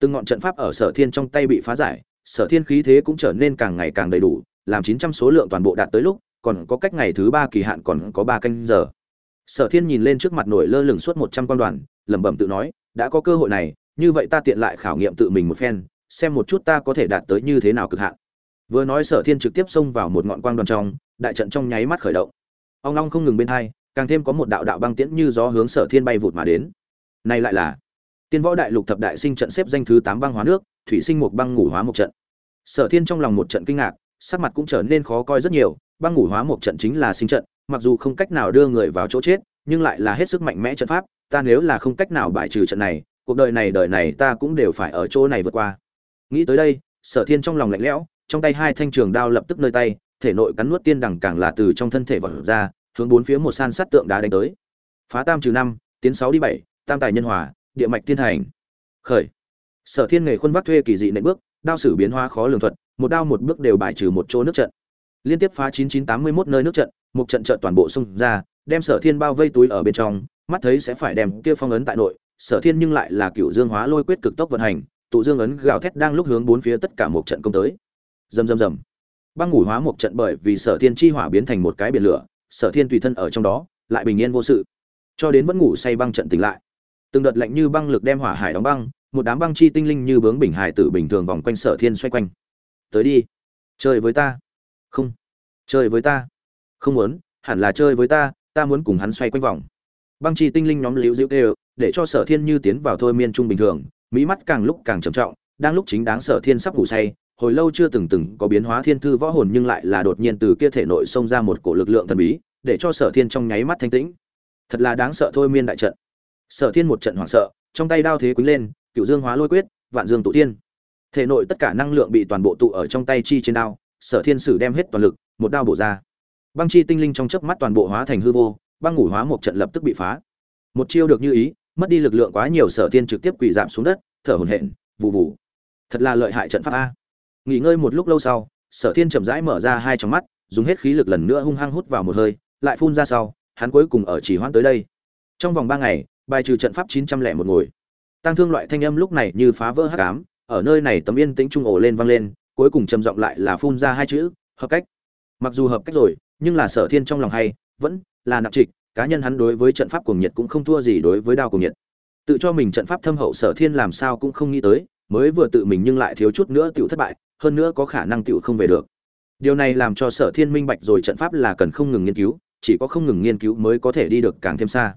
từng ngọn trận pháp ở sở thiên trong tay bị phá giải, sở thiên khí thế cũng trở nên càng ngày càng đầy đủ, làm chín trăm số lượng toàn bộ đạt tới lúc, còn có cách ngày thứ ba kỳ hạn còn có ba canh giờ. Sở thiên nhìn lên trước mặt nổi lơ lửng suốt một trăm quan đoàn, lẩm bẩm tự nói, đã có cơ hội này, như vậy ta tiện lại khảo nghiệm tự mình một phen, xem một chút ta có thể đạt tới như thế nào cực hạn. Vừa nói sở thiên trực tiếp xông vào một ngọn quang đoàn trong, đại trận trong nháy mắt khởi động. Ông long không ngừng bên hai, càng thêm có một đạo đạo băng tiễn như gió hướng sở thiên bay vụt mà đến. Nay lại là tiên võ đại lục thập đại sinh trận xếp danh thứ tám băng hóa nước, thủy sinh một băng ngủ hóa một trận. Sở thiên trong lòng một trận kinh ngạc, sắc mặt cũng trở nên khó coi rất nhiều, băng ngủ hóa một trận chính là sinh trận, mặc dù không cách nào đưa người vào chỗ chết, nhưng lại là hết sức mạnh mẽ trận pháp, ta nếu là không cách nào bài trừ trận này, cuộc đời này đời này ta cũng đều phải ở chỗ này vượt qua. Nghĩ tới đây, sở thiên trong lòng lạnh lẽo, trong tay hai thanh trường đao lập tức nơi tay, thể nội cắn nuốt tiên đằng càng là từ trong thân thể vọt ra, hướng bốn phía một san sát tượng đá đánh tới. Phá tam trừ năm, tiến sáu đi bảy, tam tài nhân hòa địa mạch thiên thành. Khởi. Sở thiên nghề khuôn vác thuê kỳ dị nện bước, đao sử biến hóa khó lường thuật, một đao một bước đều bài trừ một chỗ nước trận. Liên tiếp phá chín chín tám mươi 9981 nơi nước trận, một trận trận toàn bộ xung ra, đem sở thiên bao vây túi ở bên trong, mắt thấy sẽ phải đem kia phong ấn tại nội, sở thiên nhưng lại là cựu dương hóa lôi quyết cực tốc vận hành, tụ dương ấn gào thét đang lúc hướng bốn phía tất cả một trận công tới. Rầm rầm rầm. Băng ngủ hóa một trận bởi vì sở thiên chi hỏa biến thành một cái biển lửa, sở thiên tùy thân ở trong đó, lại bình yên vô sự. Cho đến vẫn ngủ say băng trận tỉnh lại từng đợt lạnh như băng lực đem hỏa hải đóng băng, một đám băng chi tinh linh như bướng bình hải tử bình thường vòng quanh sở thiên xoay quanh. Tới đi. Chơi với ta. Không. Chơi với ta. Không muốn, hẳn là chơi với ta ta muốn cùng hắn xoay quanh vòng. Băng chi tinh linh nhóm liễu diễu đều, để cho sở thiên như tiến vào thôi miên trung bình thường, mỹ mắt càng lúc càng trầm trọng, đang lúc chính đáng sở thiên sắp ngủ say, hồi lâu chưa từng từng có biến hóa thiên thư võ hồn nhưng lại là đột nhiên từ kia thể nội xông ra một cổ lực lượng thần bí, để cho sở thiên trong nháy mắt thanh tĩnh. Thật là đáng sợ thôi miên đại trận sở thiên một trận hoảng sợ, trong tay đao thế quýnh lên, cựu dương hóa lôi quyết, vạn dương tụ tiên thể nội tất cả năng lượng bị toàn bộ tụ ở trong tay chi trên đao, sở thiên sử đem hết toàn lực, một đao bổ ra. Băng chi tinh linh trong chớp mắt toàn bộ hóa thành hư vô, băng ngủ hóa một trận lập tức bị phá. Một chiêu được như ý, mất đi lực lượng quá nhiều sở thiên trực tiếp quỳ giảm xuống đất, thở hổn hển vụ vụ thật là lợi hại trận pháp a. Nghỉ ngơi một lúc lâu sau, sở thiên chậm rãi mở ra hai trong mắt, dùng hết khí lực lần nữa hung hăng hút vào một hơi, lại phun ra sau, hắn cuối cùng ở chỉ hoãn tới đây. Trong vòng ba ngày bài trừ trận pháp chín trăm lẻ một ngồi. Tăng thương loại thanh âm lúc này như phá vỡ hắc ám, ở nơi này tấm yên tĩnh trung ổ lên vang lên, cuối cùng trầm giọng lại là phun ra hai chữ, hợp cách. Mặc dù hợp cách rồi, nhưng là sở thiên trong lòng hay, vẫn là nặng trịch, cá nhân hắn đối với trận pháp cuồng nhiệt cũng không thua gì đối với đao cuồng nhiệt. Tự cho mình trận pháp thâm hậu sở thiên làm sao cũng không nghĩ tới, mới vừa tự mình nhưng lại thiếu chút nữa tiểu thất bại, hơn nữa có khả năng tiểu không về được. Điều này làm cho sở thiên minh bạch rồi trận pháp là cần không ngừng nghiên cứu, chỉ có không ngừng nghiên cứu mới có thể đi được càng thêm xa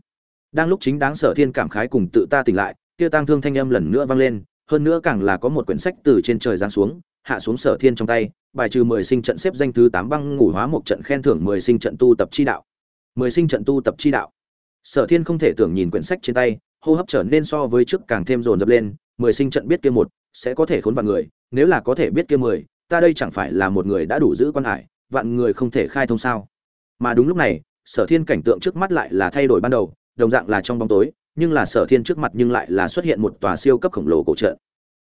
đang lúc chính đáng sở thiên cảm khái cùng tự ta tỉnh lại, kia tang thương thanh âm lần nữa vang lên, hơn nữa càng là có một quyển sách từ trên trời giáng xuống, hạ xuống sở thiên trong tay, bài trừ mười sinh trận xếp danh thứ tám băng ngủ hóa một trận khen thưởng mười sinh trận tu tập chi đạo. Mười sinh trận tu tập chi đạo. Sở thiên không thể tưởng nhìn quyển sách trên tay, hô hấp trở nên so với trước càng thêm rồn rập lên, mười sinh trận biết kia một, sẽ có thể khốn vạn người, nếu là có thể biết kia mười, ta đây chẳng phải là một người đã đủ giữ quan hải, vạn người không thể khai thông sao. Mà đúng lúc này, sở thiên cảnh tượng trước mắt lại là thay đổi ban đầu đồng dạng là trong bóng tối, nhưng là sở thiên trước mặt nhưng lại là xuất hiện một tòa siêu cấp khổng lồ cổ trận.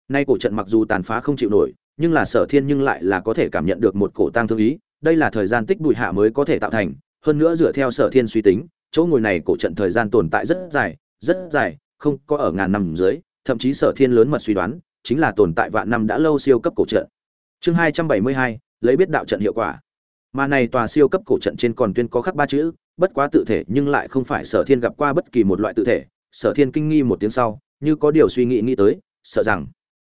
Nay cổ trận mặc dù tàn phá không chịu nổi, nhưng là sở thiên nhưng lại là có thể cảm nhận được một cổ tăng thương ý, đây là thời gian tích bụi hạ mới có thể tạo thành, hơn nữa dựa theo sở thiên suy tính, chỗ ngồi này cổ trận thời gian tồn tại rất dài rất dài, không có ở ngàn năm dưới, thậm chí sở thiên lớn mật suy đoán, chính là tồn tại vạn năm đã lâu siêu cấp cổ trận. Chương hai trăm bảy mươi hai, lấy biết đạo trận hiệu quả. Mà này tòa siêu cấp cổ trận trên còn tuyên có khắc ba chữ bất quá tự thể nhưng lại không phải sở thiên gặp qua bất kỳ một loại tự thể. Sở thiên kinh nghi một tiếng sau, như có điều suy nghĩ nghĩ tới, sợ rằng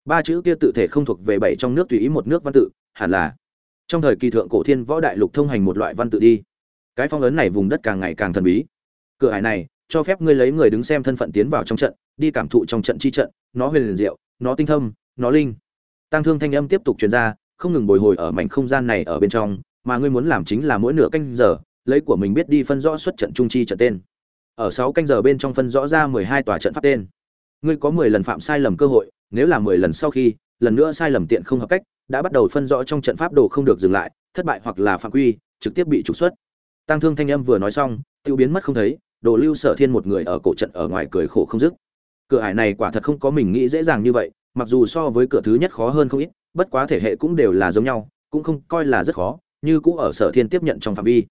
ba chữ kia tự thể không thuộc về bảy trong nước tùy ý một nước văn tự, hẳn là trong thời kỳ thượng cổ thiên võ đại lục thông hành một loại văn tự đi. Cái phong ấn này vùng đất càng ngày càng thần bí. Cửa hải này, cho phép ngươi lấy người đứng xem thân phận tiến vào trong trận, đi cảm thụ trong trận chi trận, nó huyền liền diệu, nó tinh thâm, nó linh. Tăng thương thanh âm tiếp tục truyền ra, không ngừng bồi hồi ở mảnh không gian này ở bên trong, mà ngươi muốn làm chính là mỗi nửa canh giờ lấy của mình biết đi phân rõ xuất trận trung chi trận tên. Ở sáu canh giờ bên trong phân rõ ra mười hai tòa trận pháp tên. Ngươi có mười lần phạm sai lầm cơ hội, nếu là mười lần sau khi, lần nữa sai lầm tiện không hợp cách, đã bắt đầu phân rõ trong trận pháp đồ không được dừng lại, thất bại hoặc là phạm quy, trực tiếp bị trục xuất. Tăng thương thanh âm vừa nói xong, tiêu biến mất không thấy, đồ lưu sở thiên một người ở cổ trận ở ngoài cười khổ không dứt. Cửa ải này quả thật không có mình nghĩ dễ dàng như vậy, mặc dù so với cửa thứ nhất khó hơn không ít, bất quá thể hệ cũng đều là giống nhau, cũng không coi là rất khó, như cũng ở sở thiên tiếp nhận trong phạm vi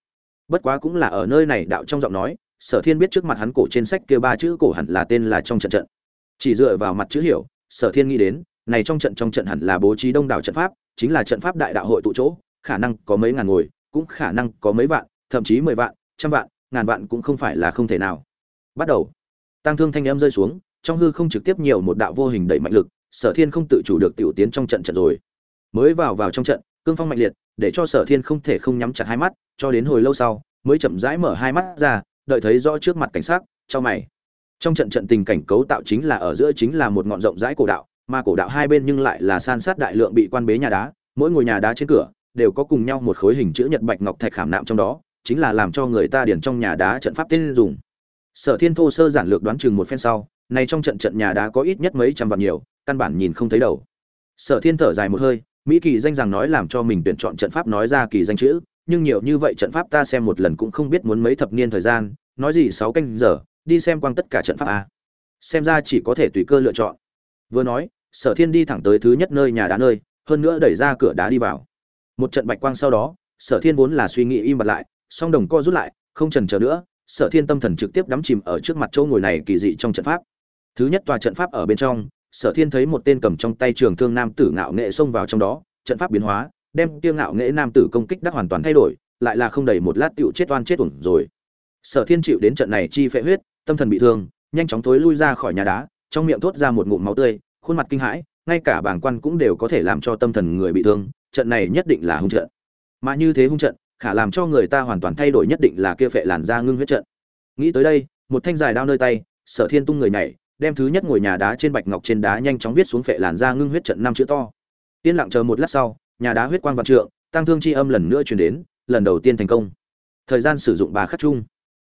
bất quá cũng là ở nơi này đạo trong giọng nói, sở thiên biết trước mặt hắn cổ trên sách kia ba chữ cổ hẳn là tên là trong trận trận. Chỉ dựa vào mặt chữ hiểu, sở thiên nghĩ đến, này trong trận trong trận hẳn là bố trí đông đảo trận pháp, chính là trận pháp đại đạo hội tụ chỗ, khả năng có mấy ngàn ngồi, cũng khả năng có mấy vạn, thậm chí mười vạn, trăm vạn, ngàn vạn cũng không phải là không thể nào. Bắt đầu tăng thương thanh âm rơi xuống, trong hư không trực tiếp nhiều một đạo vô hình đẩy mạnh lực, sở thiên không tự chủ được tiểu tiến trong trận trận rồi. Mới vào vào trong trận, cương phong mạnh liệt, để cho sở thiên không thể không nhắm chặt hai mắt cho đến hồi lâu sau, mới chậm rãi mở hai mắt ra, đợi thấy rõ trước mặt cảnh sát cho mày. Trong trận trận tình cảnh cấu tạo chính là ở giữa chính là một ngọn rộng rãi cổ đạo, mà cổ đạo hai bên nhưng lại là san sát đại lượng bị quan bế nhà đá, mỗi ngôi nhà đá trên cửa đều có cùng nhau một khối hình chữ nhật bạch ngọc thạch khảm nạm trong đó, chính là làm cho người ta điển trong nhà đá trận pháp tên dùng. Sở thiên thô sơ giản lược đoán chừng một phen sau, này trong trận trận nhà đá có ít nhất mấy trăm vạn nhiều, căn bản nhìn không thấy đầu. Sở thiên thở dài một hơi, mỹ kỳ danh rằng nói làm cho mình tuyển chọn trận pháp nói ra kỳ danh chữ nhưng nhiều như vậy trận pháp ta xem một lần cũng không biết muốn mấy thập niên thời gian, nói gì sáu canh giờ, đi xem quang tất cả trận pháp a. Xem ra chỉ có thể tùy cơ lựa chọn. Vừa nói, sở thiên đi thẳng tới thứ nhất nơi nhà đá nơi, hơn nữa đẩy ra cửa đá đi vào. Một trận bạch quang sau đó, sở thiên vốn là suy nghĩ im bặt lại, song đồng co rút lại, không trần chờ nữa, sở thiên tâm thần trực tiếp đắm chìm ở trước mặt chỗ ngồi này kỳ dị trong trận pháp. Thứ nhất tòa trận pháp ở bên trong, sở thiên thấy một tên cầm trong tay trường thương nam tử ngạo nghệ xông vào trong đó, trận pháp biến hóa đem tiêu ngạo nghệ nam tử công kích đắc hoàn toàn thay đổi, lại là không đầy một lát tựu chết oan chết uổng rồi. Sở thiên chịu đến trận này chi phệ huyết, tâm thần bị thương, nhanh chóng thối lui ra khỏi nhà đá, trong miệng thốt ra một ngụm máu tươi, khuôn mặt kinh hãi, ngay cả bảng quan cũng đều có thể làm cho tâm thần người bị thương, trận này nhất định là hung trận. Mà như thế hung trận, khả làm cho người ta hoàn toàn thay đổi nhất định là kia phệ làn da ngưng huyết trận. Nghĩ tới đây, một thanh dài đao nơi tay, sở thiên tung người nhảy, đem thứ nhất ngồi nhà đá trên bạch ngọc trên đá nhanh chóng viết xuống phệ làn da ngưng huyết trận năm chữ to. Yên lặng chờ một lát sau nhà đá huyết quang vạn trượng tăng thương chi âm lần nữa truyền đến, lần đầu tiên thành công. Thời gian sử dụng bà khắc chung.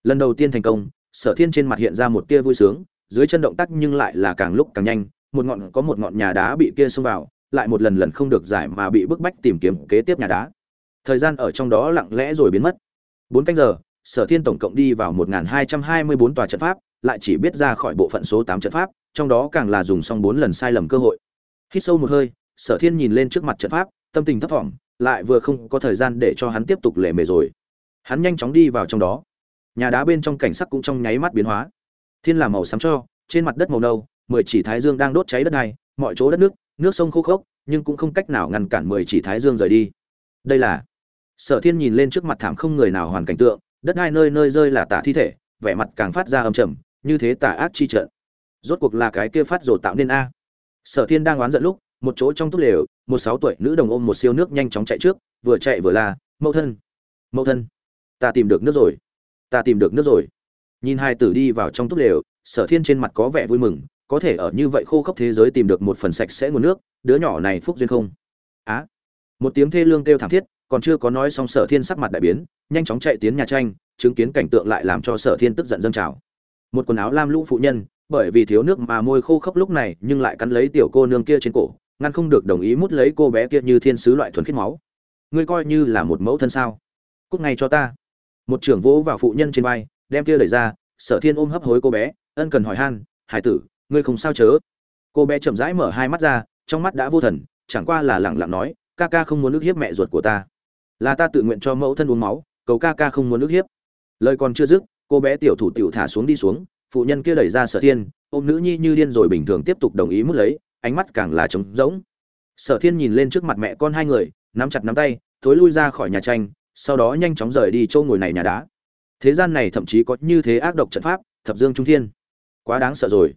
Lần đầu tiên thành công, sở thiên trên mặt hiện ra một tia vui sướng, dưới chân động tác nhưng lại là càng lúc càng nhanh, một ngọn, có một ngọn nhà đá bị kia xông vào, lại một lần lần không được giải mà bị bức bách tìm kiếm kế tiếp nhà đá. Thời gian ở trong đó lặng lẽ rồi biến mất. Bốn canh giờ, sở thiên tổng cộng đi vào một hai trăm hai mươi bốn tòa trận pháp, lại chỉ biết ra khỏi bộ phận số tám trận pháp, trong đó càng là dùng xong bốn lần sai lầm cơ hội. Hít sâu một hơi, sở thiên nhìn lên trước mặt trận pháp tâm tình thấp thỏm, lại vừa không có thời gian để cho hắn tiếp tục lệ mề rồi. Hắn nhanh chóng đi vào trong đó. Nhà đá bên trong cảnh sắc cũng trong nháy mắt biến hóa. Thiên là màu xám cho, trên mặt đất màu nâu, mười chỉ thái dương đang đốt cháy đất này, mọi chỗ đất nước nước sông khô khốc, nhưng cũng không cách nào ngăn cản mười chỉ thái dương rời đi. Đây là, sở thiên nhìn lên trước mặt thảm không người nào hoàn cảnh tượng, đất hai nơi nơi rơi là tả thi thể, vẻ mặt càng phát ra âm trầm, như thế tả ác chi trận. Rốt cuộc là cái kia phát rồ tạo nên a. Sở thiên đang oán giận lúc một chỗ trong túp lều, một sáu tuổi nữ đồng ôm một siêu nước nhanh chóng chạy trước, vừa chạy vừa la, mẫu thân mẫu thân, ta tìm được nước rồi, ta tìm được nước rồi. Nhìn hai tử đi vào trong túp lều, sở thiên trên mặt có vẻ vui mừng, có thể ở như vậy khô khốc thế giới tìm được một phần sạch sẽ nguồn nước, đứa nhỏ này phúc duyên không? Á. Một tiếng thê lương kêu thảm thiết, còn chưa có nói xong sở thiên sắc mặt đại biến, nhanh chóng chạy tiến nhà tranh, chứng kiến cảnh tượng lại làm cho sở thiên tức giận dâng trào. Một quần áo lam lũ phụ nhân, bởi vì thiếu nước mà môi khô khốc lúc này, nhưng lại cắn lấy tiểu cô nương kia trên cổ ngăn không được đồng ý mút lấy cô bé kia như thiên sứ loại thuần khiết máu. Ngươi coi như là một mẫu thân sao? Cúc ngay cho ta. Một trưởng vỗ vào phụ nhân trên vai, đem kia đẩy ra, sở thiên ôm hấp hối cô bé, ân cần hỏi han, hải tử, ngươi không sao chớ? Cô bé chậm rãi mở hai mắt ra, trong mắt đã vô thần, chẳng qua là lẳng lặng nói, ca ca không muốn ức hiếp mẹ ruột của ta. Là ta tự nguyện cho mẫu thân uống máu, cầu ca ca không muốn ức hiếp. Lời còn chưa dứt, cô bé tiểu thủ tiểu thả xuống đi xuống, phụ nhân kia đẩy ra sở thiên, ôm nữ nhi như điên rồi bình thường tiếp tục đồng ý mút lấy ánh mắt càng là trống rỗng. Sở thiên nhìn lên trước mặt mẹ con hai người, nắm chặt nắm tay, thối lui ra khỏi nhà tranh, sau đó nhanh chóng rời đi chỗ ngồi này nhà đá. Thế gian này thậm chí có như thế ác độc trận pháp, thập dương trung thiên. Quá đáng sợ rồi.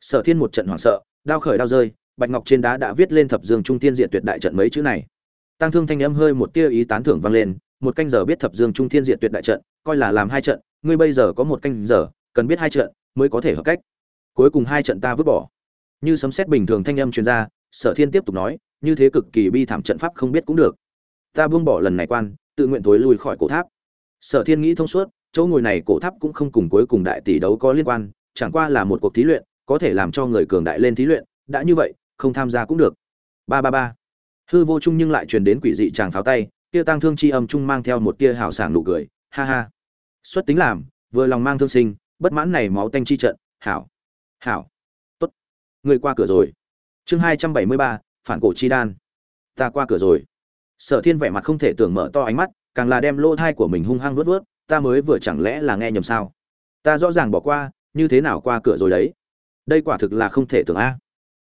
Sở thiên một trận hoảng sợ, đao khởi đao rơi, bạch ngọc trên đá đã viết lên thập dương trung thiên diện tuyệt đại trận mấy chữ này. Tăng thương thanh âm hơi một tia ý tán thưởng vang lên, một canh giờ biết thập dương trung thiên diện tuyệt đại trận, coi là làm hai trận, ngươi bây giờ có một canh giờ, cần biết hai trận mới có thể hợp cách. Cuối cùng hai trận ta vứt bỏ như sấm sét bình thường thanh âm truyền ra, sở thiên tiếp tục nói, như thế cực kỳ bi thảm trận pháp không biết cũng được. Ta buông bỏ lần này quan, tự nguyện thối lui khỏi cổ tháp. Sở thiên nghĩ thông suốt, chỗ ngồi này cổ tháp cũng không cùng cuối cùng đại tỷ đấu có liên quan, chẳng qua là một cuộc thí luyện, có thể làm cho người cường đại lên thí luyện, đã như vậy, không tham gia cũng được. Ba ba ba. Hư vô chung nhưng lại truyền đến quỷ dị chàng pháo tay, kia tăng thương chi âm chung mang theo một tia hào sảng nụ cười, ha ha. Xuất tính làm, vừa lòng mang thương sinh, bất mãn này máu tanh chi trận, hảo. Hảo. Ngươi qua cửa rồi. Chương hai trăm bảy mươi ba, phản cổ chi đan. Ta qua cửa rồi. Sở thiên vẻ mặt không thể tưởng mở to ánh mắt, càng là đem lỗ thai của mình hung hăng vớt vớt ta mới vừa chẳng lẽ là nghe nhầm sao? Ta rõ ràng bỏ qua, như thế nào qua cửa rồi đấy? Đây quả thực là không thể tưởng a.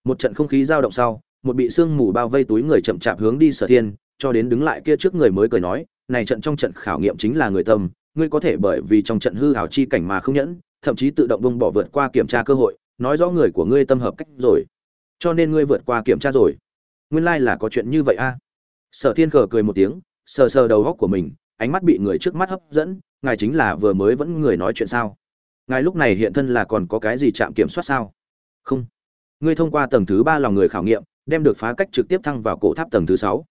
Một trận không khí dao động sau, một bị sương mù bao vây túi người chậm chạp hướng đi sở thiên, cho đến đứng lại kia trước người mới cười nói, này trận trong trận khảo nghiệm chính là người tâm, ngươi có thể bởi vì trong trận hư hảo chi cảnh mà không nhẫn, thậm chí tự động bông bỏ vượt qua kiểm tra cơ hội nói rõ người của ngươi tâm hợp cách rồi. Cho nên ngươi vượt qua kiểm tra rồi. Nguyên lai là có chuyện như vậy a. Sở thiên cờ cười một tiếng, sờ sờ đầu góc của mình, ánh mắt bị người trước mắt hấp dẫn, ngài chính là vừa mới vẫn người nói chuyện sao? Ngài lúc này hiện thân là còn có cái gì chạm kiểm soát sao? Không. Ngươi thông qua tầng thứ ba lòng người khảo nghiệm, đem được phá cách trực tiếp thăng vào cổ tháp tầng thứ sáu.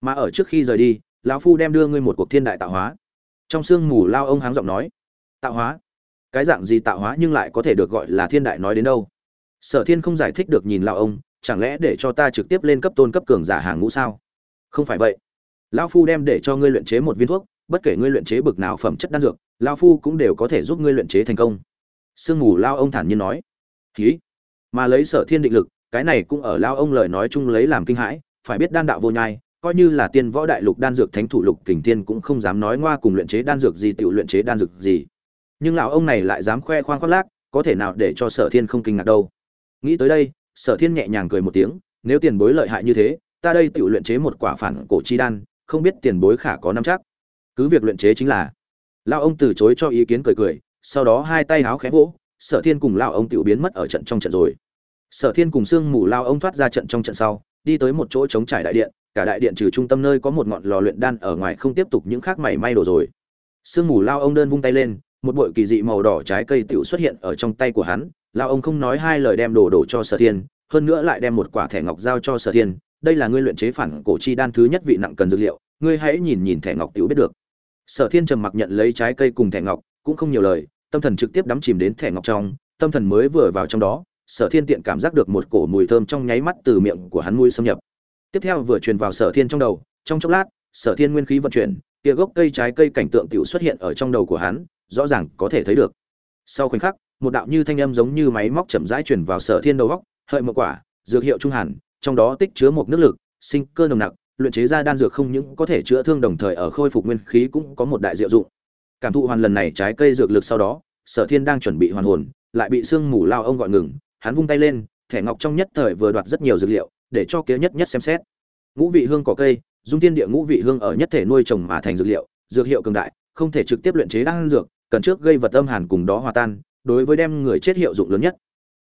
Mà ở trước khi rời đi, lão phu đem đưa ngươi một cuộc thiên đại tạo hóa. Trong sương mù lao ông háng giọng nói, tạo hóa? Cái dạng gì tạo hóa nhưng lại có thể được gọi là thiên đại nói đến đâu? Sở thiên không giải thích được nhìn lão ông, chẳng lẽ để cho ta trực tiếp lên cấp tôn cấp cường giả hàng ngũ sao? Không phải vậy. Lão phu đem để cho ngươi luyện chế một viên thuốc, bất kể ngươi luyện chế bực nào phẩm chất đan dược lao phu cũng đều có thể giúp ngươi luyện chế thành công. Sương mù lao ông thản nhiên nói. Ký mà lấy sở thiên định lực, cái này cũng ở lao ông lời nói chung lấy làm kinh hãi, phải biết đan đạo vô nhai, coi như là tiên võ đại lục đan dược thánh thủ lục kình tiên cũng không dám nói ngoa cùng luyện chế đan dược gì tự luyện chế đan dược gì nhưng lão ông này lại dám khoe khoang khoác lác, có thể nào để cho sở thiên không kinh ngạc đâu? Nghĩ tới đây, sở thiên nhẹ nhàng cười một tiếng, nếu tiền bối lợi hại như thế, ta đây tự luyện chế một quả phản cổ chi đan, không biết tiền bối khả có năm chắc. Cứ việc luyện chế chính là. Lão ông từ chối cho ý kiến cười cười, sau đó hai tay háo khẽ vỗ, sở thiên cùng lão ông tự biến mất ở trận trong trận rồi. Sở thiên cùng sương mù lao ông thoát ra trận trong trận sau, đi tới một chỗ trống trải đại điện, cả đại điện trừ trung tâm nơi có một ngọn lò luyện đan ở ngoài không tiếp tục những khác mảy may đồ rồi. Sương mù lao ông đơn vung tay lên một bụi kỳ dị màu đỏ trái cây tiểu xuất hiện ở trong tay của hắn lao ông không nói hai lời đem đồ đổ cho sở thiên, hơn nữa lại đem một quả thẻ ngọc giao cho sở thiên, đây là ngươi luyện chế phản cổ chi đan thứ nhất vị nặng cần dược liệu, ngươi hãy nhìn nhìn thẻ ngọc tiểu biết được. Sở thiên trầm mặc nhận lấy trái cây cùng thẻ ngọc, cũng không nhiều lời, tâm thần trực tiếp đắm chìm đến thẻ ngọc trong, tâm thần mới vừa vào trong đó, sở thiên tiện cảm giác được một cổ mùi thơm trong nháy mắt từ miệng của hắn mùi xâm nhập. Tiếp theo vừa truyền vào sở thiên trong đầu, trong chốc lát, sở thiên nguyên khí vận chuyển, kia gốc cây trái cây cảnh tượng tiểu xuất hiện ở trong đầu của hắn rõ ràng có thể thấy được. Sau khoảnh khắc, một đạo như thanh âm giống như máy móc chậm rãi chuyển vào sở thiên đầu góc, hợi một quả, dược hiệu trung hẳn trong đó tích chứa một nước lực, sinh cơ nồng nặc, luyện chế ra đan dược không những có thể chữa thương đồng thời ở khôi phục nguyên khí cũng có một đại diệu dụng. Cảm thụ hoàn lần này trái cây dược lực sau đó, sở thiên đang chuẩn bị hoàn hồn, lại bị sương mù lao ông gọi ngừng, hắn vung tay lên, thẻ ngọc trong nhất thời vừa đoạt rất nhiều dược liệu, để cho kế nhất nhất xem xét. Ngũ vị hương cỏ cây, dung thiên địa ngũ vị hương ở nhất thể nuôi trồng mà thành dược liệu, dược hiệu cường đại không thể trực tiếp luyện chế đan dược, cần trước gây vật âm hàn cùng đó hòa tan, đối với đem người chết hiệu dụng lớn nhất.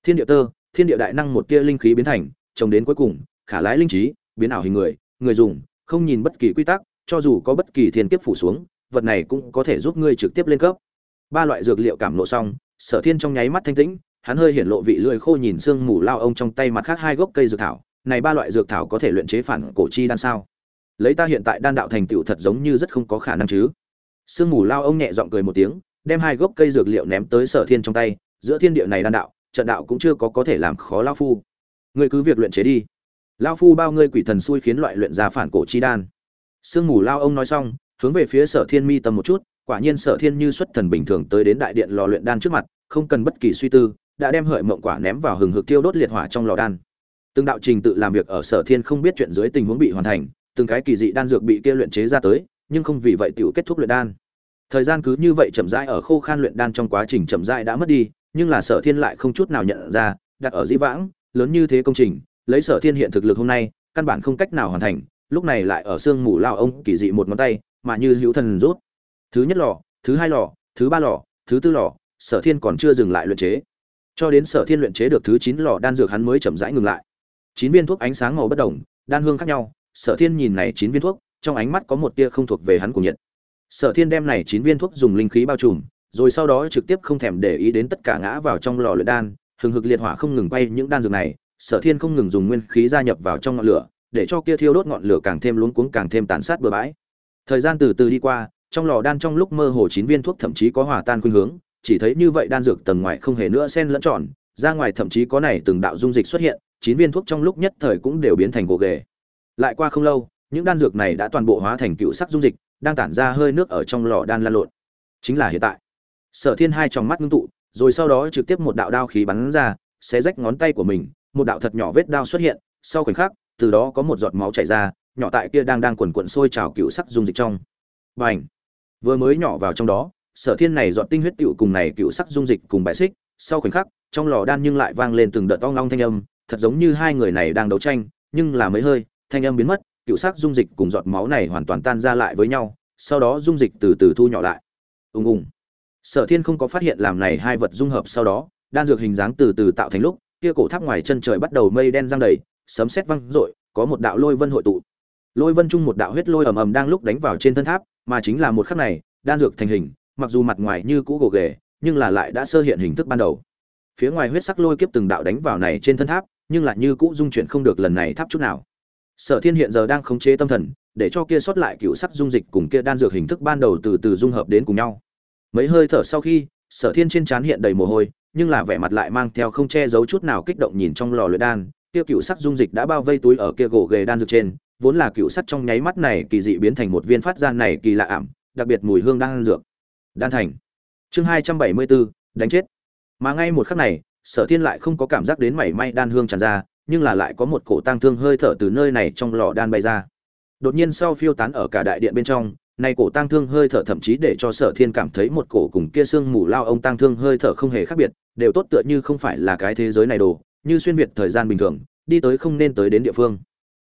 Thiên địa tơ, thiên địa đại năng một tia linh khí biến thành, trồng đến cuối cùng, khả lái linh trí, biến ảo hình người người dùng, không nhìn bất kỳ quy tắc, cho dù có bất kỳ thiên kiếp phủ xuống, vật này cũng có thể giúp ngươi trực tiếp lên cấp. Ba loại dược liệu cảm lộ xong, sở thiên trong nháy mắt thanh tĩnh, hắn hơi hiển lộ vị lưỡi khô nhìn xương mù lao ông trong tay mặt khác hai gốc cây dược thảo, này ba loại dược thảo có thể luyện chế phản cổ chi đan sao? Lấy ta hiện tại đan đạo thành tựu thật giống như rất không có khả năng chứ sương mù lao ông nhẹ giọng cười một tiếng, đem hai gốc cây dược liệu ném tới sở thiên trong tay, giữa thiên địa này đan đạo, trận đạo cũng chưa có có thể làm khó lao phu. Ngươi cứ việc luyện chế đi. Lao phu bao ngươi quỷ thần xui khiến loại luyện ra phản cổ chi đan. Sương mù lao ông nói xong, hướng về phía sở thiên mi tầm một chút, quả nhiên sở thiên như xuất thần bình thường tới đến đại điện lò luyện đan trước mặt, không cần bất kỳ suy tư, đã đem hợi mộng quả ném vào hừng hực tiêu đốt liệt hỏa trong lò đan. Từng đạo trình tự làm việc ở sở thiên không biết chuyện dưới tình huống bị hoàn thành, từng cái kỳ dị đan dược bị kia luyện chế ra tới nhưng không vì vậy tiểu kết thúc luyện đan. Thời gian cứ như vậy chậm rãi ở khô khan luyện đan trong quá trình chậm rãi đã mất đi, nhưng là sở thiên lại không chút nào nhận ra, đặt ở dĩ vãng, lớn như thế công trình, lấy sở thiên hiện thực lực hôm nay, căn bản không cách nào hoàn thành, lúc này lại ở xương mù lao ông kỳ dị một ngón tay, mà như hữu thần rút. Thứ nhất lò, thứ hai lò, thứ ba lò, thứ tư lò, sở thiên còn chưa dừng lại luyện chế. Cho đến sở thiên luyện chế được thứ chín lò đan dược hắn mới chậm rãi ngừng lại. Chín viên thuốc ánh sáng màu bất đồng, đan hương khác nhau, sở thiên nhìn này chín viên thuốc trong ánh mắt có một tia không thuộc về hắn của nhiệt sở thiên đem này chín viên thuốc dùng linh khí bao trùm, rồi sau đó trực tiếp không thèm để ý đến tất cả ngã vào trong lò luyện đan, hừng hực liệt hỏa không ngừng bay những đan dược này, sở thiên không ngừng dùng nguyên khí gia nhập vào trong ngọn lửa, để cho kia thiêu đốt ngọn lửa càng thêm luống cuống, càng thêm tàn sát bừa bãi. Thời gian từ từ đi qua, trong lò đan trong lúc mơ hồ chín viên thuốc thậm chí có hòa tan khuynh hướng, chỉ thấy như vậy đan dược tầng ngoài không hề nữa xen lẫn tròn ra ngoài thậm chí có này từng đạo dung dịch xuất hiện, chín viên thuốc trong lúc nhất thời cũng đều biến thành gỗ ghề. Lại qua không lâu những đan dược này đã toàn bộ hóa thành cựu sắc dung dịch, đang tản ra hơi nước ở trong lò đan lan lộn. Chính là hiện tại. Sở thiên hai trong mắt ngưng tụ, rồi sau đó trực tiếp một đạo đao khí bắn ra, xé rách ngón tay của mình, một đạo thật nhỏ vết đao xuất hiện, sau khoảnh khắc, từ đó có một giọt máu chảy ra, nhỏ tại kia đang đang quần quận sôi trào cựu sắc dung dịch trong. B à n h vừa mới nhỏ vào trong đó, sở thiên này dọn tinh huyết tựu cùng này cựu sắc dung dịch cùng bài xích, sau khoảnh khắc, trong lò đan nhưng lại vang lên từng đợt ong long thanh âm, thật giống như hai người này đang đấu tranh, nhưng là mấy hơi, thanh âm biến mất cựu sắc dung dịch cùng giọt máu này hoàn toàn tan ra lại với nhau, sau đó dung dịch từ từ thu nhỏ lại. Ùng ùng. Sở thiên không có phát hiện làm này hai vật dung hợp sau đó, đan dược hình dáng từ từ tạo thành lúc, kia cổ tháp ngoài chân trời bắt đầu mây đen giăng đầy, sấm sét văng rội có một đạo lôi vân hội tụ. Lôi vân chung một đạo huyết lôi ầm ầm đang lúc đánh vào trên thân tháp, mà chính là một khắc này, đan dược thành hình, mặc dù mặt ngoài như cũ gồ ghề, nhưng là lại đã sơ hiện hình thức ban đầu. Phía ngoài huyết sắc lôi kiếp từng đạo đánh vào này trên thân tháp, nhưng lại như cũ dung chuyển không được lần này tháp chút nào sở thiên hiện giờ đang khống chế tâm thần, để cho kia sót lại cựu sắc dung dịch cùng kia đan dược hình thức ban đầu từ từ dung hợp đến cùng nhau. Mấy hơi thở sau khi, sở thiên trên trán hiện đầy mồ hôi, nhưng là vẻ mặt lại mang theo không che giấu chút nào kích động nhìn trong lò luyện đan, kia cựu sắc dung dịch đã bao vây túi ở kia gỗ ghề đan dược trên, vốn là cựu sắc trong nháy mắt này kỳ dị biến thành một viên phát gian này kỳ lạ ảm, đặc biệt mùi hương đan dược. Đan thành. Chương hai trăm bảy mươi bốn, đánh chết. Mà ngay một khắc này, sở thiên lại không có cảm giác đến mảy may đan hương tràn ra nhưng là lại có một cổ tang thương hơi thở từ nơi này trong lò đan bay ra. Đột nhiên sau phiêu tán ở cả đại điện bên trong, nay cổ tang thương hơi thở thậm chí để cho sở thiên cảm thấy một cổ cùng kia xương mù lao ông tang thương hơi thở không hề khác biệt, đều tốt tựa như không phải là cái thế giới này đồ, như xuyên việt thời gian bình thường, đi tới không nên tới đến địa phương.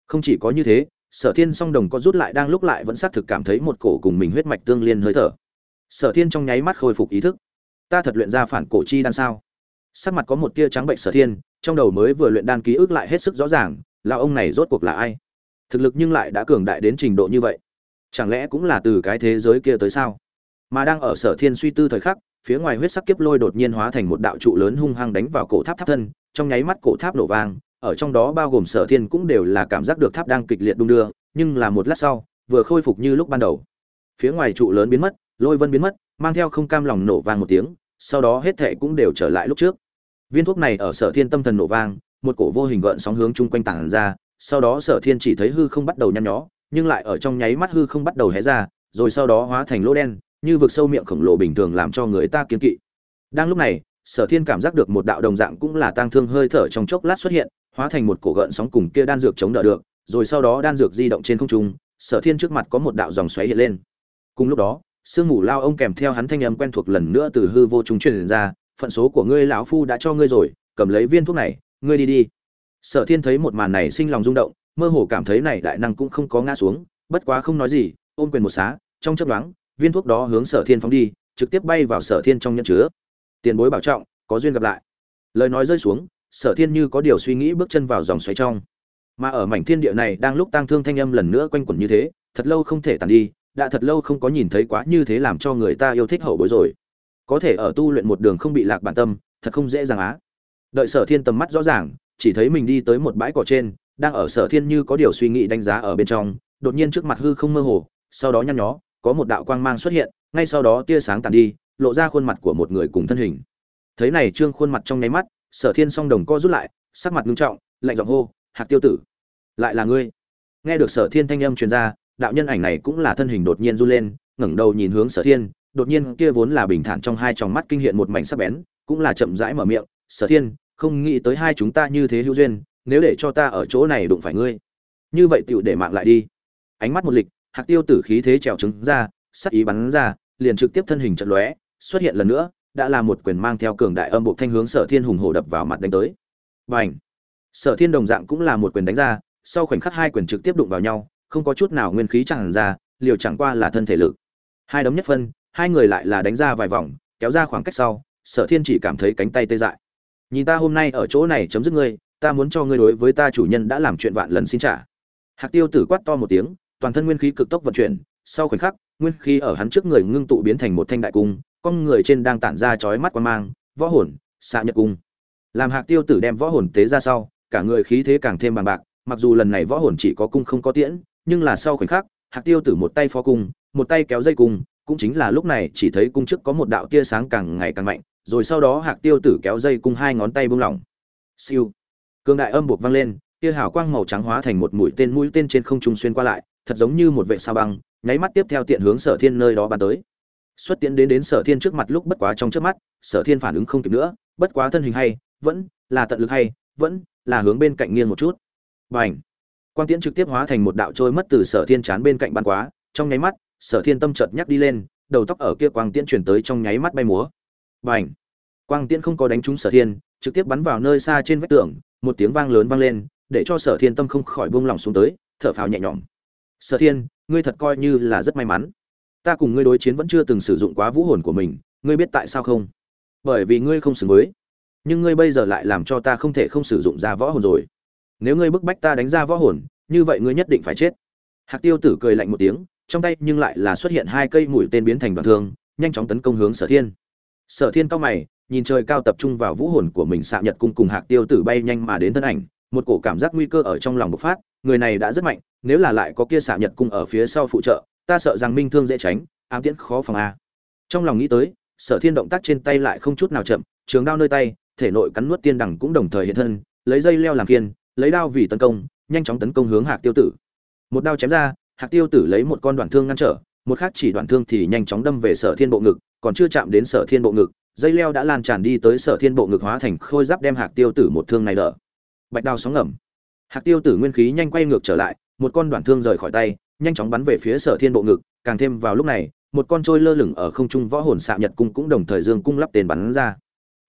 Không chỉ có như thế, sở thiên song đồng có rút lại đang lúc lại vẫn xác thực cảm thấy một cổ cùng mình huyết mạch tương liên hơi thở. Sở thiên trong nháy mắt khôi phục ý thức. Ta thật luyện ra phản cổ chi đan sao? Sắc mặt có một tia trắng bệnh sở thiên, trong đầu mới vừa luyện đan ký ức lại hết sức rõ ràng, là ông này rốt cuộc là ai? Thực lực nhưng lại đã cường đại đến trình độ như vậy. Chẳng lẽ cũng là từ cái thế giới kia tới sao? Mà đang ở sở thiên suy tư thời khắc, phía ngoài huyết sắc kiếp lôi đột nhiên hóa thành một đạo trụ lớn hung hăng đánh vào cổ tháp tháp thân, trong nháy mắt cổ tháp nổ vang, ở trong đó bao gồm sở thiên cũng đều là cảm giác được tháp đang kịch liệt đung đưa, nhưng là một lát sau, vừa khôi phục như lúc ban đầu. Phía ngoài trụ lớn biến mất, lôi vân biến mất, mang theo không cam lòng nổ vang một tiếng sau đó hết thệ cũng đều trở lại lúc trước. Viên thuốc này ở sở thiên tâm thần nổ vang, một cổ vô hình gợn sóng hướng chung quanh tản ra, sau đó sở thiên chỉ thấy hư không bắt đầu nhăn nhó, nhưng lại ở trong nháy mắt hư không bắt đầu hé ra, rồi sau đó hóa thành lỗ đen, như vực sâu miệng khổng lồ bình thường làm cho người ta kiêng kỵ. Đang lúc này, sở thiên cảm giác được một đạo đồng dạng cũng là tang thương hơi thở trong chốc lát xuất hiện, hóa thành một cổ gợn sóng cùng kia đan dược chống đỡ được, rồi sau đó đan dược di động trên không trung, sở thiên trước mặt có một đạo dòng xoáy hiện lên. Cùng lúc đó sương mù lao ông kèm theo hắn thanh âm quen thuộc lần nữa từ hư vô trung truyền ra, phận số của ngươi lão phu đã cho ngươi rồi, cầm lấy viên thuốc này, ngươi đi đi. Sở thiên thấy một màn này sinh lòng rung động, mơ hồ cảm thấy này đại năng cũng không có ngã xuống, bất quá không nói gì, ôm quyền một xá, trong chấp đoán viên thuốc đó hướng sở thiên phóng đi, trực tiếp bay vào sở thiên trong nhẫn chứa. Tiền bối bảo trọng, có duyên gặp lại. Lời nói rơi xuống, sở thiên như có điều suy nghĩ bước chân vào dòng xoáy trong. Mà ở mảnh thiên địa này đang lúc tang thương thanh âm lần nữa quanh quẩn như thế, thật lâu không thể tàn đi đã thật lâu không có nhìn thấy quá như thế làm cho người ta yêu thích hậu bối rồi. Có thể ở tu luyện một đường không bị lạc bản tâm, thật không dễ dàng á. Đợi sở thiên tầm mắt rõ ràng, chỉ thấy mình đi tới một bãi cỏ trên, đang ở sở thiên như có điều suy nghĩ đánh giá ở bên trong, đột nhiên trước mặt hư không mơ hồ, sau đó nhăn nhó, có một đạo quang mang xuất hiện, ngay sau đó tia sáng tàn đi, lộ ra khuôn mặt của một người cùng thân hình. Thấy này trương khuôn mặt trong nháy mắt, sở thiên song đồng co rút lại, sắc mặt ngưng trọng, lạnh giọng hô, hạc tiêu tử, lại là ngươi? Nghe được sở thiên thanh âm truyền ra đạo nhân ảnh này cũng là thân hình đột nhiên run lên, ngẩng đầu nhìn hướng sở thiên, đột nhiên kia vốn là bình thản trong hai tròng mắt kinh hiện một mảnh sắc bén, cũng là chậm rãi mở miệng, sở thiên, không nghĩ tới hai chúng ta như thế hữu duyên, nếu để cho ta ở chỗ này đụng phải ngươi, như vậy tựu để mạng lại đi. Ánh mắt một lịch, hạc tiêu tử khí thế trèo trứng ra, sắc ý bắn ra, liền trực tiếp thân hình trận lóe, xuất hiện lần nữa, đã là một quyền mang theo cường đại âm bộ thanh hướng sở thiên hùng hổ đập vào mặt đánh tới. Và h sở thiên đồng dạng cũng là một quyền đánh ra, sau khoảnh khắc hai quyền trực tiếp đụng vào nhau không có chút nào nguyên khí chẳng ra, liều chẳng qua là thân thể lực. Hai đấm nhất phân, hai người lại là đánh ra vài vòng, kéo ra khoảng cách sau, sở thiên chỉ cảm thấy cánh tay tê dại. Nhìn ta hôm nay ở chỗ này chấm dứt ngươi, ta muốn cho ngươi đối với ta chủ nhân đã làm chuyện vạn lần xin trả. Hạc tiêu tử quát to một tiếng, toàn thân nguyên khí cực tốc vận chuyển, sau khoảnh khắc, nguyên khí ở hắn trước người ngưng tụ biến thành một thanh đại cung, con người trên đang tản ra chói mắt quan mang, võ hồn, xạ nhật cung. Làm hạc tiêu tử đem võ hồn tế ra sau, cả người khí thế càng thêm bằng bạc, mặc dù lần này võ hồn chỉ có cung không có tiễn nhưng là sau khoảnh khắc, hạc tiêu tử một tay phó cung, một tay kéo dây cung, cũng chính là lúc này chỉ thấy cung trước có một đạo tia sáng càng ngày càng mạnh, rồi sau đó hạc tiêu tử kéo dây cung hai ngón tay buông lỏng. Siêu. Cương đại âm buộc vang lên, tia hào quang màu trắng hóa thành một mũi tên mũi tên trên không trung xuyên qua lại, thật giống như một vệ sao băng, nháy mắt tiếp theo tiện hướng sở thiên nơi đó bắn tới. Xuất tiễn đến đến sở thiên trước mặt lúc bất quá trong trước mắt, sở thiên phản ứng không kịp nữa, bất quá thân hình hay, vẫn là tận lực hay, vẫn là hướng bên cạnh nghiêng một chút. B à n h quang tiễn trực tiếp hóa thành một đạo trôi mất từ sở thiên chán bên cạnh ban quá, trong nháy mắt, sở thiên tâm chợt nhắc đi lên, đầu tóc ở kia quang tiễn chuyển tới trong nháy mắt bay múa. B à n h quang tiễn không có đánh trúng sở thiên, trực tiếp bắn vào nơi xa trên vách tường, một tiếng vang lớn vang lên, để cho sở thiên tâm không khỏi buông lỏng xuống tới, thở phào nhẹ nhõm. Sở thiên, ngươi thật coi như là rất may mắn. Ta cùng ngươi đối chiến vẫn chưa từng sử dụng quá vũ hồn của mình, ngươi biết tại sao không? Bởi vì ngươi không xứng với. Nhưng ngươi bây giờ lại làm cho ta không thể không sử dụng ra võ hồn rồi nếu ngươi bức bách ta đánh ra võ hồn, như vậy ngươi nhất định phải chết. Hạc tiêu tử cười lạnh một tiếng, trong tay nhưng lại là xuất hiện hai cây mũi tên biến thành đoạn thương, nhanh chóng tấn công hướng sở thiên. Sở thiên cao mày, nhìn trời cao tập trung vào vũ hồn của mình xạ nhật cung cùng hạc tiêu tử bay nhanh mà đến thân ảnh, một cổ cảm giác nguy cơ ở trong lòng bộc phát, người này đã rất mạnh, nếu là lại có kia xạ nhật cung ở phía sau phụ trợ, ta sợ rằng minh thương dễ tránh, ám tiễn khó phòng a. Trong lòng nghĩ tới, sở thiên động tác trên tay lại không chút nào chậm, trường đao nơi tay, thể nội cắn nuốt tiên đằng cũng đồng thời hiện thân, lấy dây leo làm kiên lấy đao vì tấn công, nhanh chóng tấn công hướng hạc tiêu tử. Một đao chém ra, hạc tiêu tử lấy một con đoạn thương ngăn trở, một khác chỉ đoạn thương thì nhanh chóng đâm về sở thiên bộ ngực, còn chưa chạm đến sở thiên bộ ngực, dây leo đã lan tràn đi tới sở thiên bộ ngực hóa thành khôi giáp đem hạc tiêu tử một thương này đỡ. Bạch đao sóng ngầm. Hạc tiêu tử nguyên khí nhanh quay ngược trở lại, một con đoạn thương rời khỏi tay, nhanh chóng bắn về phía sở thiên bộ ngực, càng thêm vào lúc này, một con trôi lơ lửng ở không trung võ hồn xạ nhật cung cũng đồng thời dương cung lắp tên bắn ra.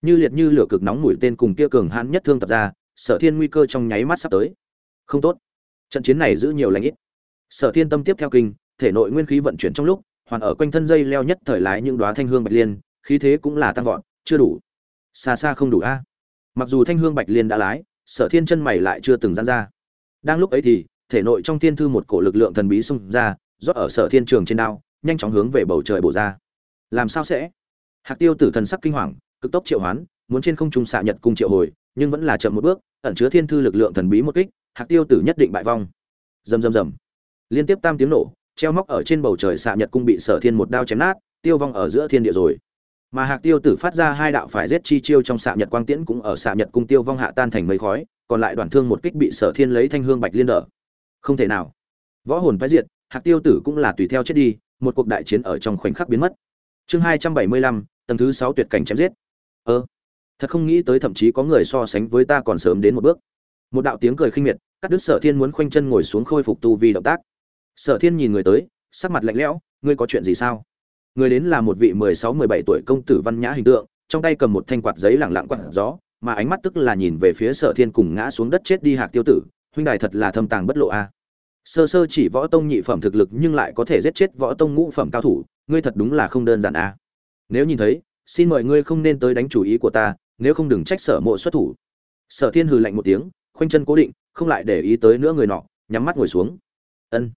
Như liệt như lửa cực nóng mũi tên cùng kia cường hãn nhất thương tập ra sở thiên nguy cơ trong nháy mắt sắp tới. Không tốt. Trận chiến này giữ nhiều lãnh ít. Sở thiên tâm tiếp theo kinh, thể nội nguyên khí vận chuyển trong lúc, hoàn ở quanh thân dây leo nhất thời lái những đoá thanh hương bạch liên, khí thế cũng là tăng vọt, chưa đủ. Xa xa không đủ a. Mặc dù thanh hương bạch liên đã lái, sở thiên chân mày lại chưa từng gian ra. Đang lúc ấy thì, thể nội trong thiên thư một cổ lực lượng thần bí xung ra, rót ở sở thiên trường trên đao, nhanh chóng hướng về bầu trời bổ ra. Làm sao sẽ? Hạc tiêu tử thần sắc kinh hoàng, cực tốc triệu hoán, muốn trên không trung xạ nhật cung triệu hồi nhưng vẫn là chậm một bước, ẩn chứa thiên thư lực lượng thần bí một kích, hạc tiêu tử nhất định bại vong. Rầm rầm rầm. Liên tiếp tam tiếng nổ, treo móc ở trên bầu trời xạ nhật cung bị sở thiên một đao chém nát, tiêu vong ở giữa thiên địa rồi. Mà hạc tiêu tử phát ra hai đạo phải giết chi chiêu trong xạ nhật quang tiễn cũng ở xạ nhật cung tiêu vong hạ tan thành mây khói, còn lại đoàn thương một kích bị sở thiên lấy thanh hương bạch liên đỡ. Không thể nào. Võ hồn phái diệt, hạc tiêu tử cũng là tùy theo chết đi, một cuộc đại chiến ở trong khoảnh khắc biến mất. Chương hai trăm bảy mươi lăm, tầng thứ sáu tuyệt cảnh chém giết. Ơ thật không nghĩ tới thậm chí có người so sánh với ta còn sớm đến một bước. Một đạo tiếng cười khinh miệt, cắt đứt sở thiên muốn khoanh chân ngồi xuống khôi phục tu vi động tác. Sở thiên nhìn người tới, sắc mặt lạnh lẽo, ngươi có chuyện gì sao? Người đến là một vị mười sáu, mười bảy tuổi công tử văn nhã hình tượng, trong tay cầm một thanh quạt giấy lẳng lặng quạt gió, mà ánh mắt tức là nhìn về phía sở thiên cùng ngã xuống đất chết đi hạc tiêu tử, huynh đài thật là thâm tàng bất lộ a. Sơ sơ chỉ võ tông nhị phẩm thực lực nhưng lại có thể giết chết võ tông ngũ phẩm cao thủ, ngươi thật đúng là không đơn giản a. Nếu nhìn thấy, xin mời ngươi không nên tới đánh chủ ý của ta nếu không đừng trách sở mộ xuất thủ. Sở thiên hừ lạnh một tiếng, khoanh chân cố định, không lại để ý tới nữa người nọ, nhắm mắt ngồi xuống. Ân.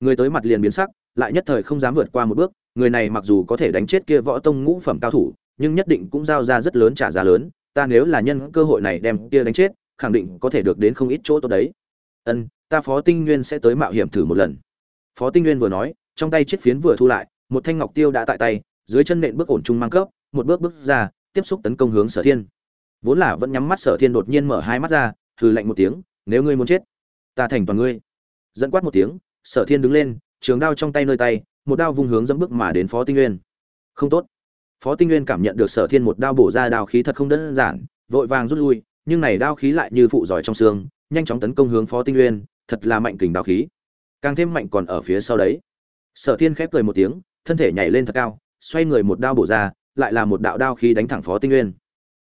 Người tới mặt liền biến sắc, lại nhất thời không dám vượt qua một bước, người này mặc dù có thể đánh chết kia võ tông ngũ phẩm cao thủ, nhưng nhất định cũng giao ra rất lớn trả giá lớn, ta nếu là nhân cơ hội này đem kia đánh chết, khẳng định có thể được đến không ít chỗ tốt đấy. Ân, ta phó tinh nguyên sẽ tới mạo hiểm thử một lần. Phó tinh nguyên vừa nói, trong tay chiếc phiến vừa thu lại, một thanh ngọc tiêu đã tại tay, dưới chân nện bước ổn trung mang cấp, một bước bước ra tiếp xúc tấn công hướng sở thiên. Vốn là vẫn nhắm mắt sở thiên đột nhiên mở hai mắt ra, hừ lạnh một tiếng, nếu ngươi muốn chết, ta thành toàn ngươi. Dẫn quát một tiếng, sở thiên đứng lên, trường đao trong tay nơi tay, một đao vung hướng dẫm bước mà đến phó tinh nguyên. Không tốt. Phó tinh nguyên cảm nhận được sở thiên một đao bổ ra đao khí thật không đơn giản, vội vàng rút lui, nhưng này đao khí lại như phụ giỏi trong xương, nhanh chóng tấn công hướng phó tinh nguyên, thật là mạnh kình đao khí. Càng thêm mạnh còn ở phía sau đấy. Sở thiên khép cười một tiếng, thân thể nhảy lên thật cao, xoay người một đao bổ ra lại là một đạo đao khí đánh thẳng phó tinh nguyên.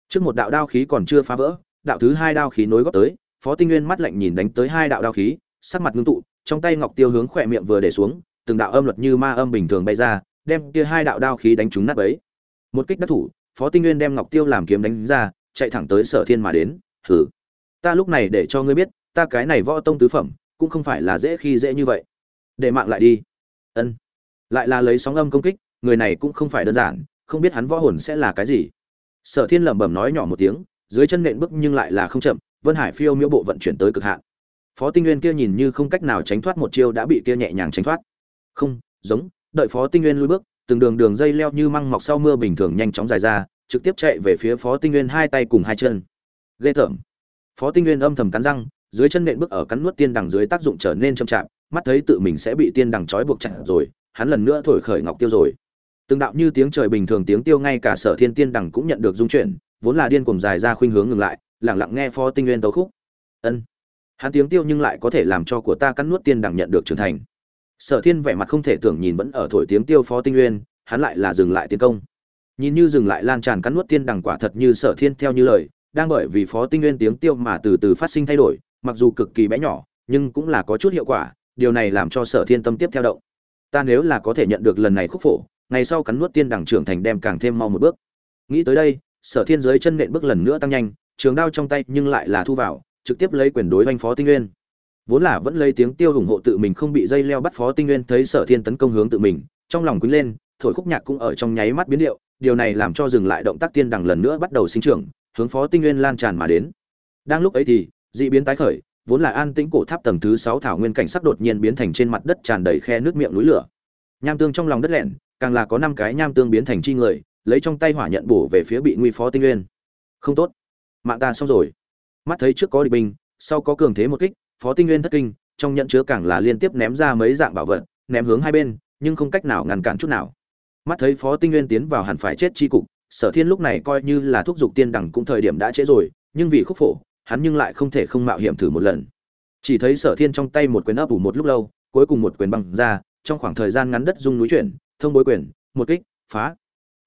Trước một đạo đao khí còn chưa phá vỡ, đạo thứ hai đao khí nối góp tới, phó tinh nguyên mắt lạnh nhìn đánh tới hai đạo đao khí, sắc mặt ngưng tụ, trong tay ngọc tiêu hướng khỏe miệng vừa để xuống, từng đạo âm luật như ma âm bình thường bay ra, đem kia hai đạo đao khí đánh trúng nát ấy một kích đắc thủ, phó tinh nguyên đem ngọc tiêu làm kiếm đánh ra, chạy thẳng tới sở thiên mà đến hử ta lúc này để cho ngươi biết, ta cái này võ tông tứ phẩm, cũng không phải là dễ khi dễ như vậy. Để mạng lại đi. Ân. Lại là lấy sóng âm công kích, người này cũng không phải đơn giản không biết hắn võ hồn sẽ là cái gì. Sở thiên lẩm bẩm nói nhỏ một tiếng, dưới chân nện bước nhưng lại là không chậm, vân hải phiêu miễu bộ vận chuyển tới cực hạn. Phó tinh nguyên kia nhìn như không cách nào tránh thoát một chiêu đã bị kia nhẹ nhàng tránh thoát. Không, giống, đợi phó tinh nguyên lui bước, từng đường đường dây leo như măng mọc sau mưa bình thường nhanh chóng dài ra, trực tiếp chạy về phía phó tinh nguyên hai tay cùng hai chân. Ghê tởm. Phó tinh nguyên âm thầm cắn răng, dưới chân nện bước ở cắn nuốt tiên đằng dưới tác dụng trở nên chậm chạp, mắt thấy tự mình sẽ bị tiên đằng trói buộc chặt rồi, hắn lần nữa thổi khởi ngọc tiêu rồi từng đạo như tiếng trời bình thường tiếng tiêu ngay cả sở thiên tiên đằng cũng nhận được dung chuyển, vốn là điên cuồng dài ra khuynh hướng ngừng lại, lẳng lặng nghe phó tinh nguyên tấu khúc. Ân. Hắn tiếng tiêu nhưng lại có thể làm cho của ta cắn nuốt tiên đằng nhận được trưởng thành. Sở thiên vẻ mặt không thể tưởng nhìn vẫn ở thổi tiếng tiêu phó tinh nguyên, hắn lại là dừng lại tiến công. Nhìn như dừng lại lan tràn cắn nuốt tiên đằng quả thật như sở thiên theo như lời, đang bởi vì phó tinh nguyên tiếng tiêu mà từ từ phát sinh thay đổi, mặc dù cực kỳ bé nhỏ, nhưng cũng là có chút hiệu quả, điều này làm cho sở thiên tâm tiếp theo động. Ta nếu là có thể nhận được lần này khúc phổ ngày sau cắn nuốt tiên đẳng trưởng thành đem càng thêm mau một bước. Nghĩ tới đây, sở thiên dưới chân nện bước lần nữa tăng nhanh, trường đao trong tay nhưng lại là thu vào, trực tiếp lấy quyền đối oanh phó tinh nguyên. Vốn là vẫn lấy tiếng tiêu ủng hộ tự mình không bị dây leo bắt phó tinh nguyên thấy sở thiên tấn công hướng tự mình, trong lòng quýnh lên, thổi khúc nhạc cũng ở trong nháy mắt biến điệu, điều này làm cho dừng lại động tác tiên đằng lần nữa bắt đầu sinh trưởng, hướng phó tinh nguyên lan tràn mà đến. Đang lúc ấy thì, dị biến tái khởi, vốn là an tĩnh cổ tháp tầng thứ sáu thảo nguyên cảnh sắc đột nhiên biến thành trên mặt đất tràn đầy khe nước miệng núi lửa. Nham tương trong lòng đất lẻn càng là có năm cái nham tương biến thành chi người, lấy trong tay hỏa nhận bổ về phía bị nguy phó tinh nguyên. Không tốt. Mạng ta xong rồi. Mắt thấy trước có địch binh, sau có cường thế một kích, phó tinh nguyên thất kinh, trong nhận chứa càng là liên tiếp ném ra mấy dạng bảo vật, ném hướng hai bên, nhưng không cách nào ngăn cản chút nào. Mắt thấy phó tinh nguyên tiến vào hẳn phải chết chi cục, sở thiên lúc này coi như là thúc giục tiên đẳng cũng thời điểm đã trễ rồi, nhưng vì khúc phổ, hắn nhưng lại không thể không mạo hiểm thử một lần. Chỉ thấy sở thiên trong tay một quyền ấp ủ một lúc lâu, cuối cùng một quyền băng ra, trong khoảng thời gian ngắn đất rung núi chuyển thông bối quyền, một kích, phá.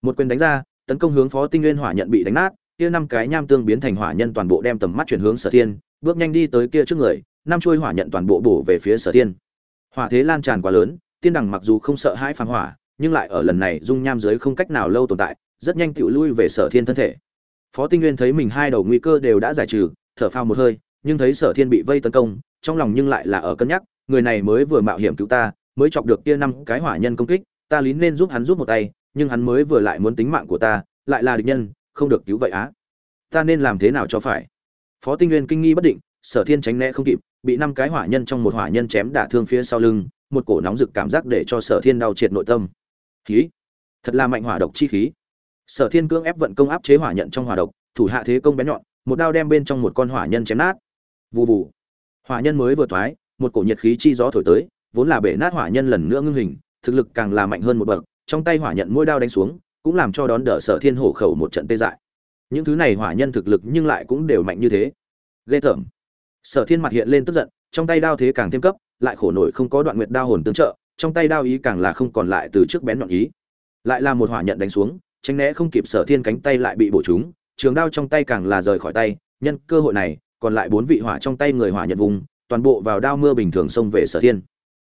Một quyền đánh ra, tấn công hướng phó tinh nguyên hỏa nhận bị đánh nát, kia năm cái nham tương biến thành hỏa nhân toàn bộ đem tầm mắt chuyển hướng sở thiên, bước nhanh đi tới kia trước người, năm chuôi hỏa nhận toàn bộ bổ về phía sở thiên. Hỏa thế lan tràn quá lớn, tiên đằng mặc dù không sợ hãi phản hỏa, nhưng lại ở lần này dung nham dưới không cách nào lâu tồn tại, rất nhanh tựu lui về sở thiên thân thể. Phó tinh nguyên thấy mình hai đầu nguy cơ đều đã giải trừ, thở phào một hơi, nhưng thấy sở thiên bị vây tấn công, trong lòng nhưng lại là ở cân nhắc, người này mới vừa mạo hiểm cứu ta, mới chọc được kia năm cái hỏa nhân công kích ta lín nên giúp hắn giúp một tay, nhưng hắn mới vừa lại muốn tính mạng của ta, lại là địch nhân, không được cứu vậy á. Ta nên làm thế nào cho phải? Phó tinh nguyên kinh nghi bất định, sở thiên tránh né không kịp, bị năm cái hỏa nhân trong một hỏa nhân chém đả thương phía sau lưng, một cổ nóng rực cảm giác để cho sở thiên đau triệt nội tâm. Khí. Thật là mạnh hỏa độc chi khí. Sở thiên cưỡng ép vận công áp chế hỏa nhận trong hỏa độc, thủ hạ thế công bén nhọn, một đao đem bên trong một con hỏa nhân chém nát. Vù vù. Hỏa nhân mới vừa thoái, một cổ nhiệt khí chi gió thổi tới, vốn là bể nát hỏa nhân lần nữa ngưng hình thực lực càng là mạnh hơn một bậc, trong tay hỏa nhận mỗi đao đánh xuống, cũng làm cho đón đỡ sở thiên hổ khẩu một trận tê dại. Những thứ này hỏa nhân thực lực nhưng lại cũng đều mạnh như thế. Ghê tởm. Sở thiên mặt hiện lên tức giận, trong tay đao thế càng thêm cấp, lại khổ nổi không có đoạn nguyệt đao hồn tương trợ, trong tay đao ý càng là không còn lại từ trước bén đoạn ý. Lại là một hỏa nhận đánh xuống, tránh né không kịp sở thiên cánh tay lại bị bổ trúng, trường đao trong tay càng là rời khỏi tay, nhân cơ hội này, còn lại bốn vị hỏa trong tay người hỏa nhận vùng, toàn bộ vào đao mưa bình thường xông về sở thiên.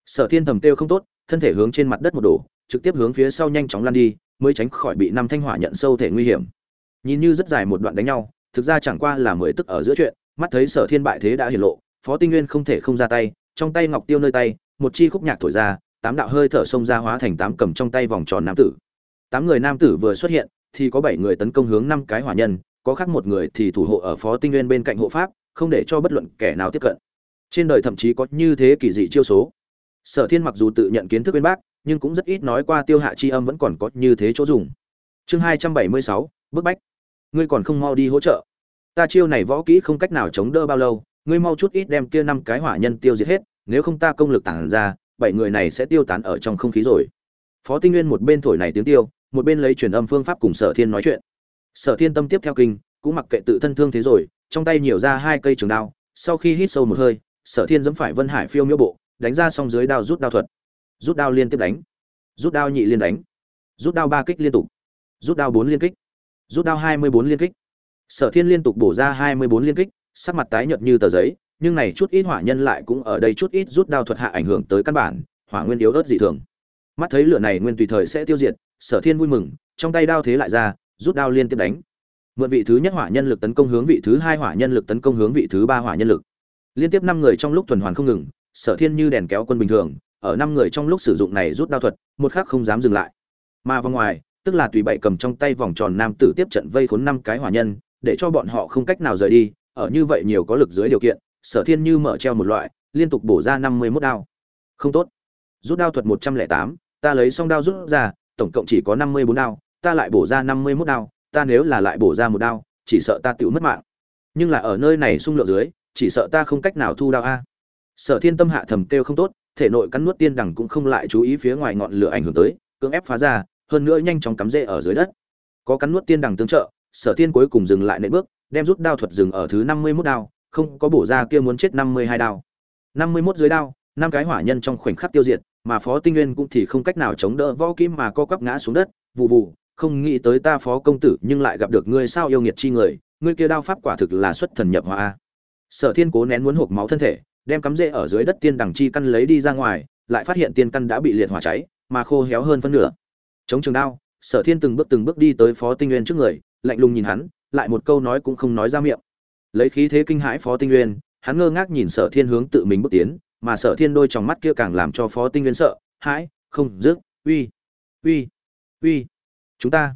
Sở thiên thầm tiêu không tốt thân thể hướng trên mặt đất một đổ, trực tiếp hướng phía sau nhanh chóng lăn đi, mới tránh khỏi bị năm thanh hỏa nhận sâu thể nguy hiểm. Nhìn như rất dài một đoạn đánh nhau, thực ra chẳng qua là mười tức ở giữa chuyện, mắt thấy sở thiên bại thế đã hiển lộ, phó tinh nguyên không thể không ra tay, trong tay ngọc tiêu nơi tay, một chi khúc nhạc thổi ra, tám đạo hơi thở xông ra hóa thành tám cầm trong tay vòng tròn nam tử. Tám người nam tử vừa xuất hiện, thì có bảy người tấn công hướng năm cái hỏa nhân, có khác một người thì thủ hộ ở phó tinh nguyên bên cạnh hộ pháp, không để cho bất luận kẻ nào tiếp cận. Trên đời thậm chí có như thế kỳ dị chiêu số sở thiên mặc dù tự nhận kiến thức bên bác, nhưng cũng rất ít nói qua tiêu hạ chi âm vẫn còn có như thế chỗ dùng. Chương hai trăm bảy mươi sáu, bức bách. Ngươi còn không mau đi hỗ trợ. Ta chiêu này võ kỹ không cách nào chống đỡ bao lâu, ngươi mau chút ít đem kia năm cái hỏa nhân tiêu diệt hết, nếu không ta công lực tản ra, bảy người này sẽ tiêu tán ở trong không khí rồi. Phó tinh nguyên một bên thổi này tiếng tiêu, một bên lấy truyền âm phương pháp cùng sở thiên nói chuyện. Sở thiên tâm tiếp theo kinh, cũng mặc kệ tự thân thương thế rồi, trong tay nhiều ra hai cây trường đao, sau khi hít sâu một hơi, sở thiên dẫm phải vân hải phiêu miêu bộ đánh ra xong dưới đao rút đao thuật. Rút đao liên tiếp đánh. Rút đao nhị liên đánh. Rút đao ba kích liên tục. Rút đao bốn liên kích. Rút đao hai mươi bốn liên kích. Sở thiên liên tục bổ ra hai mươi bốn liên kích, sắc mặt tái nhợt như tờ giấy, nhưng này chút ít hỏa nhân lại cũng ở đây chút ít rút đao thuật hạ ảnh hưởng tới căn bản, hỏa nguyên yếu ớt dị thường. Mắt thấy lửa này nguyên tùy thời sẽ tiêu diệt, sở thiên vui mừng, trong tay đao thế lại ra, rút đao liên tiếp đánh. Mượn vị thứ nhất hỏa nhân lực tấn công hướng vị thứ hai hỏa nhân lực tấn công hướng vị thứ ba hỏa nhân lực. Liên tiếp năm người trong lúc tuần hoàn không ngừng sở thiên như đèn kéo quân bình thường, ở năm người trong lúc sử dụng này rút đao thuật, một khắc không dám dừng lại. Mà vòng ngoài, tức là tùy bảy cầm trong tay vòng tròn nam tử tiếp trận vây khốn năm cái hỏa nhân, để cho bọn họ không cách nào rời đi, ở như vậy nhiều có lực dưới điều kiện, sở thiên như mở treo một loại, liên tục bổ ra năm mươi mốt đao. Không tốt. Rút đao thuật một trăm lẻ tám, ta lấy xong đao rút ra, tổng cộng chỉ có năm mươi bốn đao, ta lại bổ ra năm mươi mốt đao, ta nếu là lại bổ ra một đao, chỉ sợ ta tự mất mạng. Nhưng là ở nơi này xung lượng dưới, chỉ sợ ta không cách nào thu đao a sở thiên tâm hạ thầm kêu không tốt, thể nội cắn nuốt tiên đằng cũng không lại chú ý phía ngoài ngọn lửa ảnh hưởng tới, cưỡng ép phá ra, hơn nữa nhanh chóng cắm rễ ở dưới đất. Có cắn nuốt tiên đằng tương trợ, sở thiên cuối cùng dừng lại nệ bước, đem rút đao thuật dừng ở thứ năm mươi mốt đao, không có bổ ra kia muốn chết năm mươi hai đao. năm mươi mốt dưới đao, năm cái hỏa nhân trong khoảnh khắc tiêu diệt, mà phó tinh nguyên cũng thì không cách nào chống đỡ võ kim mà co quắp ngã xuống đất vụ vụ không nghĩ tới ta phó công tử nhưng lại gặp được ngươi sao yêu nghiệt chi người, ngươi kia đao pháp quả thực là xuất thần nhập hóa sở thiên cố nén muốn hộp máu thân thể đem cắm rễ ở dưới đất tiên đằng chi căn lấy đi ra ngoài, lại phát hiện tiên căn đã bị liệt hỏa cháy, mà khô héo hơn phân nửa. Chống trường đao, sở thiên từng bước từng bước đi tới phó tinh nguyên trước người, lạnh lùng nhìn hắn, lại một câu nói cũng không nói ra miệng. Lấy khí thế kinh hãi phó tinh nguyên, hắn ngơ ngác nhìn sở thiên hướng tự mình bước tiến, mà sở thiên đôi trong mắt kia càng làm cho phó tinh nguyên sợ, hãi, không dứt uy uy uy, chúng ta,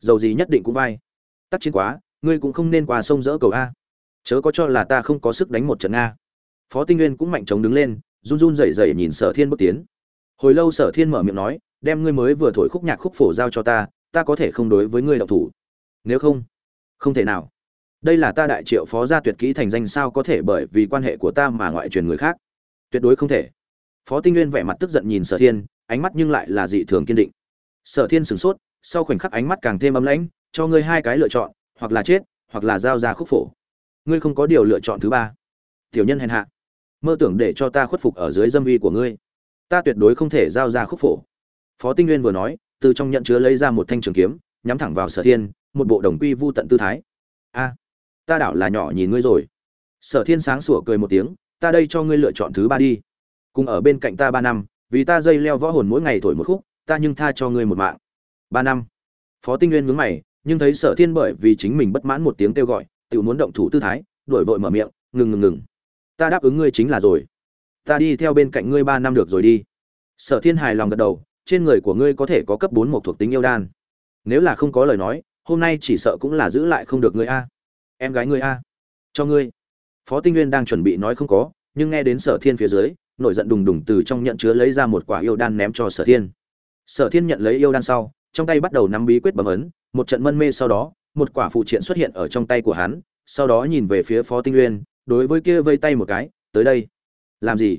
dầu gì nhất định cũng vai. Tắc chiến quá, ngươi cũng không nên qua sông dỡ cầu a. Chớ có cho là ta không có sức đánh một trận a phó tinh nguyên cũng mạnh chống đứng lên, run run rẩy rẩy nhìn sở thiên bước tiến. Hồi lâu sở thiên mở miệng nói, đem ngươi mới vừa thổi khúc nhạc khúc phổ giao cho ta ta có thể không đối với ngươi độc thủ. Nếu không không thể nào. Đây là ta đại triệu phó gia tuyệt kỹ thành danh sao có thể bởi vì quan hệ của ta mà ngoại truyền người khác? Tuyệt đối không thể. Phó tinh nguyên vẻ mặt tức giận nhìn sở thiên, ánh mắt nhưng lại là dị thường kiên định. Sở thiên sửng sốt, sau khoảnh khắc ánh mắt càng thêm ấm lãnh, cho ngươi hai cái lựa chọn, hoặc là chết, hoặc là giao ra khúc phổ. Ngươi không có điều lựa chọn thứ ba. Tiểu nhân hèn hạ mơ tưởng để cho ta khuất phục ở dưới dâm uy của ngươi. Ta tuyệt đối không thể giao ra khúc phổ. Phó tinh nguyên vừa nói, từ trong nhận chứa lấy ra một thanh trường kiếm, nhắm thẳng vào sở thiên, một bộ đồng quy vu tận tư thái. A, ta đảo là nhỏ nhìn ngươi rồi. Sở thiên sáng sủa cười một tiếng, ta đây cho ngươi lựa chọn thứ ba đi. Cùng ở bên cạnh ta ba năm, vì ta dây leo võ hồn mỗi ngày thổi một khúc, ta nhưng tha cho ngươi một mạng. Ba năm. Phó tinh nguyên ngứng mày, nhưng thấy sở thiên bởi vì chính mình bất mãn một tiếng kêu gọi, tự muốn động thủ tư thái đổi vội mở miệng, ngừng ngừng ngừng ta đáp ứng ngươi chính là rồi. Ta đi theo bên cạnh ngươi ba năm được rồi đi. Sở thiên hài lòng gật đầu, trên người của ngươi có thể có cấp bốn một thuộc tính yêu đan. Nếu là không có lời nói, hôm nay chỉ sợ cũng là giữ lại không được ngươi a. Em gái ngươi a. Cho ngươi. Phó tinh nguyên đang chuẩn bị nói không có, nhưng nghe đến sở thiên phía dưới, nổi giận đùng đùng từ trong nhận chứa lấy ra một quả yêu đan ném cho sở thiên. Sở thiên nhận lấy yêu đan sau, trong tay bắt đầu nắm bí quyết bấm ấn, một trận mân mê sau đó, một quả phụ triện xuất hiện ở trong tay của hắn, sau đó nhìn về phía phó tinh nguyên đối với kia vây tay một cái, tới đây. Làm gì?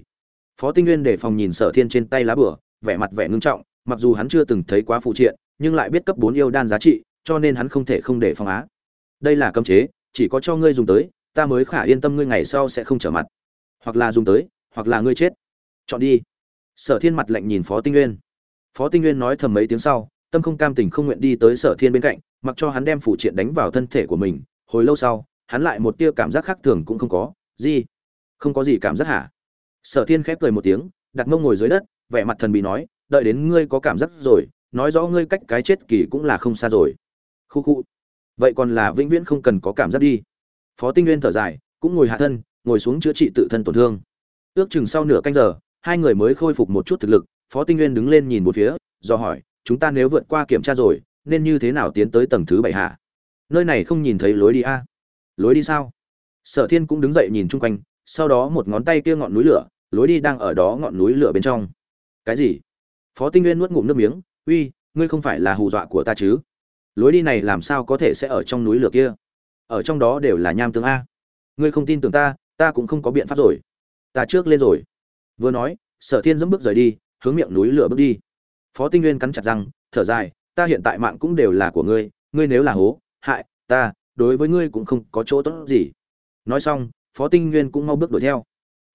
Phó tinh nguyên để phòng nhìn sở thiên trên tay lá bửa, vẻ mặt vẻ ngưng trọng, mặc dù hắn chưa từng thấy quá phụ triện, nhưng lại biết cấp bốn yêu đan giá trị, cho nên hắn không thể không để phòng á. Đây là cấm chế, chỉ có cho ngươi dùng tới, ta mới khả yên tâm ngươi ngày sau sẽ không trở mặt. Hoặc là dùng tới, hoặc là ngươi chết. Chọn đi. Sở thiên mặt lạnh nhìn phó tinh nguyên. Phó tinh nguyên nói thầm mấy tiếng sau, tâm không cam tình không nguyện đi tới sở thiên bên cạnh, mặc cho hắn đem phụ triện đánh vào thân thể của mình. Hồi lâu sau hắn lại một tia cảm giác khác thường cũng không có. Gì? Không có gì cảm giác hả? Sở thiên khép cười một tiếng, đặt mông ngồi dưới đất, vẻ mặt thần bị nói, đợi đến ngươi có cảm giác rồi, nói rõ ngươi cách cái chết kỳ cũng là không xa rồi. Khu khu. Vậy còn là vĩnh viễn không cần có cảm giác đi. Phó tinh nguyên thở dài, cũng ngồi hạ thân, ngồi xuống chữa trị tự thân tổn thương. Ước chừng sau nửa canh giờ, hai người mới khôi phục một chút thực lực, phó tinh nguyên đứng lên nhìn một phía, do hỏi, chúng ta nếu vượt qua kiểm tra rồi, nên như thế nào tiến tới tầng thứ bảy hạ nơi này không nhìn thấy lối đi a lối đi sao? Sở thiên cũng đứng dậy nhìn chung quanh, sau đó một ngón tay kia ngọn núi lửa, lối đi đang ở đó ngọn núi lửa bên trong. Cái gì? Phó tinh nguyên nuốt ngụm nước miếng, uy, ngươi không phải là hù dọa của ta chứ? Lối đi này làm sao có thể sẽ ở trong núi lửa kia? Ở trong đó đều là nham tương a. Ngươi không tin tưởng ta ta cũng không có biện pháp rồi. Ta trước lên rồi. Vừa nói, sở thiên dẫm bước rời đi, hướng miệng núi lửa bước đi. Phó tinh nguyên cắn chặt răng, thở dài, ta hiện tại mạng cũng đều là của ngươi ngươi nếu là hố, hại ta đối với ngươi cũng không có chỗ tốt gì. Nói xong, phó tinh nguyên cũng mau bước đuổi theo.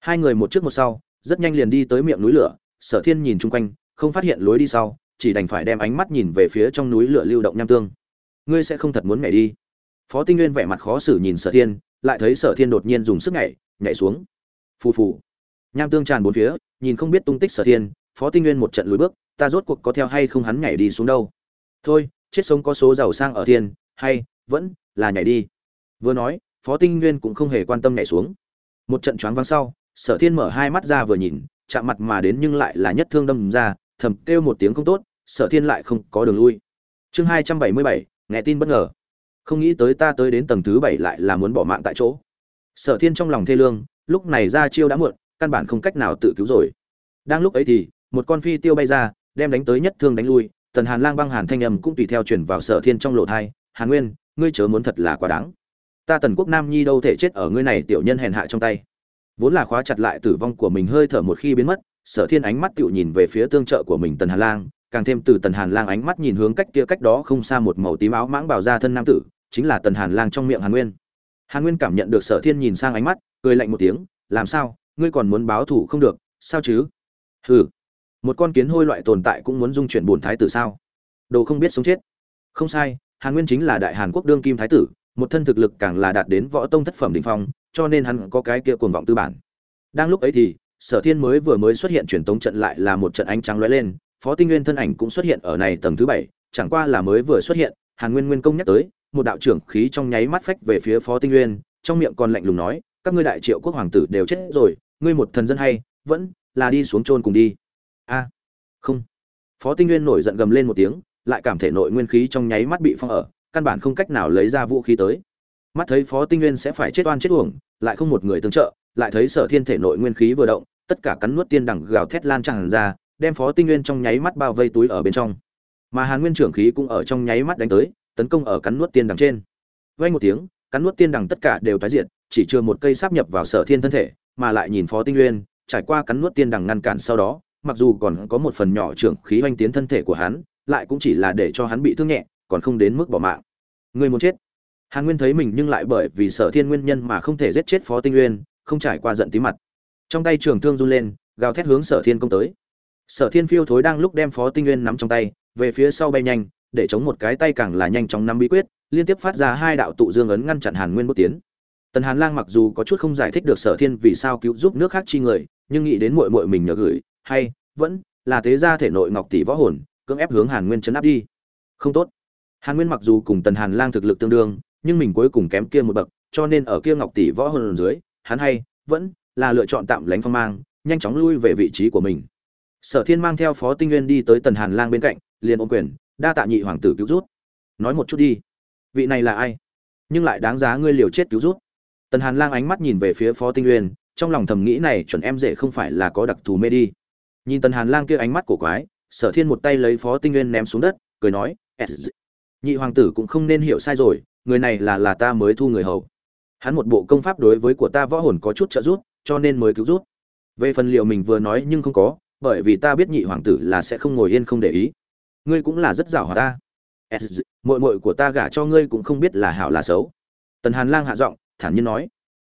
Hai người một trước một sau, rất nhanh liền đi tới miệng núi lửa, sở thiên nhìn chung quanh, không phát hiện lối đi sau, chỉ đành phải đem ánh mắt nhìn về phía trong núi lửa lưu động nham tương. Ngươi sẽ không thật muốn nhảy đi. Phó tinh nguyên vẻ mặt khó xử nhìn sở thiên, lại thấy sở thiên đột nhiên dùng sức nhảy nhảy xuống. Phù phù. Nham tương tràn bốn phía, nhìn không biết tung tích sở thiên, phó tinh nguyên một trận lùi bước, ta rốt cuộc có theo hay không hắn nhảy đi xuống đâu. Thôi, chết sống có số giàu sang ở thiên, hay, vẫn là nhảy đi. Vừa nói, phó tinh nguyên cũng không hề quan tâm nhảy xuống. Một trận choáng váng sau, sở thiên mở hai mắt ra vừa nhìn, chạm mặt mà đến nhưng lại là nhất thương đâm ra, thầm kêu một tiếng không tốt, sở thiên lại không có đường lui. Chương hai trăm bảy mươi bảy, nghe tin bất ngờ. Không nghĩ tới ta tới đến tầng thứ bảy lại là muốn bỏ mạng tại chỗ. Sở thiên trong lòng thê lương, lúc này ra chiêu đã muộn, căn bản không cách nào tự cứu rồi. Đang lúc ấy thì, một con phi tiêu bay ra, đem đánh tới nhất thương đánh lui, tần hàn lang băng hàn thanh âm cũng tùy theo chuyển vào sở thiên trong lộ thai hàn nguyên ngươi chớ muốn thật là quá đáng. Ta tần quốc nam nhi đâu thể chết ở ngươi này tiểu nhân hèn hạ trong tay. Vốn là khóa chặt lại tử vong của mình hơi thở một khi biến mất, sở thiên ánh mắt tựu nhìn về phía tương trợ của mình tần hàn lang, càng thêm từ tần hàn lang ánh mắt nhìn hướng cách kia cách đó không xa một màu tím áo mãng bảo ra thân nam tử, chính là tần hàn lang trong miệng hàn nguyên. Hàn nguyên cảm nhận được sở thiên nhìn sang ánh mắt, cười lạnh một tiếng, làm sao, ngươi còn muốn báo thủ không được, sao chứ? Hừ, một con kiến hôi loại tồn tại cũng muốn dung chuyển bổn thái tử sao? Đồ không biết sống chết. Không sai hàn nguyên chính là đại hàn quốc đương kim thái tử, một thân thực lực càng là đạt đến võ tông thất phẩm đỉnh phong, cho nên hắn có cái kia cuồng vọng tư bản. Đang lúc ấy thì, sở thiên mới vừa mới xuất hiện truyền tống trận lại là một trận ánh trắng lóe lên, phó tinh nguyên thân ảnh cũng xuất hiện ở này tầng thứ bảy, chẳng qua là mới vừa xuất hiện, hàn nguyên nguyên công nhắc tới, một đạo trưởng khí trong nháy mắt phách về phía phó tinh nguyên, trong miệng còn lạnh lùng nói, các ngươi đại triệu quốc hoàng tử đều chết rồi, ngươi một thần dân hay, vẫn là đi xuống chôn cùng đi. A, không. Phó tinh nguyên nổi giận gầm lên một tiếng lại cảm thể nội nguyên khí trong nháy mắt bị phong ở, căn bản không cách nào lấy ra vũ khí tới. Mắt thấy phó tinh nguyên sẽ phải chết oan chết uổng, lại không một người tương trợ, lại thấy sở thiên thể nội nguyên khí vừa động, tất cả cắn nuốt tiên đằng gào thét lan tràn ra, đem phó tinh nguyên trong nháy mắt bao vây túi ở bên trong. Mà hàn nguyên trưởng khí cũng ở trong nháy mắt đánh tới, tấn công ở cắn nuốt tiên đằng trên. Vang một tiếng, cắn nuốt tiên đằng tất cả đều tái diện chỉ chưa một cây sáp nhập vào sở thiên thân thể, mà lại nhìn phó tinh nguyên, trải qua cắn nuốt tiên đằng ngăn cản sau đó, mặc dù còn có một phần nhỏ trưởng khí oanh tiến thân thể của hắn lại cũng chỉ là để cho hắn bị thương nhẹ, còn không đến mức bỏ mạng. Người muốn chết. Hàn nguyên thấy mình nhưng lại bởi vì sở thiên nguyên nhân mà không thể giết chết phó tinh nguyên không trải qua giận tí mặt. Trong tay trường thương run lên, gào thét hướng sở thiên công tới. Sở thiên phiêu thối đang lúc đem phó tinh nguyên nắm trong tay, về phía sau bay nhanh, để chống một cái tay càng là nhanh chóng nắm bí quyết, liên tiếp phát ra hai đạo tụ dương ấn ngăn chặn hàn nguyên bước tiến. Tần hàn lang mặc dù có chút không giải thích được sở thiên vì sao cứu giúp nước khác chi người, nhưng nghĩ đến muội muội mình nhờ gửi, hay, vẫn là thế gia thể nội ngọc tỷ võ hồn cưỡng ép hướng hàn nguyên chấn áp đi. Không tốt. Hàn nguyên mặc dù cùng tần hàn lang thực lực tương đương, nhưng mình cuối cùng kém kia một bậc, cho nên ở kia ngọc tỷ võ hồn dưới, hắn hay, vẫn là lựa chọn tạm lánh phong mang, nhanh chóng lui về vị trí của mình. Sở thiên mang theo phó tinh nguyên đi tới tần hàn lang bên cạnh, liền ôm quyền, đa tạ nhị hoàng tử cứu rút nói một chút đi. Vị này là ai? Nhưng lại đáng giá ngươi liều chết cứu rút tần hàn lang ánh mắt nhìn về phía phó tinh nguyên, trong lòng thầm nghĩ này chuẩn em dễ không phải là có đặc thù mê đi. Nhìn tần hàn lang kia ánh mắt của quái sở thiên một tay lấy phó tinh nguyên ném xuống đất, cười nói nhị hoàng tử cũng không nên hiểu sai rồi, người này là là ta mới thu người hầu. Hắn một bộ công pháp đối với của ta võ hồn có chút trợ giúp, cho nên mới cứu rút về phần liệu mình vừa nói nhưng không có, bởi vì ta biết nhị hoàng tử là sẽ không ngồi yên không để ý. Ngươi cũng là rất giảo hòa ta. Mội mội của ta gả cho ngươi cũng không biết là hảo là xấu. Tần hàn lang hạ giọng, thản nhiên nói,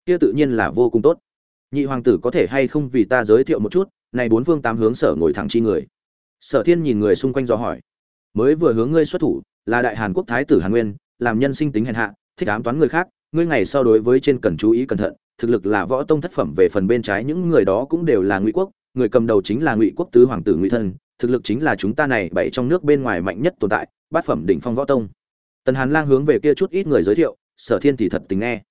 kia tự nhiên là vô cùng tốt. Nhị hoàng tử có thể hay không vì ta giới thiệu một chút, này bốn phương tám hướng sở ngồi thẳng chi người sở thiên nhìn người xung quanh do hỏi. Mới vừa hướng ngươi xuất thủ, là đại hàn quốc thái tử hàn nguyên, làm nhân sinh tính hèn hạ, thích ám toán người khác, ngươi ngày sau đối với trên cần chú ý cẩn thận, thực lực là võ tông thất phẩm về phần bên trái những người đó cũng đều là ngụy quốc, người cầm đầu chính là ngụy quốc tứ hoàng tử ngụy thân, thực lực chính là chúng ta này bảy trong nước bên ngoài mạnh nhất tồn tại, bát phẩm đỉnh phong võ tông. Tần hàn lang hướng về kia chút ít người giới thiệu, sở thiên thì thật tình nghe.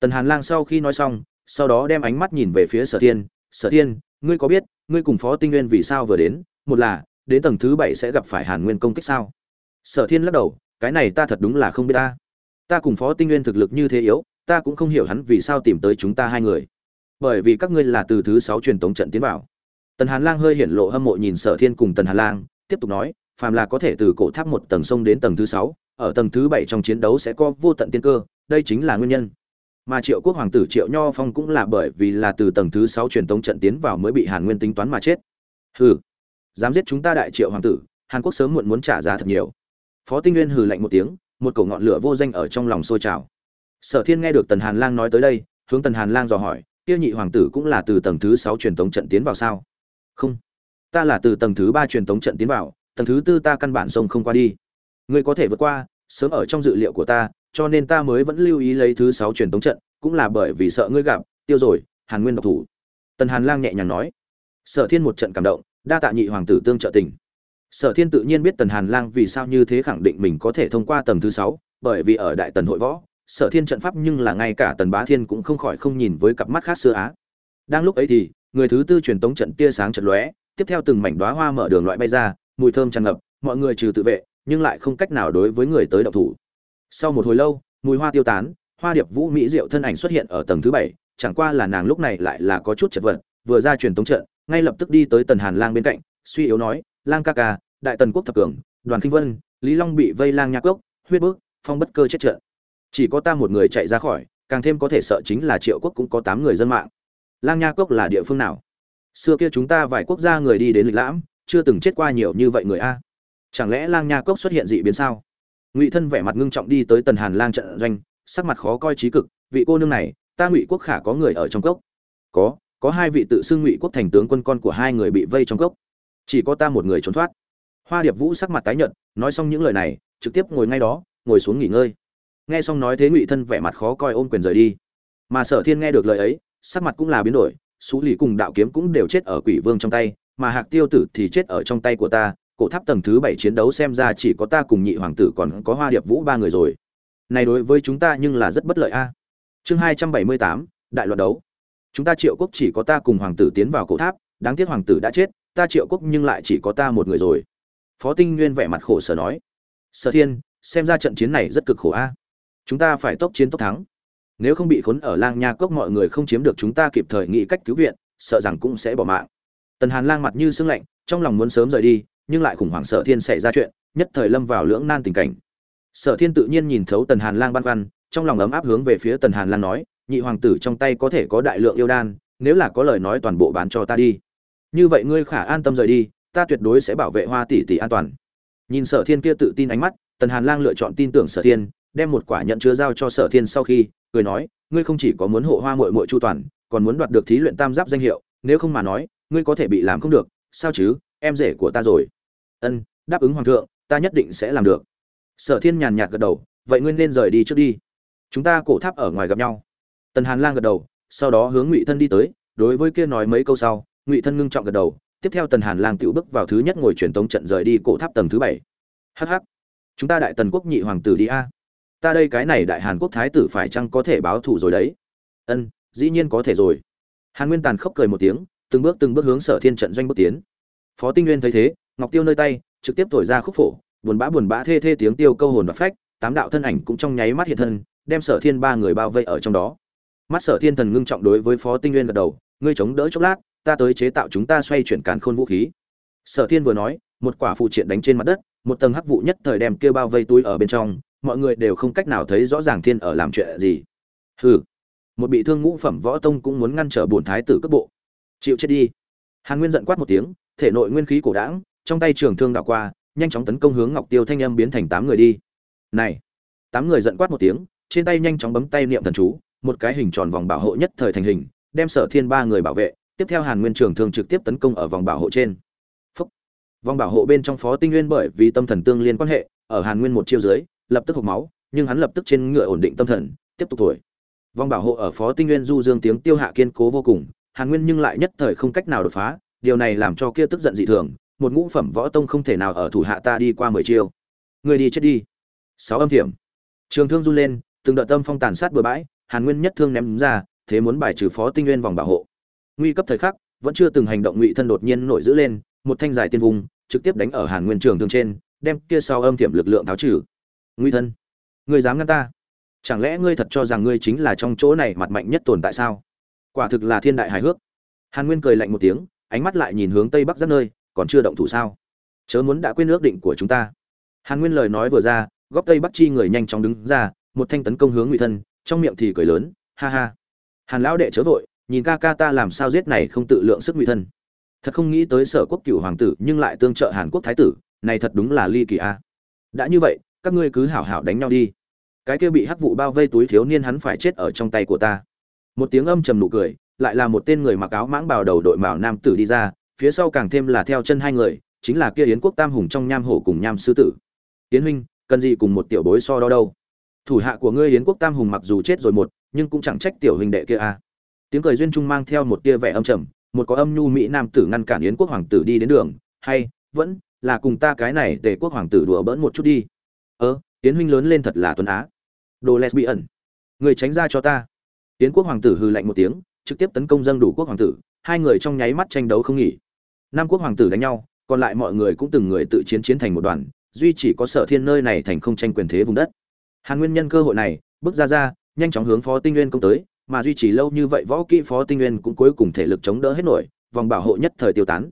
Tần hàn lang sau khi nói xong, sau đó đem ánh mắt nhìn về phía sở thiên sở thiên, ngươi có biết, ngươi cùng phó tinh nguyên vì sao vừa đến? Một là đến tầng thứ bảy sẽ gặp phải hàn nguyên công kích sao? Sở thiên lắc đầu, cái này ta thật đúng là không biết ta. Ta cùng phó tinh nguyên thực lực như thế yếu, ta cũng không hiểu hắn vì sao tìm tới chúng ta hai người. Bởi vì các ngươi là từ thứ sáu truyền tống trận tiến vào. Tần hàn lang hơi hiển lộ hâm mộ nhìn sở thiên cùng tần hàn lang, tiếp tục nói, phàm là có thể từ cổ tháp một tầng sông đến tầng thứ sáu, ở tầng thứ bảy trong chiến đấu sẽ có vô tận tiên cơ, đây chính là nguyên nhân. Mà triệu quốc hoàng tử triệu nho phong cũng là bởi vì là từ tầng thứ sáu truyền tống trận tiến vào mới bị hàn nguyên tính toán mà chết. Hừ dám giết chúng ta đại triệu hoàng tử, hàn quốc sớm muộn muốn trả giá thật nhiều. Phó tinh nguyên hừ lạnh một tiếng, một cổ ngọn lửa vô danh ở trong lòng sôi trào. Sở thiên nghe được tần hàn lang nói tới đây, hướng tần hàn lang dò hỏi tiêu nhị hoàng tử cũng là từ tầng thứ sáu truyền tống trận tiến vào sao? Không, ta là từ tầng thứ ba truyền tống trận tiến vào, tầng thứ tư ta căn bản sông không qua đi. Ngươi có thể vượt qua, sớm ở trong dự liệu của ta, cho nên ta mới vẫn lưu ý lấy thứ sáu truyền tống trận, cũng là bởi vì sợ ngươi gặp, tiêu rồi, hàn nguyên độc thủ. Tần hàn lang nhẹ nhàng nói. Sở thiên một trận cảm động đa tạ nhị hoàng tử tương trợ tình. Sở thiên tự nhiên biết tần hàn lang vì sao như thế khẳng định mình có thể thông qua tầng thứ sáu, bởi vì ở đại tần hội võ, sở thiên trận pháp nhưng là ngay cả tần bá thiên cũng không khỏi không nhìn với cặp mắt khác xưa á. Đang lúc ấy thì, người thứ tư truyền tống trận tia sáng trận lóe, tiếp theo từng mảnh đóa hoa mở đường loại bay ra, mùi thơm tràn ngập, mọi người trừ tự vệ, nhưng lại không cách nào đối với người tới động thủ. Sau một hồi lâu, mùi hoa tiêu tán, hoa điệp vũ mỹ diệu thân ảnh xuất hiện ở tầng thứ bảy, chẳng qua là nàng lúc này lại là có chút chật vật, vừa ra truyền tống trận ngay lập tức đi tới tần hàn lang bên cạnh, suy yếu nói, lang ca ca, đại tần quốc thập cường, đoàn kinh vân, lý long bị vây lang nhạc cốc, huyết bước phong bất cơ chết trận. Chỉ có ta một người chạy ra khỏi, càng thêm có thể sợ chính là triệu quốc cũng có tám người dân mạng. Lang nha cốc là địa phương nào? Xưa kia chúng ta vài quốc gia người đi đến lịch lãm, chưa từng chết qua nhiều như vậy người a. Chẳng lẽ lang nha cốc xuất hiện dị biến sao? Ngụy thân vẻ mặt ngưng trọng đi tới tần hàn lang trận doanh, sắc mặt khó coi trí cực, vị cô nương này, ta ngụy quốc khả có người ở trong cốc? Có có hai vị tự xưng ngụy quốc thành tướng quân con của hai người bị vây trong cốc. Chỉ có ta một người trốn thoát. Hoa điệp vũ sắc mặt tái nhợt, nói xong những lời này, trực tiếp ngồi ngay đó, ngồi xuống nghỉ ngơi. Nghe xong nói thế ngụy thân vẻ mặt khó coi ôm quyền rời đi. Mà sở thiên nghe được lời ấy, sắc mặt cũng là biến đổi xú lì cùng đạo kiếm cũng đều chết ở quỷ vương trong tay, mà hạc tiêu tử thì chết ở trong tay của ta, cổ tháp tầng thứ bảy chiến đấu xem ra chỉ có ta cùng nhị hoàng tử còn có hoa điệp vũ ba người rồi. Này đối với chúng ta nhưng là rất bất lợi a. Chương hai trăm bảy mươi tám, đại loạt đấu chúng ta triệu quốc chỉ có ta cùng hoàng tử tiến vào cổ tháp, đáng tiếc hoàng tử đã chết, ta triệu quốc nhưng lại chỉ có ta một người rồi. Phó tinh nguyên vẻ mặt khổ sở nói. Sở thiên, xem ra trận chiến này rất cực khổ a. Chúng ta phải tốc chiến tốc thắng. Nếu không bị khốn ở lang nha cốc mọi người không chiếm được chúng ta kịp thời nghĩ cách cứu viện, sợ rằng cũng sẽ bỏ mạng. Tần hàn lang mặt như sưng lạnh, trong lòng muốn sớm rời đi, nhưng lại khủng hoảng sở thiên xảy ra chuyện, nhất thời lâm vào lưỡng nan tình cảnh. Sở thiên tự nhiên nhìn thấu tần hàn lang băn khoăn, trong lòng ấm áp hướng về phía tần hàn lang nói nhị hoàng tử trong tay có thể có đại lượng yêu đan, nếu là có lời nói toàn bộ bán cho ta đi. Như vậy ngươi khả an tâm rời đi, ta tuyệt đối sẽ bảo vệ hoa tỷ tỷ an toàn. Nhìn sở thiên kia tự tin ánh mắt, tần hàn lang lựa chọn tin tưởng sở thiên, đem một quả nhận chứa giao cho sở thiên sau khi, cười nói, ngươi không chỉ có muốn hộ hoa muội muội chu toàn, còn muốn đoạt được thí luyện tam giáp danh hiệu, nếu không mà nói, ngươi có thể bị làm không được, sao chứ, em rể của ta rồi. Ân, đáp ứng hoàng thượng, ta nhất định sẽ làm được. Sở thiên nhàn nhạt gật đầu, vậy ngươi nên rời đi trước đi. Chúng ta cổ tháp ở ngoài gặp nhau tần hàn lang gật đầu, sau đó hướng ngụy thân đi tới, đối với kia nói mấy câu sau, ngụy thân ngưng trọng gật đầu, tiếp theo tần hàn lang tự bước vào thứ nhất ngồi truyền tống trận rời đi cổ tháp tầng thứ bảy. Hh chúng ta đại tần quốc nhị hoàng tử đi a. Ta đây cái này đại hàn quốc thái tử phải chăng có thể báo thù rồi đấy? Ân, dĩ nhiên có thể rồi. Hàn nguyên tàn khốc cười một tiếng, từng bước từng bước hướng sở thiên trận doanh bước tiến. Phó tinh nguyên thấy thế, ngọc tiêu nơi tay, trực tiếp thổi ra khúc phổ, buồn bã buồn bã thê thê tiếng tiêu câu hồn và phách, tám đạo thân ảnh cũng trong nháy mắt hiện thân, đem sở thiên ba người bao vây ở trong đó mắt sở thiên thần ngưng trọng đối với phó tinh nguyên gật đầu, ngươi chống đỡ chốc lát, ta tới chế tạo chúng ta xoay chuyển càn khôn vũ khí. Sở thiên vừa nói, một quả phụ triện đánh trên mặt đất, một tầng hắc vụ nhất thời đem kêu bao vây túi ở bên trong, mọi người đều không cách nào thấy rõ ràng thiên ở làm chuyện gì. Hừ, một bị thương ngũ phẩm võ tông cũng muốn ngăn trở bổn thái tử cấp bộ. Chịu chết đi. Hàn nguyên giận quát một tiếng, thể nội nguyên khí cổ đãng, trong tay trường thương đảo qua, nhanh chóng tấn công hướng ngọc tiêu thanh âm biến thành tám người đi. Này, tám người giận quát một tiếng, trên tay nhanh chóng bấm tay niệm thần chú một cái hình tròn vòng bảo hộ nhất thời thành hình, đem sở thiên ba người bảo vệ, tiếp theo hàn nguyên trường thương trực tiếp tấn công ở vòng bảo hộ trên. Phúc. vòng bảo hộ bên trong phó tinh nguyên bởi vì tâm thần tương liên quan hệ, ở hàn nguyên một chiêu dưới, lập tức hộc máu, nhưng hắn lập tức trên ngựa ổn định tâm thần, tiếp tục thổi. Vòng bảo hộ ở phó tinh nguyên du dương tiếng tiêu hạ kiên cố vô cùng, hàn nguyên nhưng lại nhất thời không cách nào đột phá, điều này làm cho kia tức giận dị thường, một ngũ phẩm võ tông không thể nào ở thủ hạ ta đi qua mười chiêu. Người đi chết đi. Sáu âm thiểm. Trường thương run lên, từng đợt tâm phong tàn sát bừa bãi hàn nguyên nhất thương ném ra, thế muốn bài trừ phó tinh nguyên vòng bảo hộ. Nguy cấp thời khắc, vẫn chưa từng hành động ngụy thân đột nhiên nổi giữ lên, một thanh dài tiên vùng, trực tiếp đánh ở hàn nguyên trường thương trên, đem kia sau âm thiểm lực lượng tháo trừ. Nguy thân, ngươi dám ngăn ta? Chẳng lẽ ngươi thật cho rằng ngươi chính là trong chỗ này mặt mạnh nhất tồn tại sao? Quả thực là thiên đại hài hước. Hàn nguyên cười lạnh một tiếng, ánh mắt lại nhìn hướng tây bắc rất nơi, còn chưa động thủ sao? Chớ muốn đã quên ước định của chúng ta. Hàn nguyên lời nói vừa ra, góc tây bắc chi người nhanh chóng đứng ra, một thanh tấn công hướng ngụy thân trong miệng thì cười lớn, ha ha. Hàn lão đệ chớ vội, nhìn ca ca ta làm sao giết này không tự lượng sức ngụy thân. Thật không nghĩ tới sở quốc cựu hoàng tử nhưng lại tương trợ hàn quốc thái tử, này thật đúng là ly kỳ a. Đã như vậy, các ngươi cứ hảo hảo đánh nhau đi. Cái kia bị hắc vụ bao vây túi thiếu niên hắn phải chết ở trong tay của ta. Một tiếng âm trầm nụ cười, lại là một tên người mặc áo mãng bào đầu đội mạo nam tử đi ra, phía sau càng thêm là theo chân hai người, chính là kia yến quốc tam hùng trong nham hổ cùng nham sư tử. Yến huynh, cần gì cùng một tiểu bối so đo đâu? Thủ hạ của ngươi yến quốc tam hùng mặc dù chết rồi một, nhưng cũng chẳng trách tiểu huynh đệ kia a à. tiếng cười duyên trung mang theo một tia vẻ âm trầm, một có âm nhu mỹ nam tử ngăn cản yến quốc hoàng tử đi đến đường, hay, vẫn là cùng ta cái này tề quốc hoàng tử đùa bỡn một chút đi. Ơ, yến huynh lớn lên thật là tuấn á. Đồ lesbian, người tránh ra cho ta. Yến quốc hoàng tử hừ lạnh một tiếng, trực tiếp tấn công dân đủ quốc hoàng tử, hai người trong nháy mắt tranh đấu không nghỉ. Nam quốc hoàng tử đánh nhau, còn lại mọi người cũng từng người tự chiến chiến thành một đoàn, duy chỉ có sở thiên nơi này thành không tranh quyền thế vùng đất hàn nguyên nhân cơ hội này, bước ra ra, nhanh chóng hướng phó tinh nguyên công tới, mà duy trì lâu như vậy võ kỹ phó tinh nguyên cũng cuối cùng thể lực chống đỡ hết nổi, vòng bảo hộ nhất thời tiêu tán.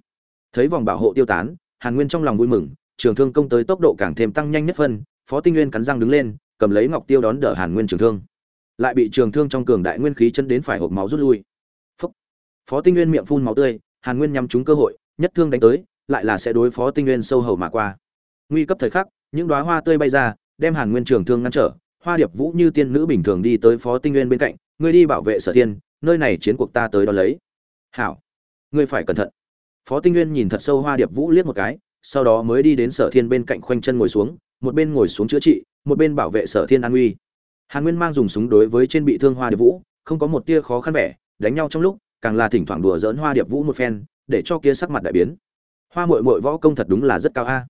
Thấy vòng bảo hộ tiêu tán, hàn nguyên trong lòng vui mừng, trường thương công tới tốc độ càng thêm tăng nhanh nhất phân, phó tinh nguyên cắn răng đứng lên, cầm lấy ngọc tiêu đón đỡ hàn nguyên trường thương. Lại bị trường thương trong cường đại nguyên khí chân đến phải hộp máu rút lui. Phúc. phó tinh nguyên miệng phun máu tươi, hàn nguyên nhắm trúng cơ hội, nhất thương đánh tới, lại là sẽ đối phó tinh nguyên sâu hầu mà qua. Nguy cấp thời khắc, những đóa hoa tươi bay ra đem hàn nguyên trường thương ngăn trở, hoa điệp vũ như tiên nữ bình thường đi tới phó tinh nguyên bên cạnh, ngươi đi bảo vệ sở thiên, nơi này chiến cuộc ta tới đó lấy. Hảo, ngươi phải cẩn thận. Phó tinh nguyên nhìn thật sâu hoa điệp vũ liếc một cái, sau đó mới đi đến sở thiên bên cạnh khoanh chân ngồi xuống, một bên ngồi xuống chữa trị, một bên bảo vệ sở thiên an uy hàn nguyên mang dùng súng đối với trên bị thương hoa điệp vũ, không có một tia khó khăn vẻ, đánh nhau trong lúc, càng là thỉnh thoảng đùa dỡn hoa điệp vũ một phen, để cho kia sắc mặt đại biến. Hoa mội mội võ công thật đúng là rất cao a.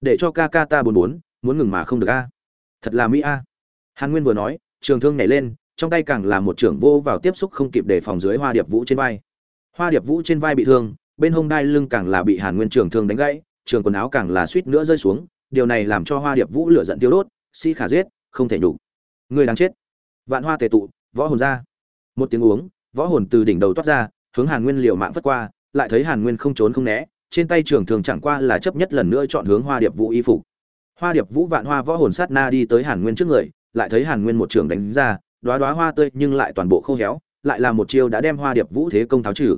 Để cho ca ca ta buồn bốn muốn ngừng mà không được a thật là mỹ a. Hàn nguyên vừa nói, trường thương nhảy lên, trong tay càng là một trưởng vô vào tiếp xúc không kịp để phòng dưới hoa điệp vũ trên vai. Hoa điệp vũ trên vai bị thương, bên hông đai lưng càng là bị hàn nguyên trường thương đánh gãy, trường quần áo càng là suýt nữa rơi xuống, điều này làm cho hoa điệp vũ lửa giận tiêu đốt, si khả giết, không thể nhục. Người đang chết. Vạn hoa tề tụ, võ hồn ra. Một tiếng uống, võ hồn từ đỉnh đầu toát ra, hướng hàn nguyên liều mạng vất qua, lại thấy hàn nguyên không trốn không né, trên tay trường thường chẳng qua là chấp nhất lần nữa chọn hướng hoa điệp vũ y phục hoa điệp vũ vạn hoa võ hồn sát na đi tới hàn nguyên trước người, lại thấy hàn nguyên một trường đánh ra đoá đoá hoa tươi nhưng lại toàn bộ khô héo, lại là một chiêu đã đem hoa điệp vũ thế công tháo trừ.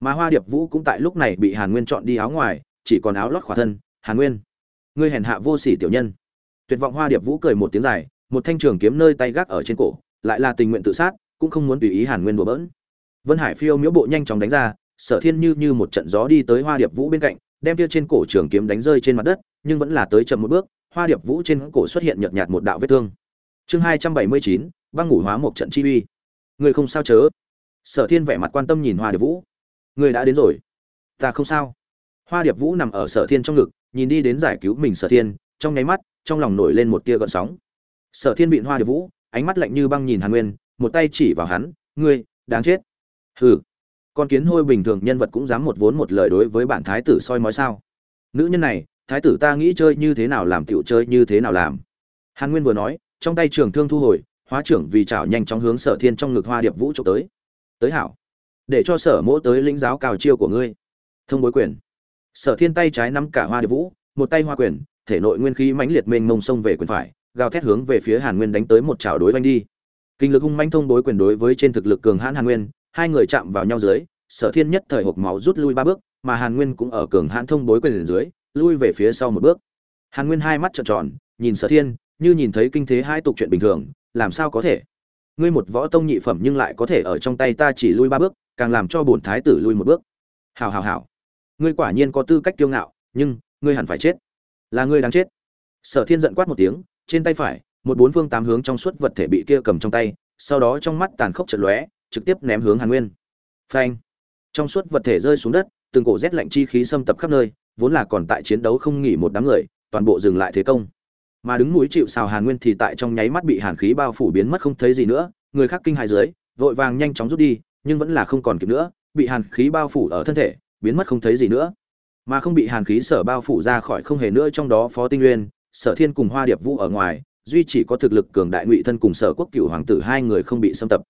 Mà hoa điệp vũ cũng tại lúc này bị hàn nguyên chọn đi áo ngoài, chỉ còn áo lót khỏa thân, hàn nguyên, ngươi hèn hạ vô sỉ tiểu nhân. Tuyệt vọng hoa điệp vũ cười một tiếng dài, một thanh trường kiếm nơi tay gác ở trên cổ, lại là tình nguyện tự sát, cũng không muốn tùy ý hàn nguyên đùa bỡn. Vân hải phiêu miễu bộ nhanh chóng đánh ra, sở thiên như như một trận gió đi tới hoa điệp vũ bên cạnh, đem tia trên cổ trường kiếm đánh rơi trên mặt đất, nhưng vẫn là tới chậm một bước hoa điệp vũ trên cổ xuất hiện nhợt nhạt một đạo vết thương. Chương hai trăm bảy mươi chín, băng ngủ hóa một trận chi uy. Người không sao chớ? Sở thiên vẻ mặt quan tâm nhìn hoa điệp vũ. Người đã đến rồi. Ta không sao. Hoa điệp vũ nằm ở sở thiên trong ngực, nhìn đi đến giải cứu mình sở thiên, trong nháy mắt, trong lòng nổi lên một tia gợn sóng. Sở thiên vịn hoa điệp vũ, ánh mắt lạnh như băng nhìn hàn nguyên, một tay chỉ vào hắn, ngươi, đáng chết. Hừ. Con kiến hôi bình thường nhân vật cũng dám một vốn một lời đối với bản thái tử soi mói sao? Nữ nhân này thái tử ta nghĩ chơi như thế nào làm tiểu chơi như thế nào làm. Hàn nguyên vừa nói, trong tay trường thương thu hồi, hóa trưởng vì chảo nhanh chóng hướng sở thiên trong ngực hoa điệp vũ trộm tới. Tới hảo, để cho sở mỗ tới lĩnh giáo cào chiêu của ngươi. Thông bối quyền. Sở thiên tay trái nắm cả hoa điệp vũ, một tay hoa quyền, thể nội nguyên khí mãnh liệt mênh mông sông về quyền phải, gào thét hướng về phía hàn nguyên đánh tới một chảo đối vanh đi. Kinh lực hung manh thông bối quyền đối với trên thực lực cường hãn hàn nguyên, hai người chạm vào nhau dưới, sở thiên nhất thời hộp máu rút lui ba bước, mà hàn nguyên cũng ở cường hãn thông bối quyền dưới lui về phía sau một bước. Hàn nguyên hai mắt trợn tròn, nhìn sở thiên, như nhìn thấy kinh thế hai tục chuyện bình thường, làm sao có thể? Ngươi một võ tông nhị phẩm nhưng lại có thể ở trong tay ta chỉ lui ba bước, càng làm cho bổn thái tử lui một bước. Hào hào hào ngươi quả nhiên có tư cách kiêu ngạo, nhưng, ngươi hẳn phải chết. Là ngươi đáng chết. Sở thiên giận quát một tiếng, trên tay phải, một bốn phương tám hướng trong suốt vật thể bị kia cầm trong tay, sau đó trong mắt tàn khốc chật lóe, trực tiếp ném hướng hàn nguyên. Phanh. Trong suốt vật thể rơi xuống đất, từng cổ rét lạnh chi khí xâm tập khắp nơi vốn là còn tại chiến đấu không nghỉ một đám người, toàn bộ dừng lại thế công. Mà đứng núi chịu sào hàn nguyên thì tại trong nháy mắt bị hàn khí bao phủ biến mất không thấy gì nữa, người khác kinh hài dưới, vội vàng nhanh chóng rút đi, nhưng vẫn là không còn kịp nữa, bị hàn khí bao phủ ở thân thể, biến mất không thấy gì nữa. Mà không bị hàn khí sở bao phủ ra khỏi không hề nữa trong đó phó tinh nguyên, sở thiên cùng hoa điệp vũ ở ngoài, duy chỉ có thực lực cường đại ngụy thân cùng sở quốc cựu hoàng tử hai người không bị xâm tập.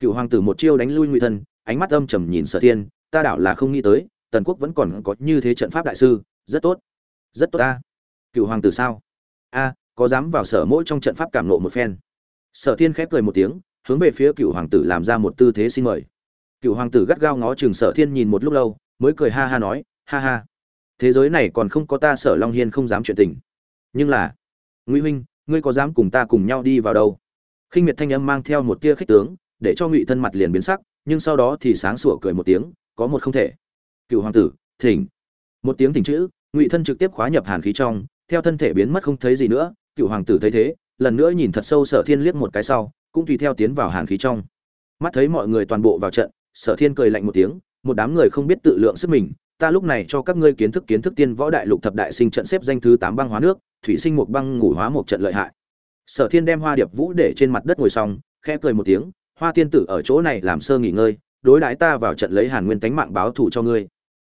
Cựu hoàng tử một chiêu đánh lui ngụy thân, ánh mắt âm trầm nhìn sở thiên, ta đảo là không nghĩ tới tần quốc vẫn còn có như thế trận pháp đại sư, rất tốt. Rất tốt ta. Cựu hoàng tử sao? A, có dám vào sở mỗi trong trận pháp cảm nộ một phen? Sở thiên khép cười một tiếng, hướng về phía cựu hoàng tử làm ra một tư thế xin mời. Cựu hoàng tử gắt gao ngó chừng sở thiên nhìn một lúc lâu, mới cười ha ha nói, ha ha. Thế giới này còn không có ta, sở long hiên không dám chuyện tình. Nhưng là, ngụy huynh, ngươi có dám cùng ta cùng nhau đi vào đâu? Khinh miệt thanh âm mang theo một tia khích tướng, để cho ngụy thân mặt liền biến sắc, nhưng sau đó thì sáng sủa cười một tiếng, có một không thể cựu hoàng tử, thỉnh. Một tiếng thỉnh chữ, ngụy thân trực tiếp khóa nhập hàn khí trong, theo thân thể biến mất không thấy gì nữa, cựu hoàng tử thấy thế, lần nữa nhìn thật sâu sở thiên liếc một cái sau, cũng tùy theo tiến vào hàn khí trong. Mắt thấy mọi người toàn bộ vào trận, sở thiên cười lạnh một tiếng, một đám người không biết tự lượng sức mình, ta lúc này cho các ngươi kiến thức kiến thức tiên võ đại lục thập đại sinh trận xếp danh thứ tám băng hóa nước, thủy sinh một băng ngủ hóa một trận lợi hại. Sở thiên đem hoa điệp vũ để trên mặt đất ngồi xong, khẽ cười một tiếng, hoa tiên tử ở chỗ này làm sơ nghỉ ngơi đối đãi ta vào trận lấy hàn nguyên tánh mạng báo thù cho ngươi.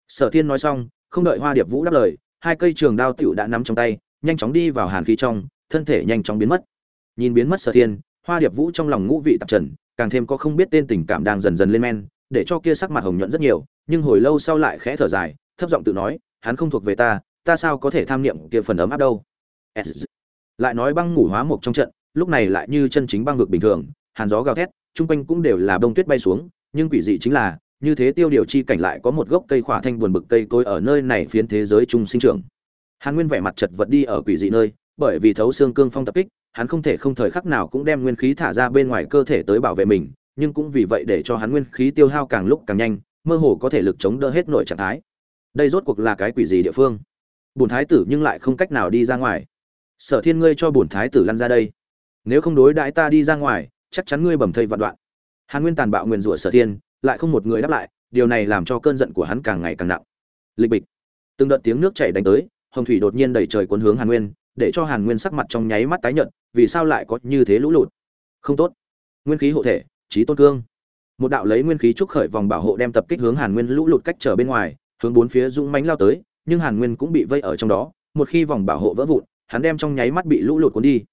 Sở thiên nói xong, không đợi hoa điệp vũ đáp lời, hai cây trường đao tiểu đã nắm trong tay, nhanh chóng đi vào hàn khí trong, thân thể nhanh chóng biến mất. Nhìn biến mất sở thiên, hoa điệp vũ trong lòng ngũ vị tạp trần, càng thêm có không biết tên tình cảm đang dần dần lên men, để cho kia sắc mặt hồng nhuận rất nhiều, nhưng hồi lâu sau lại khẽ thở dài, thấp giọng tự nói, hắn không thuộc về ta ta sao có thể tham niệm kia phần ấm áp đâu? Lại nói băng ngủ hóa mục trong trận, lúc này lại như chân chính băng vực bình thường, hàn gió gào thét trung quanh cũng đều là bông tuyết bay xuống nhưng quỷ dị chính là, như thế tiêu điều chi cảnh lại có một gốc cây khỏa thanh buồn bực cây cối ở nơi này phiến thế giới chung sinh trưởng. Hàn nguyên vẻ mặt chật vật đi ở quỷ dị nơi, bởi vì thấu xương cương phong tập kích, hắn không thể không thời khắc nào cũng đem nguyên khí thả ra bên ngoài cơ thể tới bảo vệ mình, nhưng cũng vì vậy để cho hắn nguyên khí tiêu hao càng lúc càng nhanh, mơ hồ có thể lực chống đỡ hết nội trạng thái. Đây rốt cuộc là cái quỷ gì địa phương? Bùn thái tử nhưng lại không cách nào đi ra ngoài. Sở thiên ngươi cho bùn thái tử lăn ra đây. Nếu không đối đãi ta đi ra ngoài, chắc chắn ngươi bầm thây vạn đoạn hàn nguyên tàn bạo nguyền rủa sở thiên, lại không một người đáp lại, điều này làm cho cơn giận của hắn càng ngày càng nặng. Lịch bịch. Từng đợt tiếng nước chảy đánh tới, hồng thủy đột nhiên đẩy trời cuốn hướng hàn nguyên, để cho hàn nguyên sắc mặt trong nháy mắt tái nhợt, vì sao lại có như thế lũ lụt? Không tốt. Nguyên khí hộ thể trí tôn cương. Một đạo lấy nguyên khí trúc khởi vòng bảo hộ đem tập kích hướng hàn nguyên lũ lụt cách trở bên ngoài, hướng bốn phía dũng mánh lao tới, nhưng hàn nguyên cũng bị vây ở trong đó, một khi vòng bảo hộ vỡ vụn, hắn đem trong nháy mắt bị lũ lụt cuốn đi.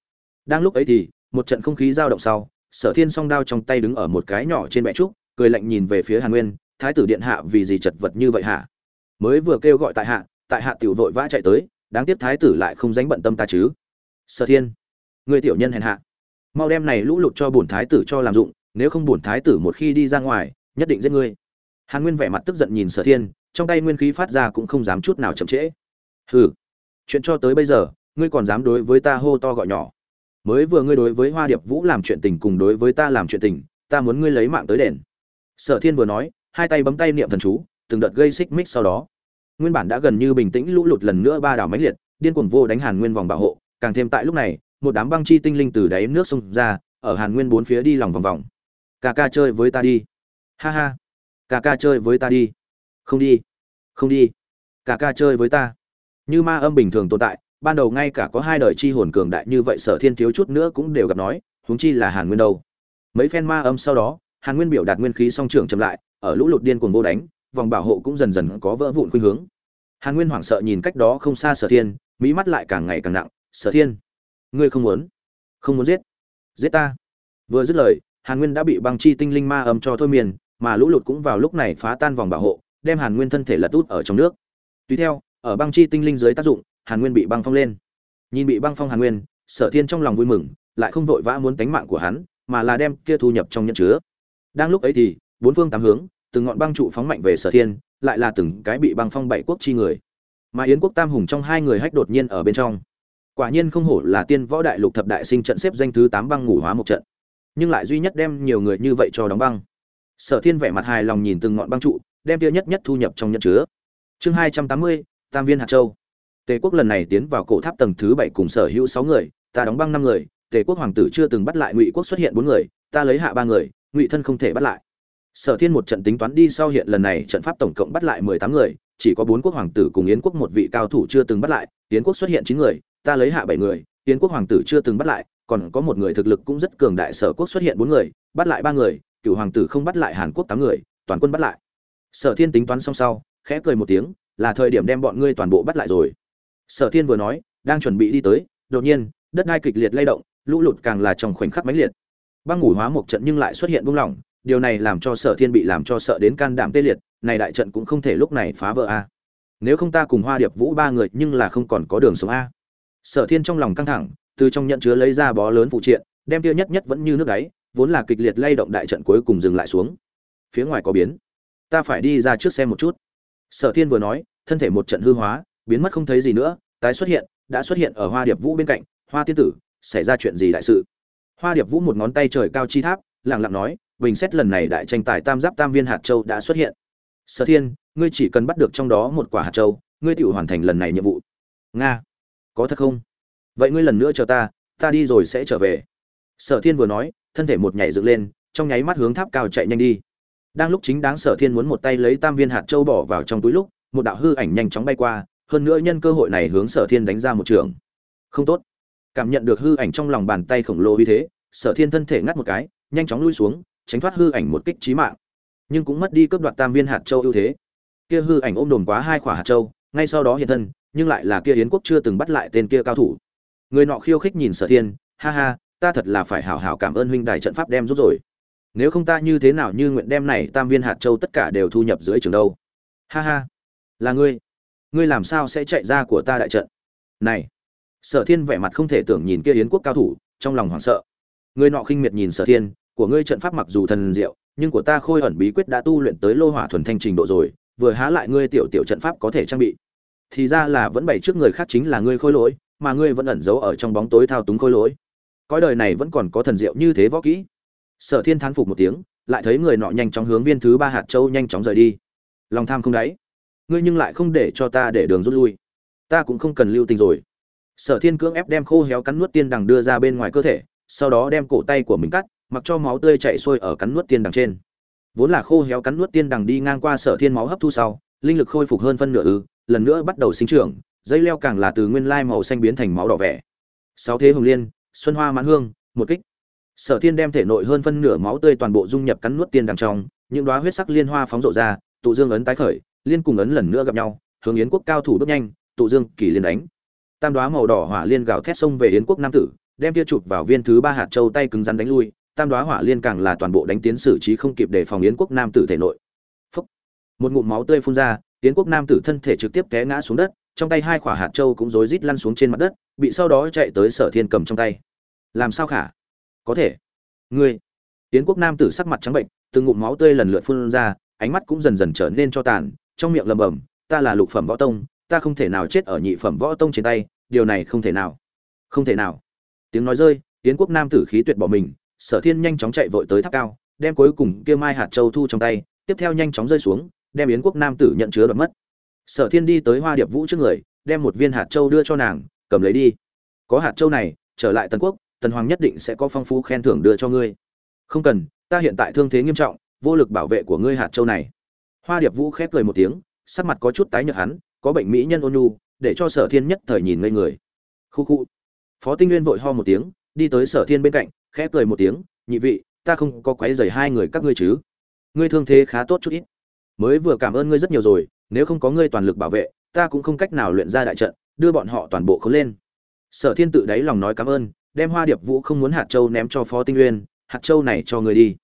Đang lúc ấy thì, một trận không khí dao động sau sở thiên song đao trong tay đứng ở một cái nhỏ trên bệ trúc, cười lạnh nhìn về phía hàn nguyên, thái tử điện hạ vì gì chật vật như vậy hả? Mới vừa kêu gọi tại hạ tại hạ tiểu vội vã chạy tới, đáng tiếc thái tử lại không dánh bận tâm ta chứ. Sở thiên, người tiểu nhân hèn hạ. Mau đem này lũ lụt cho bổn thái tử cho làm dụng, nếu không bổn thái tử một khi đi ra ngoài, nhất định giết ngươi. Hàn nguyên vẻ mặt tức giận nhìn sở thiên, trong tay nguyên khí phát ra cũng không dám chút nào chậm trễ. Hừ, chuyện cho tới bây giờ, ngươi còn dám đối với ta hô to gọi nhỏ mới vừa ngươi đối với hoa điệp vũ làm chuyện tình cùng đối với ta làm chuyện tình, ta muốn ngươi lấy mạng tới đền. Sở thiên vừa nói, hai tay bấm tay niệm thần chú, từng đợt gây xích mích sau đó. Nguyên bản đã gần như bình tĩnh lũ lụt lần nữa ba đảo mãnh liệt, điên cuồng vô đánh hàn nguyên vòng bảo hộ, càng thêm tại lúc này, một đám băng chi tinh linh từ đáy nước xông ra, ở hàn nguyên bốn phía đi lòng vòng vòng. Ca ca chơi với ta đi. Ha ha. Ca ca chơi với ta đi. Không đi. Không đi. Ca ca chơi với ta. Như ma âm bình thường tồn tại ban đầu ngay cả có hai đời chi hồn cường đại như vậy sở thiên thiếu chút nữa cũng đều gặp nói, huống chi là hàn nguyên đâu. Mấy phen ma âm sau đó, hàn nguyên biểu đạt nguyên khí song trưởng chậm lại, ở lũ lụt điên cuồng vô đánh, vòng bảo hộ cũng dần dần có vỡ vụn khuynh hướng. Hàn nguyên hoảng sợ nhìn cách đó không xa sở thiên, mỹ mắt lại càng ngày càng nặng, sở thiên, ngươi không muốn không muốn giết giết ta. Vừa dứt lời, hàn nguyên đã bị băng chi tinh linh ma âm cho thôi miền mà lũ lụt cũng vào lúc này phá tan vòng bảo hộ, đem hàn nguyên thân thể lật út ở trong nước. Tùy theo, ở băng chi tinh linh dưới tác dụng hàn nguyên bị băng phong lên. Nhìn bị băng phong hàn nguyên, sở thiên trong lòng vui mừng, lại không vội vã muốn tánh mạng của hắn, mà là đem kia thu nhập trong nhận chứa. Đang lúc ấy thì, bốn phương tám hướng, từng ngọn băng trụ phóng mạnh về sở thiên, lại là từng cái bị băng phong bảy quốc chi người. Mà yến quốc tam hùng trong hai người hách đột nhiên ở bên trong. Quả nhiên không hổ là tiên võ đại lục thập đại sinh trận xếp danh thứ tám băng ngủ hóa một trận. Nhưng lại duy nhất đem nhiều người như vậy cho đóng băng. Sở thiên vẻ mặt hài lòng nhìn từng ngọn băng trụ, đem kia nhất nhất thu nhập trong nhận chứa. Chương hai trăm tám mươi, tam viên hạt châu tề quốc lần này tiến vào cổ tháp tầng thứ bảy cùng sở hữu sáu người, ta đóng băng năm người, tề quốc hoàng tử chưa từng bắt lại ngụy quốc xuất hiện bốn người, ta lấy hạ ba người, ngụy thân không thể bắt lại. Sở thiên một trận tính toán đi sau hiện lần này trận pháp tổng cộng bắt lại mười tám người, chỉ có bốn quốc hoàng tử cùng yến quốc một vị cao thủ chưa từng bắt lại, yến quốc xuất hiện chín người, ta lấy hạ bảy người, yến quốc hoàng tử chưa từng bắt lại, còn có một người thực lực cũng rất cường đại sở quốc xuất hiện bốn người, bắt lại ba người cựu hoàng tử không bắt lại hàn quốc tám người, toàn quân bắt lại. Sở thiên tính toán xong sau, khẽ cười một tiếng, là thời điểm đem bọn ngươi toàn bộ bắt lại rồi sở thiên vừa nói, đang chuẩn bị đi tới, đột nhiên, đất đai kịch liệt lay động, lũ lụt càng là trong khoảnh khắc mãnh liệt. Băng ngủ hóa một trận nhưng lại xuất hiện buông lỏng, điều này làm cho sở thiên bị làm cho sợ đến can đảm tê liệt, này đại trận cũng không thể lúc này phá vỡ a. Nếu không ta cùng hoa điệp vũ ba người nhưng là không còn có đường sống a. Sở thiên trong lòng căng thẳng, từ trong nhận chứa lấy ra bó lớn phụ triện, đem tiêu nhất nhất vẫn như nước đáy, vốn là kịch liệt lay động đại trận cuối cùng dừng lại xuống. Phía ngoài có biến. Ta phải đi ra trước xem một chút. Sở thiên vừa nói, thân thể một trận hư hóa biến mất không thấy gì nữa, tái xuất hiện, đã xuất hiện ở hoa điệp vũ bên cạnh, hoa tiên tử, xảy ra chuyện gì đại sự? Hoa điệp vũ một ngón tay trời cao chi tháp lẳng lặng nói, bình xét lần này đại tranh tài tam giáp tam viên hạt châu đã xuất hiện. Sở thiên, ngươi chỉ cần bắt được trong đó một quả hạt châu, ngươi tự hoàn thành lần này nhiệm vụ. Nga, có thật không? Vậy ngươi lần nữa chờ ta ta đi rồi sẽ trở về. Sở thiên vừa nói, thân thể một nhảy dựng lên, trong nháy mắt hướng tháp cao chạy nhanh đi. Đang lúc chính đáng sở thiên muốn một tay lấy tam viên hạt châu bỏ vào trong túi lúc, một đạo hư ảnh nhanh chóng bay qua hơn nữa nhân cơ hội này hướng sở thiên đánh ra một trường. Không tốt. Cảm nhận được hư ảnh trong lòng bàn tay khổng lồ như thế, sở thiên thân thể ngắt một cái, nhanh chóng lui xuống, tránh thoát hư ảnh một kích trí mạng. Nhưng cũng mất đi cướp đoạt tam viên hạt châu ưu thế. Kia hư ảnh ôm đồn quá hai quả hạt châu, ngay sau đó hiện thân, nhưng lại là kia yến quốc chưa từng bắt lại tên kia cao thủ. Người nọ khiêu khích nhìn sở thiên, ha ha, ta thật là phải hảo hảo cảm ơn huynh đài trận pháp đem giúp rồi. Nếu không ta như thế nào như nguyện đem này tam viên hạt châu tất cả đều thu nhập dưới trường đâu? Ha ha, là ngươi ngươi làm sao sẽ chạy ra của ta đại trận? Này, sở thiên vẻ mặt không thể tưởng nhìn kia yến quốc cao thủ, trong lòng hoảng sợ. Ngươi nọ khinh miệt nhìn sở thiên, của ngươi trận pháp mặc dù thần diệu, nhưng của ta khôi ẩn bí quyết đã tu luyện tới lô hỏa thuần thanh trình độ rồi, vừa há lại ngươi tiểu tiểu trận pháp có thể trang bị. Thì ra là vẫn bày trước người khác chính là ngươi khôi lỗi, mà ngươi vẫn ẩn giấu ở trong bóng tối thao túng khôi lỗi. Cõi đời này vẫn còn có thần diệu như thế võ kỹ. Sở thiên thán phục một tiếng, lại thấy người nọ nhanh chóng hướng viên thứ ba hạt châu nhanh chóng rời đi. Lòng tham không đáy ngươi nhưng lại không để cho ta để đường rút lui. Ta cũng không cần lưu tình rồi. Sở thiên cưỡng ép đem khô héo cắn nuốt tiên đằng đưa ra bên ngoài cơ thể, sau đó đem cổ tay của mình cắt, mặc cho máu tươi chảy xuôi ở cắn nuốt tiên đằng trên. Vốn là khô héo cắn nuốt tiên đằng đi ngang qua sở thiên máu hấp thu sau, linh lực khôi phục hơn phân nửa ư, lần nữa bắt đầu sinh trưởng, dây leo càng là từ nguyên lai màu xanh biến thành máu đỏ vẻ. Sáu thế hồng liên, xuân hoa mãn hương, một kích. Sở thiên đem thể nội hơn phân nửa máu tươi toàn bộ dung nhập cắn nuốt tiên đằng trong, những đóa huyết sắc liên hoa phóng rộ ra, tụ dương ấn tái khởi liên cùng ấn lần nữa gặp nhau, hướng yến quốc cao thủ bước nhanh, tụ dương, kỳ liên đánh. Tam đóa màu đỏ hỏa liên gào thét xông về yến quốc nam tử, đem tia chụp vào viên thứ ba hạt châu tay cứng rắn đánh lui, tam đóa hỏa liên càng là toàn bộ đánh tiến xử trí không kịp để phòng yến quốc nam tử thể nội. Phúc. một ngụm máu tươi phun ra, yến quốc nam tử thân thể trực tiếp té ngã xuống đất, trong tay hai quả hạt châu cũng rối rít lăn xuống trên mặt đất, bị sau đó chạy tới sở thiên cầm trong tay. Làm sao khả? Có thể. Ngươi. Yến quốc nam tử sắc mặt trắng bệnh, từng ngụm máu tươi lần lượt phun ra, ánh mắt cũng dần dần trở nên cho tàn trong miệng lầm bầm ta là lục phẩm võ tông, ta không thể nào chết ở nhị phẩm võ tông trên tay, điều này không thể nào. Không thể nào. Tiếng nói rơi, yến quốc nam tử khí tuyệt bỏ mình, sở thiên nhanh chóng chạy vội tới tháp cao, đem cuối cùng kia mai hạt châu thu trong tay, tiếp theo nhanh chóng rơi xuống, đem yến quốc nam tử nhận chứa đoạt mất. Sở thiên đi tới hoa điệp vũ trước người, đem một viên hạt châu đưa cho nàng, cầm lấy đi. Có hạt châu này, trở lại tần quốc, tần hoàng nhất định sẽ có phong phú khen thưởng đưa cho ngươi. Không cần, ta hiện tại thương thế nghiêm trọng, vô lực bảo vệ của ngươi hạt châu này hoa điệp vũ khép cười một tiếng, sắc mặt có chút tái nhợt hắn, có bệnh mỹ nhân ôn nhu, để cho sở thiên nhất thời nhìn ngây người. Khu khu. Phó tinh nguyên vội ho một tiếng, đi tới sở thiên bên cạnh, khẽ cười một tiếng, nhị vị, ta không có quấy rầy hai người các ngươi chứ? Ngươi thương thế khá tốt chút ít. Mới vừa cảm ơn ngươi rất nhiều rồi, nếu không có ngươi toàn lực bảo vệ, ta cũng không cách nào luyện ra đại trận, đưa bọn họ toàn bộ khốn lên. Sở thiên tự đáy lòng nói cảm ơn, đem hoa điệp vũ không muốn hạt châu ném cho phó tinh nguyên, hạt châu này cho ngươi đi.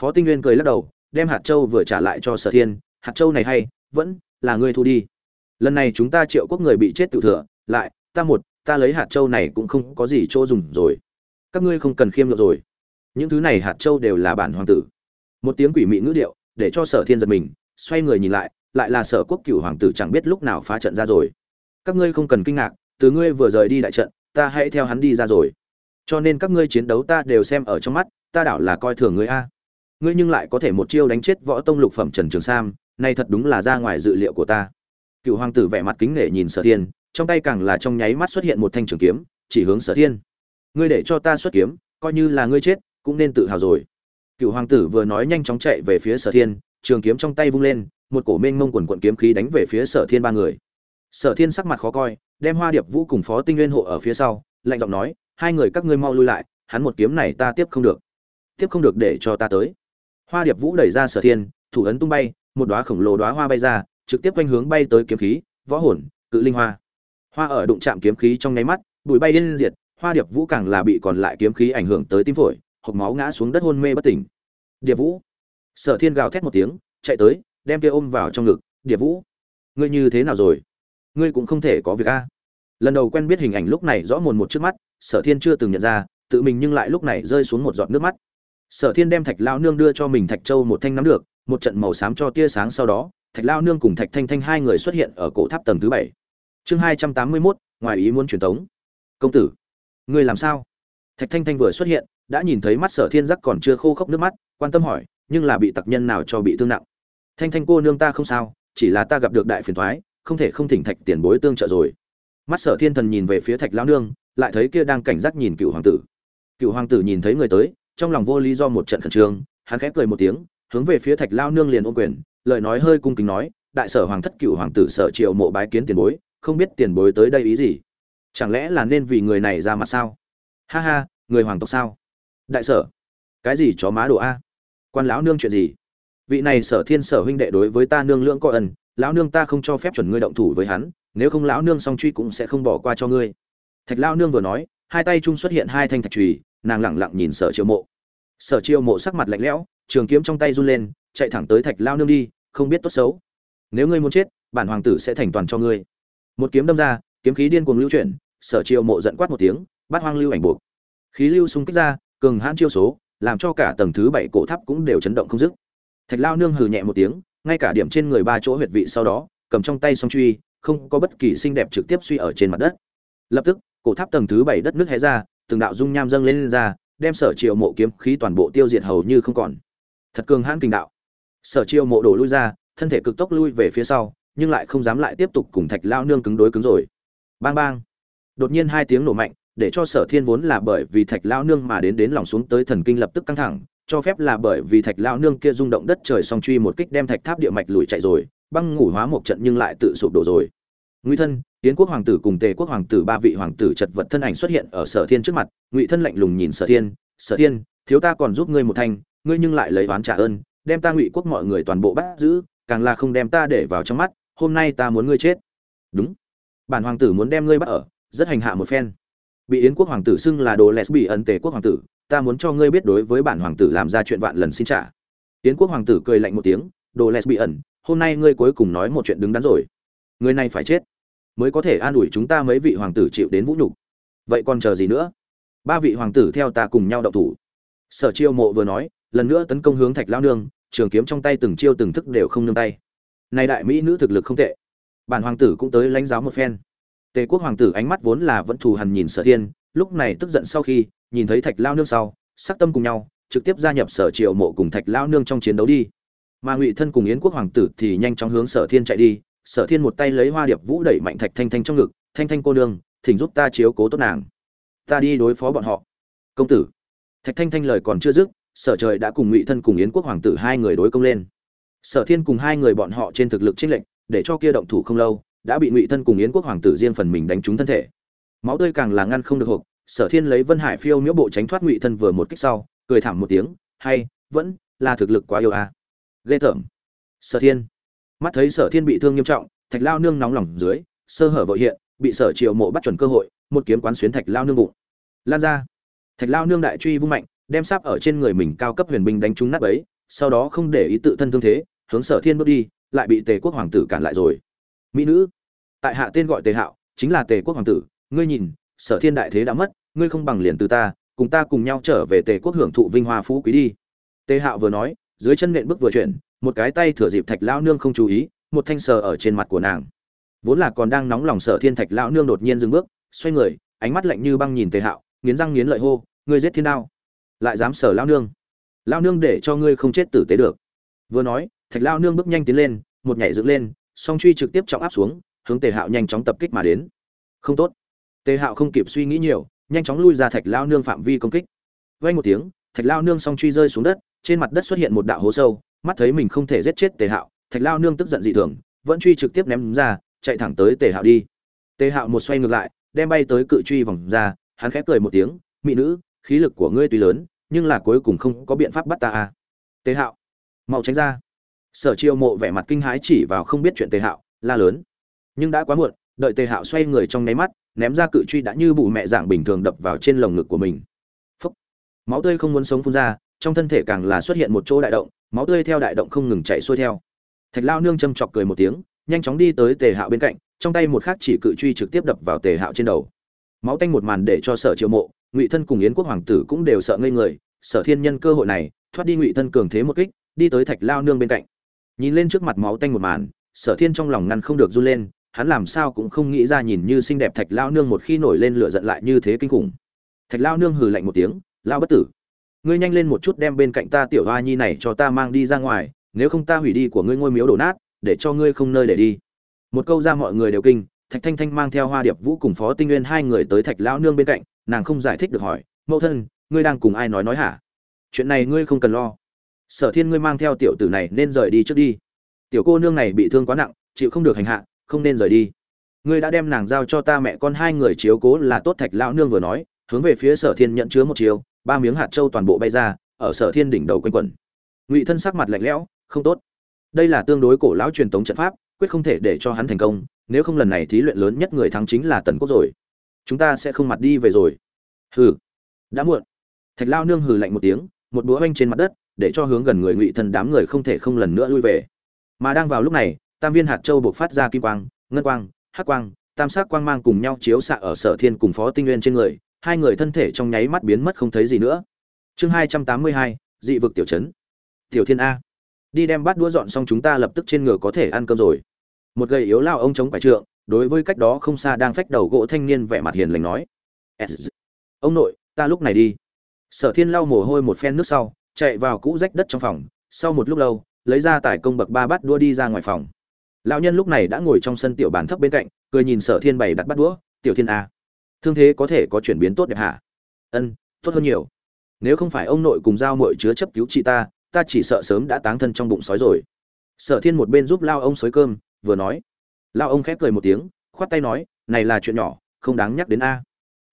Phó tinh nguyên cười lắc đầu đem hạt châu vừa trả lại cho sở thiên, hạt châu này hay, vẫn là ngươi thu đi. Lần này chúng ta triệu quốc người bị chết tự thừa, lại, ta một, ta lấy hạt châu này cũng không có gì chỗ dùng rồi. Các ngươi không cần khiêm nhượng rồi. Những thứ này hạt châu đều là bản hoàng tử. Một tiếng quỷ mị ngữ điệu, để cho sở thiên giật mình, xoay người nhìn lại lại là sở quốc cửu hoàng tử chẳng biết lúc nào phá trận ra rồi. Các ngươi không cần kinh ngạc, từ ngươi vừa rời đi đại trận, ta hãy theo hắn đi ra rồi. Cho nên các ngươi chiến đấu ta đều xem ở trong mắt, ta đảo là coi thường ngươi a ngươi nhưng lại có thể một chiêu đánh chết võ tông lục phẩm trần trường sam này thật đúng là ra ngoài dự liệu của ta. Cựu hoàng tử vẻ mặt kính nể nhìn sở thiên, trong tay càng là trong nháy mắt xuất hiện một thanh trường kiếm, chỉ hướng sở thiên. Ngươi để cho ta xuất kiếm, coi như là ngươi chết, cũng nên tự hào rồi. Cựu hoàng tử vừa nói nhanh chóng chạy về phía sở thiên, trường kiếm trong tay vung lên, một cổ mênh mông quần quận kiếm khí đánh về phía sở thiên ba người. Sở thiên sắc mặt khó coi, đem hoa điệp vũ cùng phó tinh nguyên hộ ở phía sau, lạnh giọng nói, hai người các ngươi mau lui lại, hắn một kiếm này ta tiếp không được. Tiếp không được để cho ta tới hoa điệp vũ đẩy ra sở thiên, thủ ấn tung bay, một đóa khổng lồ đóa hoa bay ra, trực tiếp quanh hướng bay tới kiếm khí, võ hồn, cự linh hoa. Hoa ở đụng chạm kiếm khí trong nháy mắt, bụi bay lên diệt, hoa điệp vũ càng là bị còn lại kiếm khí ảnh hưởng tới tim phổi, hộc máu ngã xuống đất hôn mê bất tỉnh. Điệp vũ. Sở thiên gào thét một tiếng, chạy tới, đem kia ôm vào trong ngực, điệp vũ, ngươi như thế nào rồi? Ngươi cũng không thể có việc a. Lần đầu quen biết hình ảnh lúc này rõ mồn một trước mắt, sở thiên chưa từng nhận ra, tự mình nhưng lại lúc này rơi xuống một giọt nước mắt sở thiên đem thạch lao nương đưa cho mình thạch châu một thanh nắm được, một trận màu xám cho tia sáng sau đó, thạch lao nương cùng thạch thanh thanh hai người xuất hiện ở cổ tháp tầng thứ bảy. Chương hai trăm tám mươi mốt, ngoài ý muốn truyền tống công tử, ngươi làm sao? Thạch thanh thanh vừa xuất hiện, đã nhìn thấy mắt sở thiên giác còn chưa khô khốc nước mắt, quan tâm hỏi, nhưng là bị tặc nhân nào cho bị thương nặng? Thanh thanh cô nương ta không sao, chỉ là ta gặp được đại phiền thoái, không thể không thỉnh thạch tiền bối tương trợ rồi. Mắt sở thiên thần nhìn về phía thạch lao nương, lại thấy kia đang cảnh giác nhìn cựu hoàng tử. Cựu hoàng tử nhìn thấy người tới trong lòng vô lý do một trận khẩn trương, hắn khẽ cười một tiếng, hướng về phía thạch lao nương liền ôm quyền, lời nói hơi cung kính nói, đại sở hoàng thất cựu hoàng tử sở triệu mộ bái kiến tiền bối, không biết tiền bối tới đây ý gì? Chẳng lẽ là nên vì người này ra mặt sao? Ha ha, người hoàng tộc sao? Đại sở, cái gì chó má đồ a? Quan lão nương chuyện gì? Vị này sở thiên sở huynh đệ đối với ta nương lưỡng có ân, lão nương ta không cho phép chuẩn ngươi động thủ với hắn, nếu không lão nương song truy cũng sẽ không bỏ qua cho ngươi. Thạch lão nương vừa nói hai tay chung xuất hiện hai thanh thạch trùy nàng lẳng lặng nhìn sở chiêu mộ. Sở chiêu mộ sắc mặt lạnh lẽo, trường kiếm trong tay run lên, chạy thẳng tới thạch lao nương đi, không biết tốt xấu. Nếu ngươi muốn chết, bản hoàng tử sẽ thành toàn cho ngươi. Một kiếm đâm ra, kiếm khí điên cuồng lưu chuyển, sở chiêu mộ giận quát một tiếng, bắt hoang lưu ảnh buộc. Khí lưu xung kích ra, cường hãn chiêu số, làm cho cả tầng thứ bảy cổ tháp cũng đều chấn động không dứt. Thạch lao nương hừ nhẹ một tiếng, ngay cả điểm trên người ba chỗ huyệt vị sau đó, cầm trong tay song truy, không có bất kỳ xinh đẹp trực tiếp suy ở trên mặt đất. Lập tức cổ tháp tầng thứ bảy đất nước hé ra từng đạo dung nham dâng lên, lên ra đem sở triệu mộ kiếm khí toàn bộ tiêu diệt hầu như không còn. Thật cường hãn kinh đạo. Sở triệu mộ đổ lui ra thân thể cực tốc lui về phía sau nhưng lại không dám lại tiếp tục cùng thạch lao nương cứng đối cứng rồi. Bang bang. Đột nhiên hai tiếng nổ mạnh để cho sở thiên vốn là bởi vì thạch lao nương mà đến đến lòng xuống tới thần kinh lập tức căng thẳng cho phép là bởi vì thạch lao nương kia rung động đất trời song truy một kích đem thạch tháp địa mạch lùi chạy rồi băng ngủ hóa một trận nhưng lại tự sụp đổ rồi ngụy thân, yến quốc hoàng tử cùng tề quốc hoàng tử ba vị hoàng tử chật vật thân ảnh xuất hiện ở sở thiên trước mặt. Ngụy thân lạnh lùng nhìn sở thiên sở thiên, thiếu ta còn giúp ngươi một thanh, ngươi nhưng lại lấy oán trả ơn, đem ta ngụy quốc mọi người toàn bộ bắt giữ, càng là không đem ta để vào trong mắt, hôm nay ta muốn ngươi chết. Đúng. Bản hoàng tử muốn đem ngươi bắt ở, rất hành hạ một phen. Bị yến quốc hoàng tử xưng là đồ lẹt bị ấn tề quốc hoàng tử, ta muốn cho ngươi biết đối với bản hoàng tử làm ra chuyện vạn lần xin trả. Yến quốc hoàng tử cười lạnh một tiếng, đồ lesbi ẩn, hôm nay ngươi cuối cùng nói một chuyện đứng đắn rồi. Người này phải chết mới có thể an ủi chúng ta mấy vị hoàng tử chịu đến vũ nhục. Vậy còn chờ gì nữa? Ba vị hoàng tử theo ta cùng nhau đậu thủ. Sở chiêu mộ vừa nói, lần nữa tấn công hướng thạch lao nương, trường kiếm trong tay từng chiêu từng thức đều không nương tay. Này đại mỹ nữ thực lực không tệ. Bản hoàng tử cũng tới lãnh giáo một phen. Tề quốc hoàng tử ánh mắt vốn là vẫn thù hằn nhìn sở thiên, lúc này tức giận sau khi, nhìn thấy thạch lao nương sau, sắc tâm cùng nhau, trực tiếp gia nhập sở triều mộ cùng thạch lao nương trong chiến đấu đi. Mà ngụy thân cùng yến quốc hoàng tử thì nhanh chóng hướng sở thiên chạy đi sở thiên một tay lấy hoa điệp vũ đẩy mạnh thạch thanh thanh trong ngực, thanh thanh cô nương, thỉnh giúp ta chiếu cố tốt nàng. Ta đi đối phó bọn họ. Công tử. Thạch thanh thanh lời còn chưa dứt, sở trời đã cùng ngụy thân cùng yến quốc hoàng tử hai người đối công lên. Sở thiên cùng hai người bọn họ trên thực lực trích lệnh để cho kia động thủ không lâu, đã bị ngụy thân cùng yến quốc hoàng tử riêng phần mình đánh trúng thân thể. Máu tươi càng là ngăn không được hộp sở thiên lấy vân hải phiêu miễu bộ tránh thoát ngụy thân vừa một kích sau, cười thảm một tiếng, hay, vẫn là thực lực quá yêu à. ghê tởm. Sở thiên mắt thấy sở thiên bị thương nghiêm trọng, thạch lao nương nóng lòng dưới, sơ hở vội hiện, bị sở triệu mộ bắt chuẩn cơ hội, một kiếm quán xuyến thạch lao nương bụng. Lan ra. Thạch lao nương đại truy vung mạnh, đem sáp ở trên người mình cao cấp huyền binh đánh trúng nát ấy sau đó không để ý tự thân thương thế, hướng sở thiên bước đi, lại bị tề quốc hoàng tử cản lại rồi. Mỹ nữ. Tại hạ tên gọi tề hạo, chính là tề quốc hoàng tử. Ngươi nhìn, sở thiên đại thế đã mất, ngươi không bằng liền từ ta, cùng ta cùng nhau trở về tề quốc hưởng thụ vinh hoa phú quý đi. Tề hạo vừa nói, dưới chân nện bước vừa chuyển một cái tay thừa dịp thạch lão nương không chú ý, một thanh sờ ở trên mặt của nàng. Vốn là còn đang nóng lòng sở thiên thạch lão nương đột nhiên dừng bước, xoay người, ánh mắt lạnh như băng nhìn tề hạo, nghiến răng nghiến lợi hô, ngươi giết thiên đao. Lại dám sở lão nương. Lão nương để cho ngươi không chết tử tế được. Vừa nói, thạch lão nương bước nhanh tiến lên, một nhảy dựng lên, song truy trực tiếp trọng áp xuống, hướng tề hạo nhanh chóng tập kích mà đến. Không tốt. Tề hạo không kịp suy nghĩ nhiều, nhanh chóng lui ra thạch lão nương phạm vi công kích. Vay một tiếng, thạch lão nương song truy rơi xuống đất trên mặt đất xuất hiện một đạo hố sâu, mắt thấy mình không thể giết chết tề hạo, thạch lao nương tức giận dị thường, vẫn truy trực tiếp ném ra, chạy thẳng tới tề hạo đi. Tề hạo một xoay ngược lại, đem bay tới cự truy vòng ra, hắn khẽ cười một tiếng, mỹ nữ, khí lực của ngươi tuy lớn, nhưng là cuối cùng không có biện pháp bắt ta à. Tề hạo, mau tránh ra. Sở chiêu mộ vẻ mặt kinh hãi chỉ vào không biết chuyện tề hạo, la lớn. Nhưng đã quá muộn, đợi tề hạo xoay người trong nháy mắt, ném ra cự truy đã như bụ mẹ dạng bình thường đập vào trên lồng ngực của mình. Phúc. máu tươi không muốn sống phun ra trong thân thể càng là xuất hiện một chỗ đại động, máu tươi theo đại động không ngừng chạy xuôi theo. Thạch lao nương châm chọc cười một tiếng, nhanh chóng đi tới tề hạo bên cạnh, trong tay một khắc chỉ cự truy trực tiếp đập vào tề hạo trên đầu. Máu tanh một màn để cho sở triệu mộ, ngụy thân cùng yến quốc hoàng tử cũng đều sợ ngây người, sở thiên nhân cơ hội này, thoát đi ngụy thân cường thế một kích, đi tới thạch lao nương bên cạnh. Nhìn lên trước mặt máu tanh một màn, sở thiên trong lòng ngăn không được run lên, hắn làm sao cũng không nghĩ ra nhìn như xinh đẹp thạch lao nương một khi nổi lên lửa giận lại như thế kinh khủng. Thạch lao nương hừ lạnh một tiếng, lao bất tử ngươi nhanh lên một chút đem bên cạnh ta tiểu hoa nhi này cho ta mang đi ra ngoài, nếu không ta hủy đi của ngươi ngôi miếu đổ nát, để cho ngươi không nơi để đi. Một câu ra mọi người đều kinh, thạch thanh thanh mang theo hoa điệp vũ cùng phó tinh nguyên hai người tới thạch Lão nương bên cạnh, nàng không giải thích được hỏi, mẫu thân, ngươi đang cùng ai nói nói hả? Chuyện này ngươi không cần lo. Sở thiên ngươi mang theo tiểu tử này nên rời đi trước đi. Tiểu cô nương này bị thương quá nặng, chịu không được hành hạ, không nên rời đi. Ngươi đã đem nàng giao cho ta mẹ con hai người chiếu cố là tốt, thạch lão nương vừa nói, hướng về phía sở thiên nhận chứa một chiều ba miếng hạt châu toàn bộ bay ra, ở sở thiên đỉnh đầu quanh quẩn. Ngụy thân sắc mặt lạnh lẽo, không tốt. Đây là tương đối cổ lão truyền thống trận pháp, quyết không thể để cho hắn thành công, nếu không lần này thí luyện lớn nhất người thắng chính là tần quốc rồi. Chúng ta sẽ không mặt đi về rồi. Hừ. Đã muộn. Thạch lao nương hừ lạnh một tiếng, một búa oanh trên mặt đất, để cho hướng gần người ngụy thân đám người không thể không lần nữa lui về. Mà đang vào lúc này, tam viên hạt châu buộc phát ra kim quang, ngân quang, hắc quang, tam sắc quang mang cùng nhau chiếu xạ ở sở thiên cùng phó tinh nguyên trên người hai người thân thể trong nháy mắt biến mất không thấy gì nữa. Chương hai trăm tám mươi hai, dị vực tiểu trấn. Tiểu thiên a. Đi đem bát đũa dọn xong chúng ta lập tức trên ngựa có thể ăn cơm rồi. Một gầy yếu lao ông chống quải trượng, đối với cách đó không xa đang phách đầu gỗ thanh niên vẻ mặt hiền lành nói. Ông nội, ta lúc này đi. Sở thiên lau mồ hôi một phen nước sau, chạy vào cũ rách đất trong phòng. Sau một lúc lâu, lấy ra tải công bậc ba bát đua đi ra ngoài phòng. Lão nhân lúc này đã ngồi trong sân tiểu bàn thấp bên cạnh, cười nhìn sở thiên bày đặt bắt đũa. Tiểu thiên a thương thế có thể có chuyển biến tốt đẹp hả? Ân, tốt hơn nhiều. Nếu không phải ông nội cùng giao mội chứa chấp cứu chị ta ta chỉ sợ sớm đã táng thân trong bụng sói rồi. Sở thiên một bên giúp lao ông xới cơm, vừa nói. Lao ông khép cười một tiếng, khoát tay nói, này là chuyện nhỏ, không đáng nhắc đến a.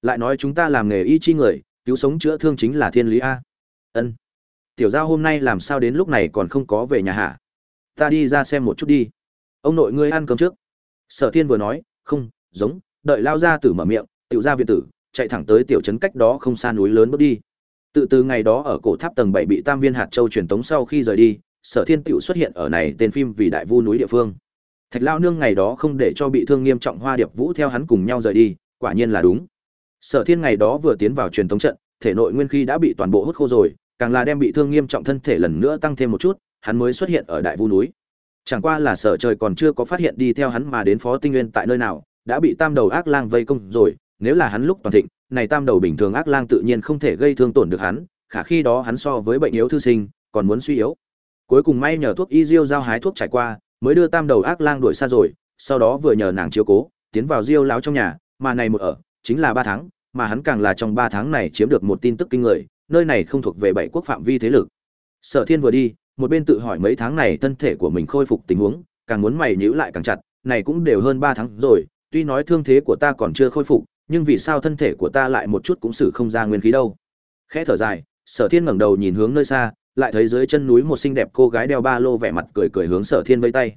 Lại nói chúng ta làm nghề y chi người, cứu sống chữa thương chính là thiên lý a. Ân. Tiểu giao hôm nay làm sao đến lúc này còn không có về nhà hả? Ta đi ra xem một chút đi. Ông nội ngươi ăn cơm trước. Sở thiên vừa nói, không, giống, đợi lao ra tử mở miệng tiểu gia viện tử, chạy thẳng tới tiểu trấn cách đó không xa núi lớn bước đi. Tự từ ngày đó ở cổ tháp tầng bảy bị tam viên hạt châu truyền tống sau khi rời đi, sở thiên tiểu xuất hiện ở này tên phim vì đại vu núi địa phương. Thạch lao nương ngày đó không để cho bị thương nghiêm trọng hoa điệp vũ theo hắn cùng nhau rời đi, quả nhiên là đúng. Sở thiên ngày đó vừa tiến vào truyền tống trận, thể nội nguyên khí đã bị toàn bộ hút khô rồi, càng là đem bị thương nghiêm trọng thân thể lần nữa tăng thêm một chút, hắn mới xuất hiện ở đại vu núi. Chẳng qua là sở trời còn chưa có phát hiện đi theo hắn mà đến phó tinh nguyên tại nơi nào, đã bị tam đầu ác lang vây công rồi nếu là hắn lúc toàn thịnh, này tam đầu bình thường ác lang tự nhiên không thể gây thương tổn được hắn, khả khi đó hắn so với bệnh yếu thư sinh, còn muốn suy yếu. Cuối cùng may nhờ thuốc y diêu giao hái thuốc trải qua, mới đưa tam đầu ác lang đuổi xa rồi, sau đó vừa nhờ nàng chiếu cố, tiến vào diêu láo trong nhà, mà này một ở, chính là ba tháng, mà hắn càng là trong ba tháng này chiếm được một tin tức kinh người, nơi này không thuộc về bảy quốc phạm vi thế lực. Sở thiên vừa đi, một bên tự hỏi mấy tháng này thân thể của mình khôi phục tình huống, càng muốn mày nhíu lại càng chặt, này cũng đều hơn ba tháng rồi, tuy nói thương thế của ta còn chưa khôi phục nhưng vì sao thân thể của ta lại một chút cũng xử không ra nguyên khí đâu? Khẽ thở dài sở thiên ngẩng đầu nhìn hướng nơi xa lại thấy dưới chân núi một xinh đẹp cô gái đeo ba lô vẻ mặt cười cười hướng sở thiên vây tay.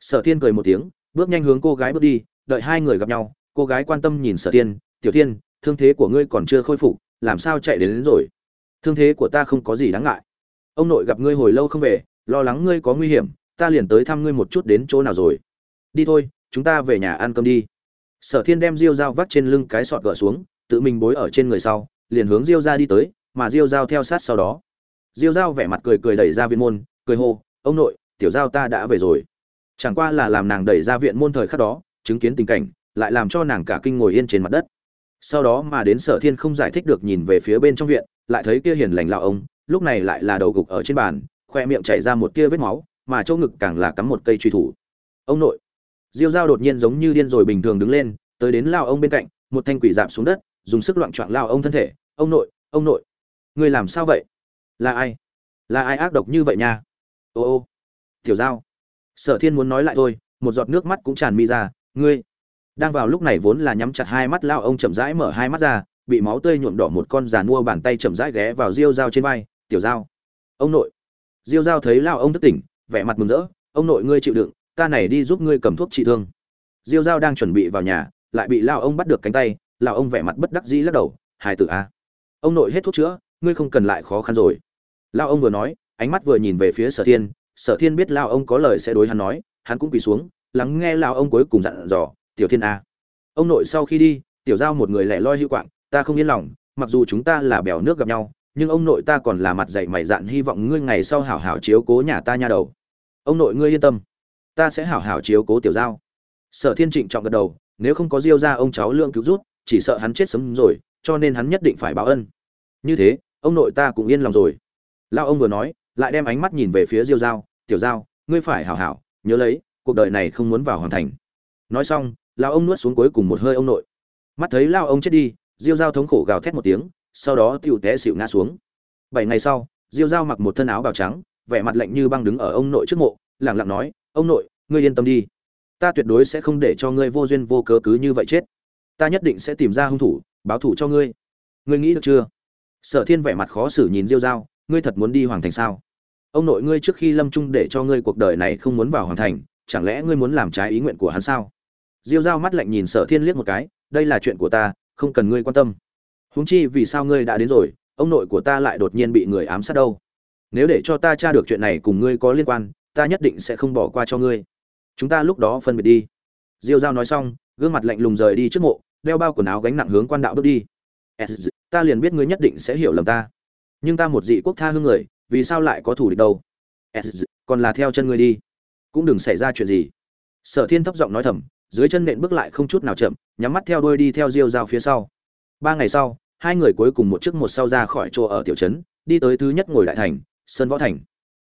Sở thiên cười một tiếng bước nhanh hướng cô gái bước đi đợi hai người gặp nhau cô gái quan tâm nhìn sở thiên tiểu thiên thương thế của ngươi còn chưa khôi phục làm sao chạy đến, đến rồi? Thương thế của ta không có gì đáng ngại. Ông nội gặp ngươi hồi lâu không về lo lắng ngươi có nguy hiểm ta liền tới thăm ngươi một chút đến chỗ nào rồi. Đi thôi chúng ta về nhà ăn cơm đi sở thiên đem diêu dao vắt trên lưng cái sọt gỡ xuống, tự mình bối ở trên người sau, liền hướng diêu ra đi tới, mà diêu dao theo sát sau đó. Diêu dao vẻ mặt cười cười đẩy ra viện môn, cười hô, ông nội, tiểu giao ta đã về rồi. Chẳng qua là làm nàng đẩy ra viện môn thời khắc đó, chứng kiến tình cảnh, lại làm cho nàng cả kinh ngồi yên trên mặt đất. Sau đó mà đến sở thiên không giải thích được nhìn về phía bên trong viện, lại thấy kia hiền lành lão ông, lúc này lại là đầu gục ở trên bàn, khoe miệng chảy ra một tia vết máu, mà chỗ ngực càng là cắm một cây truy thủ. Ông nội diêu dao đột nhiên giống như điên rồi bình thường đứng lên, tới đến lao ông bên cạnh, một thanh quỷ dạp xuống đất, dùng sức loạn trọn lao ông thân thể. Ông nội ông nội người làm sao vậy? Là ai? Là ai ác độc như vậy nha? Ô ô, tiểu giao. Sở thiên muốn nói lại thôi, một giọt nước mắt cũng tràn mi ra. Ngươi đang vào lúc này vốn là nhắm chặt hai mắt lao ông chậm rãi mở hai mắt ra, bị máu tươi nhuộm đỏ một con già mua bàn tay chậm rãi ghé vào diêu dao trên vai. Tiểu dao ông nội. Diêu dao thấy lao ông thức tỉnh, vẻ mặt mừng rỡ. Ông nội ngươi chịu đựng ta này đi giúp ngươi cầm thuốc trị thương. Diêu Giao đang chuẩn bị vào nhà, lại bị lao ông bắt được cánh tay lao ông vẻ mặt bất đắc dĩ lắc đầu hài tử a, ông nội hết thuốc chữa, ngươi không cần lại khó khăn rồi. Lao ông vừa nói, ánh mắt vừa nhìn về phía sở thiên sở thiên biết lao ông có lời sẽ đối hắn nói, hắn cũng quỳ xuống, lắng nghe lao ông cuối cùng dặn dò, tiểu thiên a, ông nội sau khi đi, tiểu giao một người lẻ loi hữu quạng, ta không yên lòng, mặc dù chúng ta là bèo nước gặp nhau, nhưng ông nội ta còn là mặt dạy mày dạn hy vọng ngươi ngày sau hảo hảo chiếu cố nhà ta nha đầu. Ông nội ngươi yên tâm ta sẽ hảo hảo chiếu cố tiểu giao. Sở thiên trịnh trọng gật đầu, nếu không có diêu ra ông cháu lượng cứu rút chỉ sợ hắn chết sớm rồi, cho nên hắn nhất định phải báo ân. Như thế, ông nội ta cũng yên lòng rồi. Lao ông vừa nói, lại đem ánh mắt nhìn về phía diêu giao, tiểu giao, ngươi phải hảo hảo, nhớ lấy, cuộc đời này không muốn vào hoàn thành. Nói xong lao ông nuốt xuống cuối cùng một hơi ông nội. Mắt thấy lao ông chết đi, diêu giao thống khổ gào thét một tiếng, sau đó tựu té xịu ngã xuống. Bảy ngày sau, diêu giao mặc một thân áo bào trắng, vẻ mặt lạnh như băng đứng ở ông nội trước mộ lẳng lặng nói ông nội, ngươi yên tâm đi. Ta tuyệt đối sẽ không để cho ngươi vô duyên vô cớ cứ như vậy chết. Ta nhất định sẽ tìm ra hung thủ, báo thủ cho ngươi. Ngươi nghĩ được chưa? Sở thiên vẻ mặt khó xử nhìn diêu giao, ngươi thật muốn đi hoàng thành sao? Ông nội ngươi trước khi lâm trung để cho ngươi cuộc đời này không muốn vào hoàng thành, chẳng lẽ ngươi muốn làm trái ý nguyện của hắn sao? Diêu giao mắt lạnh nhìn sở thiên liếc một cái, đây là chuyện của ta, không cần ngươi quan tâm. Huống chi vì sao ngươi đã đến rồi, ông nội của ta lại đột nhiên bị người ám sát đâu? Nếu để cho ta tra được chuyện này cùng ngươi có liên quan ta nhất định sẽ không bỏ qua cho ngươi. Chúng ta lúc đó phân biệt đi. Diêu giao nói xong, gương mặt lạnh lùng rời đi trước mộ, đeo bao quần áo gánh nặng hướng quan đạo bước đi. Ta liền biết ngươi nhất định sẽ hiểu lầm ta. Nhưng ta một dị quốc tha hương người, vì sao lại có thủ địch đâu? Còn là theo chân ngươi đi. Cũng đừng xảy ra chuyện gì. Sở thiên thấp giọng nói thầm, dưới chân nện bước lại không chút nào chậm, nhắm mắt theo đuôi đi theo diêu giao phía sau. Ba ngày sau, hai người cuối cùng một trước một sau ra khỏi chỗ ở tiểu trấn, đi tới thứ nhất ngồi đại thành, sơn võ thành.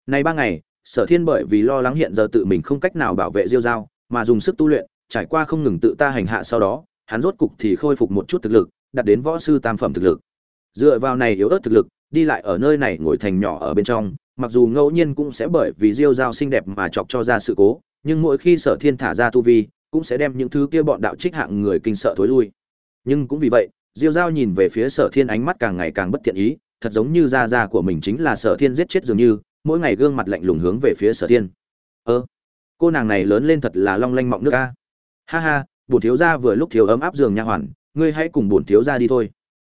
Này ba ngày sở thiên bởi vì lo lắng hiện giờ tự mình không cách nào bảo vệ diêu giao, mà dùng sức tu luyện, trải qua không ngừng tự ta hành hạ sau đó, hắn rốt cục thì khôi phục một chút thực lực, đạt đến võ sư tam phẩm thực lực. Dựa vào này yếu ớt thực lực, đi lại ở nơi này ngồi thành nhỏ ở bên trong, mặc dù ngẫu nhiên cũng sẽ bởi vì diêu dao xinh đẹp mà chọc cho ra sự cố, nhưng mỗi khi sở thiên thả ra tu vi, cũng sẽ đem những thứ kia bọn đạo trích hạng người kinh sợ thối lui. Nhưng cũng vì vậy, diêu dao nhìn về phía sở thiên ánh mắt càng ngày càng bất thiện ý, thật giống như da da của mình chính là sở thiên giết chết dường như mỗi ngày gương mặt lạnh lùng hướng về phía sở thiên. Ơ, cô nàng này lớn lên thật là long lanh mọng nước ca ha ha, bổn thiếu gia vừa lúc thiếu ấm áp giường nha hoàn, ngươi hãy cùng bổn thiếu gia đi thôi.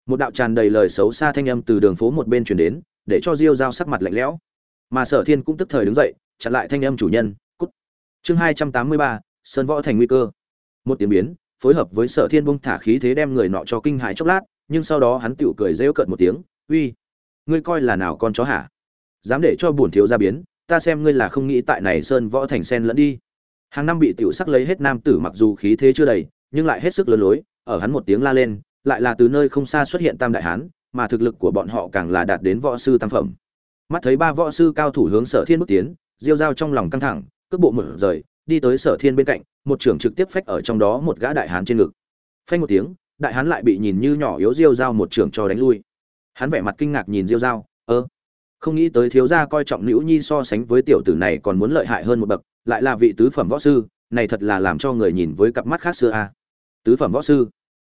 Một đạo tràn đầy lời xấu xa thanh âm từ đường phố một bên truyền đến, để cho diêu dao sắc mặt lạnh lẽo. Mà sở thiên cũng tức thời đứng dậy, chặn lại thanh âm chủ nhân, cút. Chương hai trăm tám mươi ba, sơn võ thành nguy cơ. Một tiếng biến, phối hợp với sở thiên bông thả khí thế đem người nọ cho kinh hãi chốc lát, nhưng sau đó hắn tựu cười rêu cợt một tiếng, uy, ngươi coi là nào con chó hả? Dám để cho bổn thiếu gia biến, ta xem ngươi là không nghĩ tại này sơn võ thành sen lẫn đi. Hàng năm bị tiểu sắc lấy hết nam tử mặc dù khí thế chưa đầy, nhưng lại hết sức lớn lối, ở hắn một tiếng la lên, lại là từ nơi không xa xuất hiện tam đại hán, mà thực lực của bọn họ càng là đạt đến võ sư tam phẩm. Mắt thấy ba võ sư cao thủ hướng sở thiên bước tiến, diêu dao trong lòng căng thẳng, cước bộ một rời, đi tới sở thiên bên cạnh, một trưởng trực tiếp phách ở trong đó một gã đại hán trên ngực. Phanh một tiếng, đại hán lại bị nhìn như nhỏ yếu diêu dao một trưởng cho đánh lui. Hắn vẻ mặt kinh ngạc nhìn diêu dao ơ không nghĩ tới thiếu gia coi trọng nữ nhi so sánh với tiểu tử này còn muốn lợi hại hơn một bậc, lại là vị tứ phẩm võ sư, này thật là làm cho người nhìn với cặp mắt khác xưa a. Tứ phẩm võ sư.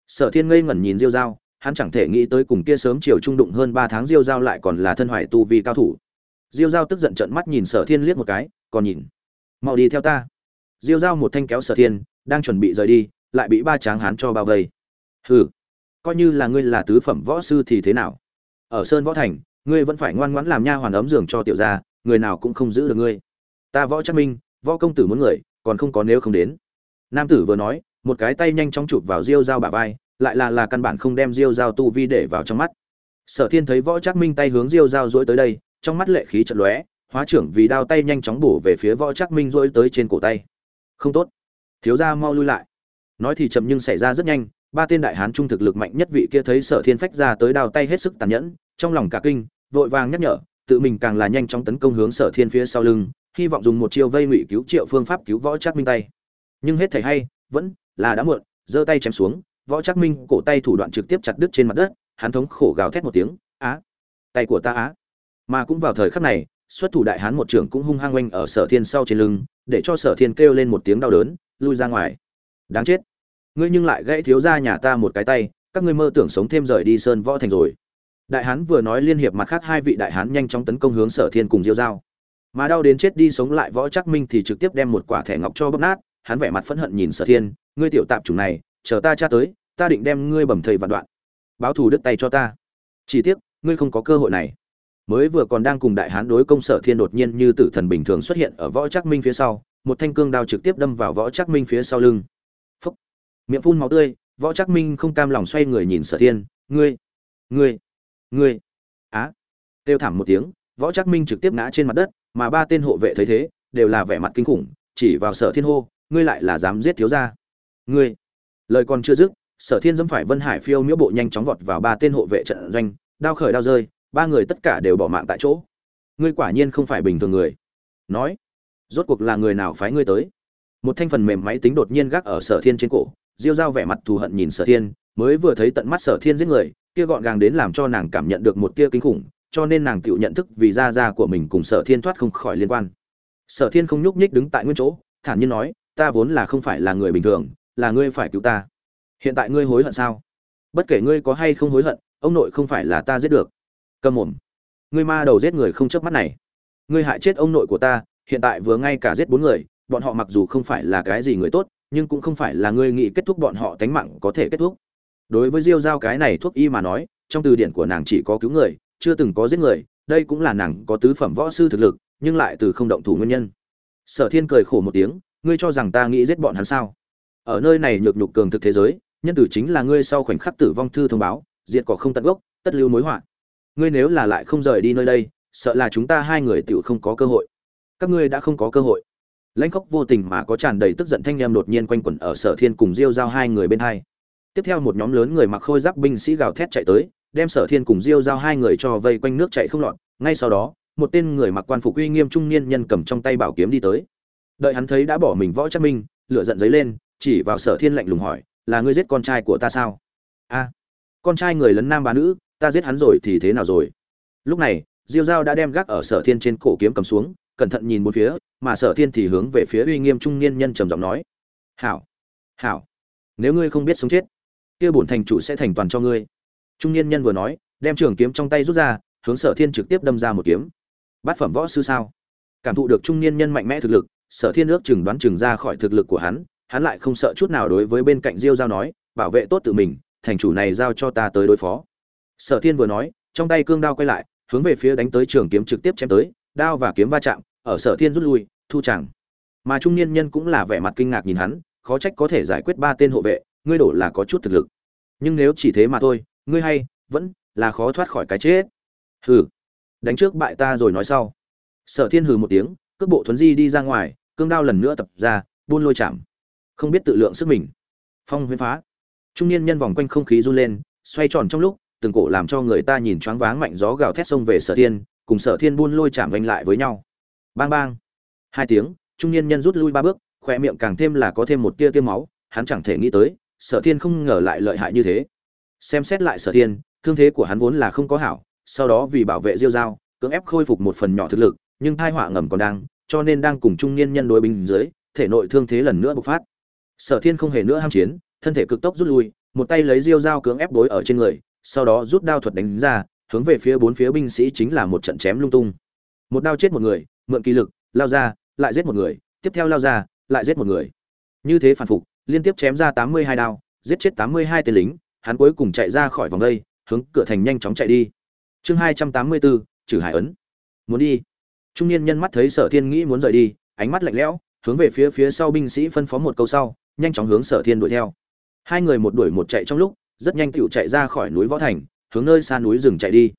Sở thiên ngây ngẩn nhìn diêu dao hắn chẳng thể nghĩ tới cùng kia sớm chiều trung đụng hơn ba tháng diêu dao lại còn là thân hoài tu vi cao thủ. Diêu dao tức giận trợn mắt nhìn sở thiên liếc một cái, còn nhìn. Mau đi theo ta. Diêu dao một thanh kéo sở thiên, đang chuẩn bị rời đi, lại bị ba tráng hán cho bao vây. Hừ, coi như là ngươi là tứ phẩm võ sư thì thế nào? Ở sơn võ thành ngươi vẫn phải ngoan ngoãn làm nha hoàn ấm giường cho tiểu gia, người nào cũng không giữ được ngươi. Ta võ chắc minh, võ công tử muốn người, còn không có nếu không đến. Nam tử vừa nói, một cái tay nhanh chóng chụp vào diêu dao bả vai, lại là là căn bản không đem diêu dao tu vi để vào trong mắt. Sở thiên thấy võ chắc minh tay hướng diêu dao dỗi tới đây, trong mắt lệ khí trận lóe, hóa trưởng vì đao tay nhanh chóng bổ về phía võ chắc minh dỗi tới trên cổ tay. Không tốt. Thiếu gia mau lui lại. Nói thì chậm nhưng xảy ra rất nhanh, ba tên đại hán trung thực lực mạnh nhất vị kia thấy sở thiên phách ra tới đao tay hết sức tàn nhẫn trong lòng cả kinh, vội vàng nhắc nhở, tự mình càng là nhanh chóng tấn công hướng sở thiên phía sau lưng, hy vọng dùng một chiêu vây ngụy cứu triệu phương pháp cứu võ trác minh tay. Nhưng hết thầy hay, vẫn là đã muộn, giơ tay chém xuống, võ trác minh cổ tay thủ đoạn trực tiếp chặt đứt trên mặt đất, hắn thống khổ gào thét một tiếng, á, tay của ta á. Mà cũng vào thời khắc này, xuất thủ đại hán một trưởng cũng hung hăng oanh ở sở thiên sau trên lưng, để cho sở thiên kêu lên một tiếng đau đớn, lui ra ngoài. Đáng chết, ngươi nhưng lại gãy thiếu ra nhà ta một cái tay, các ngươi mơ tưởng sống thêm rời đi sơn võ thành rồi đại hán vừa nói liên hiệp mặt khác hai vị đại hán nhanh chóng tấn công hướng sở thiên cùng diêu dao mà đau đến chết đi sống lại võ trắc minh thì trực tiếp đem một quả thẻ ngọc cho bóp nát, hắn vẻ mặt phẫn hận nhìn sở thiên, ngươi tiểu tạp chủng này, chờ ta tra tới, ta định đem ngươi bầm thầy vạn đoạn. Báo thù đứt tay cho ta. Chỉ tiếc, ngươi không có cơ hội này. Mới vừa còn đang cùng đại hán đối công sở thiên đột nhiên như tử thần bình thường xuất hiện ở võ trắc minh phía sau, một thanh cương đao trực tiếp đâm vào võ trắc minh phía sau lưng. Phúc. Miệng phun máu tươi, võ trắc minh không cam lòng xoay người nhìn sở thiên, ngươi ngươi ngươi. Á. Kêu thảm một tiếng, võ trác minh trực tiếp ngã trên mặt đất, mà ba tên hộ vệ thấy thế, đều là vẻ mặt kinh khủng, chỉ vào sở thiên hô, ngươi lại là dám giết thiếu gia. Ngươi. Lời còn chưa dứt, sở thiên dẫm phải vân hải phiêu miễu bộ nhanh chóng vọt vào ba tên hộ vệ trận doanh, đao khởi đao rơi, ba người tất cả đều bỏ mạng tại chỗ. Ngươi quả nhiên không phải bình thường người. Nói, rốt cuộc là người nào phái ngươi tới? Một thanh phần mềm máy tính đột nhiên gác ở sở thiên trên cổ, diêu dao vẻ mặt thù hận nhìn sở thiên, mới vừa thấy tận mắt sở thiên giết người kia gọn gàng đến làm cho nàng cảm nhận được một tia kinh khủng, cho nên nàng tự nhận thức vì gia gia của mình cùng sở thiên thoát không khỏi liên quan. Sở thiên không nhúc nhích đứng tại nguyên chỗ, thản nhiên nói, ta vốn là không phải là người bình thường, là ngươi phải cứu ta. Hiện tại ngươi hối hận sao? Bất kể ngươi có hay không hối hận, ông nội không phải là ta giết được. Cầm mồm. Ngươi ma đầu giết người không chớp mắt này. Ngươi hại chết ông nội của ta, hiện tại vừa ngay cả giết bốn người, bọn họ mặc dù không phải là cái gì người tốt, nhưng cũng không phải là ngươi nghĩ kết thúc bọn họ tánh mạng có thể kết thúc đối với diêu giao cái này thuốc y mà nói, trong từ điển của nàng chỉ có cứu người, chưa từng có giết người, đây cũng là nàng có tứ phẩm võ sư thực lực, nhưng lại từ không động thủ nguyên nhân. Sở thiên cười khổ một tiếng, ngươi cho rằng ta nghĩ giết bọn hắn sao? Ở nơi này nhược nhục cường thực thế giới, nhân tử chính là ngươi sau khoảnh khắc tử vong thư thông báo, diệt cỏ không tận gốc, tất lưu mối họa. Ngươi nếu là lại không rời đi nơi đây, sợ là chúng ta hai người tựu không có cơ hội. Các ngươi đã không có cơ hội. Lãnh khóc vô tình mà có tràn đầy tức giận thanh em đột nhiên quanh quẩn ở sở thiên cùng diêu giao hai người bên hai tiếp theo một nhóm lớn người mặc khôi giáp binh sĩ gào thét chạy tới, đem sở thiên cùng diêu giao hai người cho vây quanh nước chạy không lọt. Ngay sau đó, một tên người mặc quan phục uy nghiêm trung niên nhân cầm trong tay bảo kiếm đi tới. Đợi hắn thấy đã bỏ mình võ chắc minh lửa giận giấy lên, chỉ vào sở thiên lạnh lùng hỏi, là ngươi giết con trai của ta sao? A, con trai người lấn nam bà nữ, ta giết hắn rồi thì thế nào rồi? Lúc này, diêu dao đã đem gác ở sở thiên trên cổ kiếm cầm xuống, cẩn thận nhìn bốn phía, mà sở thiên thì hướng về phía uy nghiêm trung niên nhân trầm giọng nói, hảo hảo, nếu ngươi không biết sống chết kia bổn thành chủ sẽ thành toàn cho ngươi. Trung niên nhân vừa nói, đem trường kiếm trong tay rút ra, hướng sở thiên trực tiếp đâm ra một kiếm. Bát phẩm võ sư sao? Cảm thụ được trung niên nhân mạnh mẽ thực lực, sở thiên ước chừng đoán chừng ra khỏi thực lực của hắn hắn lại không sợ chút nào đối với bên cạnh diêu giao nói, bảo vệ tốt tự mình, thành chủ này giao cho ta tới đối phó. Sở thiên vừa nói, trong tay cương đao quay lại, hướng về phía đánh tới trường kiếm trực tiếp chém tới, đao và kiếm va chạm, ở sở thiên rút lui, thu chẳng. Mà trung niên nhân cũng là vẻ mặt kinh ngạc nhìn hắn, khó trách có thể giải quyết ba tên hộ vệ ngươi đổ là có chút thực lực. Nhưng nếu chỉ thế mà thôi, ngươi hay, vẫn là khó thoát khỏi cái chết. Hừ, đánh trước bại ta rồi nói sau. Sở thiên hừ một tiếng, cước bộ thuấn di đi ra ngoài, cương đao lần nữa tập ra, buôn lôi chạm. Không biết tự lượng sức mình. Phong huyễn phá. Trung niên nhân vòng quanh không khí run lên, xoay tròn trong lúc, từng cổ làm cho người ta nhìn choáng váng mạnh gió gào thét sông về sở thiên, cùng sở thiên buôn lôi chạm vanh lại với nhau. Bang bang. Hai tiếng, trung niên nhân rút lui ba bước, khoe miệng càng thêm là có thêm một tia tiêm máu, hắn chẳng thể nghĩ tới sở thiên không ngờ lại lợi hại như thế. Xem xét lại sở thiên, thương thế của hắn vốn là không có hảo, sau đó vì bảo vệ diêu giao, cưỡng ép khôi phục một phần nhỏ thực lực, nhưng thai họa ngầm còn đang, cho nên đang cùng trung niên nhân đối binh dưới, thể nội thương thế lần nữa bộc phát. Sở thiên không hề nữa ham chiến, thân thể cực tốc rút lui, một tay lấy diêu dao cưỡng ép đối ở trên người, sau đó rút đao thuật đánh ra, hướng về phía bốn phía binh sĩ chính là một trận chém lung tung. Một đao chết một người, mượn kỳ lực, lao ra, lại giết một người, tiếp theo lao ra, lại giết một người. Như thế phản phục liên tiếp chém ra tám mươi hai đao, giết chết tám mươi hai tên lính, hắn cuối cùng chạy ra khỏi vòng đây, hướng cửa thành nhanh chóng chạy đi. Chương hai trăm tám mươi bốn trừ hải ấn. Muốn đi. Trung niên nhân mắt thấy sở thiên nghĩ muốn rời đi, ánh mắt lạnh lẽo, hướng về phía phía sau binh sĩ phân phó một câu sau, nhanh chóng hướng sở thiên đuổi theo. Hai người một đuổi một chạy trong lúc, rất nhanh tựu chạy ra khỏi núi võ thành, hướng nơi xa núi rừng chạy đi.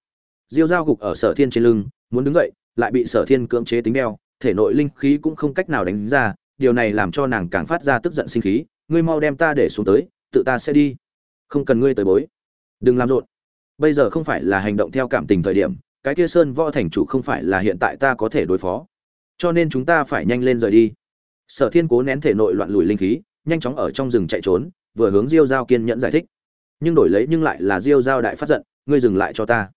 Diêu dao gục ở sở thiên trên lưng, muốn đứng dậy, lại bị sở thiên cưỡng chế tính đeo, thể nội linh khí cũng không cách nào đánh ra, điều này làm cho nàng càng phát ra tức giận sinh khí ngươi mau đem ta để xuống tới, tự ta sẽ đi. Không cần ngươi tới bối. Đừng làm rộn. Bây giờ không phải là hành động theo cảm tình thời điểm, cái kia sơn võ thành chủ không phải là hiện tại ta có thể đối phó. Cho nên chúng ta phải nhanh lên rời đi. Sở thiên cố nén thể nội loạn lùi linh khí, nhanh chóng ở trong rừng chạy trốn, vừa hướng diêu giao kiên nhẫn giải thích. Nhưng đổi lấy nhưng lại là diêu giao đại phát giận, ngươi dừng lại cho ta.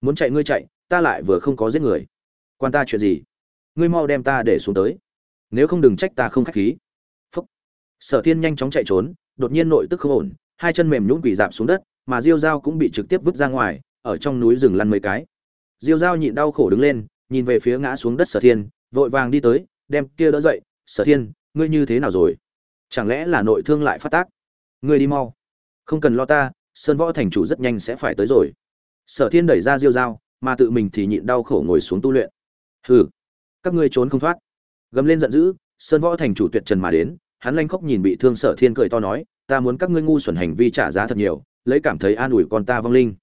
Muốn chạy ngươi chạy, ta lại vừa không có giết người. Quan ta chuyện gì? Ngươi mau đem ta để xuống tới. Nếu không đừng trách ta không khách khí sở thiên nhanh chóng chạy trốn, đột nhiên nội tức không ổn, hai chân mềm nhũn quỳ dạp xuống đất, mà diêu dao cũng bị trực tiếp vứt ra ngoài, ở trong núi rừng lăn mấy cái. Diêu dao nhịn đau khổ đứng lên, nhìn về phía ngã xuống đất sở thiên, vội vàng đi tới, đem kia đỡ dậy, sở thiên, ngươi như thế nào rồi? Chẳng lẽ là nội thương lại phát tác? Ngươi đi mau. Không cần lo ta, sơn võ thành chủ rất nhanh sẽ phải tới rồi. Sở thiên đẩy ra diêu dao, mà tự mình thì nhịn đau khổ ngồi xuống tu luyện. Hừ, các ngươi trốn không thoát. Gầm lên giận dữ, sơn võ thành chủ tuyệt trần mà đến hắn lanh khóc nhìn bị thương sở thiên cười to nói, ta muốn các ngươi ngu xuẩn hành vi trả giá thật nhiều, lấy cảm thấy an ủi con ta vong linh.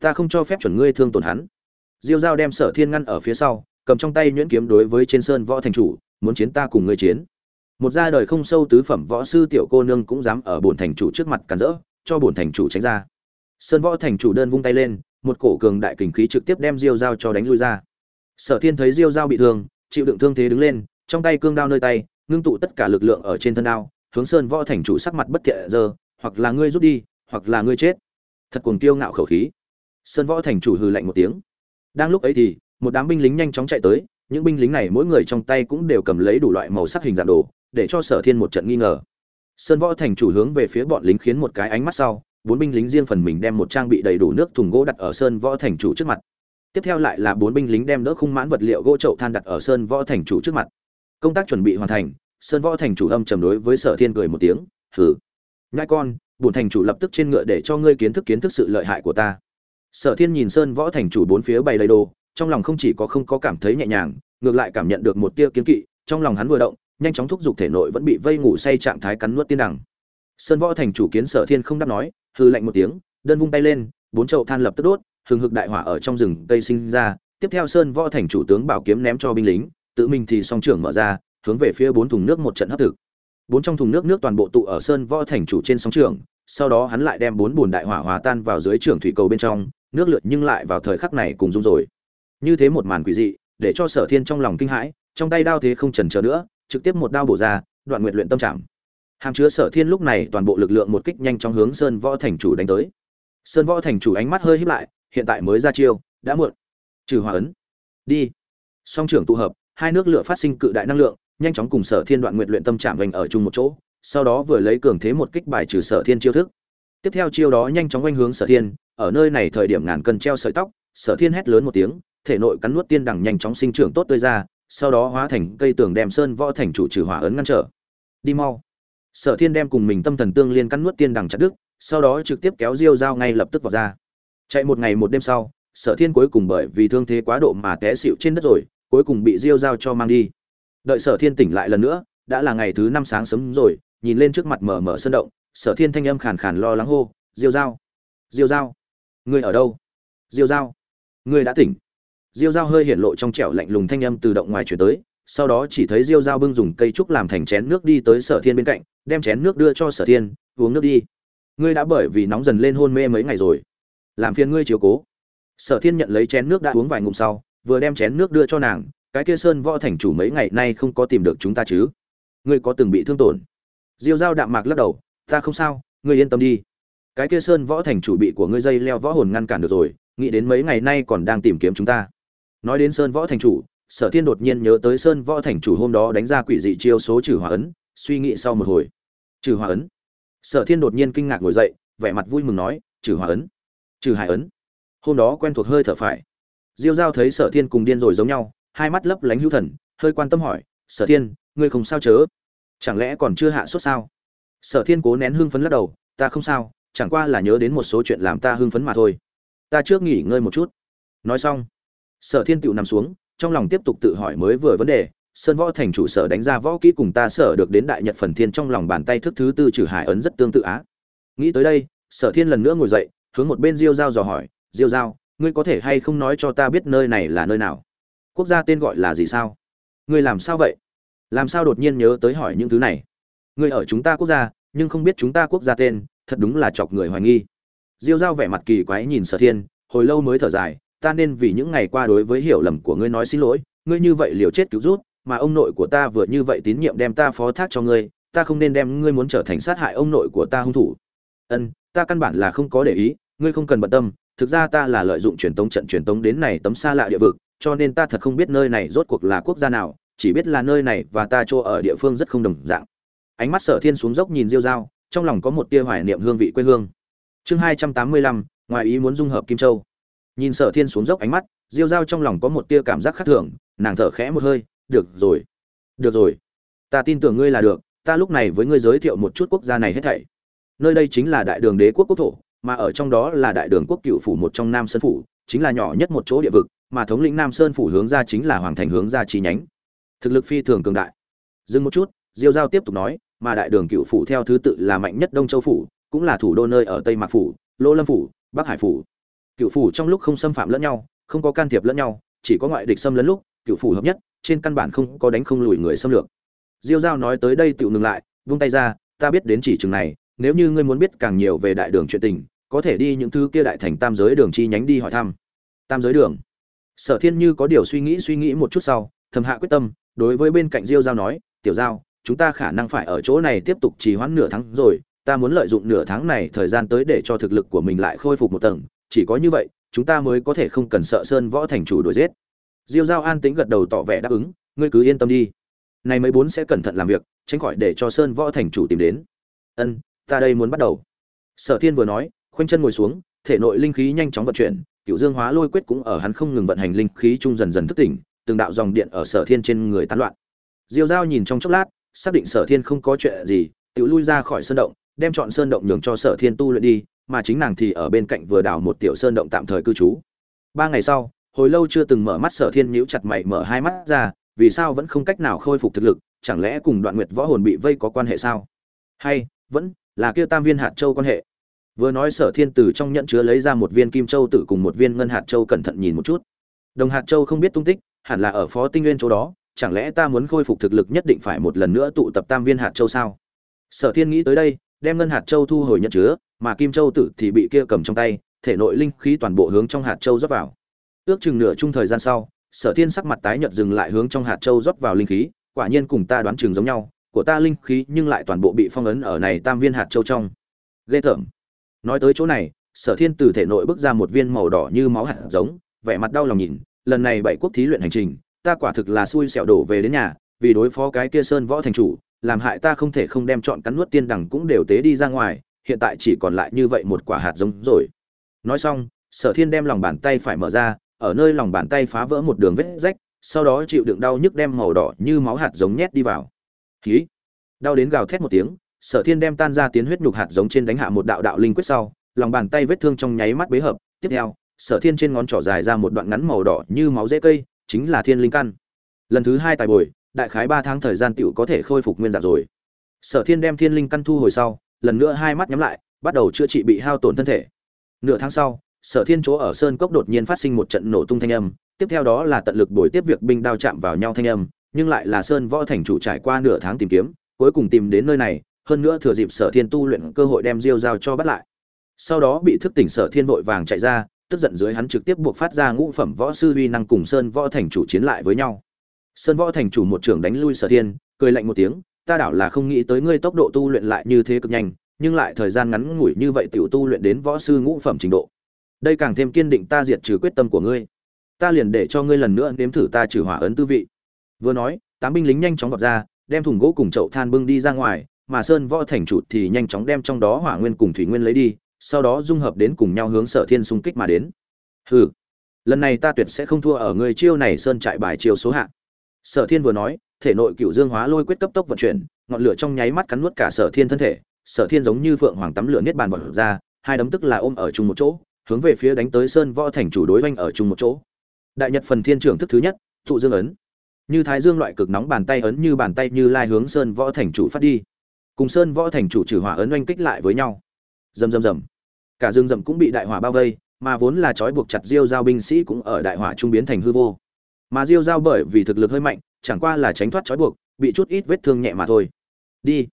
Ta không cho phép chuẩn ngươi thương tổn hắn. Diêu dao đem sở thiên ngăn ở phía sau, cầm trong tay nhuyễn kiếm đối với trên sơn võ thành chủ, muốn chiến ta cùng ngươi chiến. Một gia đời không sâu tứ phẩm võ sư tiểu cô nương cũng dám ở bổn thành chủ trước mặt cản rỡ, cho bổn thành chủ tránh ra. Sơn võ thành chủ đơn vung tay lên, một cổ cường đại kình khí trực tiếp đem diêu dao cho đánh lui ra. Sở thiên thấy diêu dao bị thương, chịu đựng thương thế đứng lên, trong tay cương đao nơi tay ngưng tụ tất cả lực lượng ở trên thân đao, hướng sơn võ thành chủ sắc mặt bất thiện giờ, hoặc là ngươi rút đi, hoặc là ngươi chết. Thật cuồng tiêu ngạo khẩu khí. Sơn võ thành chủ hừ lạnh một tiếng. Đang lúc ấy thì, một đám binh lính nhanh chóng chạy tới, những binh lính này mỗi người trong tay cũng đều cầm lấy đủ loại màu sắc hình dạng đồ, để cho sở thiên một trận nghi ngờ. Sơn võ thành chủ hướng về phía bọn lính khiến một cái ánh mắt sau, bốn binh lính riêng phần mình đem một trang bị đầy đủ nước thùng gỗ đặt ở sơn võ thành chủ trước mặt. Tiếp theo lại là bốn binh lính đem đỡ khung mãn vật liệu gỗ chậu than đặt ở sơn võ thành chủ trước mặt công tác chuẩn bị hoàn thành, sơn võ thành chủ âm trầm đối với sở thiên cười một tiếng, hừ nhai con, bổn thành chủ lập tức trên ngựa để cho ngươi kiến thức kiến thức sự lợi hại của ta. Sở thiên nhìn sơn võ thành chủ bốn phía bày đầy đồ, trong lòng không chỉ có không có cảm thấy nhẹ nhàng, ngược lại cảm nhận được một tia kiến kỵ, trong lòng hắn vừa động, nhanh chóng thúc giục thể nội vẫn bị vây ngủ say trạng thái cắn nuốt tiên đẳng sơn võ thành chủ kiến sở thiên không đáp nói hư lạnh một tiếng, đơn vung tay lên, bốn chậu than lập tức đốt, hừng hực đại hỏa ở trong rừng cây sinh ra, tiếp theo sơn võ thành chủ tướng bảo kiếm ném cho binh lính tự mình thì song trưởng mở ra, hướng về phía bốn thùng nước một trận hấp thực. Bốn trong thùng nước nước toàn bộ tụ ở sơn võ thành chủ trên sóng trường sau đó hắn lại đem bốn bùn đại hỏa hòa tan vào dưới trường thủy cầu bên trong, nước lượt nhưng lại vào thời khắc này cùng dung rồi. Như thế một màn quỷ dị, để cho sở thiên trong lòng kinh hãi, trong tay đao thế không chần chờ nữa, trực tiếp một đao bổ ra, đoạn nguyệt luyện tâm trạng. Hàm chứa sở thiên lúc này toàn bộ lực lượng một kích nhanh chóng hướng sơn võ thành chủ đánh tới. Sơn võ thành chủ ánh mắt hơi híp lại, hiện tại mới ra chiêu, đã muộn. Trừ hòa ấn. Đi. Song trưởng tụ hợp hai nước lửa phát sinh cự đại năng lượng, nhanh chóng cùng sở thiên đoạn nguyện luyện tâm chạm vành ở chung một chỗ, sau đó vừa lấy cường thế một kích bài trừ sở thiên chiêu thức. Tiếp theo chiêu đó nhanh chóng quanh hướng sở thiên, ở nơi này thời điểm ngàn cân treo sợi tóc, sở thiên hét lớn một tiếng, thể nội cắn nuốt tiên đằng nhanh chóng sinh trưởng tốt tươi ra, sau đó hóa thành cây tường đem sơn võ thành chủ trừ hỏa ấn ngăn trở. Đi mau. Sở thiên đem cùng mình tâm thần tương liên cắn nuốt tiên đằng chặt đứt, sau đó trực tiếp kéo diêu dao ngay lập tức vào ra. Chạy một ngày một đêm sau, sở thiên cuối cùng bởi vì thương thế quá độ mà té xỉu trên đất rồi cuối cùng bị diêu Giao cho mang đi. Đợi sở thiên tỉnh lại lần nữa đã là ngày thứ năm sáng sớm rồi nhìn lên trước mặt mở mở sân động sở thiên thanh âm khàn khàn lo lắng hô diêu Giao, diêu Giao, người ở đâu? Diêu Giao, người đã tỉnh! Diêu Giao hơi hiện lộ trong trẻo lạnh lùng thanh âm từ động ngoài chuyển tới sau đó chỉ thấy diêu Giao bưng dùng cây trúc làm thành chén nước đi tới sở thiên bên cạnh đem chén nước đưa cho sở thiên uống nước đi. Ngươi đã bởi vì nóng dần lên hôn mê mấy ngày rồi. Làm phiền ngươi chiều cố. Sở thiên nhận lấy chén nước đã uống vài ngụm sau vừa đem chén nước đưa cho nàng, cái kia sơn võ thành chủ mấy ngày nay không có tìm được chúng ta chứ? Ngươi có từng bị thương tổn? Diêu dao đạm mạc lắc đầu, ta không sao, ngươi yên tâm đi. Cái kia sơn võ thành chủ bị của ngươi dây leo võ hồn ngăn cản được rồi, nghĩ đến mấy ngày nay còn đang tìm kiếm chúng ta. Nói đến sơn võ thành chủ, sở thiên đột nhiên nhớ tới sơn võ thành chủ hôm đó đánh ra quỷ dị chiêu số trừ hòa ấn, suy nghĩ sau một hồi. Trừ hòa ấn? Sở thiên đột nhiên kinh ngạc ngồi dậy, vẻ mặt vui mừng nói, trừ hòa ấn? Trừ hải ấn? Hôm đó quen thuộc hơi thở phải diêu giao thấy sở thiên cùng điên rồi giống nhau, hai mắt lấp lánh hữu thần, hơi quan tâm hỏi, sở thiên, ngươi không sao chớ? Chẳng lẽ còn chưa hạ sốt sao? Sở thiên cố nén hưng phấn lắc đầu, ta không sao, chẳng qua là nhớ đến một số chuyện làm ta hưng phấn mà thôi. Ta trước nghỉ ngơi một chút. Nói xong, sở thiên tựu nằm xuống, trong lòng tiếp tục tự hỏi mới vừa vấn đề, sơn võ thành chủ sở đánh ra võ kỹ cùng ta sở được đến đại nhật phần thiên trong lòng bàn tay thức thứ tư trừ hải ấn rất tương tự á. Nghĩ tới đây, sở thiên lần nữa ngồi dậy, hướng một bên diêu giao dò hỏi, diêu giao ngươi có thể hay không nói cho ta biết nơi này là nơi nào? Quốc gia tên gọi là gì sao? Ngươi làm sao vậy? Làm sao đột nhiên nhớ tới hỏi những thứ này? Ngươi ở chúng ta quốc gia, nhưng không biết chúng ta quốc gia tên, thật đúng là chọc người hoài nghi. Diêu giao vẻ mặt kỳ quái nhìn sở thiên, hồi lâu mới thở dài, ta nên vì những ngày qua đối với hiểu lầm của ngươi nói xin lỗi, ngươi như vậy liều chết cứu rút, mà ông nội của ta vừa như vậy tín nhiệm đem ta phó thác cho ngươi, ta không nên đem ngươi muốn trở thành sát hại ông nội của ta hung thủ. Ân, ta căn bản là không có để ý ngươi không cần bận tâm, thực ra ta là lợi dụng truyền tống trận truyền tống đến này tấm xa lạ địa vực, cho nên ta thật không biết nơi này rốt cuộc là quốc gia nào, chỉ biết là nơi này và ta chỗ ở địa phương rất không đồng dạng. Ánh mắt sở thiên xuống dốc nhìn diêu dao trong lòng có một tia hoài niệm hương vị quê hương. Chương hai trăm tám mươi lăm, ngoài ý muốn dung hợp kim châu. Nhìn sở thiên xuống dốc ánh mắt, diêu dao trong lòng có một tia cảm giác khác thường, nàng thở khẽ một hơi, được rồi được rồi. Ta tin tưởng ngươi là được, ta lúc này với ngươi giới thiệu một chút quốc gia này hết thảy. Nơi đây chính là đại đường đế quốc quốc thổ mà ở trong đó là đại đường quốc cựu phủ một trong nam sơn phủ, chính là nhỏ nhất một chỗ địa vực, mà thống lĩnh nam sơn phủ hướng ra chính là hoàng thành hướng ra chi nhánh. Thực lực phi thường cường đại. Dừng một chút, diêu giao tiếp tục nói, mà đại đường cựu phủ theo thứ tự là mạnh nhất đông châu phủ, cũng là thủ đô nơi ở tây mạc phủ, lô lâm phủ, bắc hải phủ. Cựu phủ trong lúc không xâm phạm lẫn nhau, không có can thiệp lẫn nhau, chỉ có ngoại địch xâm lấn lúc, cựu phủ hợp nhất, trên căn bản không có đánh không lùi người xâm lược. Diêu giao nói tới đây tự ngừng lại, vung tay ra, ta biết đến chỉ chừng này, nếu như ngươi muốn biết càng nhiều về đại đường chuyện tình có thể đi những thứ kia đại thành tam giới đường chi nhánh đi hỏi thăm. Tam giới đường. Sở thiên như có điều suy nghĩ suy nghĩ một chút sau, thầm hạ quyết tâm, đối với bên cạnh diêu giao nói, tiểu giao, chúng ta khả năng phải ở chỗ này tiếp tục trì hoãn nửa tháng rồi, ta muốn lợi dụng nửa tháng này thời gian tới để cho thực lực của mình lại khôi phục một tầng, chỉ có như vậy, chúng ta mới có thể không cần sợ sơn võ thành chủ đuổi giết. Diêu giao an tĩnh gật đầu tỏ vẻ đáp ứng, ngươi cứ yên tâm đi. Này mấy bốn sẽ cẩn thận làm việc, tránh khỏi để cho sơn võ thành chủ tìm đến. Ân, ta đây muốn bắt đầu. Sở thiên vừa nói khoanh chân ngồi xuống, thể nội linh khí nhanh chóng vận chuyển cựu dương hóa lôi quyết cũng ở hắn không ngừng vận hành linh khí trung dần dần thức tỉnh, từng đạo dòng điện ở sở thiên trên người tán loạn. Diêu giao nhìn trong chốc lát, xác định sở thiên không có chuyện gì tự lui ra khỏi sơn động, đem chọn sơn động nhường cho sở thiên tu luyện đi, mà chính nàng thì ở bên cạnh vừa đào một tiểu sơn động tạm thời cư trú. Ba ngày sau, hồi lâu chưa từng mở mắt sở thiên nhíu chặt mày mở hai mắt ra, vì sao vẫn không cách nào khôi phục thực lực, chẳng lẽ cùng đoạn nguyệt võ hồn bị vây có quan hệ sao? Hay, vẫn là kia tam viên hạt châu quan hệ? Vừa nói sở thiên từ trong nhận chứa lấy ra một viên kim châu tự cùng một viên ngân hạt châu cẩn thận nhìn một chút. Đồng hạt châu không biết tung tích, hẳn là ở phó tinh nguyên chỗ đó, chẳng lẽ ta muốn khôi phục thực lực nhất định phải một lần nữa tụ tập tam viên hạt châu sao? Sở thiên nghĩ tới đây, đem ngân hạt châu thu hồi nhẫn chứa, mà kim châu tử thì bị kia cầm trong tay, thể nội linh khí toàn bộ hướng trong hạt châu rót vào. Ước chừng nửa chung thời gian sau, sở thiên sắc mặt tái nhợt dừng lại hướng trong hạt châu rót vào linh khí, quả nhiên cùng ta đoán chừng giống nhau, của ta linh khí nhưng lại toàn bộ bị phong ấn ở này tam viên hạt châu trong. Ghê tởm nói tới chỗ này, sở thiên từ thể nội bước ra một viên màu đỏ như máu hạt giống, vẻ mặt đau lòng nhìn, lần này bảy quốc thí luyện hành trình, ta quả thực là xui xẻo đổ về đến nhà, vì đối phó cái kia sơn võ thành chủ, làm hại ta không thể không đem chọn cắn nuốt tiên đẳng cũng đều tế đi ra ngoài, hiện tại chỉ còn lại như vậy một quả hạt giống rồi. Nói xong, sở thiên đem lòng bàn tay phải mở ra, ở nơi lòng bàn tay phá vỡ một đường vết rách, sau đó chịu đựng đau nhức đem màu đỏ như máu hạt giống nhét đi vào. Khí đau đến gào thét một tiếng sở thiên đem tan ra tiến huyết nhục hạt giống trên đánh hạ một đạo đạo linh quyết sau, lòng bàn tay vết thương trong nháy mắt bế hợp. Tiếp theo, sở thiên trên ngón trỏ dài ra một đoạn ngắn màu đỏ như máu dễ cây, chính là thiên linh căn. Lần thứ hai tài bồi, đại khái ba tháng thời gian tựu có thể khôi phục nguyên dạng rồi. Sở thiên đem thiên linh căn thu hồi sau, lần nữa hai mắt nhắm lại, bắt đầu chữa trị bị hao tổn thân thể. Nửa tháng sau, sở thiên chỗ ở sơn cốc đột nhiên phát sinh một trận nổ tung thanh âm, tiếp theo đó là tận lực bồi tiếp việc binh đao chạm vào nhau thanh âm, nhưng lại là sơn võ thành chủ trải qua nửa tháng tìm kiếm, cuối cùng tìm đến nơi này hơn nữa thừa dịp sở thiên tu luyện cơ hội đem diêu giao cho bắt lại. Sau đó bị thức tỉnh sở thiên vội vàng chạy ra, tức giận dưới hắn trực tiếp buộc phát ra ngũ phẩm võ sư uy năng cùng sơn võ thành chủ chiến lại với nhau. Sơn võ thành chủ một trưởng đánh lui sở thiên, cười lạnh một tiếng, ta đảo là không nghĩ tới ngươi tốc độ tu luyện lại như thế cực nhanh, nhưng lại thời gian ngắn ngủi như vậy tiểu tu luyện đến võ sư ngũ phẩm trình độ. Đây càng thêm kiên định ta diệt trừ quyết tâm của ngươi. Ta liền để cho ngươi lần nữa nếm thử ta trừ hỏa ấn tư vị. Vừa nói, tám binh lính nhanh chóng vọt ra, đem thùng gỗ cùng chậu than bưng đi ra ngoài mà sơn võ thành chủ thì nhanh chóng đem trong đó hỏa nguyên cùng thủy nguyên lấy đi, sau đó dung hợp đến cùng nhau hướng sở thiên xung kích mà đến. Hừ, lần này ta tuyệt sẽ không thua ở người chiêu này sơn trại bài chiêu số hạng sở thiên vừa nói, thể nội cựu dương hóa lôi quyết cấp tốc vận chuyển, ngọn lửa trong nháy mắt cắn nuốt cả sở thiên thân thể. Sở thiên giống như phượng hoàng tắm lửa niết bàn vọt ra, hai đấm tức là ôm ở chung một chỗ, hướng về phía đánh tới sơn võ thành chủ đối oanh ở chung một chỗ. Đại nhật phần thiên trưởng thức thứ nhất, thụ dương ấn. Như thái dương loại cực nóng bàn tay ấn như bàn tay như lai hướng sơn võ thành chủ phát đi cùng sơn võ thành chủ trừ hỏa ấn oanh kích lại với nhau. Rầm rầm rầm. Cả dương rậm cũng bị đại hỏa bao vây, mà vốn là trói buộc chặt diêu giao binh sĩ cũng ở đại hỏa trung biến thành hư vô. Mà diêu giao bởi vì thực lực hơi mạnh, chẳng qua là tránh thoát trói buộc, bị chút ít vết thương nhẹ mà thôi. Đi.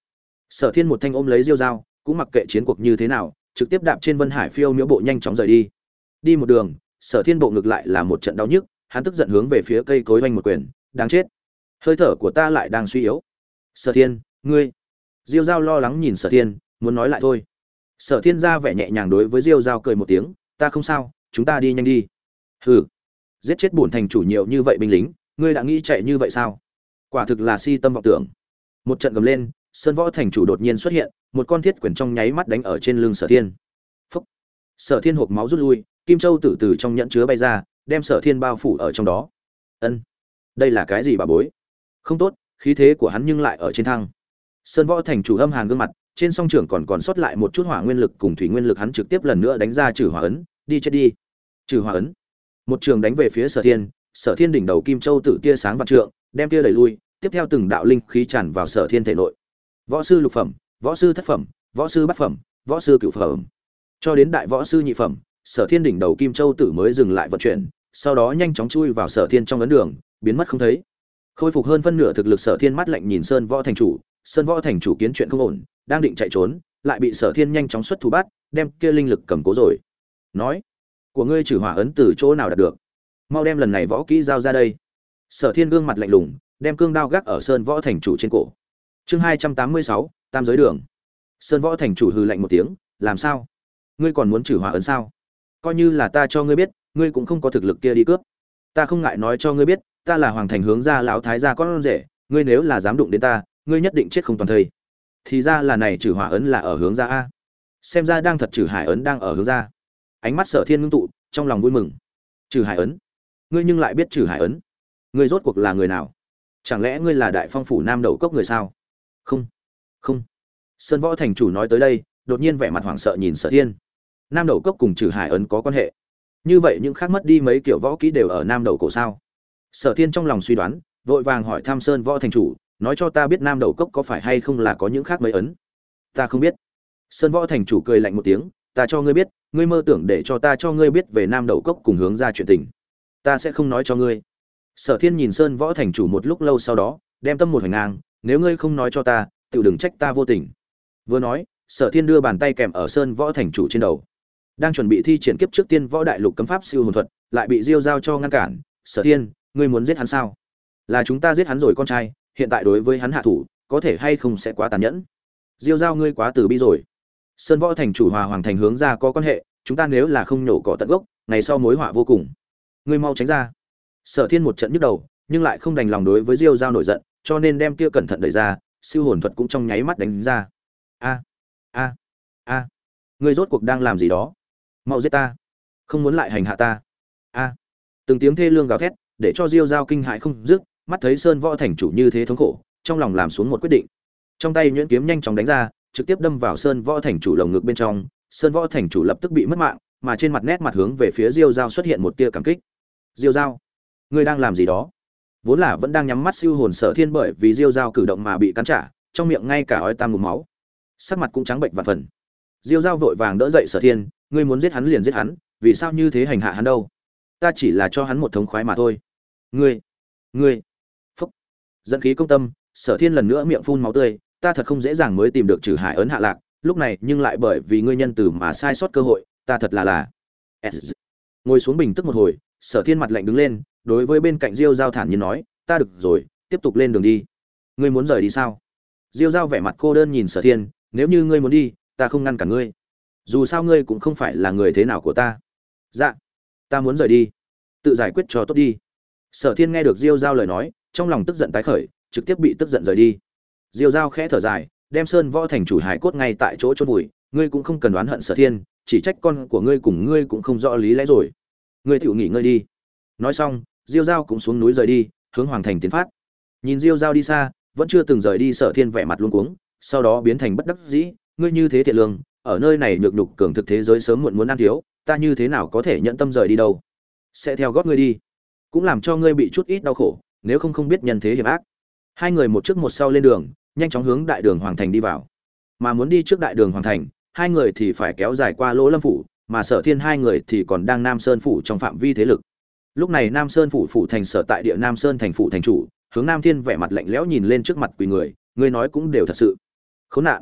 Sở thiên một thanh ôm lấy diêu giao, cũng mặc kệ chiến cuộc như thế nào, trực tiếp đạp trên vân hải phiêu miễu bộ nhanh chóng rời đi. Đi một đường, sở thiên bộ ngược lại là một trận đau nhức, hắn tức giận hướng về phía cây cối oanh một quyền, đáng chết! Hơi thở của ta lại đang suy yếu. Sở thiên, ngươi diêu giao lo lắng nhìn sở thiên, muốn nói lại thôi. Sở thiên ra vẻ nhẹ nhàng đối với diêu giao cười một tiếng, ta không sao, chúng ta đi nhanh đi. Hừ, giết chết bổn thành chủ nhiều như vậy binh lính, ngươi đã nghĩ chạy như vậy sao? Quả thực là si tâm vọng tưởng. Một trận gầm lên, sơn võ thành chủ đột nhiên xuất hiện, một con thiết Quyển trong nháy mắt đánh ở trên lưng sở thiên. Phúc. Sở thiên hộp máu rút lui, kim châu từ từ trong nhẫn chứa bay ra, đem sở thiên bao phủ ở trong đó. Ân, đây là cái gì bà bối? Không tốt, khí thế của hắn nhưng lại ở trên thăng sơn võ thành chủ âm hàn gương mặt, trên song trưởng còn còn sót lại một chút hỏa nguyên lực cùng thủy nguyên lực hắn trực tiếp lần nữa đánh ra trừ hỏa ấn, đi chết đi. Trừ hỏa ấn. Một trường đánh về phía sở thiên sở thiên đỉnh đầu kim châu tử tia sáng vạn trượng, đem tia đẩy lui, tiếp theo từng đạo linh khí tràn vào sở thiên thể nội. Võ sư lục phẩm, võ sư thất phẩm, võ sư bát phẩm, võ sư cửu phẩm. Cho đến đại võ sư nhị phẩm, sở thiên đỉnh đầu kim châu tử mới dừng lại vận chuyển, sau đó nhanh chóng chui vào sở thiên trong ấn đường, biến mất không thấy. Khôi phục hơn phân nửa thực lực sở thiên mắt lạnh nhìn sơn võ thành chủ sơn võ thành chủ kiến chuyện không ổn, đang định chạy trốn, lại bị sở thiên nhanh chóng xuất thủ bắt, đem kia linh lực cầm cố rồi. Nói, của ngươi trừ hỏa ấn từ chỗ nào đạt được? Mau đem lần này võ kỹ giao ra đây. Sở thiên gương mặt lạnh lùng, đem cương đao gác ở sơn võ thành chủ trên cổ. Chương hai trăm tám mươi sáu, tam giới đường. Sơn võ thành chủ hừ lạnh một tiếng, làm sao? Ngươi còn muốn trừ hỏa ấn sao? Coi như là ta cho ngươi biết, ngươi cũng không có thực lực kia đi cướp. Ta không ngại nói cho ngươi biết, ta là hoàng thành hướng gia lão thái gia con rể, ngươi nếu là dám đụng đến ta ngươi nhất định chết không toàn thây. Thì ra là này trừ hỏa ấn là ở hướng ra a. Xem ra đang thật trừ hải ấn đang ở hướng ra. Ánh mắt sở thiên ngưng tụ, trong lòng vui mừng. Trừ hải ấn? Ngươi nhưng lại biết trừ hải ấn? Ngươi rốt cuộc là người nào? Chẳng lẽ ngươi là đại phong phủ nam đầu cốc người sao? Không không. Sơn võ thành chủ nói tới đây, đột nhiên vẻ mặt hoảng sợ nhìn sở thiên. Nam đầu cốc cùng trừ hải ấn có quan hệ. Như vậy những khác mất đi mấy kiểu võ kỹ đều ở nam đầu cổ sao? Sở thiên trong lòng suy đoán, vội vàng hỏi tham sơn võ thành chủ nói cho ta biết nam đầu cốc có phải hay không là có những khác mấy ấn? Ta không biết. Sơn võ thành chủ cười lạnh một tiếng, ta cho ngươi biết, ngươi mơ tưởng để cho ta cho ngươi biết về nam đầu cốc cùng hướng ra chuyện tình. Ta sẽ không nói cho ngươi. Sở thiên nhìn sơn võ thành chủ một lúc lâu sau đó, đem tâm một hành ngang, nếu ngươi không nói cho ta tự đừng trách ta vô tình. Vừa nói, sở thiên đưa bàn tay kèm ở sơn võ thành chủ trên đầu. Đang chuẩn bị thi triển kiếp trước tiên võ đại lục cấm pháp siêu hồn thuật, lại bị diêu giao cho ngăn cản. Sở thiên, ngươi muốn giết hắn sao? Là chúng ta giết hắn rồi con trai hiện tại đối với hắn hạ thủ, có thể hay không sẽ quá tàn nhẫn. Diêu giao ngươi quá từ bi rồi. Sơn võ thành chủ hòa hoàng thành hướng ra có quan hệ, chúng ta nếu là không nhổ cỏ tận gốc, ngày sau mối họa vô cùng. Ngươi mau tránh ra. Sở thiên một trận nhức đầu, nhưng lại không đành lòng đối với diêu giao nổi giận, cho nên đem kia cẩn thận đẩy ra, siêu hồn thuật cũng trong nháy mắt đánh ra. A a a. Ngươi rốt cuộc đang làm gì đó? Mau giết ta. Không muốn lại hành hạ ta. A. Từng tiếng thê lương gào thét, để cho diêu giao kinh hại không dứt mắt thấy sơn võ thành chủ như thế thống khổ, trong lòng làm xuống một quyết định. Trong tay nhuyễn kiếm nhanh chóng đánh ra, trực tiếp đâm vào sơn võ thành chủ lồng ngực bên trong, sơn võ thành chủ lập tức bị mất mạng, mà trên mặt nét mặt hướng về phía diêu giao xuất hiện một tia cảm kích. Diêu giao, ngươi đang làm gì đó? Vốn là vẫn đang nhắm mắt siêu hồn sở thiên bởi vì diêu giao cử động mà bị cắn trả, trong miệng ngay cả ói tam ngụm máu. Sắc mặt cũng trắng bệnh và phần. Diêu giao vội vàng đỡ dậy sở thiên, ngươi muốn giết hắn liền giết hắn, vì sao như thế hành hạ hắn đâu? Ta chỉ là cho hắn một thống khoái mà thôi. Ngươi ngươi dẫn khí công tâm, sở thiên lần nữa miệng phun máu tươi, ta thật không dễ dàng mới tìm được trừ hải ấn hạ lạc, lúc này nhưng lại bởi vì ngươi nhân từ mà sai sót cơ hội, ta thật là là. Ngồi xuống bình tức một hồi, sở thiên mặt lạnh đứng lên, đối với bên cạnh diêu giao thản nhiên nói, ta được rồi, tiếp tục lên đường đi. Ngươi muốn rời đi sao? Diêu giao vẻ mặt cô đơn nhìn sở thiên, nếu như ngươi muốn đi, ta không ngăn cả ngươi. Dù sao ngươi cũng không phải là người thế nào của ta. Dạ ta muốn rời đi. Tự giải quyết cho tốt đi. Sở thiên nghe được diêu giao lời nói trong lòng tức giận tái khởi, trực tiếp bị tức giận rời đi. Diêu giao khẽ thở dài, đem sơn võ thành chủ hải cốt ngay tại chỗ chôn vùi, ngươi cũng không cần oán hận sở thiên, chỉ trách con của ngươi cùng ngươi cũng không rõ lý lẽ rồi. Ngươi tự nghỉ ngơi đi. Nói xong, diêu giao cũng xuống núi rời đi, hướng hoàng thành tiến phát. Nhìn diêu giao đi xa, vẫn chưa từng rời đi sở thiên vẻ mặt luống cuống, sau đó biến thành bất đắc dĩ, ngươi như thế thiện lương, ở nơi này nhược nhục cường thực thế giới sớm muộn muốn ăn thiếu, ta như thế nào có thể nhận tâm rời đi đâu? Sẽ theo gót ngươi đi, cũng làm cho ngươi bị chút ít đau khổ nếu không không biết nhân thế hiểm ác. Hai người một trước một sau lên đường, nhanh chóng hướng đại đường hoàng thành đi vào. Mà muốn đi trước đại đường hoàng thành, hai người thì phải kéo dài qua lỗ lâm phủ, mà sở thiên hai người thì còn đang nam sơn phủ trong phạm vi thế lực. Lúc này nam sơn phủ phủ thành sở tại địa nam sơn thành phủ thành chủ, hướng nam thiên vẻ mặt lạnh lẽo nhìn lên trước mặt quỳ người người nói cũng đều thật sự. Khốn nạn.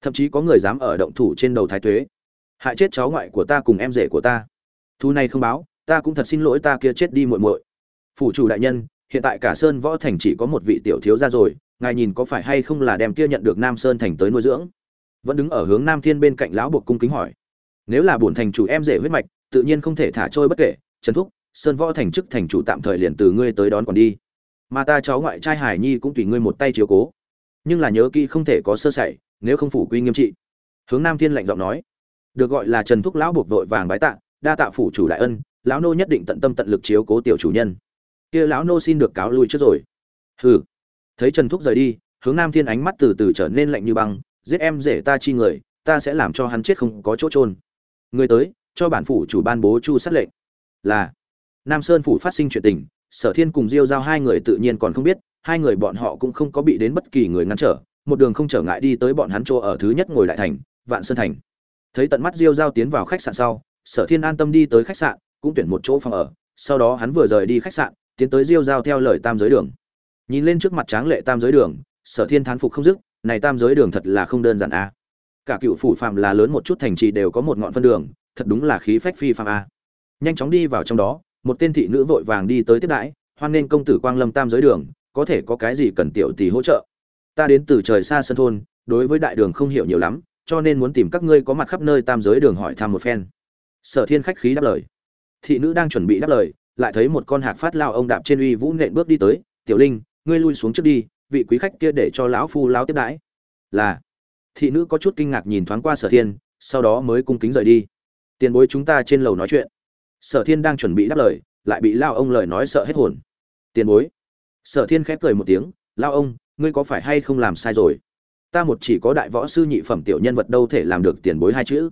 Thậm chí có người dám ở động thủ trên đầu thái tuế. Hại chết cháu ngoại của ta cùng em rể của ta. Thu này không báo, ta cũng thật xin lỗi ta kia chết đi muội muội. Phủ chủ đại nhân hiện tại cả sơn võ thành chỉ có một vị tiểu thiếu gia rồi, ngài nhìn có phải hay không là đem kia nhận được nam sơn thành tới nuôi dưỡng? Vẫn đứng ở hướng nam thiên bên cạnh lão buộc cung kính hỏi. Nếu là bổn thành chủ em rể huyết mạch, tự nhiên không thể thả trôi bất kể. Trần thúc, sơn võ thành chức thành chủ tạm thời liền từ ngươi tới đón còn đi. Mà ta cháu ngoại trai hải nhi cũng tùy ngươi một tay chiếu cố. Nhưng là nhớ kỹ không thể có sơ sẩy, nếu không phủ quy nghiêm trị. Hướng nam thiên lạnh giọng nói. Được gọi là trần thúc lão buộc vội vàng bái tạ, đa tạ phủ chủ đại ân, lão nô nhất định tận tâm tận lực chiếu cố tiểu chủ nhân kia lão nô xin được cáo lui trước rồi. Hừ. Thấy trần thúc rời đi, hướng nam thiên ánh mắt từ từ trở nên lạnh như băng, giết em rể ta chi người, ta sẽ làm cho hắn chết không có chỗ trôn người tới, cho bản phủ chủ ban bố chu sát lệnh. Là, nam sơn phủ phát sinh chuyện tình, sở thiên cùng diêu giao hai người tự nhiên còn không biết, hai người bọn họ cũng không có bị đến bất kỳ người ngăn trở, một đường không trở ngại đi tới bọn hắn chỗ ở thứ nhất ngồi đại thành, vạn sơn thành. Thấy tận mắt diêu giao tiến vào khách sạn sau, sở thiên an tâm đi tới khách sạn, cũng tuyển một chỗ phòng ở, sau đó hắn vừa rời đi khách sạn tiến tới diêu giao theo lời tam giới đường. Nhìn lên trước mặt tráng lệ tam giới đường, sở thiên thán phục không dứt, này tam giới đường thật là không đơn giản a. Cả cựu phủ phạm là lớn một chút thành trì đều có một ngọn phân đường, thật đúng là khí phách phi phạm a. Nhanh chóng đi vào trong đó, một tên thị nữ vội vàng đi tới tiếp đãi, hoan nên công tử quang lâm tam giới đường, có thể có cái gì cần tiểu tỷ hỗ trợ? Ta đến từ trời xa sân thôn, đối với đại đường không hiểu nhiều lắm, cho nên muốn tìm các ngươi có mặt khắp nơi tam giới đường hỏi thăm một phen. Sở thiên khách khí đáp lời. Thị nữ đang chuẩn bị đáp lời lại thấy một con hạc phát lao ông đạp trên uy vũ nện bước đi tới, tiểu linh, ngươi lui xuống trước đi, vị quý khách kia để cho lão phu lão tiếp đãi. Là, thị nữ có chút kinh ngạc nhìn thoáng qua sở thiên, sau đó mới cung kính rời đi. Tiền bối chúng ta trên lầu nói chuyện. Sở thiên đang chuẩn bị đáp lời, lại bị lao ông lời nói sợ hết hồn. Tiền bối. Sở thiên khép cười một tiếng, lao ông, ngươi có phải hay không làm sai rồi? Ta một chỉ có đại võ sư nhị phẩm tiểu nhân vật đâu thể làm được tiền bối hai chữ.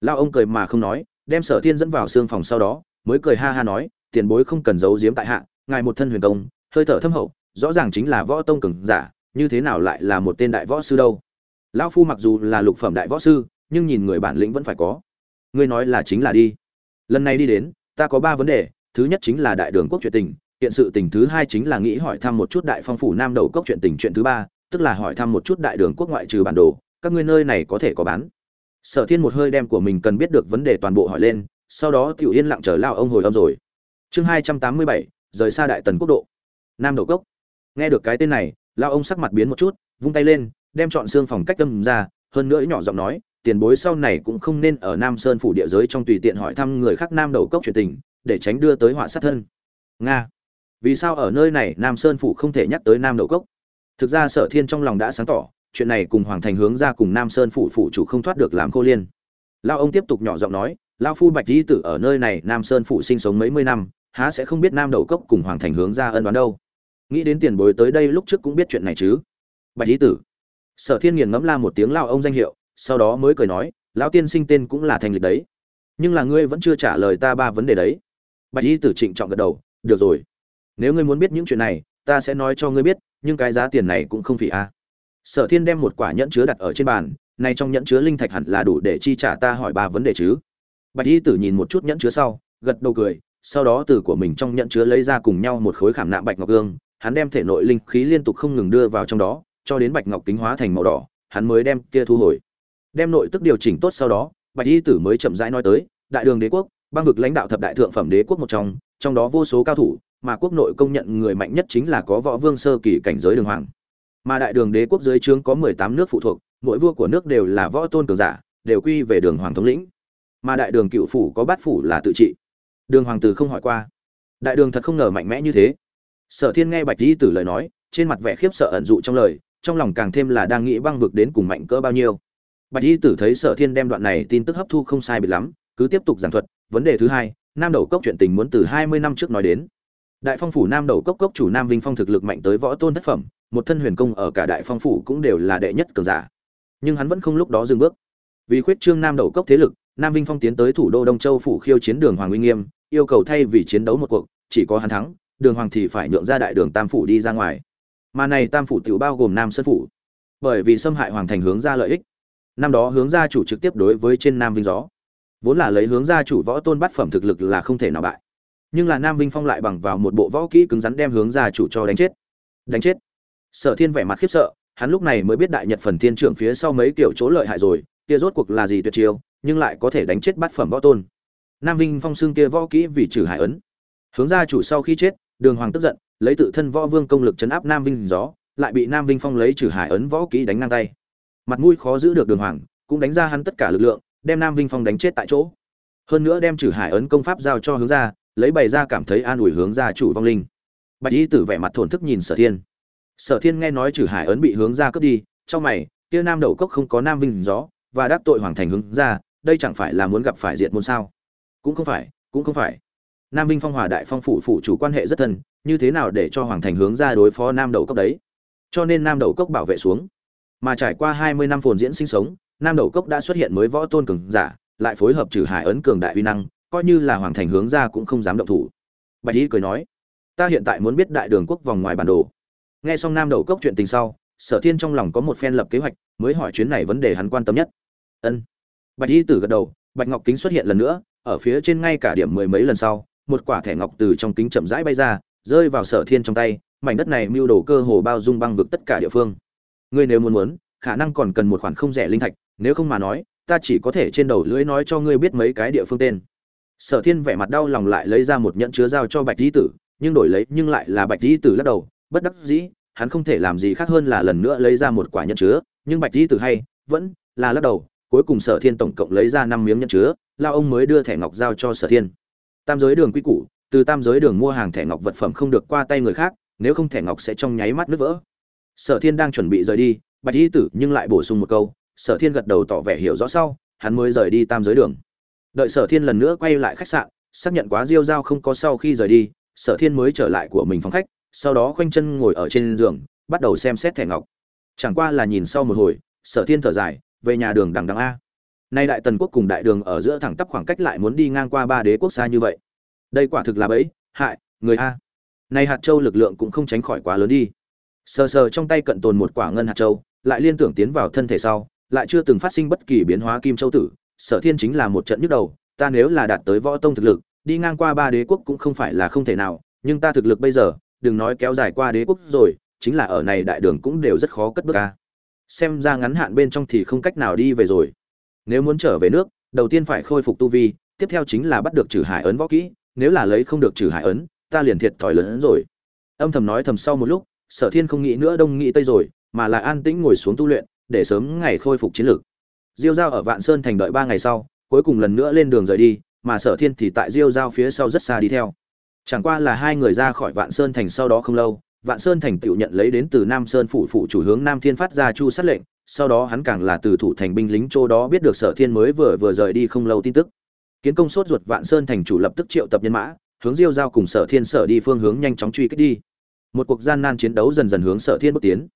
Lao ông cười mà không nói, đem sở thiên dẫn vào xương phòng sau đó, mới cười ha ha nói tiền bối không cần giấu giếm tại hạ, ngài một thân huyền công, hơi thở thâm hậu, rõ ràng chính là võ tông cường giả, như thế nào lại là một tên đại võ sư đâu? Lão phu mặc dù là lục phẩm đại võ sư, nhưng nhìn người bản lĩnh vẫn phải có. Ngươi nói là chính là đi. Lần này đi đến, ta có ba vấn đề, thứ nhất chính là đại đường quốc chuyện tình hiện sự tình thứ hai chính là nghĩ hỏi thăm một chút đại phong phủ nam đầu cốc chuyện tình chuyện thứ ba, tức là hỏi thăm một chút đại đường quốc ngoại trừ bản đồ, các ngươi nơi này có thể có bán. Sở thiên một hơi đem của mình cần biết được vấn đề toàn bộ hỏi lên, sau đó tiểu yên lặng chờ lao ông hồi âm rồi chương hai trăm tám mươi bảy, rời xa đại tần quốc độ. Nam đầu cốc. Nghe được cái tên này lao ông sắc mặt biến một chút, vung tay lên, đem chọn xương phòng cách tâm ra, hơn nữa nhỏ giọng nói, tiền bối sau này cũng không nên ở nam sơn phủ địa giới trong tùy tiện hỏi thăm người khác nam đầu cốc chuyện tình, để tránh đưa tới họa sát thân. Nga. Vì sao ở nơi này nam sơn phủ không thể nhắc tới nam đầu cốc? Thực ra sở thiên trong lòng đã sáng tỏ, chuyện này cùng hoàng thành hướng ra cùng nam sơn phủ phủ chủ không thoát được làm cô liên. Lao ông tiếp tục nhỏ giọng nói lao phu bạch di tử ở nơi này nam sơn phủ sinh sống mấy mươi năm há sẽ không biết nam đầu cốc cùng hoàng thành hướng ra ân đoán đâu. Nghĩ đến tiền bối tới đây lúc trước cũng biết chuyện này chứ. Bạch lý tử. Sở thiên nghiền ngẫm la một tiếng lao ông danh hiệu, sau đó mới cười nói, lão tiên sinh tên cũng là thành lịch đấy. Nhưng là ngươi vẫn chưa trả lời ta ba vấn đề đấy. Bạch lý tử trịnh trọng gật đầu, được rồi. Nếu ngươi muốn biết những chuyện này, ta sẽ nói cho ngươi biết, nhưng cái giá tiền này cũng không phỉ a à. sở thiên đem một quả nhẫn chứa đặt ở trên bàn nay trong nhẫn chứa linh thạch hẳn là đủ để chi trả ta hỏi ba vấn đề chứ. Bạch y tử nhìn một chút nhẫn chứa sau, gật đầu cười sau đó từ của mình trong nhận chứa lấy ra cùng nhau một khối khảm nạm bạch ngọc gương, hắn đem thể nội linh khí liên tục không ngừng đưa vào trong đó, cho đến bạch ngọc kính hóa thành màu đỏ, hắn mới đem kia thu hồi. Đem nội tức điều chỉnh tốt sau đó, bạch y tử mới chậm rãi nói tới, đại đường đế quốc, băng vực lãnh đạo thập đại thượng phẩm đế quốc một trong trong đó vô số cao thủ, mà quốc nội công nhận người mạnh nhất chính là có võ vương sơ kỳ cảnh giới đường hoàng. Mà đại đường đế quốc dưới trướng có mười tám nước phụ thuộc, mỗi vua của nước đều là võ tôn cường giả, đều quy về đường hoàng thống lĩnh. Mà đại đường cựu phủ có bát phủ là tự trị đường hoàng tử không hỏi qua. Đại đường thật không ngờ mạnh mẽ như thế. Sở thiên nghe bạch di tử lời nói, trên mặt vẻ khiếp sợ ẩn dụ trong lời, trong lòng càng thêm là đang nghĩ băng vực đến cùng mạnh cỡ bao nhiêu. Bạch di tử thấy sở thiên đem đoạn này tin tức hấp thu không sai biệt lắm, cứ tiếp tục giảng thuật, vấn đề thứ hai, nam đầu cốc chuyện tình muốn từ hai mươi năm trước nói đến. Đại phong phủ nam đầu cốc cốc chủ nam vinh phong thực lực mạnh tới võ tôn thất phẩm, một thân huyền công ở cả đại phong phủ cũng đều là đệ nhất cường giả. Nhưng hắn vẫn không lúc đó dừng bước. Vì khuyết trương nam đầu cốc thế lực nam vinh phong tiến tới thủ đô đông châu phủ khiêu chiến đường hoàng uy nghiêm, yêu cầu thay vì chiến đấu một cuộc, chỉ có hắn thắng, đường hoàng thì phải nhượng ra đại đường tam phủ đi ra ngoài. Mà này tam phủ tiểu bao gồm nam sơn phủ. Bởi vì xâm hại hoàng thành hướng ra lợi ích. Năm đó hướng gia chủ trực tiếp đối với trên nam vinh gió. Vốn là lấy hướng gia chủ võ tôn bát phẩm thực lực là không thể nào bại. Nhưng là nam vinh phong lại bằng vào một bộ võ kỹ cứng rắn đem hướng gia chủ cho đánh chết. Đánh chết. Sở thiên vẻ mặt khiếp sợ, hắn lúc này mới biết đại nhật phần thiên trưởng phía sau mấy kiểu chỗ lợi hại rồi, kia rốt cuộc là gì tuyệt chiêu nhưng lại có thể đánh chết bát phẩm võ tôn. Nam vinh phong xưng kia võ kỹ vì trừ hải ấn. Hướng gia chủ sau khi chết, đường hoàng tức giận, lấy tự thân võ vương công lực chấn áp nam vinh gió, lại bị nam vinh phong lấy trừ hải ấn võ kỹ đánh ngang tay. Mặt mũi khó giữ được đường hoàng, cũng đánh ra hắn tất cả lực lượng, đem nam vinh phong đánh chết tại chỗ. Hơn nữa đem trừ hải ấn công pháp giao cho hướng gia, lấy bày ra cảm thấy an ủi hướng gia chủ vong linh. Bạch y tử vẻ mặt thổn thức nhìn sở thiên. Sở thiên nghe nói trừ hải ấn bị hướng gia cướp đi trong mày, kia nam đầu cốc không có nam vinh gió, và đắc tội hoàng thành hướng gia đây chẳng phải là muốn gặp phải diệt môn sao? Cũng không phải, cũng không phải. Nam vinh phong hòa đại phong phủ phủ chủ quan hệ rất thân, như thế nào để cho hoàng thành hướng ra đối phó nam đầu cốc đấy? Cho nên nam đầu cốc bảo vệ xuống. Mà trải qua hai mươi năm phồn diễn sinh sống, nam đầu cốc đã xuất hiện mới võ tôn cường giả, lại phối hợp trừ hải ấn cường đại uy năng, coi như là hoàng thành hướng ra cũng không dám động thủ. Bạch y cười nói, ta hiện tại muốn biết đại đường quốc vòng ngoài bản đồ. Nghe xong nam đầu cốc chuyện tình sau, sở thiên trong lòng có một phen lập kế hoạch, mới hỏi chuyến này vấn đề hắn quan tâm nhất. Ân bạch y tử gật đầu, bạch ngọc kính xuất hiện lần nữa, ở phía trên ngay cả điểm mười mấy lần sau, một quả thẻ ngọc từ trong kính chậm rãi bay ra, rơi vào sở thiên trong tay, mảnh đất này mưu đồ cơ hồ bao dung băng vực tất cả địa phương. Ngươi nếu muốn muốn, khả năng còn cần một khoản không rẻ linh thạch, nếu không mà nói, ta chỉ có thể trên đầu lưỡi nói cho ngươi biết mấy cái địa phương tên. Sở thiên vẻ mặt đau lòng lại lấy ra một nhẫn chứa dao cho bạch di tử, nhưng đổi lấy, nhưng lại là bạch di tử lắc đầu, bất đắc dĩ, hắn không thể làm gì khác hơn là lần nữa lấy ra một quả nhẫn chứa, nhưng bạch di tử hay, vẫn là lắc đầu cuối cùng sở thiên tổng cộng lấy ra năm miếng nhẫn chứa, lao ông mới đưa thẻ ngọc giao cho sở thiên. Tam giới đường quy củ, từ tam giới đường mua hàng thẻ ngọc vật phẩm không được qua tay người khác, nếu không thẻ ngọc sẽ trong nháy mắt nứt vỡ. Sở thiên đang chuẩn bị rời đi, bạch y tử nhưng lại bổ sung một câu, sở thiên gật đầu tỏ vẻ hiểu rõ sau, hắn mới rời đi tam giới đường. Đợi sở thiên lần nữa quay lại khách sạn, xác nhận quá diêu giao không có sau khi rời đi, sở thiên mới trở lại của mình phòng khách, sau đó khoanh chân ngồi ở trên giường, bắt đầu xem xét thẻ ngọc. Chẳng qua là nhìn sau một hồi, sở thiên thở dài về nhà đường đằng đằng a. Nay đại tần quốc cùng đại đường ở giữa thẳng tắp khoảng cách lại muốn đi ngang qua ba đế quốc xa như vậy. Đây quả thực là bẫy, hại, người a. Nay hạt châu lực lượng cũng không tránh khỏi quá lớn đi. Sờ sờ trong tay cận tồn một quả ngân hạt châu, lại liên tưởng tiến vào thân thể sau, lại chưa từng phát sinh bất kỳ biến hóa kim châu tử. Sở thiên chính là một trận nhức đầu, ta nếu là đạt tới võ tông thực lực, đi ngang qua ba đế quốc cũng không phải là không thể nào, nhưng ta thực lực bây giờ, đừng nói kéo dài qua đế quốc rồi, chính là ở này đại đường cũng đều rất khó cất bước ca xem ra ngắn hạn bên trong thì không cách nào đi về rồi. Nếu muốn trở về nước, đầu tiên phải khôi phục tu vi, tiếp theo chính là bắt được trừ hải ấn võ kỹ, nếu là lấy không được trừ hải ấn, ta liền thiệt thòi lớn rồi. Âm thầm nói thầm sau một lúc, sở thiên không nghĩ nữa đông nghĩ tây rồi, mà là an tĩnh ngồi xuống tu luyện, để sớm ngày khôi phục chiến lược diêu giao ở vạn sơn thành đợi ba ngày sau, cuối cùng lần nữa lên đường rời đi, mà sở thiên thì tại diêu giao phía sau rất xa đi theo. Chẳng qua là hai người ra khỏi vạn sơn thành sau đó không lâu vạn sơn thành tựu nhận lấy đến từ nam sơn phủ phủ chủ hướng nam thiên phát ra chu sát lệnh, sau đó hắn càng là từ thủ thành binh lính châu đó biết được sở thiên mới vừa vừa rời đi không lâu tin tức. Kiến công sốt ruột, vạn sơn thành chủ lập tức triệu tập nhân mã, hướng diêu giao cùng sở thiên sở đi phương hướng nhanh chóng truy kích đi. Một cuộc gian nan chiến đấu dần dần hướng sở thiên bước tiến.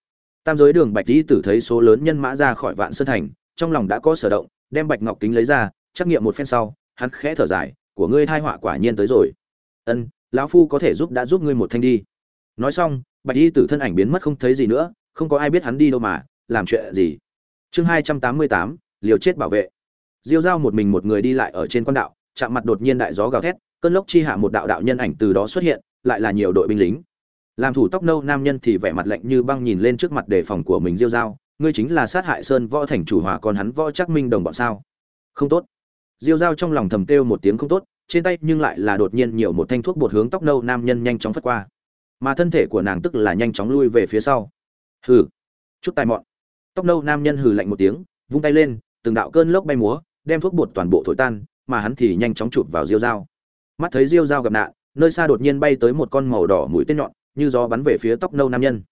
Tam giới đường bạch Tỷ tử thấy số lớn nhân mã ra khỏi vạn sơn thành, trong lòng đã có sở động, đem bạch ngọc kính lấy ra, trắc nghiệm một phen sau, hắn khẽ thở dài, của ngươi thai họa quả nhiên tới rồi. Ân, lão phu có thể giúp đã giúp ngươi một thanh đi nói xong, bạch y tử thân ảnh biến mất không thấy gì nữa, không có ai biết hắn đi đâu mà, làm chuyện gì? Chương hai trăm tám mươi tám, liều chết bảo vệ. Diêu giao một mình một người đi lại ở trên con đạo, chạm mặt đột nhiên đại gió gào thét, cơn lốc chi hạ một đạo đạo nhân ảnh từ đó xuất hiện, lại là nhiều đội binh lính. Làm thủ tóc nâu nam nhân thì vẻ mặt lạnh như băng nhìn lên trước mặt đề phòng của mình diêu giao, ngươi chính là sát hại sơn võ thành chủ hòa còn hắn võ chắc minh đồng bọn sao? Không tốt. Diêu giao trong lòng thầm kêu một tiếng không tốt, trên tay nhưng lại là đột nhiên nhiều một thanh thuốc bột hướng tóc nâu nam nhân nhanh chóng phất qua mà thân thể của nàng tức là nhanh chóng lui về phía sau. Hừ, chút tai mọn. Tóc nâu nam nhân hừ lạnh một tiếng, vung tay lên, từng đạo cơn lốc bay múa, đem thuốc bột toàn bộ thổi tan, mà hắn thì nhanh chóng chụp vào diêu dao. Mắt thấy diêu dao gặp nạn, nơi xa đột nhiên bay tới một con màu đỏ mũi tên nhọn, như gió bắn về phía tóc nâu nam nhân.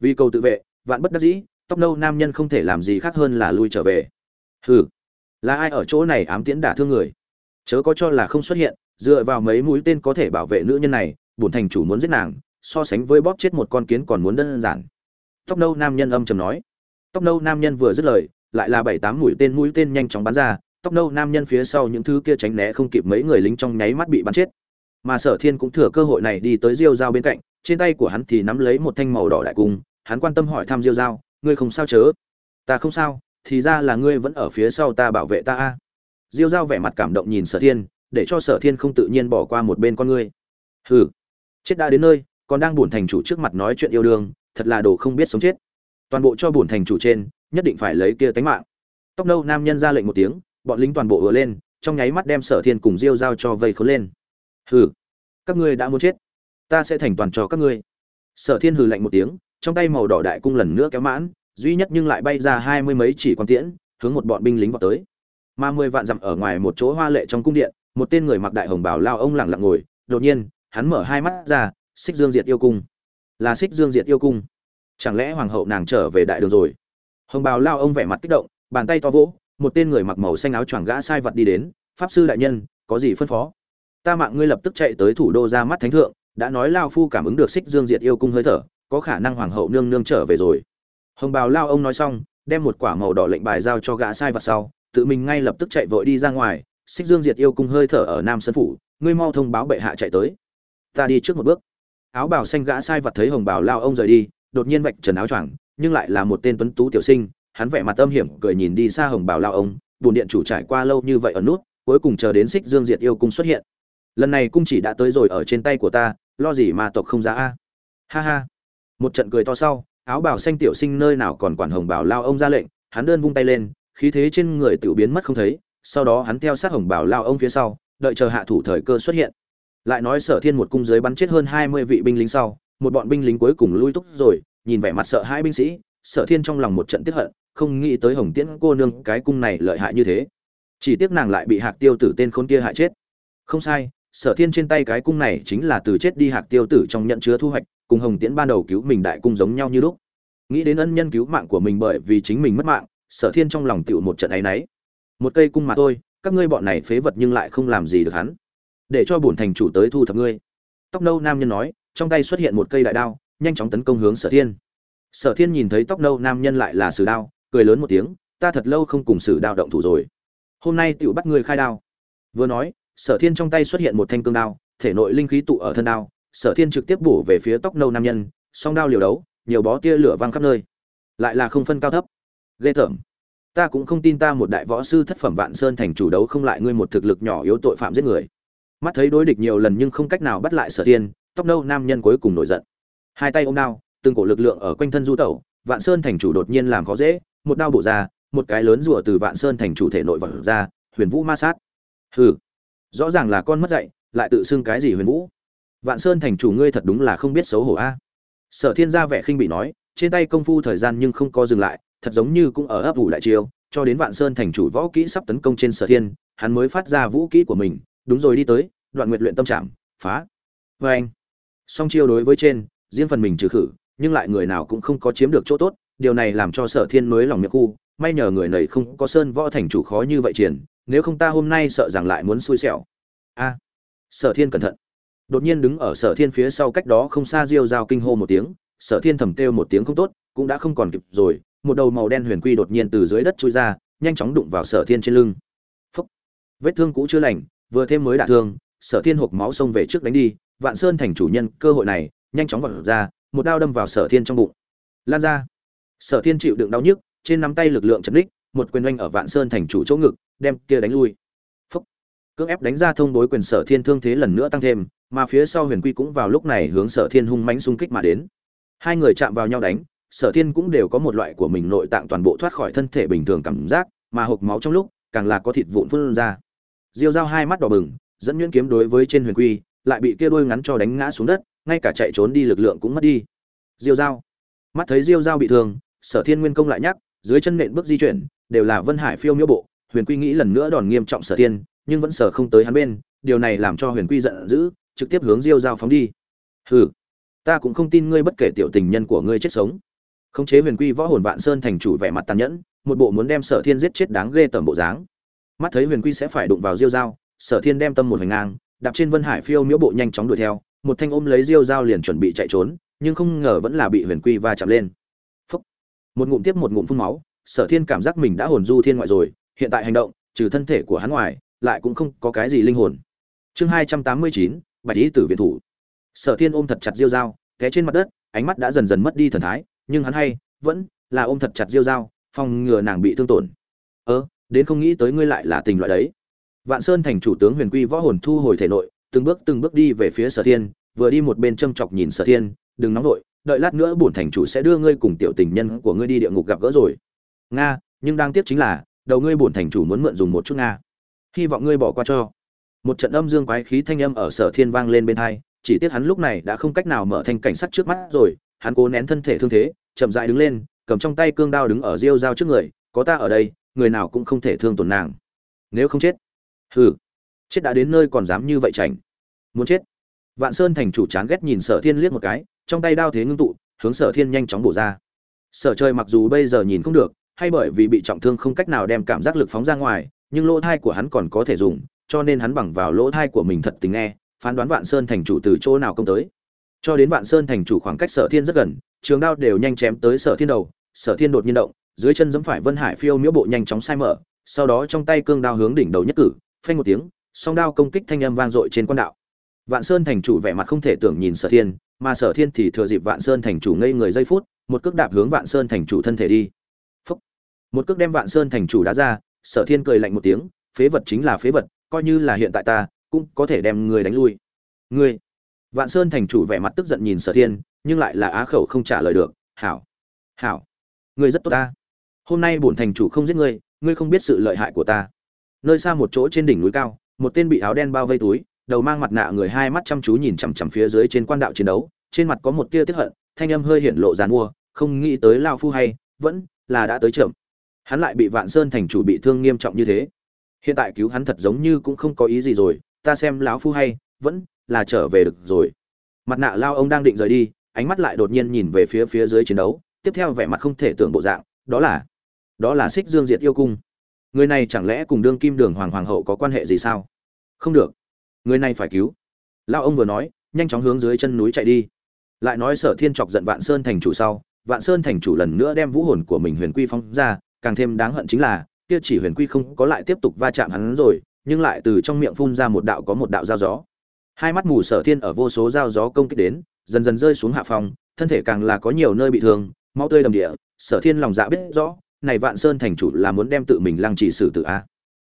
Vì cầu tự vệ, vạn bất đắc dĩ, tóc nâu nam nhân không thể làm gì khác hơn là lui trở về. Hừ, là ai ở chỗ này ám tiễn đả thương người? Chớ có cho là không xuất hiện, dựa vào mấy mũi tên có thể bảo vệ nữ nhân này, bổn thành chủ muốn giết nàng so sánh với bóp chết một con kiến còn muốn đơn giản. Tóc nâu nam nhân âm trầm nói. Tóc nâu nam nhân vừa dứt lời, lại là bảy tám mũi tên mũi tên nhanh chóng bắn ra, tóc nâu nam nhân phía sau những thứ kia tránh né không kịp mấy người lính trong nháy mắt bị bắn chết. Mà sở thiên cũng thừa cơ hội này đi tới diêu dao bên cạnh, trên tay của hắn thì nắm lấy một thanh màu đỏ đại cung, hắn quan tâm hỏi thăm diêu dao ngươi không sao chớ? Ta không sao, thì ra là ngươi vẫn ở phía sau ta bảo vệ ta a. Diêu dao vẻ mặt cảm động nhìn sở thiên, để cho sở thiên không tự nhiên bỏ qua một bên con ngươi. Hừ, chết đã đến nơi còn đang buồn thành chủ trước mặt nói chuyện yêu đương, thật là đồ không biết sống chết. Toàn bộ cho buồn thành chủ trên, nhất định phải lấy kia tánh mạng. Tóc nâu nam nhân ra lệnh một tiếng, bọn lính toàn bộ ùa lên, trong nháy mắt đem sở thiên cùng diêu giao cho vây khốn lên. Hừ, các ngươi đã muốn chết, ta sẽ thành toàn cho các ngươi. Sở thiên hừ lạnh một tiếng, trong tay màu đỏ đại cung lần nữa kéo mãn, duy nhất nhưng lại bay ra hai mươi mấy chỉ quan tiễn, hướng một bọn binh lính vào tới. Mà mười vạn dặm ở ngoài một chỗ hoa lệ trong cung điện, một tên người mặc đại hồng bào lao ông lẳng lặng ngồi, đột nhiên, hắn mở hai mắt ra xích dương diệt yêu cung. Là xích dương diệt yêu cung. Chẳng lẽ hoàng hậu nàng trở về đại đường rồi? Hồng bào lao ông vẻ mặt kích động, bàn tay to vỗ, một tên người mặc màu xanh áo choàng gã sai vật đi đến, pháp sư đại nhân, có gì phân phó? Ta mạng ngươi lập tức chạy tới thủ đô ra mắt thánh thượng, đã nói lao phu cảm ứng được xích dương diệt yêu cung hơi thở, có khả năng hoàng hậu nương nương trở về rồi. Hồng bào lao ông nói xong, đem một quả màu đỏ lệnh bài giao cho gã sai vật sau, tự mình ngay lập tức chạy vội đi ra ngoài, xích dương diệt yêu cung hơi thở ở nam sân phủ, ngươi mau thông báo bệ hạ chạy tới. Ta đi trước một bước áo bào xanh gã sai vật thấy hồng bào lao ông rời đi, đột nhiên vạch trần áo choàng, nhưng lại là một tên tuấn tú tiểu sinh, hắn vẻ mặt âm hiểm cười nhìn đi xa hồng bào lao ông, bùn điện chủ trải qua lâu như vậy ở nút, cuối cùng chờ đến xích dương diệt yêu cung xuất hiện. Lần này cung chỉ đã tới rồi ở trên tay của ta, lo gì mà tộc không ra a? Ha ha. Một trận cười to sau, áo bào xanh tiểu sinh nơi nào còn quản hồng bào lao ông ra lệnh, hắn đơn vung tay lên, khí thế trên người tiểu biến mất không thấy, sau đó hắn theo sát hồng bào lao ông phía sau, đợi chờ hạ thủ thời cơ xuất hiện lại nói sở thiên một cung dưới bắn chết hơn hai mươi vị binh lính sau, một bọn binh lính cuối cùng lui túc rồi, nhìn vẻ mặt sợ hai binh sĩ, sở thiên trong lòng một trận tiếp hận, không nghĩ tới hồng tiễn cô nương cái cung này lợi hại như thế. Chỉ tiếc nàng lại bị hạc tiêu tử tên khốn kia hại chết. Không sai, sở thiên trên tay cái cung này chính là từ chết đi hạc tiêu tử trong nhận chứa thu hoạch, cùng hồng tiễn ban đầu cứu mình đại cung giống nhau như lúc. Nghĩ đến ân nhân cứu mạng của mình bởi vì chính mình mất mạng, sở thiên trong lòng tựu một trận áy náy. Một cây cung mà thôi, các ngươi bọn này phế vật nhưng lại không làm gì được hắn để cho bổn thành chủ tới thu thập ngươi. Tóc nâu nam nhân nói, trong tay xuất hiện một cây đại đao, nhanh chóng tấn công hướng sở thiên. Sở thiên nhìn thấy tóc nâu nam nhân lại là sử đao, cười lớn một tiếng, ta thật lâu không cùng sử đao động thủ rồi. Hôm nay tựu bắt ngươi khai đao. Vừa nói, sở thiên trong tay xuất hiện một thanh cương đao, thể nội linh khí tụ ở thân đao, sở thiên trực tiếp bổ về phía tóc nâu nam nhân, song đao liều đấu, nhiều bó tia lửa văng khắp nơi. Lại là không phân cao thấp. Ghê tởm. Ta cũng không tin ta một đại võ sư thất phẩm vạn sơn thành chủ đấu không lại ngươi một thực lực nhỏ yếu tội phạm giết người mắt thấy đối địch nhiều lần nhưng không cách nào bắt lại sở thiên, tóc nâu nam nhân cuối cùng nổi giận. Hai tay ôm đao, từng cổ lực lượng ở quanh thân du tẩu, vạn sơn thành chủ đột nhiên làm khó dễ, một đao bổ ra, một cái lớn rùa từ vạn sơn thành chủ thể nội vật ra, huyền vũ ma sát. Hừ, rõ ràng là con mất dạy, lại tự xưng cái gì huyền vũ? Vạn sơn thành chủ ngươi thật đúng là không biết xấu hổ a. Sở thiên ra vẻ khinh bị nói, trên tay công phu thời gian nhưng không có dừng lại, thật giống như cũng ở ấp ủ đại chiêu, cho đến vạn sơn thành chủ võ kỹ sắp tấn công trên sở thiên, hắn mới phát ra vũ kỹ của mình đúng rồi, đi tới, đoạn nguyện luyện tâm trạng phá. Vê anh, song chiêu đối với trên, riêng phần mình trừ khử, nhưng lại người nào cũng không có chiếm được chỗ tốt, điều này làm cho sở thiên mới lòng miệng khu, may nhờ người này không có sơn võ thành chủ khó như vậy triển, nếu không ta hôm nay sợ rằng lại muốn xui xẻo. A, sở thiên cẩn thận. Đột nhiên đứng ở sở thiên phía sau cách đó không xa diêu dao kinh hô một tiếng, sở thiên thầm kêu một tiếng không tốt, cũng đã không còn kịp rồi, một đầu màu đen huyền quy đột nhiên từ dưới đất chui ra, nhanh chóng đụng vào sở thiên trên lưng. Phúc. vết thương cũ chưa lành vừa thêm mới đả thương, sở thiên hộc máu xông về trước đánh đi, vạn sơn thành chủ nhân, cơ hội này, nhanh chóng vọt ra, một đao đâm vào sở thiên trong bụng. Lan ra. Sở thiên chịu đựng đau nhức, trên nắm tay lực lượng chấn đích, một quyền oanh ở vạn sơn thành chủ chỗ ngực, đem kia đánh lui. Phốc. cưỡng ép đánh ra thông đối quyền sở thiên thương thế lần nữa tăng thêm, mà phía sau huyền quy cũng vào lúc này hướng sở thiên hung mãnh xung kích mà đến. Hai người chạm vào nhau đánh, sở thiên cũng đều có một loại của mình nội tạng toàn bộ thoát khỏi thân thể bình thường cảm giác, mà hộc máu trong lúc, càng là có thịt vụn phun ra diêu dao hai mắt đỏ bừng, dẫn nhuyễn kiếm đối với trên huyền quy, lại bị kia đuôi ngắn cho đánh ngã xuống đất, ngay cả chạy trốn đi lực lượng cũng mất đi. Diêu dao mắt thấy diêu dao bị thương, sở thiên nguyên công lại nhắc, dưới chân nện bước di chuyển, đều là vân hải phiêu miễu bộ, huyền quy nghĩ lần nữa đòn nghiêm trọng sở thiên, nhưng vẫn sở không tới hắn bên, điều này làm cho huyền quy giận dữ, trực tiếp hướng diêu dao phóng đi. Hừ, ta cũng không tin ngươi bất kể tiểu tình nhân của ngươi chết sống. Khống chế huyền quy võ hồn vạn sơn thành chủ vẻ mặt tàn nhẫn, một bộ muốn đem sở thiên giết chết đáng ghê tởm bộ dáng mắt thấy huyền quy sẽ phải đụng vào diêu dao sở thiên đem tâm một hành ngang, đạp trên vân hải phiêu miễu bộ nhanh chóng đuổi theo, một thanh ôm lấy diêu dao liền chuẩn bị chạy trốn, nhưng không ngờ vẫn là bị huyền quy va chạm lên. Phúc. một ngụm tiếp một ngụm phun máu, sở thiên cảm giác mình đã hồn du thiên ngoại rồi, hiện tại hành động, trừ thân thể của hắn ngoài, lại cũng không có cái gì linh hồn. Chương hai trăm tám mươi chín, bạch ý tử viện thủ. Sở thiên ôm thật chặt diêu dao té trên mặt đất, ánh mắt đã dần dần mất đi thần thái, nhưng hắn hay vẫn là ôm thật chặt diêu dao phòng ngừa nàng bị thương tổn. Ơ đến không nghĩ tới ngươi lại là tình loại đấy. Vạn sơn thành chủ tướng huyền quy võ hồn thu hồi thể nội, từng bước từng bước đi về phía sở thiên, vừa đi một bên châm chọc nhìn sở thiên, đừng nóng vội, đợi lát nữa bổn thành chủ sẽ đưa ngươi cùng tiểu tình nhân của ngươi đi địa ngục gặp gỡ rồi. Nga, nhưng đang tiếc chính là, đầu ngươi bổn thành chủ muốn mượn dùng một chút nga. Hy vọng ngươi bỏ qua cho. Một trận âm dương quái khí thanh âm ở sở thiên vang lên bên hai, chỉ tiếc hắn lúc này đã không cách nào mở thành cảnh sát trước mắt rồi, hắn cố nén thân thể thương thế, chậm dại đứng lên, cầm trong tay cương đao đứng ở riêu dao trước người, có ta ở đây người nào cũng không thể thương tổn nàng. Nếu không chết, hừ, chết đã đến nơi còn dám như vậy chảnh. Muốn chết. Vạn sơn thành chủ chán ghét nhìn sở thiên liếc một cái, trong tay đao thế ngưng tụ, hướng sở thiên nhanh chóng bổ ra. Sở trời mặc dù bây giờ nhìn không được, hay bởi vì bị trọng thương không cách nào đem cảm giác lực phóng ra ngoài, nhưng lỗ thai của hắn còn có thể dùng, cho nên hắn bằng vào lỗ thai của mình thật tình nghe, phán đoán vạn sơn thành chủ từ chỗ nào công tới. Cho đến vạn sơn thành chủ khoảng cách sở thiên rất gần, trường đao đều nhanh chém tới sở thiên đầu, sở thiên đột nhiên động dưới chân giẫm phải vân hải phiêu miễu bộ nhanh chóng sai mở, sau đó trong tay cương đao hướng đỉnh đầu nhất cử, phanh một tiếng, song đao công kích thanh âm vang dội trên quan đạo. Vạn sơn thành chủ vẻ mặt không thể tưởng nhìn sở thiên, mà sở thiên thì thừa dịp vạn sơn thành chủ ngây người giây phút, một cước đạp hướng vạn sơn thành chủ thân thể đi. Phúc. một cước đem vạn sơn thành chủ đá ra, sở thiên cười lạnh một tiếng, phế vật chính là phế vật, coi như là hiện tại ta, cũng có thể đem người đánh lui. Ngươi. Vạn sơn thành chủ vẻ mặt tức giận nhìn sở thiên, nhưng lại là á khẩu không trả lời được. Hảo. Hảo. Ngươi rất tốt ta hôm nay bổn thành chủ không giết ngươi ngươi không biết sự lợi hại của ta. Nơi xa một chỗ trên đỉnh núi cao, một tên bị áo đen bao vây túi, đầu mang mặt nạ người hai mắt chăm chú nhìn chằm chằm phía dưới trên quan đạo chiến đấu, trên mặt có một tia tiếp hận, thanh âm hơi hiện lộ dàn mua, không nghĩ tới lao phu hay, vẫn là đã tới chậm. Hắn lại bị vạn sơn thành chủ bị thương nghiêm trọng như thế. Hiện tại cứu hắn thật giống như cũng không có ý gì rồi, ta xem lão phu hay, vẫn là trở về được rồi. Mặt nạ lao ông đang định rời đi, ánh mắt lại đột nhiên nhìn về phía phía dưới chiến đấu, tiếp theo vẻ mặt không thể tưởng bộ dạng, đó là đó là xích dương diệt yêu cung. Người này chẳng lẽ cùng đương kim đường hoàng hoàng hậu có quan hệ gì sao? Không được. Người này phải cứu. Lao ông vừa nói, nhanh chóng hướng dưới chân núi chạy đi. Lại nói sở thiên chọc giận vạn sơn thành chủ sau, vạn sơn thành chủ lần nữa đem vũ hồn của mình huyền quy phóng ra, càng thêm đáng hận chính là, kia chỉ huyền quy không có lại tiếp tục va chạm hắn rồi, nhưng lại từ trong miệng phun ra một đạo có một đạo dao gió. Hai mắt mù sở thiên ở vô số dao gió công kích đến, dần dần rơi xuống hạ phòng, thân thể càng là có nhiều nơi bị thương, máu tươi đầm địa, sở thiên lòng dạ biết rõ này vạn sơn thành chủ là muốn đem tự mình lăng trì xử tử a.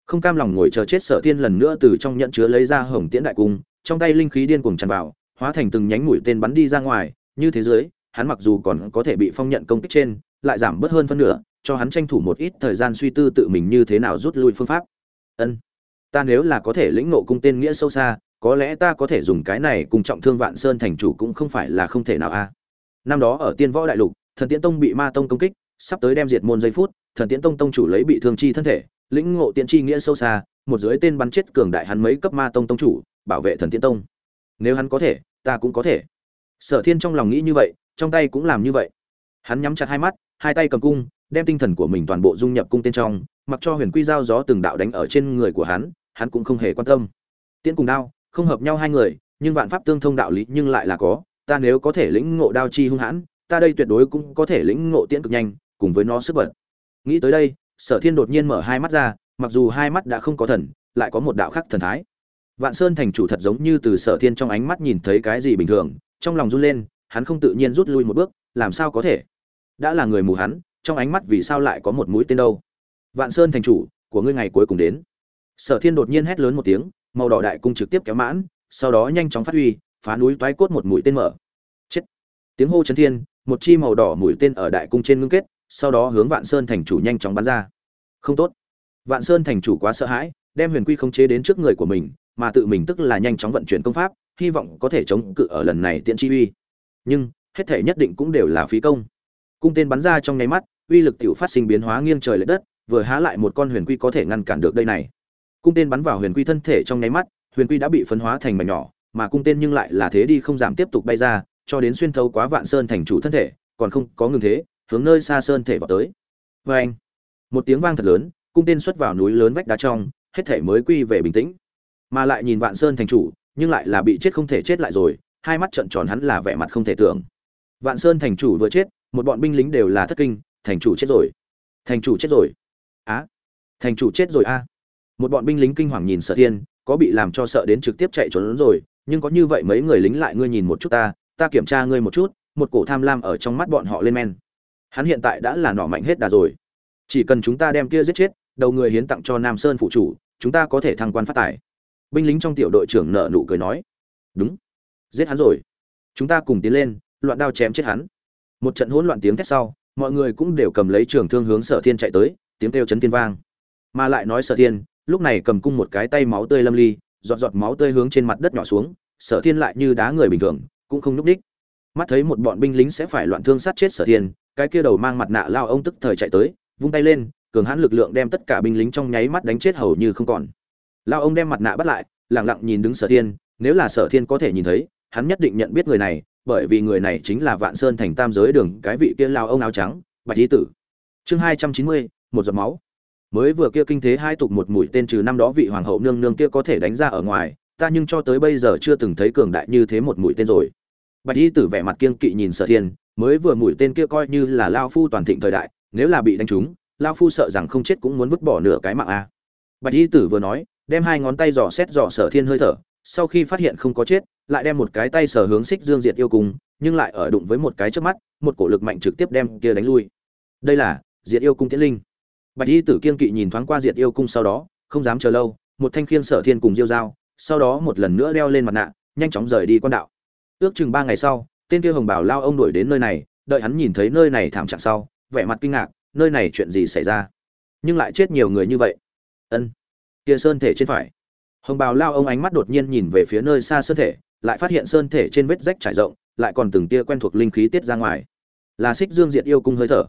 Không cam lòng ngồi chờ chết sở thiên lần nữa từ trong nhận chứa lấy ra hồng tiễn đại cung, trong tay linh khí điên cuồng tràn vào, hóa thành từng nhánh mũi tên bắn đi ra ngoài, như thế giới hắn mặc dù còn có thể bị phong nhận công kích trên, lại giảm bớt hơn phân nửa, cho hắn tranh thủ một ít thời gian suy tư tự mình như thế nào rút lui phương pháp. Ân, ta nếu là có thể lĩnh ngộ cung tên nghĩa sâu xa, có lẽ ta có thể dùng cái này cùng trọng thương vạn sơn thành chủ cũng không phải là không thể nào a. Năm đó ở tiên võ đại lục, thần tiễn tông bị ma tông công kích sắp tới đem diệt môn giây phút, thần tiễn tông tông chủ lấy bị thương chi thân thể, lĩnh ngộ tiễn chi nghĩa sâu xa, một dưới tên bắn chết cường đại hắn mấy cấp ma tông tông chủ, bảo vệ thần tiễn tông. Nếu hắn có thể, ta cũng có thể. Sở thiên trong lòng nghĩ như vậy, trong tay cũng làm như vậy. Hắn nhắm chặt hai mắt, hai tay cầm cung, đem tinh thần của mình toàn bộ dung nhập cung tên trong, mặc cho huyền quy giao gió từng đạo đánh ở trên người của hắn hắn cũng không hề quan tâm. Tiễn cùng đao, không hợp nhau hai người, nhưng vạn pháp tương thông đạo lý nhưng lại là có, ta nếu có thể lĩnh ngộ đao chi hung hãn, ta đây tuyệt đối cũng có thể lĩnh ngộ tiễn cực nhanh cùng với nó sức bật. Nghĩ tới đây, sở thiên đột nhiên mở hai mắt ra, mặc dù hai mắt đã không có thần, lại có một đạo khắc thần thái. Vạn sơn thành chủ thật giống như từ sở thiên trong ánh mắt nhìn thấy cái gì bình thường, trong lòng run lên, hắn không tự nhiên rút lui một bước, làm sao có thể? Đã là người mù hắn, trong ánh mắt vì sao lại có một mũi tên đâu? Vạn sơn thành chủ, của ngươi ngày cuối cùng đến. Sở thiên đột nhiên hét lớn một tiếng, màu đỏ đại cung trực tiếp kéo mãn, sau đó nhanh chóng phát huy, phá núi toái cốt một mũi tên mở. Chết. Tiếng hô chấn thiên, một chi màu đỏ mũi tên ở đại cung trên ngưng kết sau đó hướng vạn sơn thành chủ nhanh chóng bắn ra. Không tốt. Vạn sơn thành chủ quá sợ hãi, đem huyền quy không chế đến trước người của mình, mà tự mình tức là nhanh chóng vận chuyển công pháp, hy vọng có thể chống cự ở lần này tiễn chi uy. Nhưng, hết thể nhất định cũng đều là phí công. Cung tên bắn ra trong nháy mắt, uy lực tiểu phát sinh biến hóa nghiêng trời lệch đất, vừa há lại một con huyền quy có thể ngăn cản được đây này. Cung tên bắn vào huyền quy thân thể trong nháy mắt, huyền quy đã bị phân hóa thành mảnh nhỏ, mà cung tên nhưng lại là thế đi không giảm tiếp tục bay ra, cho đến xuyên thấu quá vạn sơn thành chủ thân thể, còn không có ngừng thế hướng nơi xa sơn thể vào tới. Và anh, một tiếng vang thật lớn, cung tên xuất vào núi lớn vách đá trong, hết thể mới quy về bình tĩnh. Mà lại nhìn vạn sơn thành chủ, nhưng lại là bị chết không thể chết lại rồi, hai mắt trợn tròn hắn là vẻ mặt không thể tưởng. Vạn sơn thành chủ vừa chết, một bọn binh lính đều là thất kinh, thành chủ chết rồi. Thành chủ chết rồi. Á, thành chủ chết rồi a. Một bọn binh lính kinh hoàng nhìn sở thiên, có bị làm cho sợ đến trực tiếp chạy trốn rồi, nhưng có như vậy mấy người lính lại ngươi nhìn một chút ta ta kiểm tra ngươi một chút, một cổ tham lam ở trong mắt bọn họ lên men hắn hiện tại đã là nỏ mạnh hết đà rồi. Chỉ cần chúng ta đem kia giết chết, đầu người hiến tặng cho nam sơn phụ chủ, chúng ta có thể thăng quan phát tài. Binh lính trong tiểu đội trưởng nợ nụ cười nói. Đúng. Giết hắn rồi. Chúng ta cùng tiến lên, loạn đao chém chết hắn. Một trận hỗn loạn tiếng thét sau, mọi người cũng đều cầm lấy trường thương hướng sở thiên chạy tới, tiếng kêu chấn thiên vang. Mà lại nói sở thiên, lúc này cầm cung một cái tay máu tươi lâm ly, giọt giọt máu tươi hướng trên mặt đất nhỏ xuống, sở thiên lại như đá người bình thường, cũng không nhúc đích mắt thấy một bọn binh lính sẽ phải loạn thương sát chết sở thiên cái kia đầu mang mặt nạ lao ông tức thời chạy tới, vung tay lên, cường hãn lực lượng đem tất cả binh lính trong nháy mắt đánh chết hầu như không còn. Lao ông đem mặt nạ bắt lại lẳng lặng nhìn đứng sở thiên, nếu là sở thiên có thể nhìn thấy, hắn nhất định nhận biết người này, bởi vì người này chính là vạn sơn thành tam giới đường, cái vị kia lao ông áo trắng, bạch lý tử. Chương hai trăm chín mươi, một giọt máu. Mới vừa kia kinh thế hai tục một mũi tên trừ năm đó vị hoàng hậu nương nương kia có thể đánh ra ở ngoài, ta nhưng cho tới bây giờ chưa từng thấy cường đại như thế một mũi tên rồi. Bạch y tử vẻ mặt kiên kỵ nhìn sở thiên mới vừa mũi tên kia coi như là lao phu toàn thịnh thời đại, nếu là bị đánh trúng, lao phu sợ rằng không chết cũng muốn vứt bỏ nửa cái mạng a. Bạch y tử vừa nói, đem hai ngón tay dò xét dò sở thiên hơi thở, sau khi phát hiện không có chết, lại đem một cái tay sở hướng xích dương diệt yêu cung, nhưng lại ở đụng với một cái trước mắt, một cổ lực mạnh trực tiếp đem kia đánh lui. Đây là diệt yêu cung tiễn linh. Bạch y tử kiên kỵ nhìn thoáng qua diệt yêu cung sau đó, không dám chờ lâu, một thanh khiên sở thiên cùng diêu dao, sau đó một lần nữa đeo lên mặt nạ, nhanh chóng rời đi quan đạo. Ước chừng ba ngày sau tên kia hồng bảo lao ông đuổi đến nơi này, đợi hắn nhìn thấy nơi này thảm trạng sau, vẻ mặt kinh ngạc, nơi này chuyện gì xảy ra? Nhưng lại chết nhiều người như vậy. Ân, kia sơn thể trên phải. Hồng bào lao ông ánh mắt đột nhiên nhìn về phía nơi xa sơn thể, lại phát hiện sơn thể trên vết rách trải rộng, lại còn từng tia quen thuộc linh khí tiết ra ngoài. Là xích dương diệt yêu cung hơi thở.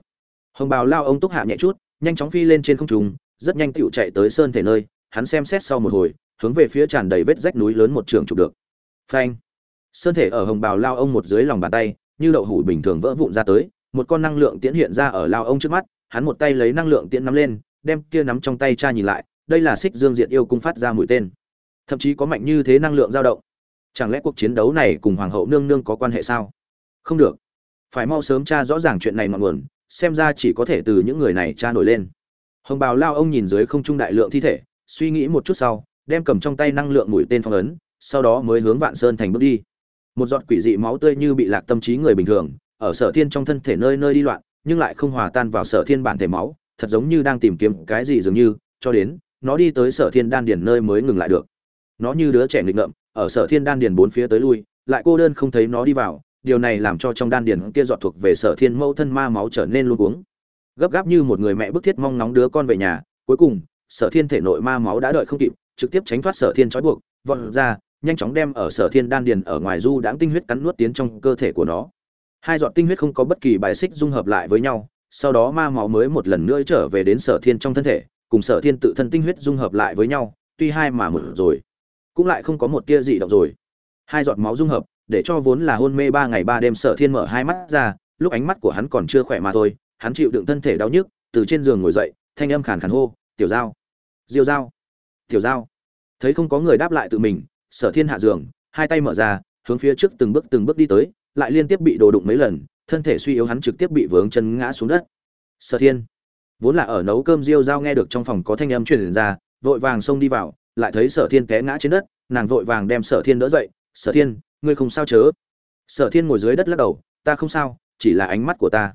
Hồng bào lao ông túc hạ nhẹ chút, nhanh chóng phi lên trên không trung, rất nhanh tựu chạy tới sơn thể nơi, hắn xem xét sau một hồi, hướng về phía tràn đầy vết rách núi lớn một trường chụp được. Phanh sơn thể ở hồng bào lao ông một dưới lòng bàn tay, như đậu hủ bình thường vỡ vụn ra tới, một con năng lượng tiễn hiện ra ở lao ông trước mắt, hắn một tay lấy năng lượng tiễn nắm lên, đem kia nắm trong tay cha nhìn lại, đây là xích dương diệt yêu cung phát ra mũi tên. Thậm chí có mạnh như thế năng lượng dao động. Chẳng lẽ cuộc chiến đấu này cùng hoàng hậu nương nương có quan hệ sao? Không được. Phải mau sớm tra rõ ràng chuyện này ngọn nguồn, xem ra chỉ có thể từ những người này tra nổi lên. Hồng bào lao ông nhìn dưới không trung đại lượng thi thể, suy nghĩ một chút sau, đem cầm trong tay năng lượng mũi tên phong ấn, sau đó mới hướng vạn sơn thành bước đi một giọt quỷ dị máu tươi như bị lạc tâm trí người bình thường, ở sở thiên trong thân thể nơi nơi đi loạn, nhưng lại không hòa tan vào sở thiên bản thể máu, thật giống như đang tìm kiếm cái gì dường như, cho đến, nó đi tới sở thiên đan điền nơi mới ngừng lại được. Nó như đứa trẻ nghịch ngợm, ở sở thiên đan điền bốn phía tới lui, lại cô đơn không thấy nó đi vào, điều này làm cho trong đan điền kia giọt thuộc về sở thiên mẫu thân ma máu trở nên luôn uống gấp gáp như một người mẹ bức thiết mong nóng đứa con về nhà, cuối cùng, sở thiên thể nội ma máu đã đợi không kịp, trực tiếp tránh thoát sở thiên trói buộc, vọt ra nhanh chóng đem ở sở thiên đan điền ở ngoài du đãng tinh huyết cắn nuốt tiến trong cơ thể của nó. Hai giọt tinh huyết không có bất kỳ bài xích dung hợp lại với nhau, sau đó ma máu mới một lần nữa trở về đến sở thiên trong thân thể, cùng sở thiên tự thân tinh huyết dung hợp lại với nhau, tuy hai mà một rồi, cũng lại không có một tia dị động rồi. Hai giọt máu dung hợp, để cho vốn là hôn mê ba ngày ba đêm sở thiên mở hai mắt ra, lúc ánh mắt của hắn còn chưa khỏe mà thôi, hắn chịu đựng thân thể đau nhức, từ trên giường ngồi dậy, thanh âm khàn khàn hô, tiểu giao, diêu giao, tiểu giao. Thấy không có người đáp lại tự mình sở thiên hạ giường, hai tay mở ra, hướng phía trước từng bước từng bước đi tới, lại liên tiếp bị đồ đụng mấy lần, thân thể suy yếu hắn trực tiếp bị vướng chân ngã xuống đất. Sở thiên, vốn là ở nấu cơm riêu dao nghe được trong phòng có thanh âm truyền ra, vội vàng xông đi vào, lại thấy sở thiên té ngã trên đất, nàng vội vàng đem sở thiên đỡ dậy, sở thiên, ngươi không sao chớ? Sở thiên ngồi dưới đất lắc đầu, ta không sao, chỉ là ánh mắt của ta.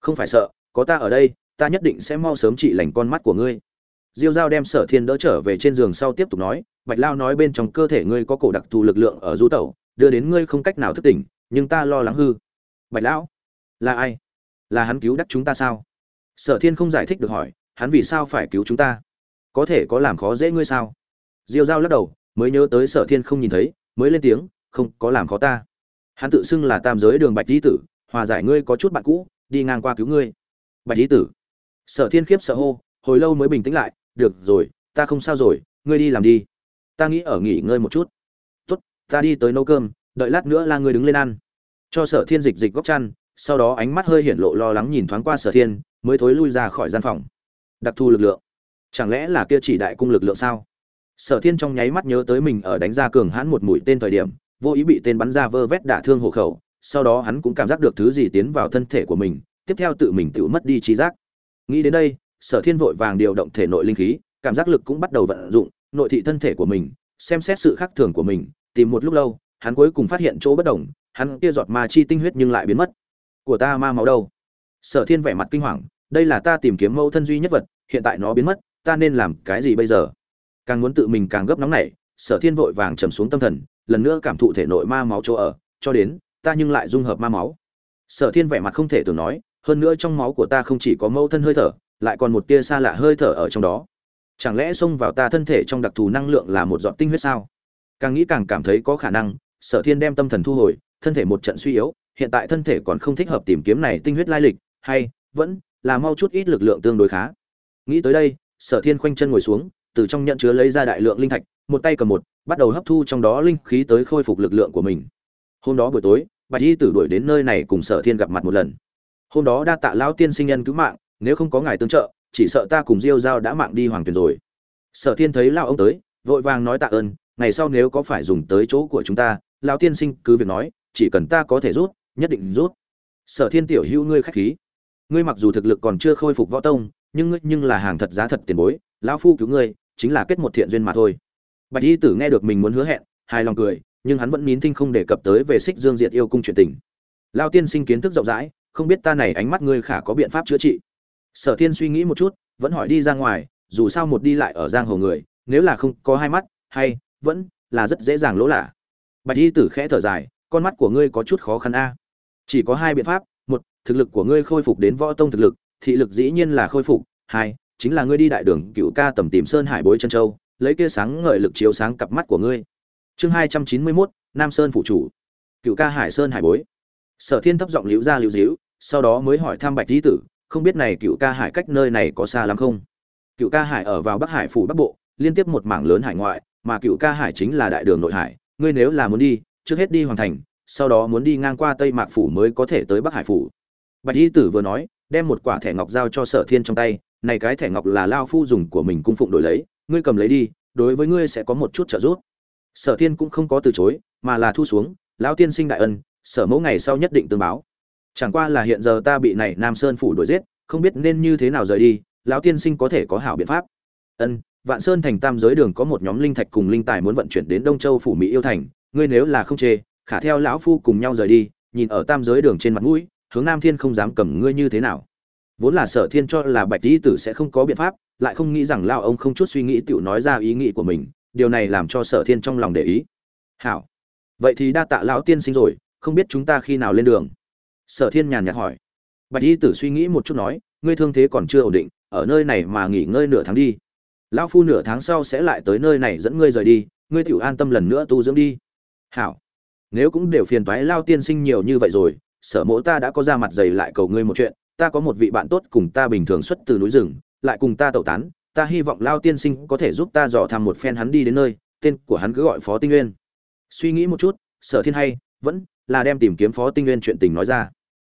Không phải sợ, có ta ở đây, ta nhất định sẽ mau sớm trị lành con mắt của ngươi diêu giao đem sở thiên đỡ trở về trên giường sau tiếp tục nói, bạch lao nói bên trong cơ thể ngươi có cổ đặc thù lực lượng ở du tẩu, đưa đến ngươi không cách nào thức tỉnh, nhưng ta lo lắng hư. Bạch lão là ai? Là hắn cứu đắc chúng ta sao? Sở thiên không giải thích được hỏi, hắn vì sao phải cứu chúng ta? Có thể có làm khó dễ ngươi sao? Diêu giao lắc đầu, mới nhớ tới sở thiên không nhìn thấy, mới lên tiếng, không có làm khó ta. Hắn tự xưng là tam giới đường bạch di tử, hòa giải ngươi có chút bạn cũ, đi ngang qua cứu ngươi. Bạch di tử? Sở thiên khiếp sợ hô, hồi lâu mới bình tĩnh lại được rồi, ta không sao rồi, ngươi đi làm đi. Ta nghĩ ở nghỉ ngơi một chút. Tốt, ta đi tới nấu cơm, đợi lát nữa là ngươi đứng lên ăn. Cho sở thiên dịch dịch góc chăn, sau đó ánh mắt hơi hiển lộ lo lắng nhìn thoáng qua sở thiên, mới thối lui ra khỏi gian phòng. Đặc thù lực lượng. Chẳng lẽ là kia chỉ đại cung lực lượng sao? Sở thiên trong nháy mắt nhớ tới mình ở đánh ra cường hãn một mũi tên thời điểm, vô ý bị tên bắn ra vơ vét đả thương hộ khẩu, sau đó hắn cũng cảm giác được thứ gì tiến vào thân thể của mình, tiếp theo tự mình tự mất đi trí giác. Nghĩ đến đây sở thiên vội vàng điều động thể nội linh khí, cảm giác lực cũng bắt đầu vận dụng, nội thị thân thể của mình, xem xét sự khác thường của mình, tìm một lúc lâu, hắn cuối cùng phát hiện chỗ bất đồng, hắn kia giọt ma chi tinh huyết nhưng lại biến mất. Của ta ma máu đâu? Sở thiên vẻ mặt kinh hoàng, đây là ta tìm kiếm mẫu thân duy nhất vật, hiện tại nó biến mất, ta nên làm cái gì bây giờ? Càng muốn tự mình càng gấp nóng nảy, sở thiên vội vàng trầm xuống tâm thần, lần nữa cảm thụ thể nội ma máu chỗ ở, cho đến, ta nhưng lại dung hợp ma máu. Sở thiên vẻ mặt không thể tưởng nói, hơn nữa trong máu của ta không chỉ có mẫu thân hơi thở lại còn một tia xa lạ hơi thở ở trong đó. Chẳng lẽ xông vào ta thân thể trong đặc thù năng lượng là một giọt tinh huyết sao? Càng nghĩ càng cảm thấy có khả năng, sở thiên đem tâm thần thu hồi, thân thể một trận suy yếu, hiện tại thân thể còn không thích hợp tìm kiếm này tinh huyết lai lịch, hay, vẫn là mau chút ít lực lượng tương đối khá. Nghĩ tới đây, sở thiên khoanh chân ngồi xuống, từ trong nhận chứa lấy ra đại lượng linh thạch, một tay cầm một, bắt đầu hấp thu trong đó linh khí tới khôi phục lực lượng của mình. Hôm đó buổi tối, bạch y tử đuổi đến nơi này cùng sở thiên gặp mặt một lần. Hôm đó đa tạ lão tiên sinh nhân cứu mạng nếu không có ngài tương trợ, chỉ sợ ta cùng diêu giao đã mạng đi hoàng tuyền rồi. Sở thiên thấy lão ông tới, vội vàng nói tạ ơn, ngày sau nếu có phải dùng tới chỗ của chúng ta, lão tiên sinh cứ việc nói, chỉ cần ta có thể rút, nhất định rút. Sở thiên tiểu hữu ngươi khách khí. Ngươi mặc dù thực lực còn chưa khôi phục võ tông, nhưng ngươi nhưng là hàng thật giá thật tiền bối, lão phu cứu ngươi, chính là kết một thiện duyên mà thôi. Bạch y tử nghe được mình muốn hứa hẹn, hài lòng cười, nhưng hắn vẫn nín thinh không đề cập tới về xích dương diệt yêu cung chuyện tình. Lao tiên sinh kiến thức rộng rãi, không biết ta này ánh mắt ngươi khả có biện pháp chữa trị sở thiên suy nghĩ một chút, vẫn hỏi đi ra ngoài, dù sao một đi lại ở giang hồ người, nếu là không có hai mắt, hay vẫn là rất dễ dàng lỗ lạ. Bạch y tử khẽ thở dài, con mắt của ngươi có chút khó khăn a. Chỉ có hai biện pháp, một, thực lực của ngươi khôi phục đến võ tông thực lực, thị lực dĩ nhiên là khôi phục, hai, chính là ngươi đi đại đường cựu ca tầm tìm sơn hải bối chân châu, lấy kia sáng ngời lực chiếu sáng cặp mắt của ngươi. Chương hai trăm chín mươi mốt, nam sơn phụ chủ. Cựu ca hải sơn hải bối. Sở thiên thấp giọng liễu ra liễu díu, sau đó mới hỏi thăm bạch di tử không biết này cựu ca hải cách nơi này có xa lắm không? Cựu ca hải ở vào bắc hải phủ bắc bộ, liên tiếp một mảng lớn hải ngoại, mà cựu ca hải chính là đại đường nội hải. Ngươi nếu là muốn đi, trước hết đi hoàn thành, sau đó muốn đi ngang qua tây mạc phủ mới có thể tới bắc hải phủ. Bạch Y tử vừa nói, đem một quả thẻ ngọc giao cho sở thiên trong tay. Này cái thẻ ngọc là lao phu dùng của mình cung phụng đổi lấy. Ngươi cầm lấy đi, đối với ngươi sẽ có một chút trợ giúp. Sở thiên cũng không có từ chối, mà là thu xuống. Lão tiên sinh đại ân, sở mẫu ngày sau nhất định tương báo chẳng qua là hiện giờ ta bị này nam sơn phủ đuổi giết, không biết nên như thế nào rời đi, lão tiên sinh có thể có hảo biện pháp. Ân, vạn sơn thành tam giới đường có một nhóm linh thạch cùng linh tài muốn vận chuyển đến đông châu phủ mỹ yêu thành, ngươi nếu là không chê, khả theo lão phu cùng nhau rời đi, nhìn ở tam giới đường trên mặt mũi, hướng nam thiên không dám cầm ngươi như thế nào. Vốn là sở thiên cho là bạch di tử sẽ không có biện pháp, lại không nghĩ rằng lao ông không chút suy nghĩ tựu nói ra ý nghĩ của mình, điều này làm cho sở thiên trong lòng để ý. Hảo. Vậy thì đa tạ lão tiên sinh rồi, không biết chúng ta khi nào lên đường? Sở thiên nhàn nhạt hỏi. Bạch y tử suy nghĩ một chút nói, ngươi thương thế còn chưa ổn định, ở nơi này mà nghỉ ngơi nửa tháng đi. Lão phu nửa tháng sau sẽ lại tới nơi này dẫn ngươi rời đi, ngươi tiểu an tâm lần nữa tu dưỡng đi. Hảo. Nếu cũng đều phiền toái lao tiên sinh nhiều như vậy rồi, sở mỗ ta đã có ra mặt dày lại cầu ngươi một chuyện, ta có một vị bạn tốt cùng ta bình thường xuất từ núi rừng, lại cùng ta tẩu tán, ta hy vọng lao tiên sinh có thể giúp ta dò thăm một phen hắn đi đến nơi, tên của hắn cứ gọi phó tinh nguyên. Suy nghĩ một chút, sở thiên hay, vẫn là đem tìm kiếm phó tinh nguyên chuyện tình nói ra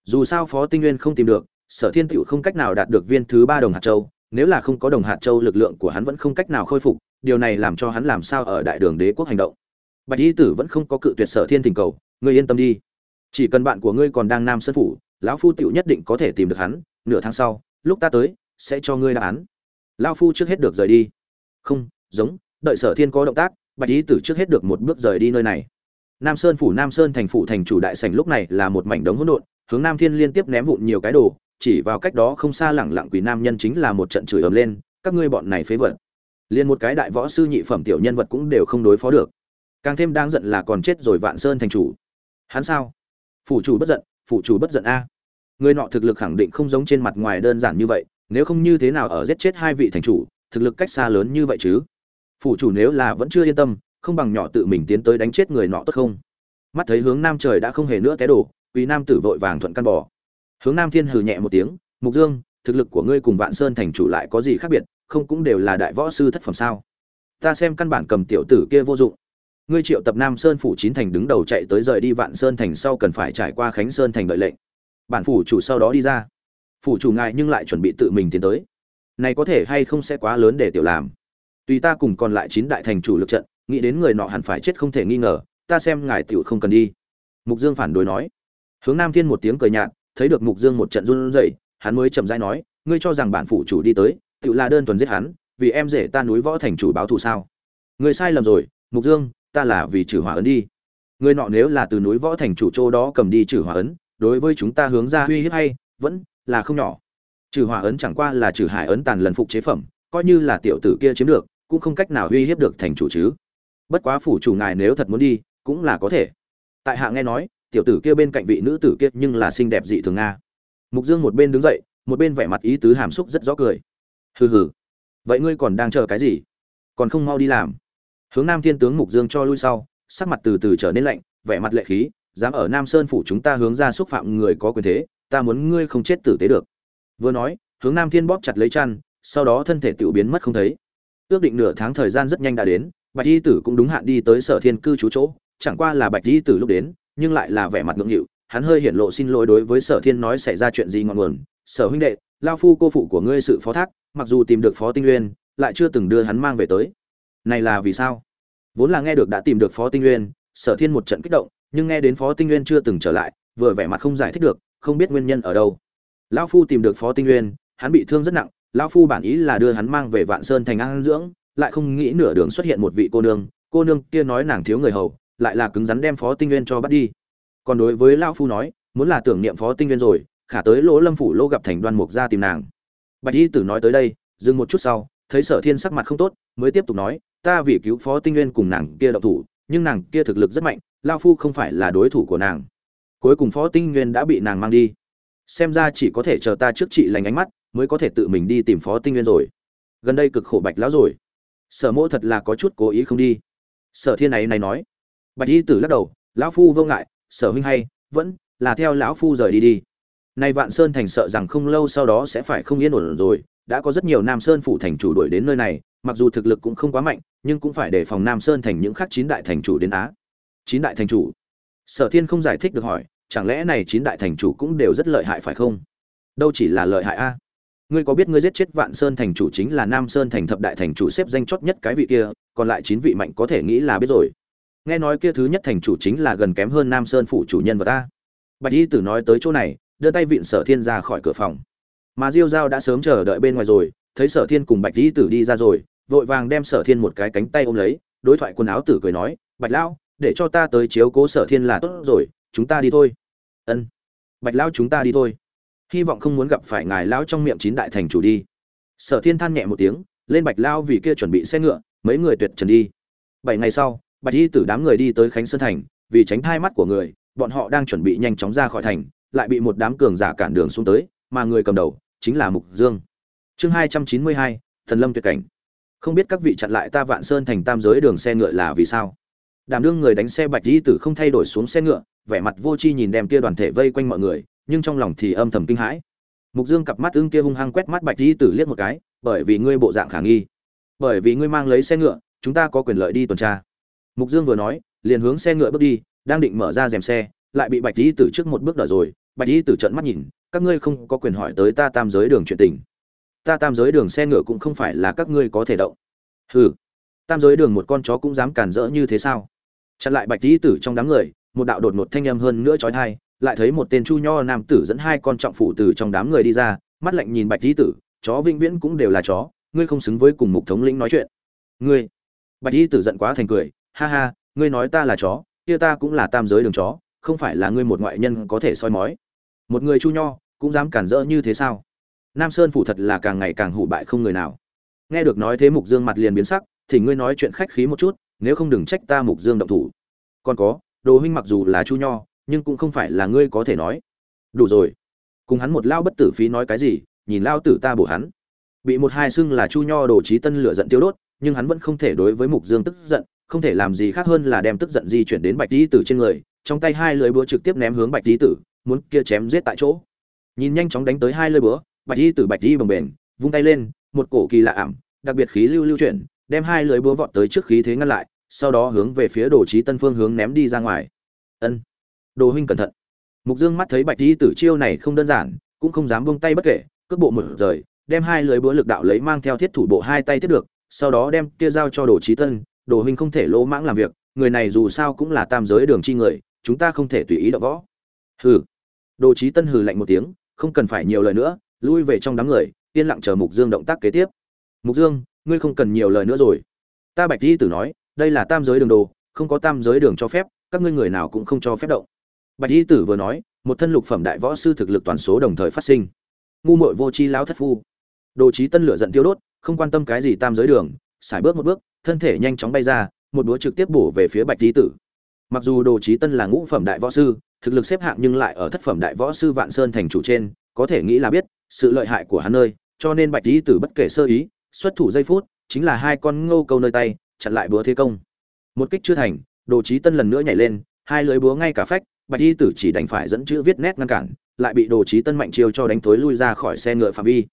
dù sao phó tinh nguyên không tìm được, sở thiên tựu không cách nào đạt được viên thứ ba đồng hạt châu, nếu là không có đồng hạt châu lực lượng của hắn vẫn không cách nào khôi phục, điều này làm cho hắn làm sao ở đại đường đế quốc hành động. Bạch y tử vẫn không có cự tuyệt sở thiên tình cầu, ngươi yên tâm đi, chỉ cần bạn của ngươi còn đang nam sân phủ, lão phu tựu nhất định có thể tìm được hắn, nửa tháng sau, lúc ta tới, sẽ cho ngươi đáp án. Lão phu trước hết được rời đi. Không, giống, đợi sở thiên có động tác, bạch y tử trước hết được một bước rời đi nơi này. Nam sơn phủ, nam sơn thành phủ thành chủ đại sảnh lúc này là một mảnh đống hỗn độn hướng nam thiên liên tiếp ném vụn nhiều cái đồ, chỉ vào cách đó không xa lẳng lặng quỷ nam nhân chính là một trận chửi ầm lên, các ngươi bọn này phế vật. Liền một cái đại võ sư nhị phẩm tiểu nhân vật cũng đều không đối phó được. Càng thêm đáng giận là còn chết rồi vạn sơn thành chủ. Hắn sao? Phủ chủ bất giận, phủ chủ bất giận a. Người nọ thực lực khẳng định không giống trên mặt ngoài đơn giản như vậy, nếu không như thế nào ở giết chết hai vị thành chủ, thực lực cách xa lớn như vậy chứ? Phủ chủ nếu là vẫn chưa yên tâm, không bằng nhỏ tự mình tiến tới đánh chết người nọ tốt không? Mắt thấy hướng nam trời đã không hề nữa té đổ quý nam tử vội vàng thuận căn bỏ hướng nam thiên hừ nhẹ một tiếng, mục dương, thực lực của ngươi cùng vạn sơn thành chủ lại có gì khác biệt, không cũng đều là đại võ sư thất phẩm sao? Ta xem căn bản cầm tiểu tử kia vô dụng. Ngươi triệu tập nam sơn phủ chín thành đứng đầu chạy tới rời đi vạn sơn thành sau cần phải trải qua khánh sơn thành đợi lệnh. Bản phủ chủ sau đó đi ra. Phủ chủ ngài nhưng lại chuẩn bị tự mình tiến tới. Này có thể hay không sẽ quá lớn để tiểu làm. Tùy ta cùng còn lại chín đại thành chủ lực trận, nghĩ đến người nọ hẳn phải chết không thể nghi ngờ, ta xem ngài tiểu không cần đi. Mục dương phản đối nói hướng nam thiên một tiếng cười nhạt, thấy được mục dương một trận run rẩy, hắn mới chậm rãi nói, ngươi cho rằng bản phủ chủ đi tới tự là đơn thuần giết hắn, vì em rể ta núi võ thành chủ báo thù sao? Ngươi sai lầm rồi, mục dương, ta là vì trừ hỏa ấn đi. Người nọ nếu là từ núi võ thành chủ chỗ đó cầm đi trừ hỏa ấn, đối với chúng ta hướng ra uy hiếp hay, vẫn là không nhỏ. Trừ hỏa ấn chẳng qua là trừ hải ấn tàn lần phục chế phẩm, coi như là tiểu tử kia chiếm được, cũng không cách nào uy hiếp được thành chủ chứ. Bất quá phủ chủ ngài nếu thật muốn đi, cũng là có thể. Tại hạ nghe nói tiểu tử kia bên cạnh vị nữ tử kia nhưng là xinh đẹp dị thường nga. Mục dương một bên đứng dậy, một bên vẻ mặt ý tứ hàm xúc rất rõ cười. Hừ hừ. Vậy ngươi còn đang chờ cái gì? Còn không mau đi làm. Hướng nam thiên tướng mục dương cho lui sau, sắc mặt từ từ trở nên lạnh, vẻ mặt lệ khí, dám ở nam sơn phủ chúng ta hướng ra xúc phạm người có quyền thế, ta muốn ngươi không chết tử tế được. Vừa nói, hướng nam thiên bóp chặt lấy chăn, sau đó thân thể tự biến mất không thấy. Ước định nửa tháng thời gian rất nhanh đã đến, bạch y tử cũng đúng hạn đi tới sở thiên cư trú chỗ, chẳng qua là bạch y tử lúc đến nhưng lại là vẻ mặt ngượng nghịu, hắn hơi hiển lộ xin lỗi đối với sở thiên nói xảy ra chuyện gì ngọn nguồn. Sở huynh đệ, lao phu cô phụ của ngươi sự phó thác, mặc dù tìm được phó tinh nguyên, lại chưa từng đưa hắn mang về tới. Này là vì sao? Vốn là nghe được đã tìm được phó tinh nguyên, sở thiên một trận kích động, nhưng nghe đến phó tinh nguyên chưa từng trở lại, vừa vẻ mặt không giải thích được, không biết nguyên nhân ở đâu. Lão phu tìm được phó tinh nguyên, hắn bị thương rất nặng lão phu bản ý là đưa hắn mang về vạn sơn thành an dưỡng, lại không nghĩ nửa đường xuất hiện một vị cô nương cô nương kia nói nàng thiếu người hầu lại là cứng rắn đem phó tinh nguyên cho bắt đi. Còn đối với lão phu nói, muốn là tưởng niệm phó tinh nguyên rồi, khả tới lỗ lâm phủ lỗ gặp thành đoan mục ra tìm nàng. Bạch y tử nói tới đây, dừng một chút sau, thấy sở thiên sắc mặt không tốt, mới tiếp tục nói, ta vì cứu phó tinh nguyên cùng nàng kia đậu thủ, nhưng nàng kia thực lực rất mạnh lao phu không phải là đối thủ của nàng. Cuối cùng phó tinh nguyên đã bị nàng mang đi. Xem ra chỉ có thể chờ ta trước chị lành ánh mắt, mới có thể tự mình đi tìm phó tinh nguyên rồi. Gần đây cực khổ bạch lão rồi. Sở mỗ thật là có chút cố ý không đi. Sở thiên này này nói bạch y tử lắc đầu, lão phu vô ngại, sở huynh hay, vẫn là theo lão phu rời đi đi. Nay vạn sơn thành sợ rằng không lâu sau đó sẽ phải không yên ổn rồi, đã có rất nhiều nam sơn phủ thành chủ đuổi đến nơi này, mặc dù thực lực cũng không quá mạnh, nhưng cũng phải đề phòng nam sơn thành những khác chín đại thành chủ đến á. Chín đại thành chủ? Sở thiên không giải thích được hỏi, chẳng lẽ này chín đại thành chủ cũng đều rất lợi hại phải không? Đâu chỉ là lợi hại a. Ngươi có biết ngươi giết chết vạn sơn thành chủ chính là nam sơn thành thập đại thành chủ xếp danh chót nhất cái vị kia, còn lại chín vị mạnh có thể nghĩ là biết rồi nghe nói kia thứ nhất thành chủ chính là gần kém hơn nam sơn phủ chủ nhân và ta. Bạch y tử nói tới chỗ này, đưa tay vịn sở thiên ra khỏi cửa phòng. Mà diêu giao đã sớm chờ đợi bên ngoài rồi, thấy sở thiên cùng bạch y tử đi ra rồi, vội vàng đem sở thiên một cái cánh tay ôm lấy, đối thoại quần áo tử cười nói, bạch lão, để cho ta tới chiếu cố sở thiên là tốt rồi, chúng ta đi thôi. Ân, bạch lão chúng ta đi thôi. Hy vọng không muốn gặp phải ngài lão trong miệng chín đại thành chủ đi. Sở thiên than nhẹ một tiếng, lên bạch lao vì kia chuẩn bị xe ngựa, mấy người tuyệt trần đi. Bảy ngày sau bạch y tử đám người đi tới khánh sơn thành, vì tránh thai mắt của người, bọn họ đang chuẩn bị nhanh chóng ra khỏi thành, lại bị một đám cường giả cản đường xuống tới, mà người cầm đầu chính là mục dương. Chương hai trăm chín mươi hai, thần lâm tuyệt cảnh. Không biết các vị chặn lại ta vạn sơn thành tam giới đường xe ngựa là vì sao? Đảm đương người đánh xe bạch di tử không thay đổi xuống xe ngựa, vẻ mặt vô tri nhìn đem kia đoàn thể vây quanh mọi người, nhưng trong lòng thì âm thầm kinh hãi. Mục dương cặp mắt ưng kia hung hăng quét mắt bạch di tử liếc một cái, bởi vì ngươi bộ dạng khả nghi. Bởi vì ngươi mang lấy xe ngựa, chúng ta có quyền lợi đi tuần tra mục dương vừa nói, liền hướng xe ngựa bước đi, đang định mở ra rèm xe, lại bị bạch di tử trước một bước đỡ rồi. Bạch di tử trợn mắt nhìn, các ngươi không có quyền hỏi tới ta tam giới đường chuyện tình. Ta tam giới đường xe ngựa cũng không phải là các ngươi có thể động. Hừ, tam giới đường một con chó cũng dám cản rỡ như thế sao? Chặn lại bạch di tử trong đám người, một đạo đột một thanh âm hơn nữa trói thai lại thấy một tên chu nho nam tử dẫn hai con trọng phụ từ trong đám người đi ra, mắt lạnh nhìn bạch di tử, chó vĩnh viễn cũng đều là chó, ngươi không xứng với cùng mục thống lĩnh nói chuyện. Ngươi, bạch di tử giận quá thành cười ha ha, ngươi nói ta là chó, kia ta cũng là tam giới đường chó, không phải là ngươi một ngoại nhân có thể soi mói. Một người chu nho, cũng dám cản rỡ như thế sao? Nam sơn phủ thật là càng ngày càng hủ bại không người nào. Nghe được nói thế mục dương mặt liền biến sắc, thì ngươi nói chuyện khách khí một chút, nếu không đừng trách ta mục dương động thủ. Còn có, đồ huynh mặc dù là chu nho, nhưng cũng không phải là ngươi có thể nói. Đủ rồi. Cùng hắn một lao bất tử phí nói cái gì, nhìn lao tử ta bổ hắn. Bị một hai xưng là chu nho đồ trí tân lửa giận tiêu đốt, nhưng hắn vẫn không thể đối với mục dương tức giận không thể làm gì khác hơn là đem tức giận di chuyển đến bạch tý tử trên người, trong tay hai lưỡi búa trực tiếp ném hướng bạch tý tử, muốn kia chém giết tại chỗ. Nhìn nhanh chóng đánh tới hai lưỡi búa, bạch tý tử bạch tý bồng bềnh, vung tay lên, một cổ kỳ lạ ảm, đặc biệt khí lưu lưu chuyển, đem hai lưỡi búa vọt tới trước khí thế ngăn lại, sau đó hướng về phía đồ trí tân phương hướng ném đi ra ngoài. Ân. Đồ huynh cẩn thận. Mục dương mắt thấy bạch tý tử chiêu này không đơn giản, cũng không dám buông tay bất kể, cước bộ mở rời, đem hai lưới búa lực đạo lấy mang theo thiết thủ bộ hai tay tiếp được, sau đó đem kia giao cho đồ trí tân đồ huynh không thể lỗ mãng làm việc, người này dù sao cũng là tam giới đường chi người, chúng ta không thể tùy ý động võ. Hừ. Đồ trí tân hừ lạnh một tiếng, không cần phải nhiều lời nữa, lui về trong đám người, yên lặng chờ mục dương động tác kế tiếp. Mục dương, ngươi không cần nhiều lời nữa rồi. Ta bạch di tử nói, đây là tam giới đường đồ, không có tam giới đường cho phép, các ngươi người nào cũng không cho phép động. Bạch di tử vừa nói, một thân lục phẩm đại võ sư thực lực toàn số đồng thời phát sinh. Ngu muội vô chi lão thất phu. Đồ trí tân lửa giận tiêu đốt, không quan tâm cái gì tam giới đường xài bước một bước, thân thể nhanh chóng bay ra, một búa trực tiếp bổ về phía bạch tý tử. Mặc dù đồ trí tân là ngũ phẩm đại võ sư, thực lực xếp hạng nhưng lại ở thất phẩm đại võ sư vạn sơn thành chủ trên, có thể nghĩ là biết, sự lợi hại của hắn nơi, cho nên bạch tý tử bất kể sơ ý, xuất thủ giây phút, chính là hai con ngô câu nơi tay, chặn lại búa thế công. Một kích chưa thành, đồ trí tân lần nữa nhảy lên, hai lưới búa ngay cả phách, bạch y tử chỉ đành phải dẫn chữ viết nét ngăn cản, lại bị đồ trí tân mạnh chiêu cho đánh thối lui ra khỏi xe ngựa phạm vi.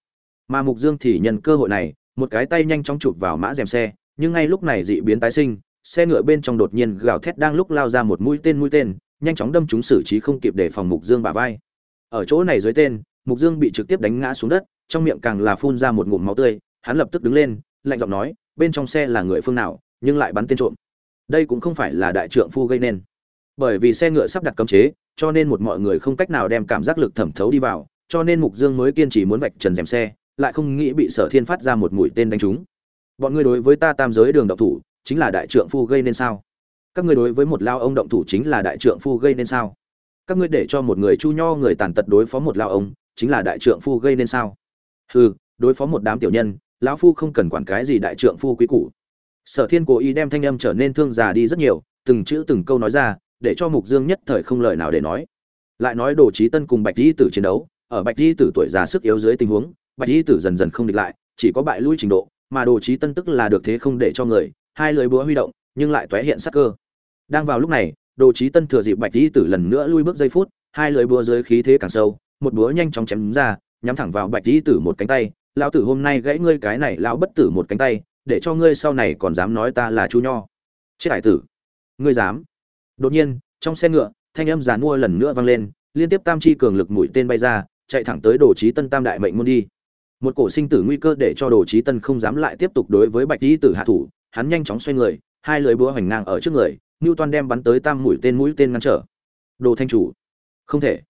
Mà mục dương thì nhân cơ hội này một cái tay nhanh chóng chụp vào mã rèm xe, nhưng ngay lúc này dị biến tái sinh, xe ngựa bên trong đột nhiên gào thét đang lúc lao ra một mũi tên mũi tên, nhanh chóng đâm chúng xử trí không kịp để phòng mục dương bả vai. Ở chỗ này dưới tên, mục dương bị trực tiếp đánh ngã xuống đất, trong miệng càng là phun ra một ngụm máu tươi, hắn lập tức đứng lên, lạnh giọng nói, bên trong xe là người phương nào, nhưng lại bắn tên trộm. Đây cũng không phải là đại trượng phu gây nên. Bởi vì xe ngựa sắp đặt cấm chế, cho nên một mọi người không cách nào đem cảm giác lực thẩm thấu đi vào, cho nên mục dương mới kiên trì muốn vạch trần rèm xe lại không nghĩ bị sở thiên phát ra một mũi tên đánh trúng. Bọn ngươi đối với ta tam giới đường động thủ, chính là đại trượng phu gây nên sao? Các ngươi đối với một lao ông động thủ chính là đại trượng phu gây nên sao? Các ngươi để cho một người chu nho người tàn tật đối phó một lao ông, chính là đại trượng phu gây nên sao? Hừ, đối phó một đám tiểu nhân, lão phu không cần quản cái gì đại trượng phu quý củ. Sở thiên cố ý đem thanh âm trở nên thương già đi rất nhiều, từng chữ từng câu nói ra, để cho mục dương nhất thời không lời nào để nói. Lại nói đồ trí tân cùng bạch di tử chiến đấu, ở bạch di tử tuổi già sức yếu dưới tình huống bạch y tử dần dần không địch lại, chỉ có bại lui trình độ, mà đồ trí tân tức là được thế không để cho người, hai lưới búa huy động, nhưng lại tóe hiện sắc cơ. Đang vào lúc này, đồ trí tân thừa dịp bạch y tử lần nữa lui bước giây phút, hai lưới búa dưới khí thế càng sâu, một búa nhanh chóng chém ra, nhắm thẳng vào bạch y tử một cánh tay, lão tử hôm nay gãy ngươi cái này lão bất tử một cánh tay, để cho ngươi sau này còn dám nói ta là chu nho. Chết hải tử. Ngươi dám. Đột nhiên, trong xe ngựa, thanh âm giàn mua lần nữa vang lên, liên tiếp tam chi cường lực mũi tên bay ra, chạy thẳng tới đồ trí tân tam đại mệnh môn đi một cổ sinh tử nguy cơ để cho đồ trí tân không dám lại tiếp tục đối với bạch di tử hạ thủ. Hắn nhanh chóng xoay người, hai lưỡi búa hoành ngang ở trước người ngưu toan đem bắn tới tam mũi tên mũi tên ngăn trở. Đồ thanh chủ. Không thể.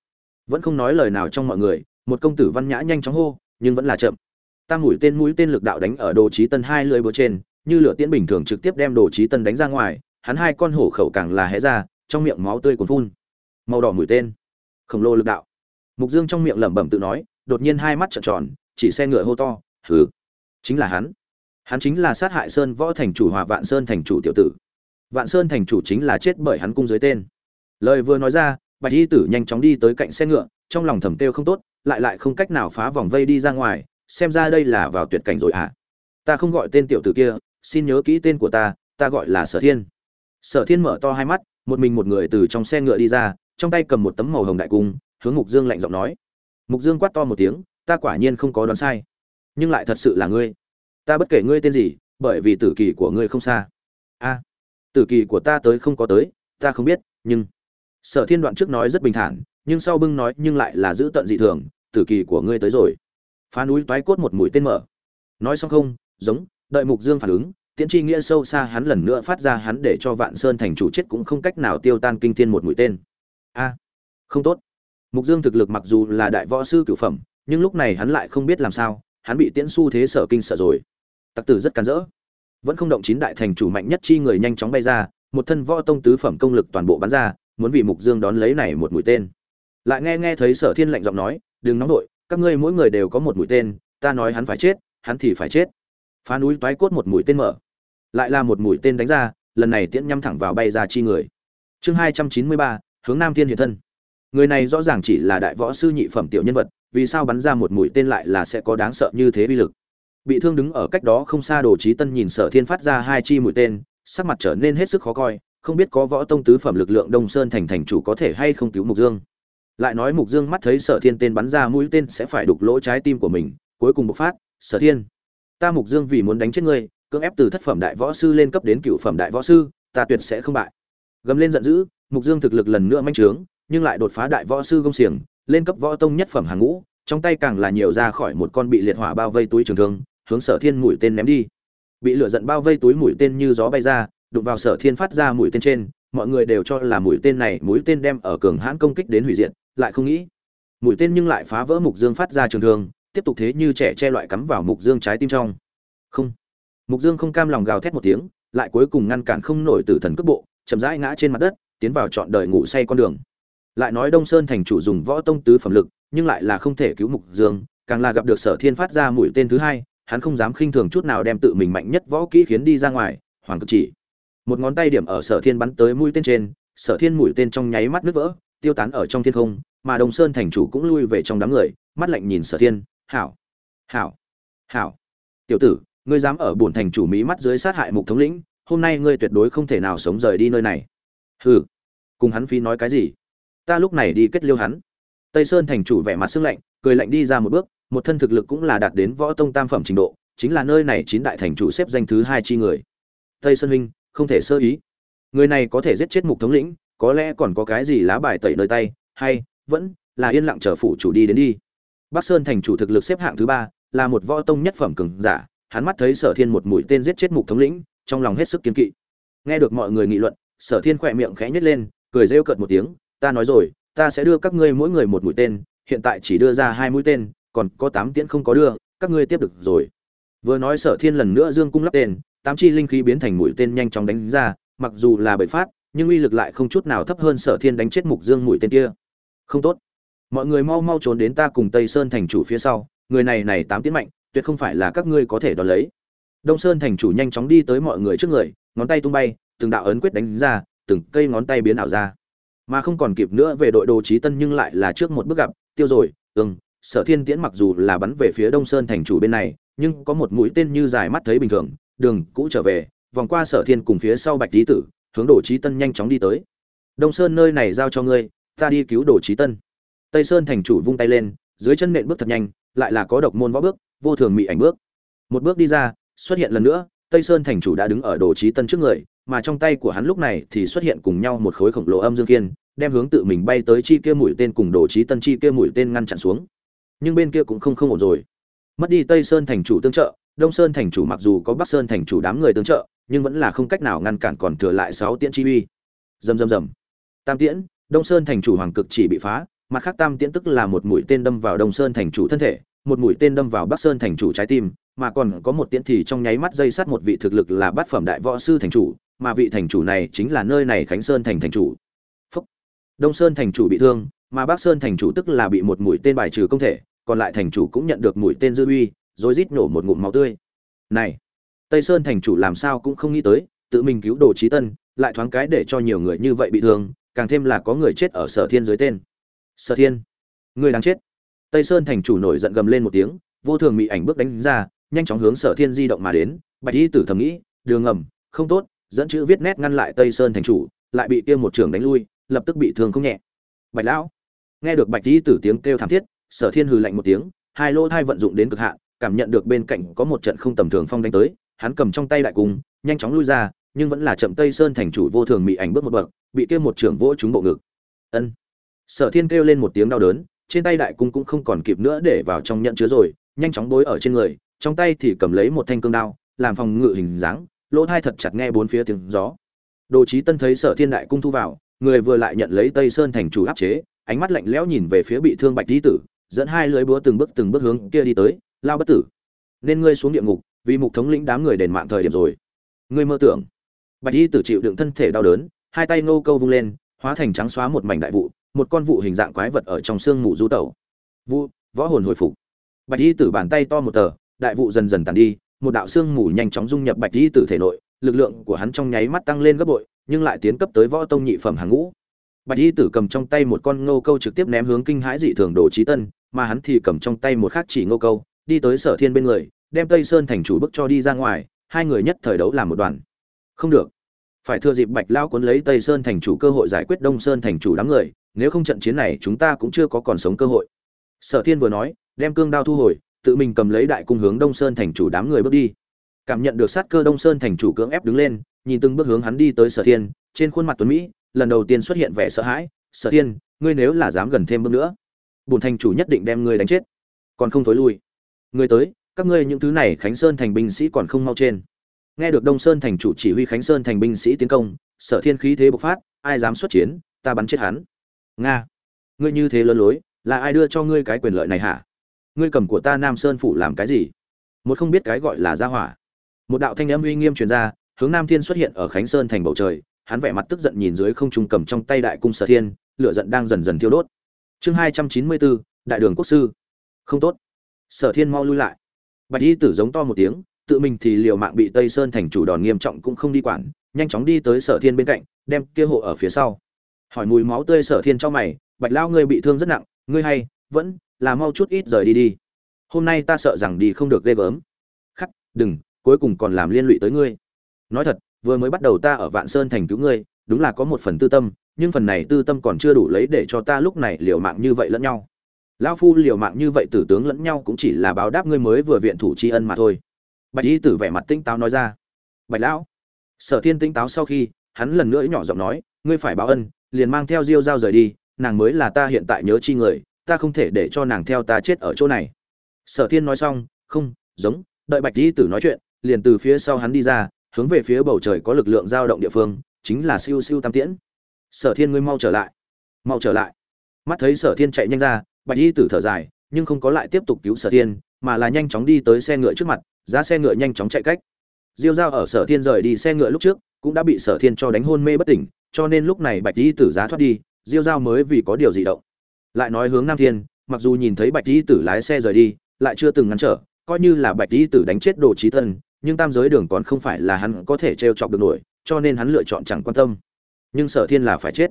Vẫn không nói lời nào trong mọi người, một công tử văn nhã nhanh chóng hô, nhưng vẫn là chậm. Tam mũi tên mũi tên lực đạo đánh ở đồ trí tân hai lưỡi búa trên, như lửa tiễn bình thường trực tiếp đem đồ trí tân đánh ra ngoài, hắn hai con hổ khẩu càng là hé ra, trong miệng máu tươi cuồn phun. Màu đỏ mũi tên. Khổng lồ lực đạo. Mục dương trong miệng lẩm bẩm tự nói, đột nhiên hai mắt trợn tròn chỉ xe ngựa hô to, hừ, chính là hắn. Hắn chính là sát hại sơn võ thành chủ hòa vạn sơn thành chủ tiểu tử. Vạn sơn thành chủ chính là chết bởi hắn cung dưới tên. Lời vừa nói ra, bạch y tử nhanh chóng đi tới cạnh xe ngựa, trong lòng thầm kêu không tốt, lại lại không cách nào phá vòng vây đi ra ngoài, xem ra đây là vào tuyệt cảnh rồi ạ. À. ta không gọi tên tiểu tử kia, xin nhớ kỹ tên của ta ta gọi là sở thiên. Sở thiên mở to hai mắt, một mình một người từ trong xe ngựa đi ra, trong tay cầm một tấm màu hồng đại cung, hướng mục dương lạnh giọng nói. Mục dương quát to một tiếng ta quả nhiên không có đoán sai. Nhưng lại thật sự là ngươi. Ta bất kể ngươi tên gì, bởi vì tử kỳ của ngươi không xa. A, tử kỳ của ta tới không có tới, ta không biết, nhưng sở thiên đoạn trước nói rất bình thản, nhưng sau bưng nói nhưng lại là giữ tận dị thường, tử kỳ của ngươi tới rồi. Phá núi toái cốt một mũi tên mở. Nói xong không, giống, đợi mục dương phản ứng, tiễn tri nghĩa sâu xa hắn lần nữa phát ra hắn để cho vạn sơn thành chủ chết cũng không cách nào tiêu tan kinh thiên một mũi tên. A, không tốt. Mục dương thực lực mặc dù là đại võ sư cửu phẩm nhưng lúc này hắn lại không biết làm sao, hắn bị tiễn su thế sở kinh sợ rồi. Tặc tử rất cắn rỡ. Vẫn không động chín đại thành chủ mạnh nhất chi người nhanh chóng bay ra, một thân võ tông tứ phẩm công lực toàn bộ bắn ra, muốn vì mục dương đón lấy này một mũi tên. Lại nghe nghe thấy sở thiên lạnh giọng nói, đừng nóng đội các ngươi mỗi người đều có một mũi tên, ta nói hắn phải chết, hắn thì phải chết. Phá núi toái cốt một mũi tên mở. Lại là một mũi tên đánh ra, lần này tiễn nhắm thẳng vào bay ra chi người. Chương hai trăm chín mươi ba, hướng nam thiên hiện thân người này rõ ràng chỉ là đại võ sư nhị phẩm tiểu nhân vật, vì sao bắn ra một mũi tên lại là sẽ có đáng sợ như thế uy lực? Bị thương đứng ở cách đó không xa đồ trí tân nhìn sở thiên phát ra hai chi mũi tên, sắc mặt trở nên hết sức khó coi, không biết có võ tông tứ phẩm lực lượng đông sơn thành thành chủ có thể hay không cứu mục dương. Lại nói mục dương mắt thấy sở thiên tên bắn ra mũi tên sẽ phải đục lỗ trái tim của mình, cuối cùng bộc phát, sở thiên, ta mục dương vì muốn đánh chết ngươi, cưỡng ép từ thất phẩm đại võ sư lên cấp đến cựu phẩm đại võ sư, ta tuyệt sẽ không bại. Gầm lên giận dữ, mục dương thực lực lần nữa manh trướng nhưng lại đột phá đại võ sư công xiềng, lên cấp võ tông nhất phẩm hàng ngũ, trong tay càng là nhiều ra khỏi một con bị liệt hỏa bao vây túi trường thương, hướng sở thiên mũi tên ném đi. Bị lửa giận bao vây túi mũi tên như gió bay ra, đụng vào sở thiên phát ra mũi tên trên, mọi người đều cho là mũi tên này, mũi tên đem ở cường hãn công kích đến hủy diệt, lại không nghĩ, mũi tên nhưng lại phá vỡ mục dương phát ra trường thương, tiếp tục thế như trẻ che loại cắm vào mục dương trái tim trong. Không. Mục dương không cam lòng gào thét một tiếng, lại cuối cùng ngăn cản không nổi tử thần cước bộ, chậm rãi ngã trên mặt đất, tiến vào trọn đời ngủ say con đường lại nói đông sơn thành chủ dùng võ tông tứ phẩm lực, nhưng lại là không thể cứu mục dương, càng là gặp được sở thiên phát ra mũi tên thứ hai, hắn không dám khinh thường chút nào đem tự mình mạnh nhất võ kỹ khiến đi ra ngoài, hoàng cực chỉ. Một ngón tay điểm ở sở thiên bắn tới mũi tên trên, sở thiên mũi tên trong nháy mắt nứt vỡ, tiêu tán ở trong thiên không, mà Đông sơn thành chủ cũng lui về trong đám người, mắt lạnh nhìn sở thiên, hảo hảo hảo. Tiểu tử, ngươi dám ở bổn thành chủ mỹ mắt dưới sát hại mục thống lĩnh, hôm nay ngươi tuyệt đối không thể nào sống rời đi nơi này. Hừ. Cùng hắn phi nói cái gì? Ta lúc này đi kết liêu hắn. Tây sơn thành chủ vẻ mặt sưng lạnh, cười lạnh đi ra một bước, một thân thực lực cũng là đạt đến võ tông tam phẩm trình độ, chính là nơi này chín đại thành chủ xếp danh thứ hai chi người. Tây sơn huynh, không thể sơ ý. Người này có thể giết chết mục thống lĩnh, có lẽ còn có cái gì lá bài tẩy nơi tay, hay, vẫn là yên lặng chờ phủ chủ đi đến đi. Bắc sơn thành chủ thực lực xếp hạng thứ ba, là một võ tông nhất phẩm cường giả, hắn mắt thấy sở thiên một mũi tên giết chết mục thống lĩnh, trong lòng hết sức kiên kỵ. Nghe được mọi người nghị luận, sở thiên khỏe miệng khẽ nhếch lên, cười rêu cợt một tiếng ta nói rồi, ta sẽ đưa các ngươi mỗi người một mũi tên, hiện tại chỉ đưa ra hai mũi tên, còn có tám tiễn không có đưa, các ngươi tiếp được rồi. Vừa nói sở thiên lần nữa dương cung lắp tên, tám chi linh khí biến thành mũi tên nhanh chóng đánh ra, mặc dù là bậy phát, nhưng uy lực lại không chút nào thấp hơn sở thiên đánh chết mục dương mũi tên kia. Không tốt. Mọi người mau mau trốn đến ta cùng tây sơn thành chủ phía sau, người này này tám tiễn mạnh, tuyệt không phải là các ngươi có thể đón lấy. Đông sơn thành chủ nhanh chóng đi tới mọi người trước người, ngón tay tung bay, từng đạo ấn quyết đánh ra, từng cây ngón tay biến ảo ra mà không còn kịp nữa về đội đồ trí tân nhưng lại là trước một bước gặp, tiêu rồi ưng sở thiên tiễn mặc dù là bắn về phía đông sơn thành chủ bên này, nhưng có một mũi tên như dài mắt thấy bình thường, đường, cũ trở về, vòng qua sở thiên cùng phía sau bạch lý tử, hướng đồ trí tân nhanh chóng đi tới. Đông sơn nơi này giao cho ngươi, ta đi cứu đồ trí tân. Tây sơn thành chủ vung tay lên, dưới chân nện bước thật nhanh, lại là có độc môn võ bước, vô thường mị ảnh bước. Một bước đi ra, xuất hiện lần nữa, tây sơn thành chủ đã đứng ở đồ trí tân trước người, mà trong tay của hắn lúc này thì xuất hiện cùng nhau một khối khổng lồ âm dương kiên đem hướng tự mình bay tới chi kia mũi tên cùng đồ trí tân chi kia mũi tên ngăn chặn xuống. Nhưng bên kia cũng không không ổn rồi. Mất đi tây sơn thành chủ tương trợ, đông sơn thành chủ mặc dù có bắc sơn thành chủ đám người tương trợ, nhưng vẫn là không cách nào ngăn cản còn thừa lại sáu tiễn chi uy. Rầm rầm rầm. Tam tiễn, đông sơn thành chủ hoàng cực chỉ bị phá, mặt khác tam tiễn tức là một mũi tên đâm vào đông sơn thành chủ thân thể, một mũi tên đâm vào bắc sơn thành chủ trái tim, mà còn có một tiễn thì trong nháy mắt dây sát một vị thực lực là bát phẩm đại võ sư thành chủ, mà vị thành chủ này chính là nơi này khánh sơn thành thành chủ đông sơn thành chủ bị thương, mà bắc sơn thành chủ tức là bị một mũi tên bài trừ công thể, còn lại thành chủ cũng nhận được mũi tên dư uy rồi rít nổ một ngụm máu tươi. Này, tây sơn thành chủ làm sao cũng không nghĩ tới, tự mình cứu đồ trí tân, lại thoáng cái để cho nhiều người như vậy bị thương, càng thêm là có người chết ở sở thiên dưới tên. Sở thiên ngươi đáng chết. Tây sơn thành chủ nổi giận gầm lên một tiếng, vô thường mị ảnh bước đánh ra, nhanh chóng hướng sở thiên di động mà đến, bạch y tử thầm nghĩ, đường ngầm, không tốt, dẫn chữ viết nét ngăn lại tây sơn thành chủ, lại bị kia một trường đánh lui lập tức bị thương không nhẹ. Bạch lão, nghe được bạch di tử tiếng kêu thảm thiết, sở thiên hừ lạnh một tiếng, hai lỗ thai vận dụng đến cực hạn, cảm nhận được bên cạnh có một trận không tầm thường phong đánh tới, hắn cầm trong tay đại cung, nhanh chóng lui ra, nhưng vẫn là chậm tây sơn thành chủ vô thường bị ảnh bước một bậc, bị kêu một trưởng vỗ trúng bộ ngực. Ân. Sở thiên kêu lên một tiếng đau đớn, trên tay đại cung cũng không còn kịp nữa để vào trong nhận chứa rồi, nhanh chóng bối ở trên người, trong tay thì cầm lấy một thanh cương đao, làm phòng ngự hình dáng, lỗ thai thật chặt nghe bốn phía tiếng gió. Đồ chí tân thấy sở thiên đại cung thu vào người vừa lại nhận lấy tây sơn thành chủ áp chế, ánh mắt lạnh lẽo nhìn về phía bị thương bạch di tử, dẫn hai lưới búa từng bước từng bước hướng kia đi tới, lao bất tử, nên ngươi xuống địa ngục, vì mục thống lĩnh đám người đền mạng thời điểm rồi. Ngươi mơ tưởng. Bạch di tử chịu đựng thân thể đau đớn, hai tay nô câu vung lên, hóa thành trắng xóa một mảnh đại vụ, một con vụ hình dạng quái vật ở trong xương mù du tẩu. Vụ võ hồn hồi phục. Bạch di tử bàn tay to một tờ, đại vụ dần dần tàn đi, một đạo xương mù nhanh chóng dung nhập bạch di tử thể nội, lực lượng của hắn trong nháy mắt tăng lên gấp bội nhưng lại tiến cấp tới võ tông nhị phẩm hàng ngũ. Bạch y tử cầm trong tay một con ngô câu trực tiếp ném hướng kinh hãi dị thường đồ trí tân, mà hắn thì cầm trong tay một khắc chỉ ngô câu, đi tới sở thiên bên người, đem tây sơn thành chủ bức cho đi ra ngoài, hai người nhất thời đấu làm một đoàn. Không được. Phải thừa dịp bạch lao cuốn lấy tây sơn thành chủ cơ hội giải quyết đông sơn thành chủ đám người, nếu không trận chiến này chúng ta cũng chưa có còn sống cơ hội. Sở thiên vừa nói, đem cương đao thu hồi, tự mình cầm lấy đại cung hướng đông sơn thành chủ đám người bước đi cảm nhận được sát cơ đông sơn thành chủ cưỡng ép đứng lên, nhìn từng bước hướng hắn đi tới sở thiên, trên khuôn mặt tuấn mỹ, lần đầu tiên xuất hiện vẻ sợ hãi, sở thiên, ngươi nếu là dám gần thêm bước nữa bùn thành chủ nhất định đem ngươi đánh chết, còn không thối lui. Ngươi tới, các ngươi những thứ này khánh sơn thành binh sĩ còn không mau trên. Nghe được đông sơn thành chủ chỉ huy khánh sơn thành binh sĩ tiến công, sở thiên khí thế bộc phát, ai dám xuất chiến, ta bắn chết hắn. Nga, ngươi như thế lớn lối, là ai đưa cho ngươi cái quyền lợi này hả? Ngươi cầm của ta nam sơn phủ làm cái gì? Một không biết cái gọi là gia hỏa một đạo thanh âm uy nghiêm truyền ra, hướng nam thiên xuất hiện ở khánh sơn thành bầu trời. Hắn vẻ mặt tức giận nhìn dưới không trung cầm trong tay đại cung sở thiên, lửa giận đang dần dần thiêu đốt. Chương hai trăm chín mươi bốn, đại đường quốc sư. Không tốt. Sở thiên mau lui lại. Bạch y tử giống to một tiếng, tự mình thì liều mạng bị tây sơn thành chủ đòn nghiêm trọng cũng không đi quản, nhanh chóng đi tới sở thiên bên cạnh, đem kia hộ ở phía sau. Hỏi mùi máu tươi sở thiên cho mày, bạch lao ngươi bị thương rất nặng, ngươi hay, vẫn là mau chút ít rời đi đi. Hôm nay ta sợ rằng đi không được ghê gớm. Khắc, đừng cuối cùng còn làm liên lụy tới ngươi. Nói thật, vừa mới bắt đầu ta ở vạn sơn thành cứu ngươi, đúng là có một phần tư tâm, nhưng phần này tư tâm còn chưa đủ lấy để cho ta lúc này liều mạng như vậy lẫn nhau. Lão phu liều mạng như vậy tử tướng lẫn nhau cũng chỉ là báo đáp ngươi mới vừa viện thủ tri ân mà thôi. Bạch y tử vẻ mặt tinh táo nói ra. Bạch lão, sở thiên tinh táo sau khi, hắn lần nữa nhỏ giọng nói, ngươi phải báo ân, liền mang theo diêu giao rời đi, nàng mới là ta hiện tại nhớ chi người, ta không thể để cho nàng theo ta chết ở chỗ này. Sở thiên nói xong, không, giống, đợi bạch y tử nói chuyện liền từ phía sau hắn đi ra, hướng về phía bầu trời có lực lượng dao động địa phương, chính là siêu siêu tam tiễn. Sở thiên ngươi mau trở lại. Mau trở lại. Mắt thấy sở thiên chạy nhanh ra, bạch y tử thở dài, nhưng không có lại tiếp tục cứu sở thiên, mà là nhanh chóng đi tới xe ngựa trước mặt ra xe ngựa nhanh chóng chạy cách. Diêu Giao ở sở thiên rời đi xe ngựa lúc trước, cũng đã bị sở thiên cho đánh hôn mê bất tỉnh, cho nên lúc này bạch y tử giá thoát đi, diêu Giao mới vì có điều gì động. Lại nói hướng nam thiên, mặc dù nhìn thấy bạch y tử lái xe rời đi, lại chưa từng ngăn trở, coi như là bạch y tử đánh chết đồ trí thân nhưng tam giới đường còn không phải là hắn có thể trêu chọc được nổi, cho nên hắn lựa chọn chẳng quan tâm. Nhưng sở thiên là phải chết.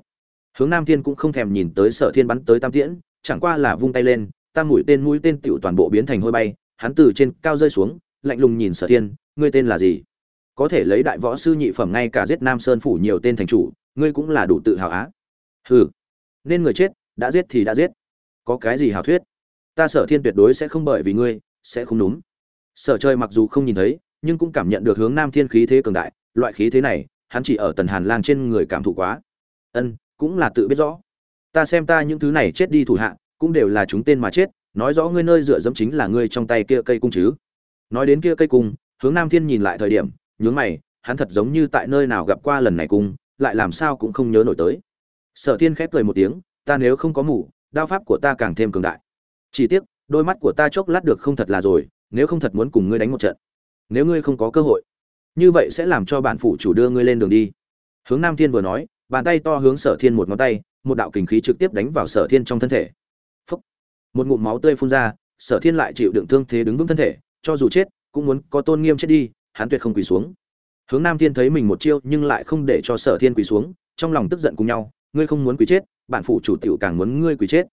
Hướng nam thiên cũng không thèm nhìn tới sở thiên bắn tới tam tiễn, chẳng qua là vung tay lên, tam mũi tên mũi tên tiểu toàn bộ biến thành hôi bay, hắn từ trên cao rơi xuống, lạnh lùng nhìn sở thiên, ngươi tên là gì? Có thể lấy đại võ sư nhị phẩm ngay cả giết nam sơn phủ nhiều tên thành chủ, ngươi cũng là đủ tự hào á. Hừ, nên người chết, đã giết thì đã giết. Có cái gì hào thuyết? Ta sở thiên tuyệt đối sẽ không bởi vì ngươi, sẽ không đúng. Sở chơi mặc dù không nhìn thấy nhưng cũng cảm nhận được hướng nam thiên khí thế cường đại, loại khí thế này, hắn chỉ ở tần hàn lang trên người cảm thụ quá. Ân, cũng là tự biết rõ. Ta xem ta những thứ này chết đi thủ hạ, cũng đều là chúng tên mà chết, nói rõ ngươi nơi dựa dẫm chính là ngươi trong tay kia cây cung chứ. Nói đến kia cây cung, hướng nam thiên nhìn lại thời điểm, nhướng mày, hắn thật giống như tại nơi nào gặp qua lần này cung, lại làm sao cũng không nhớ nổi tới. Sở thiên khép cười một tiếng, ta nếu không có mủ đao pháp của ta càng thêm cường đại. Chỉ tiếc, đôi mắt của ta chốc lát được không thật là rồi, nếu không thật muốn cùng ngươi đánh một trận nếu ngươi không có cơ hội, như vậy sẽ làm cho bản phủ chủ đưa ngươi lên đường đi. Hướng nam thiên vừa nói, bàn tay to hướng sở thiên một ngón tay, một đạo kình khí trực tiếp đánh vào sở thiên trong thân thể. Phúc. một ngụm máu tươi phun ra, sở thiên lại chịu đựng thương thế đứng vững thân thể, cho dù chết, cũng muốn có tôn nghiêm chết đi, hắn tuyệt không quỳ xuống. Hướng nam thiên thấy mình một chiêu nhưng lại không để cho sở thiên quỳ xuống, trong lòng tức giận cùng nhau, ngươi không muốn quỳ chết, bản phủ chủ tiểu càng muốn ngươi quỳ chết.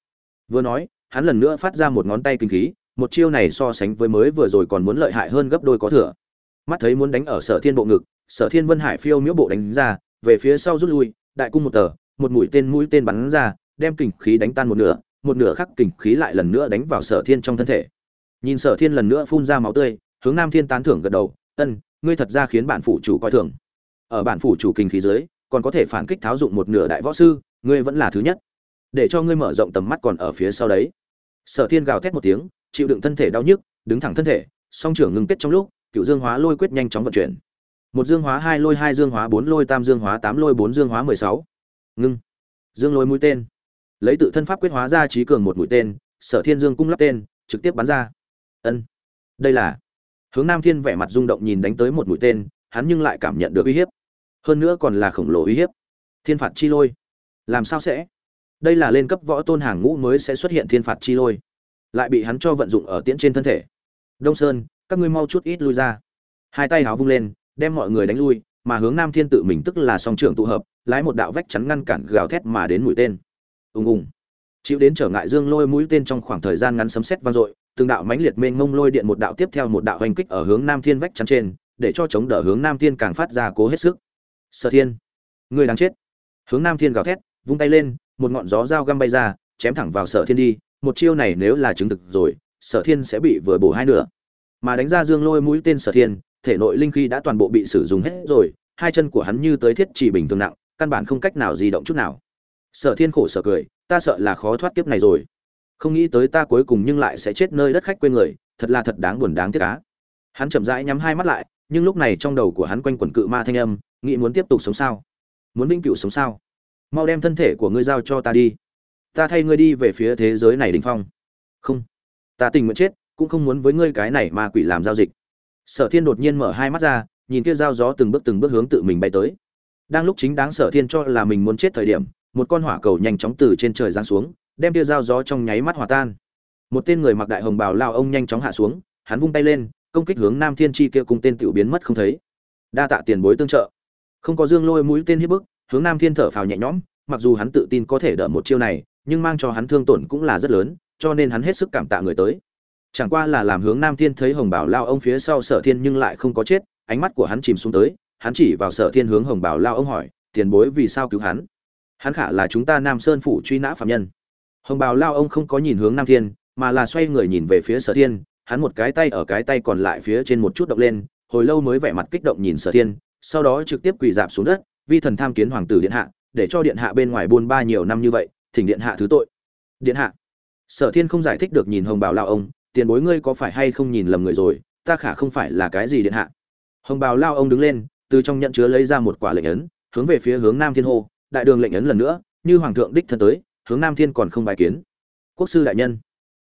Vừa nói, hắn lần nữa phát ra một ngón tay kinh khí một chiêu này so sánh với mới vừa rồi còn muốn lợi hại hơn gấp đôi có thừa. Mắt thấy muốn đánh ở sở thiên bộ ngực, sở thiên vân hải phiêu miễu bộ đánh ra, về phía sau rút lui, đại cung một tờ, một mũi tên mũi tên bắn ra, đem kình khí đánh tan một nửa một nửa khắc kình khí lại lần nữa đánh vào sở thiên trong thân thể. Nhìn sở thiên lần nữa phun ra máu tươi, hướng nam thiên tán thưởng gật đầu, ân, ngươi thật ra khiến bản phủ chủ coi thường. Ở bản phủ chủ kình khí dưới, còn có thể phản kích tháo dụng một nửa đại võ sư, ngươi vẫn là thứ nhất. Để cho ngươi mở rộng tầm mắt còn ở phía sau đấy. Sở thiên gào thét một tiếng chịu đựng thân thể đau nhức, đứng thẳng thân thể, song trưởng ngưng kết trong lúc, cựu dương hóa lôi quyết nhanh chóng vận chuyển. Một dương hóa hai lôi, hai dương hóa bốn lôi, tam dương hóa tám lôi, bốn dương hóa mười sáu. Ngưng. Dương lôi mũi tên. Lấy tự thân pháp quyết hóa ra trí cường một mũi tên, sở thiên dương cung lắp tên, trực tiếp bắn ra. Ân. Đây là. Hướng nam thiên vẻ mặt rung động nhìn đánh tới một mũi tên, hắn nhưng lại cảm nhận được uy hiếp. Hơn nữa còn là khổng lồ uy hiếp. Thiên phạt chi lôi. Làm sao sẽ? Đây là lên cấp võ tôn hàng ngũ mới sẽ xuất hiện thiên phạt chi lôi lại bị hắn cho vận dụng ở tiễn trên thân thể. Đông sơn, các ngươi mau chút ít lui ra. Hai tay háo vung lên, đem mọi người đánh lui, mà hướng nam thiên tự mình tức là song trưởng tụ hợp, lái một đạo vách chắn ngăn cản gào thét mà đến mũi tên. Ùng ùng. Chịu đến trở ngại dương lôi mũi tên trong khoảng thời gian ngắn sấm sét vang dội, từng đạo mãnh liệt mênh mông lôi điện một đạo tiếp theo một đạo hành kích ở hướng nam thiên vách chắn trên, để cho chống đỡ hướng nam thiên càng phát ra cố hết sức. Sở thiên người đáng chết. Hướng nam thiên gào thét, vung tay lên, một ngọn gió dao găm bay ra, chém thẳng vào sở thiên đi một chiêu này nếu là chứng thực rồi, sở thiên sẽ bị vừa bổ hai nửa. Mà đánh ra dương lôi mũi tên sở thiên, thể nội linh khí đã toàn bộ bị sử dụng hết rồi, hai chân của hắn như tới thiết chỉ bình thường nặng, căn bản không cách nào di động chút nào. Sở thiên khổ sở cười, ta sợ là khó thoát kiếp này rồi. Không nghĩ tới ta cuối cùng nhưng lại sẽ chết nơi đất khách quê người, thật là thật đáng buồn đáng tiếc cá hắn chậm rãi nhắm hai mắt lại, nhưng lúc này trong đầu của hắn quanh quẩn cự ma thanh âm, nghĩ muốn tiếp tục sống sao? Muốn vĩnh cửu sống sao? Mau đem thân thể của ngươi giao cho ta đi ta thay ngươi đi về phía thế giới này đỉnh phong. Không. Ta tình nguyện chết, cũng không muốn với ngươi cái này ma quỷ làm giao dịch. Sở thiên đột nhiên mở hai mắt ra, nhìn kia dao gió từng bước từng bước hướng tự mình bay tới. Đang lúc chính đáng sở thiên cho là mình muốn chết thời điểm, một con hỏa cầu nhanh chóng từ trên trời giáng xuống, đem kia dao gió trong nháy mắt hòa tan. Một tên người mặc đại hồng bào lao ông nhanh chóng hạ xuống, hắn vung tay lên, công kích hướng nam thiên chi kia cùng tên tiểu biến mất không thấy. Đa tạ tiền bối tương trợ. Không có dương lôi mũi tên hiếp bức, hướng nam thiên thở phào nhẹ nhõm, mặc dù hắn tự tin có thể đỡ một chiêu này nhưng mang cho hắn thương tổn cũng là rất lớn, cho nên hắn hết sức cảm tạ người tới. Chẳng qua là làm hướng nam thiên thấy hồng bảo lao ông phía sau sở thiên nhưng lại không có chết, ánh mắt của hắn chìm xuống tới, hắn chỉ vào sở thiên hướng hồng bảo lao ông hỏi, tiền bối vì sao cứu hắn? Hắn khả là chúng ta nam sơn phủ truy nã phạm nhân. Hồng Bảo lao ông không có nhìn hướng nam thiên, mà là xoay người nhìn về phía sở thiên, hắn một cái tay ở cái tay còn lại phía trên một chút động lên, hồi lâu mới vẻ mặt kích động nhìn sở thiên, sau đó trực tiếp quỳ rạp xuống đất, vi thần tham kiến hoàng tử điện hạ, để cho điện hạ bên ngoài buôn ba nhiều năm như vậy thỉnh điện hạ thứ tội. Điện hạ, sở thiên không giải thích được nhìn hồng bào lao ông, tiền bối ngươi có phải hay không nhìn lầm người rồi, ta khả không phải là cái gì điện hạ. Hồng bào lao ông đứng lên, từ trong nhận chứa lấy ra một quả lệnh ấn, hướng về phía hướng nam thiên hô, đại đường lệnh ấn lần nữa, như hoàng thượng đích thân tới, hướng nam thiên còn không bài kiến. Quốc sư đại nhân,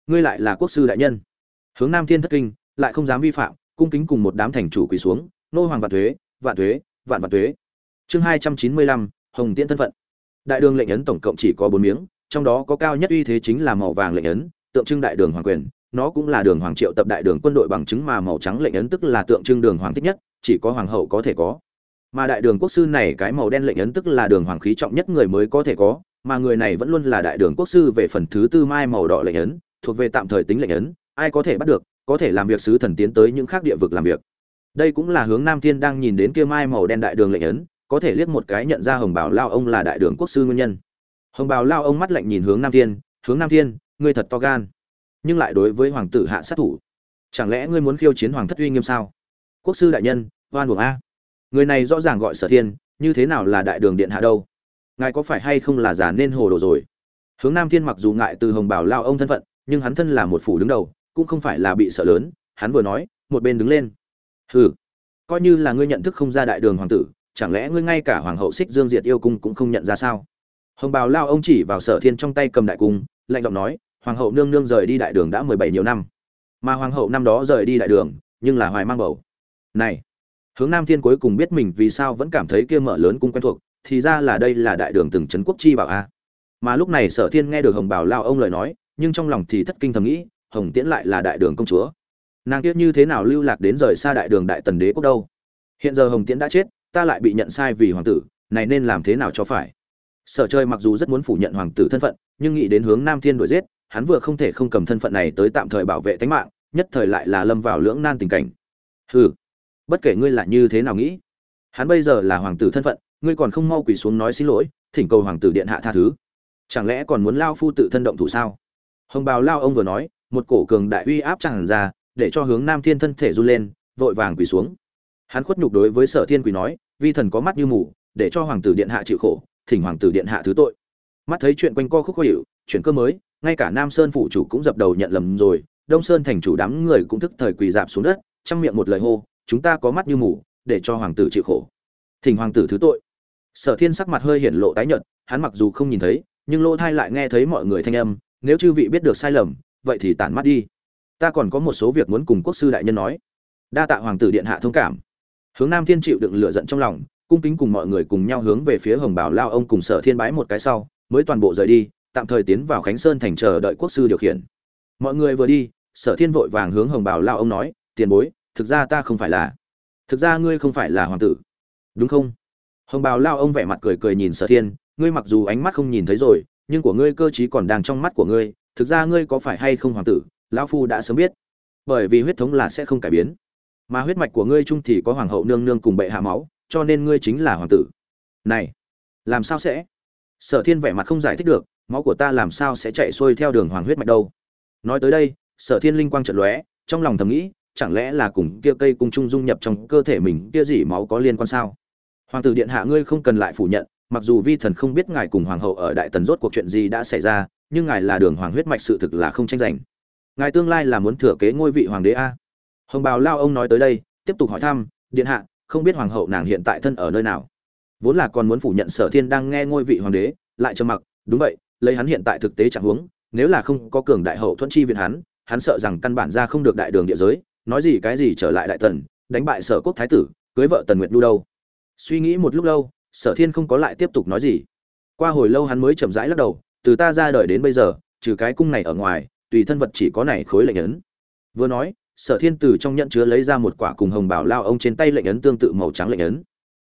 ngươi lại là quốc sư đại nhân. Hướng nam thiên thất kinh, lại không dám vi phạm, cung kính cùng một đám thành chủ quỳ xuống, nô hoàng vạn thuế vạn thuế, vạn vạn thuế. Chương hai trăm chín mươi lăm, hồng tiễn thân phận đại đường lệnh ấn tổng cộng chỉ có bốn miếng, trong đó có cao nhất uy thế chính là màu vàng lệnh ấn, tượng trưng đại đường hoàng quyền. Nó cũng là đường hoàng triệu tập đại đường quân đội bằng chứng mà màu trắng lệnh ấn tức là tượng trưng đường hoàng thích nhất, chỉ có hoàng hậu có thể có. Mà đại đường quốc sư này cái màu đen lệnh ấn tức là đường hoàng khí trọng nhất người mới có thể có, mà người này vẫn luôn là đại đường quốc sư về phần thứ tư mai màu đỏ lệnh ấn, thuộc về tạm thời tính lệnh ấn, ai có thể bắt được, có thể làm việc sứ thần tiến tới những khác địa vực làm việc. Đây cũng là hướng nam thiên đang nhìn đến kia mai màu đen đại đường lệnh ấn có thể liếc một cái nhận ra hồng bảo lao ông là đại đường quốc sư nguyên nhân. Hồng bảo lao ông mắt lạnh nhìn hướng nam thiên, hướng nam thiên, ngươi thật to gan. Nhưng lại đối với hoàng tử hạ sát thủ, chẳng lẽ ngươi muốn khiêu chiến hoàng thất uy nghiêm sao? Quốc sư đại nhân, oan buồng a. Người này rõ ràng gọi sở thiên, như thế nào là đại đường điện hạ đâu? Ngài có phải hay không là giả nên hồ đồ rồi? Hướng nam thiên mặc dù ngại từ hồng bảo lao ông thân phận, nhưng hắn thân là một phủ đứng đầu, cũng không phải là bị sợ lớn, hắn vừa nói, một bên đứng lên. Hừ, coi như là ngươi nhận thức không ra đại đường hoàng tử chẳng lẽ ngươi ngay cả hoàng hậu xích dương diệt yêu cung cũng không nhận ra sao? Hồng bào lao ông chỉ vào sở thiên trong tay cầm đại cung, lạnh giọng nói, hoàng hậu nương nương rời đi đại đường đã mười bảy nhiều năm. Mà hoàng hậu năm đó rời đi đại đường, nhưng là hoài mang bầu. Này, hướng nam thiên cuối cùng biết mình vì sao vẫn cảm thấy kia mở lớn cung quen thuộc, thì ra là đây là đại đường từng trấn quốc chi bảo a. Mà lúc này sở thiên nghe được hồng bào lao ông lời nói, nhưng trong lòng thì thất kinh thầm nghĩ, hồng tiễn lại là đại đường công chúa. Nàng tiếc như thế nào lưu lạc đến rời xa đại đường đại tần đế quốc đâu? Hiện giờ hồng tiễn đã chết ta lại bị nhận sai vì hoàng tử, này nên làm thế nào cho phải? Sở chơi mặc dù rất muốn phủ nhận hoàng tử thân phận, nhưng nghĩ đến hướng nam thiên đuổi giết, hắn vừa không thể không cầm thân phận này tới tạm thời bảo vệ tính mạng, nhất thời lại là lâm vào lưỡng nan tình cảnh. Hừ, bất kể ngươi là như thế nào nghĩ, hắn bây giờ là hoàng tử thân phận, ngươi còn không mau quỳ xuống nói xin lỗi, thỉnh cầu hoàng tử điện hạ tha thứ. Chẳng lẽ còn muốn lao phu tự thân động thủ sao? Hồng bào lao ông vừa nói, một cổ cường đại uy áp tràn ra, để cho hướng nam thiên thân thể run lên, vội vàng quỳ xuống hắn khuất nhục đối với sở thiên quỳ nói, vi thần có mắt như mù, để cho hoàng tử điện hạ chịu khổ, thỉnh hoàng tử điện hạ thứ tội. Mắt thấy chuyện quanh co khúc khó hiệu chuyện cơ mới, ngay cả nam sơn phủ chủ cũng dập đầu nhận lầm rồi, đông sơn thành chủ đám người cũng thức thời quỳ dạp xuống đất trong miệng một lời hô, chúng ta có mắt như mù, để cho hoàng tử chịu khổ. Thỉnh hoàng tử thứ tội. Sở thiên sắc mặt hơi hiển lộ tái nhợt, hắn mặc dù không nhìn thấy, nhưng lỗ thai lại nghe thấy mọi người thanh âm, nếu chư vị biết được sai lầm, vậy thì tản mắt đi. Ta còn có một số việc muốn cùng quốc sư đại nhân nói. Đa tạ hoàng tử điện hạ thông cảm hướng nam thiên chịu đựng lửa giận trong lòng, cung kính cùng mọi người cùng nhau hướng về phía hồng bảo lao ông cùng sở thiên bái một cái sau, mới toàn bộ rời đi, tạm thời tiến vào khánh sơn thành chờ đợi quốc sư điều khiển. Mọi người vừa đi, sở thiên vội vàng hướng hồng bảo lao ông nói, tiền bối, thực ra ta không phải là, thực ra ngươi không phải là hoàng tử. Đúng không? Hồng bào lao ông vẻ mặt cười cười nhìn sở thiên, ngươi mặc dù ánh mắt không nhìn thấy rồi, nhưng của ngươi cơ t r í còn đang trong mắt của ngươi, thực ra ngươi có phải hay không hoàng tử, lão phu đã sớm biết, bởi vì huyết thống là sẽ không cải biến mà huyết mạch của ngươi chung thì có hoàng hậu nương nương cùng bệ hạ máu, cho nên ngươi chính là hoàng tử. Này, làm sao sẽ? Sở thiên vẻ mặt không giải thích được, máu của ta làm sao sẽ chạy xuôi theo đường hoàng huyết mạch đâu? Nói tới đây, sở thiên linh quang trận lóe, trong lòng thầm nghĩ, chẳng lẽ là cùng kia cây cung trung dung nhập trong cơ thể mình, kia gì máu có liên quan sao? Hoàng tử điện hạ ngươi không cần lại phủ nhận, mặc dù vi thần không biết ngài cùng hoàng hậu ở đại tần rốt cuộc chuyện gì đã xảy ra, nhưng ngài là đường hoàng huyết mạch sự thực là không tranh giành. Ngài tương lai là muốn thừa kế ngôi vị hoàng đế a hồng bào lao ông nói tới đây, tiếp tục hỏi thăm, điện hạ, không biết hoàng hậu nàng hiện tại thân ở nơi nào? Vốn là còn muốn phủ nhận sở thiên đang nghe ngôi vị hoàng đế, lại trầm mặc, đúng vậy, lấy hắn hiện tại thực tế trạng huống, nếu là không có cường đại hậu thuận chi viện hắn hắn sợ rằng căn bản ra không được đại đường địa giới, nói gì cái gì trở lại đại tần, đánh bại sở quốc thái tử, cưới vợ tần nguyệt nhu đâu? Suy nghĩ một lúc lâu, sở thiên không có lại tiếp tục nói gì. Qua hồi lâu hắn mới chậm rãi lắc đầu, từ ta ra đời đến bây giờ, trừ cái cung này ở ngoài, tùy thân vật chỉ có này khối lệnh ấn. Vừa nói sở thiên từ trong nhận chứa lấy ra một quả cùng hồng bảo lao ông trên tay lệnh ấn tương tự màu trắng lệnh ấn.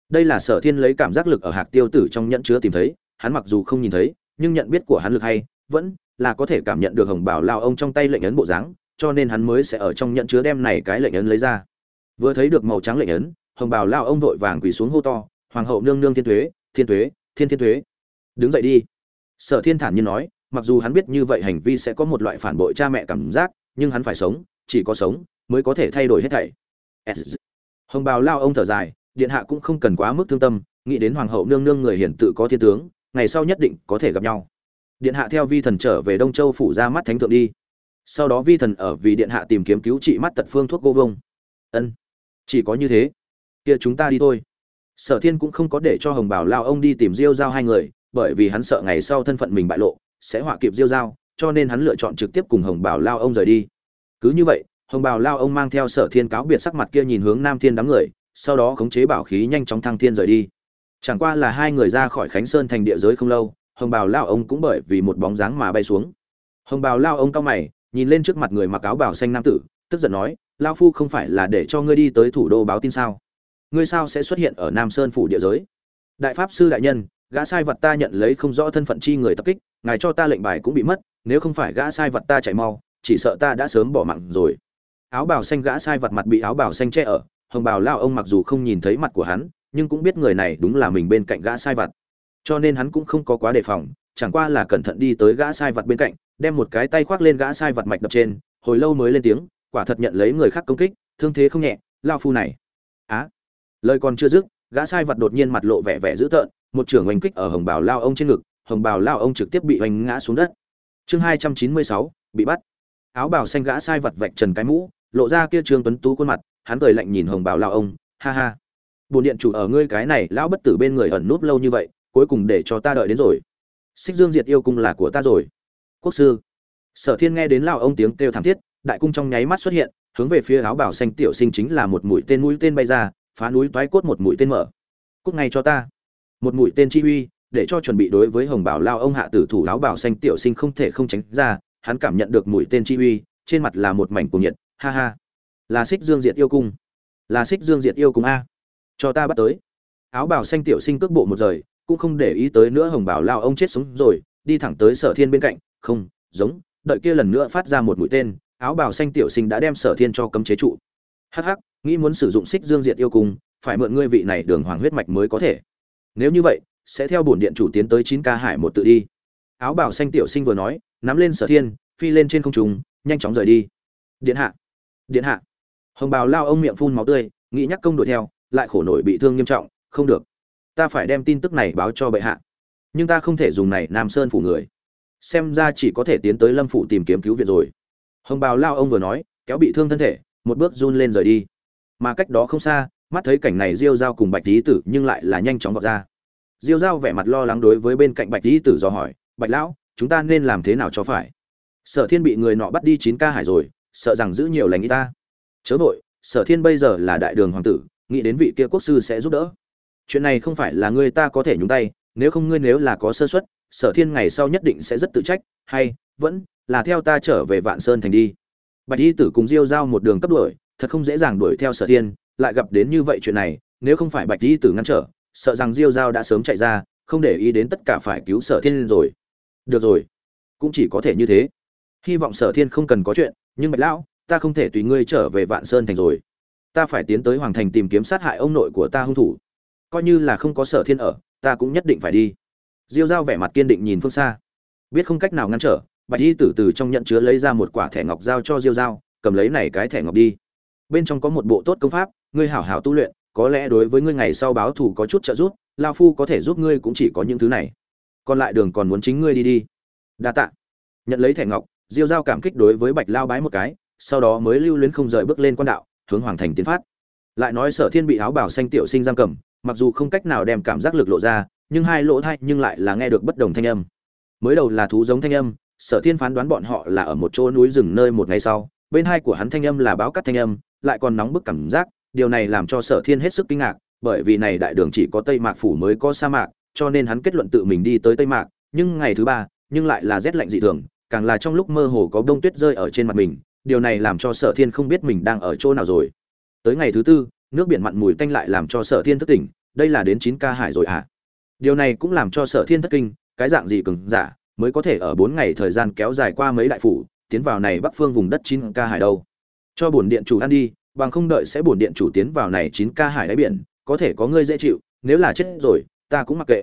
Đây là sở thiên lấy cảm giác lực ở hạc tiêu tử trong nhận chứa tìm thấy, hắn mặc dù không nhìn thấy, nhưng nhận biết của hắn lực hay, vẫn là có thể cảm nhận được hồng bảo lao ông trong tay lệnh ấn bộ dáng, cho nên hắn mới sẽ ở trong nhận chứa đem này cái lệnh ấn lấy ra. Vừa thấy được màu trắng lệnh ấn, hồng bảo lao ông vội vàng quỳ xuống hô to, hoàng hậu nương nương thiên thuế thiên thuế thiên thiên thuế đứng dậy đi. Sở thiên thản nhiên nói, mặc dù hắn biết như vậy hành vi sẽ có một loại phản bội cha mẹ cảm giác, nhưng hắn phải sống chỉ có sống mới có thể thay đổi hết thảy. Hồng bào lao ông thở dài, điện hạ cũng không cần quá mức thương tâm, nghĩ đến hoàng hậu nương nương người hiển tự có thiên tướng, ngày sau nhất định có thể gặp nhau. Điện hạ theo vi thần trở về đông châu phủ ra mắt thánh thượng đi. Sau đó vi thần ở vì điện hạ tìm kiếm cứu trị mắt tật phương thuốc gô vông. Ân, chỉ có như thế. Kia chúng ta đi thôi. Sở thiên cũng không có để cho hồng bảo lao ông đi tìm diêu giao hai người, bởi vì hắn sợ ngày sau thân phận mình bại lộ, sẽ họa kịp diêu giao, cho nên hắn lựa chọn trực tiếp cùng hồng bảo lao ông rời đi cứ như vậy, hồng bào lao ông mang theo sở thiên cáo biệt sắc mặt kia nhìn hướng nam thiên đám người, sau đó khống chế bảo khí nhanh chóng thăng thiên rời đi. Chẳng qua là hai người ra khỏi khánh sơn thành địa giới không lâu, hồng bào lao ông cũng bởi vì một bóng dáng mà bay xuống. Hồng bào lao ông cao mày, nhìn lên trước mặt người mặc áo bào xanh nam tử, tức giận nói, lao phu không phải là để cho ngươi đi tới thủ đô báo tin sao? Ngươi sao sẽ xuất hiện ở nam sơn phủ địa giới? Đại pháp sư đại nhân, gã sai vật ta nhận lấy không rõ thân phận chi người tập kích, ngài cho ta lệnh bài cũng bị mất, nếu không phải gã sai vật ta chạy mau chỉ sợ ta đã sớm bỏ mạng rồi. Áo bào xanh gã sai vật mặt bị áo bào xanh che ở, hồng bào lao ông mặc dù không nhìn thấy mặt của hắn, nhưng cũng biết người này đúng là mình bên cạnh gã sai vật. Cho nên hắn cũng không có quá đề phòng, chẳng qua là cẩn thận đi tới gã sai vật bên cạnh, đem một cái tay khoác lên gã sai vật mạch đập trên, hồi lâu mới lên tiếng, quả thật nhận lấy người khác công kích, thương thế không nhẹ, lao phu này. Á, lời còn chưa dứt, gã sai vật đột nhiên mặt lộ vẻ vẻ dữ tợn, một trưởng oanh kích ở hồng bào lao ông trên ngực, hồng bào lao ông trực tiếp bị oanh ngã xuống đất. Chương hai trăm chín mươi sáu, bị bắt áo bào xanh gã sai vật vạch trần cái mũ, lộ ra kia trương tuấn tú khuôn mặt, hắn cười lạnh nhìn hồng bảo lao ông, ha ha bồn điện chủ ở ngươi cái này lão bất tử bên người ẩn núp lâu như vậy, cuối cùng để cho ta đợi đến rồi. Xích dương diệt yêu cung là của ta rồi. Quốc sư, sở thiên nghe đến lao ông tiếng kêu thảm thiết, đại cung trong nháy mắt xuất hiện, hướng về phía áo bảo xanh tiểu sinh chính là một mũi tên mũi tên bay ra, phá núi toái cốt một mũi tên mở. Cúc ngay cho ta. Một mũi tên chi uy, để cho chuẩn bị đối với hồng bảo lao ông hạ tử thủ áo bảo xanh tiểu sinh không thể không tránh ra hắn cảm nhận được mũi tên chi uy, trên mặt là một mảnh cuồng nhiệt, ha ha. Là xích dương diệt yêu cung. Là xích dương diệt yêu cung a. Cho ta bắt tới. Áo bào xanh tiểu sinh cước bộ một rời, cũng không để ý tới nữa hồng bảo lao ông chết sống rồi, đi thẳng tới sở thiên bên cạnh, không, giống, đợi kia lần nữa phát ra một mũi tên, áo bào xanh tiểu sinh đã đem sở thiên cho cấm chế trụ. Hắc hắc, nghĩ muốn sử dụng xích dương diệt yêu cung, phải mượn ngươi vị này đường hoàng huyết mạch mới có thể. Nếu như vậy, sẽ theo bổn điện chủ tiến tới chín ca hải một tự đi. Áo bào xanh tiểu sinh vừa nói nắm lên sở thiên, phi lên trên không trung, nhanh chóng rời đi. Điện hạ điện hạ. Hồng bào lao ông miệng phun máu tươi, nghĩ nhắc công đuổi theo, lại khổ nổi bị thương nghiêm trọng, không được. Ta phải đem tin tức này báo cho bệ hạ. Nhưng ta không thể dùng này nam sơn phủ người. Xem ra chỉ có thể tiến tới lâm phủ tìm kiếm cứu viện rồi. Hồng bào lao ông vừa nói, kéo bị thương thân thể, một bước run lên rời đi. Mà cách đó không xa, mắt thấy cảnh này diêu dao cùng bạch tý tử nhưng lại là nhanh chóng vọt ra. Diêu dao vẻ mặt lo lắng đối với bên cạnh bạch tý tử do hỏi, bạch lão chúng ta nên làm thế nào cho phải? Sở thiên bị người nọ bắt đi chín ca hải rồi, sợ rằng giữ nhiều lành y ta. Chớ vội, sở thiên bây giờ là đại đường hoàng tử, nghĩ đến vị kia quốc sư sẽ giúp đỡ. Chuyện này không phải là ngươi ta có thể nhúng tay, nếu không ngươi nếu là có sơ suất, sở thiên ngày sau nhất định sẽ rất tự trách, hay, vẫn là theo ta trở về vạn sơn thành đi. Bạch y tử cùng diêu giao một đường cấp đuổi, thật không dễ dàng đuổi theo sở thiên, lại gặp đến như vậy chuyện này, nếu không phải bạch y tử ngăn trở, sợ rằng diêu giao đã sớm chạy ra, không để ý đến tất cả phải cứu sở thiên rồi được rồi. Cũng chỉ có thể như thế. Hy vọng sở thiên không cần có chuyện, nhưng bạch lão, ta không thể tùy ngươi trở về vạn sơn thành rồi. Ta phải tiến tới hoàng thành tìm kiếm sát hại ông nội của ta hung thủ. Coi như là không có sở thiên ở, ta cũng nhất định phải đi. Diêu giao vẻ mặt kiên định nhìn phương xa. Biết không cách nào ngăn trở, bạch y tử từ trong nhận chứa lấy ra một quả thẻ ngọc giao cho diêu giao cầm lấy này cái thẻ ngọc đi. Bên trong có một bộ tốt công pháp, ngươi hảo hảo tu luyện, có lẽ đối với ngươi ngày sau báo thù có chút trợ giúp, lao phu có thể giúp ngươi cũng chỉ có những thứ này còn lại đường còn muốn chính ngươi đi đi. Đa tạ. Nhận lấy thẻ ngọc, diêu giao cảm kích đối với bạch lao bái một cái, sau đó mới lưu luyến không rời bước lên quan đạo, hướng hoàng thành tiến phát. Lại nói sở thiên bị áo bảo xanh tiểu sinh giam cầm, mặc dù không cách nào đem cảm giác lực lộ ra, nhưng hai lỗ thay nhưng lại là nghe được bất đồng thanh âm. Mới đầu là thú giống thanh âm, sở thiên phán đoán bọn họ là ở một chỗ núi rừng nơi một ngày sau, bên hai của hắn thanh âm là báo cắt thanh âm, lại còn nóng bức cảm giác, điều này làm cho sở thiên hết sức kinh ngạc, bởi vì này đại đường chỉ có tây mạc phủ mới có sa mạc cho nên hắn kết luận tự mình đi tới tây mạc, nhưng ngày thứ ba, nhưng lại là rét lạnh dị thường, càng là trong lúc mơ hồ có bông tuyết rơi ở trên mặt mình, điều này làm cho sở thiên không biết mình đang ở chỗ nào rồi. Tới ngày thứ tư, nước biển mặn mùi tanh lại làm cho sở thiên thất tỉnh, đây là đến chín ca hải rồi à điều này cũng làm cho sở thiên thất kinh, cái dạng gì cường giả, mới có thể ở bốn ngày thời gian kéo dài qua mấy đại phủ, tiến vào này bắc phương vùng đất chín ca hải đâu. Cho bổn điện chủ ăn đi, bằng không đợi sẽ bổn điện chủ tiến vào này chín ca hải đáy biển, có thể có ngươi dễ chịu, nếu là chết rồi ta cũng mặc kệ.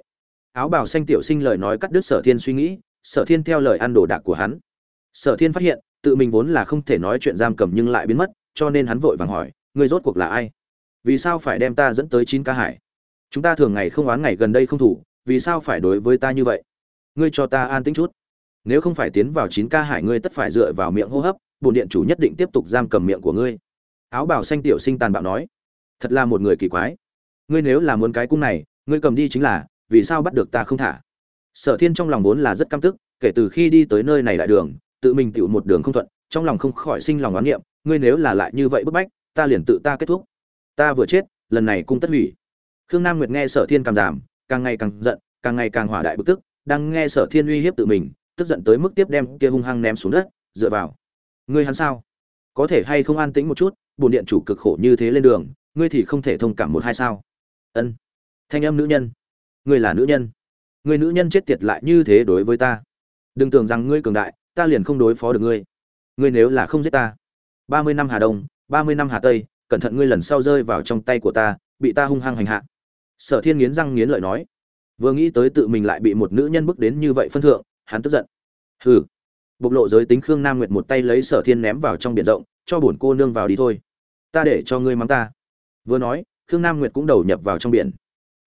Áo bào xanh tiểu sinh lời nói cắt đứt sở thiên suy nghĩ, sở thiên theo lời ăn đồ đạc của hắn. Sở thiên phát hiện, tự mình vốn là không thể nói chuyện giam cầm nhưng lại biến mất, cho nên hắn vội vàng hỏi, ngươi rốt cuộc là ai? Vì sao phải đem ta dẫn tới chín ca hải? Chúng ta thường ngày không oán ngày gần đây không thủ, vì sao phải đối với ta như vậy? Ngươi cho ta an tĩnh chút. Nếu không phải tiến vào chín ca hải, ngươi tất phải dựa vào miệng hô hấp bồn điện chủ nhất định tiếp tục giam cầm miệng của ngươi. Áo bào xanh tiểu sinh tàn bạo nói, thật là một người kỳ quái. Ngươi nếu là muốn cái cung này ngươi cầm đi chính là, vì sao bắt được ta không thả? Sở thiên trong lòng vốn là rất căm tức, kể từ khi đi tới nơi này đại đường, tự mình tựu một đường không thuận, trong lòng không khỏi sinh lòng oán niệm, ngươi nếu là lại như vậy bức bách, ta liền tự ta kết thúc. Ta vừa chết, lần này cung tất hủy. Khương nam nguyệt nghe sở thiên càng giảm, càng ngày càng giận, càng ngày càng hỏa đại bực tức, đang nghe sở thiên uy hiếp tự mình, tức giận tới mức tiếp đem kia hung hăng ném xuống đất, dựa vào. Ngươi hắn sao? Có thể hay không an tĩnh một chút bồn điện chủ cực khổ như thế lên đường, ngươi thì không thể thông cảm một hai sao. Ân thanh âm nữ nhân. Ngươi là nữ nhân. Ngươi nữ nhân chết tiệt lại như thế đối với ta. Đừng tưởng rằng ngươi cường đại, ta liền không đối phó được ngươi. Ngươi nếu là không giết ta. Ba mươi năm hà đông, ba mươi năm hà tây, cẩn thận ngươi lần sau rơi vào trong tay của ta, bị ta hung hăng hành hạ. Sở thiên nghiến răng nghiến lợi nói. Vừa nghĩ tới tự mình lại bị một nữ nhân bức đến như vậy phân thượng, hắn tức giận. Hừ. Bộc lộ giới tính khương nam nguyệt một tay lấy sở thiên ném vào trong biển rộng, cho bổn cô nương vào đi thôi. Ta để cho ngươi mắng ta. Vừa nói, khương nam nguyệt cũng đầu nhập vào trong biển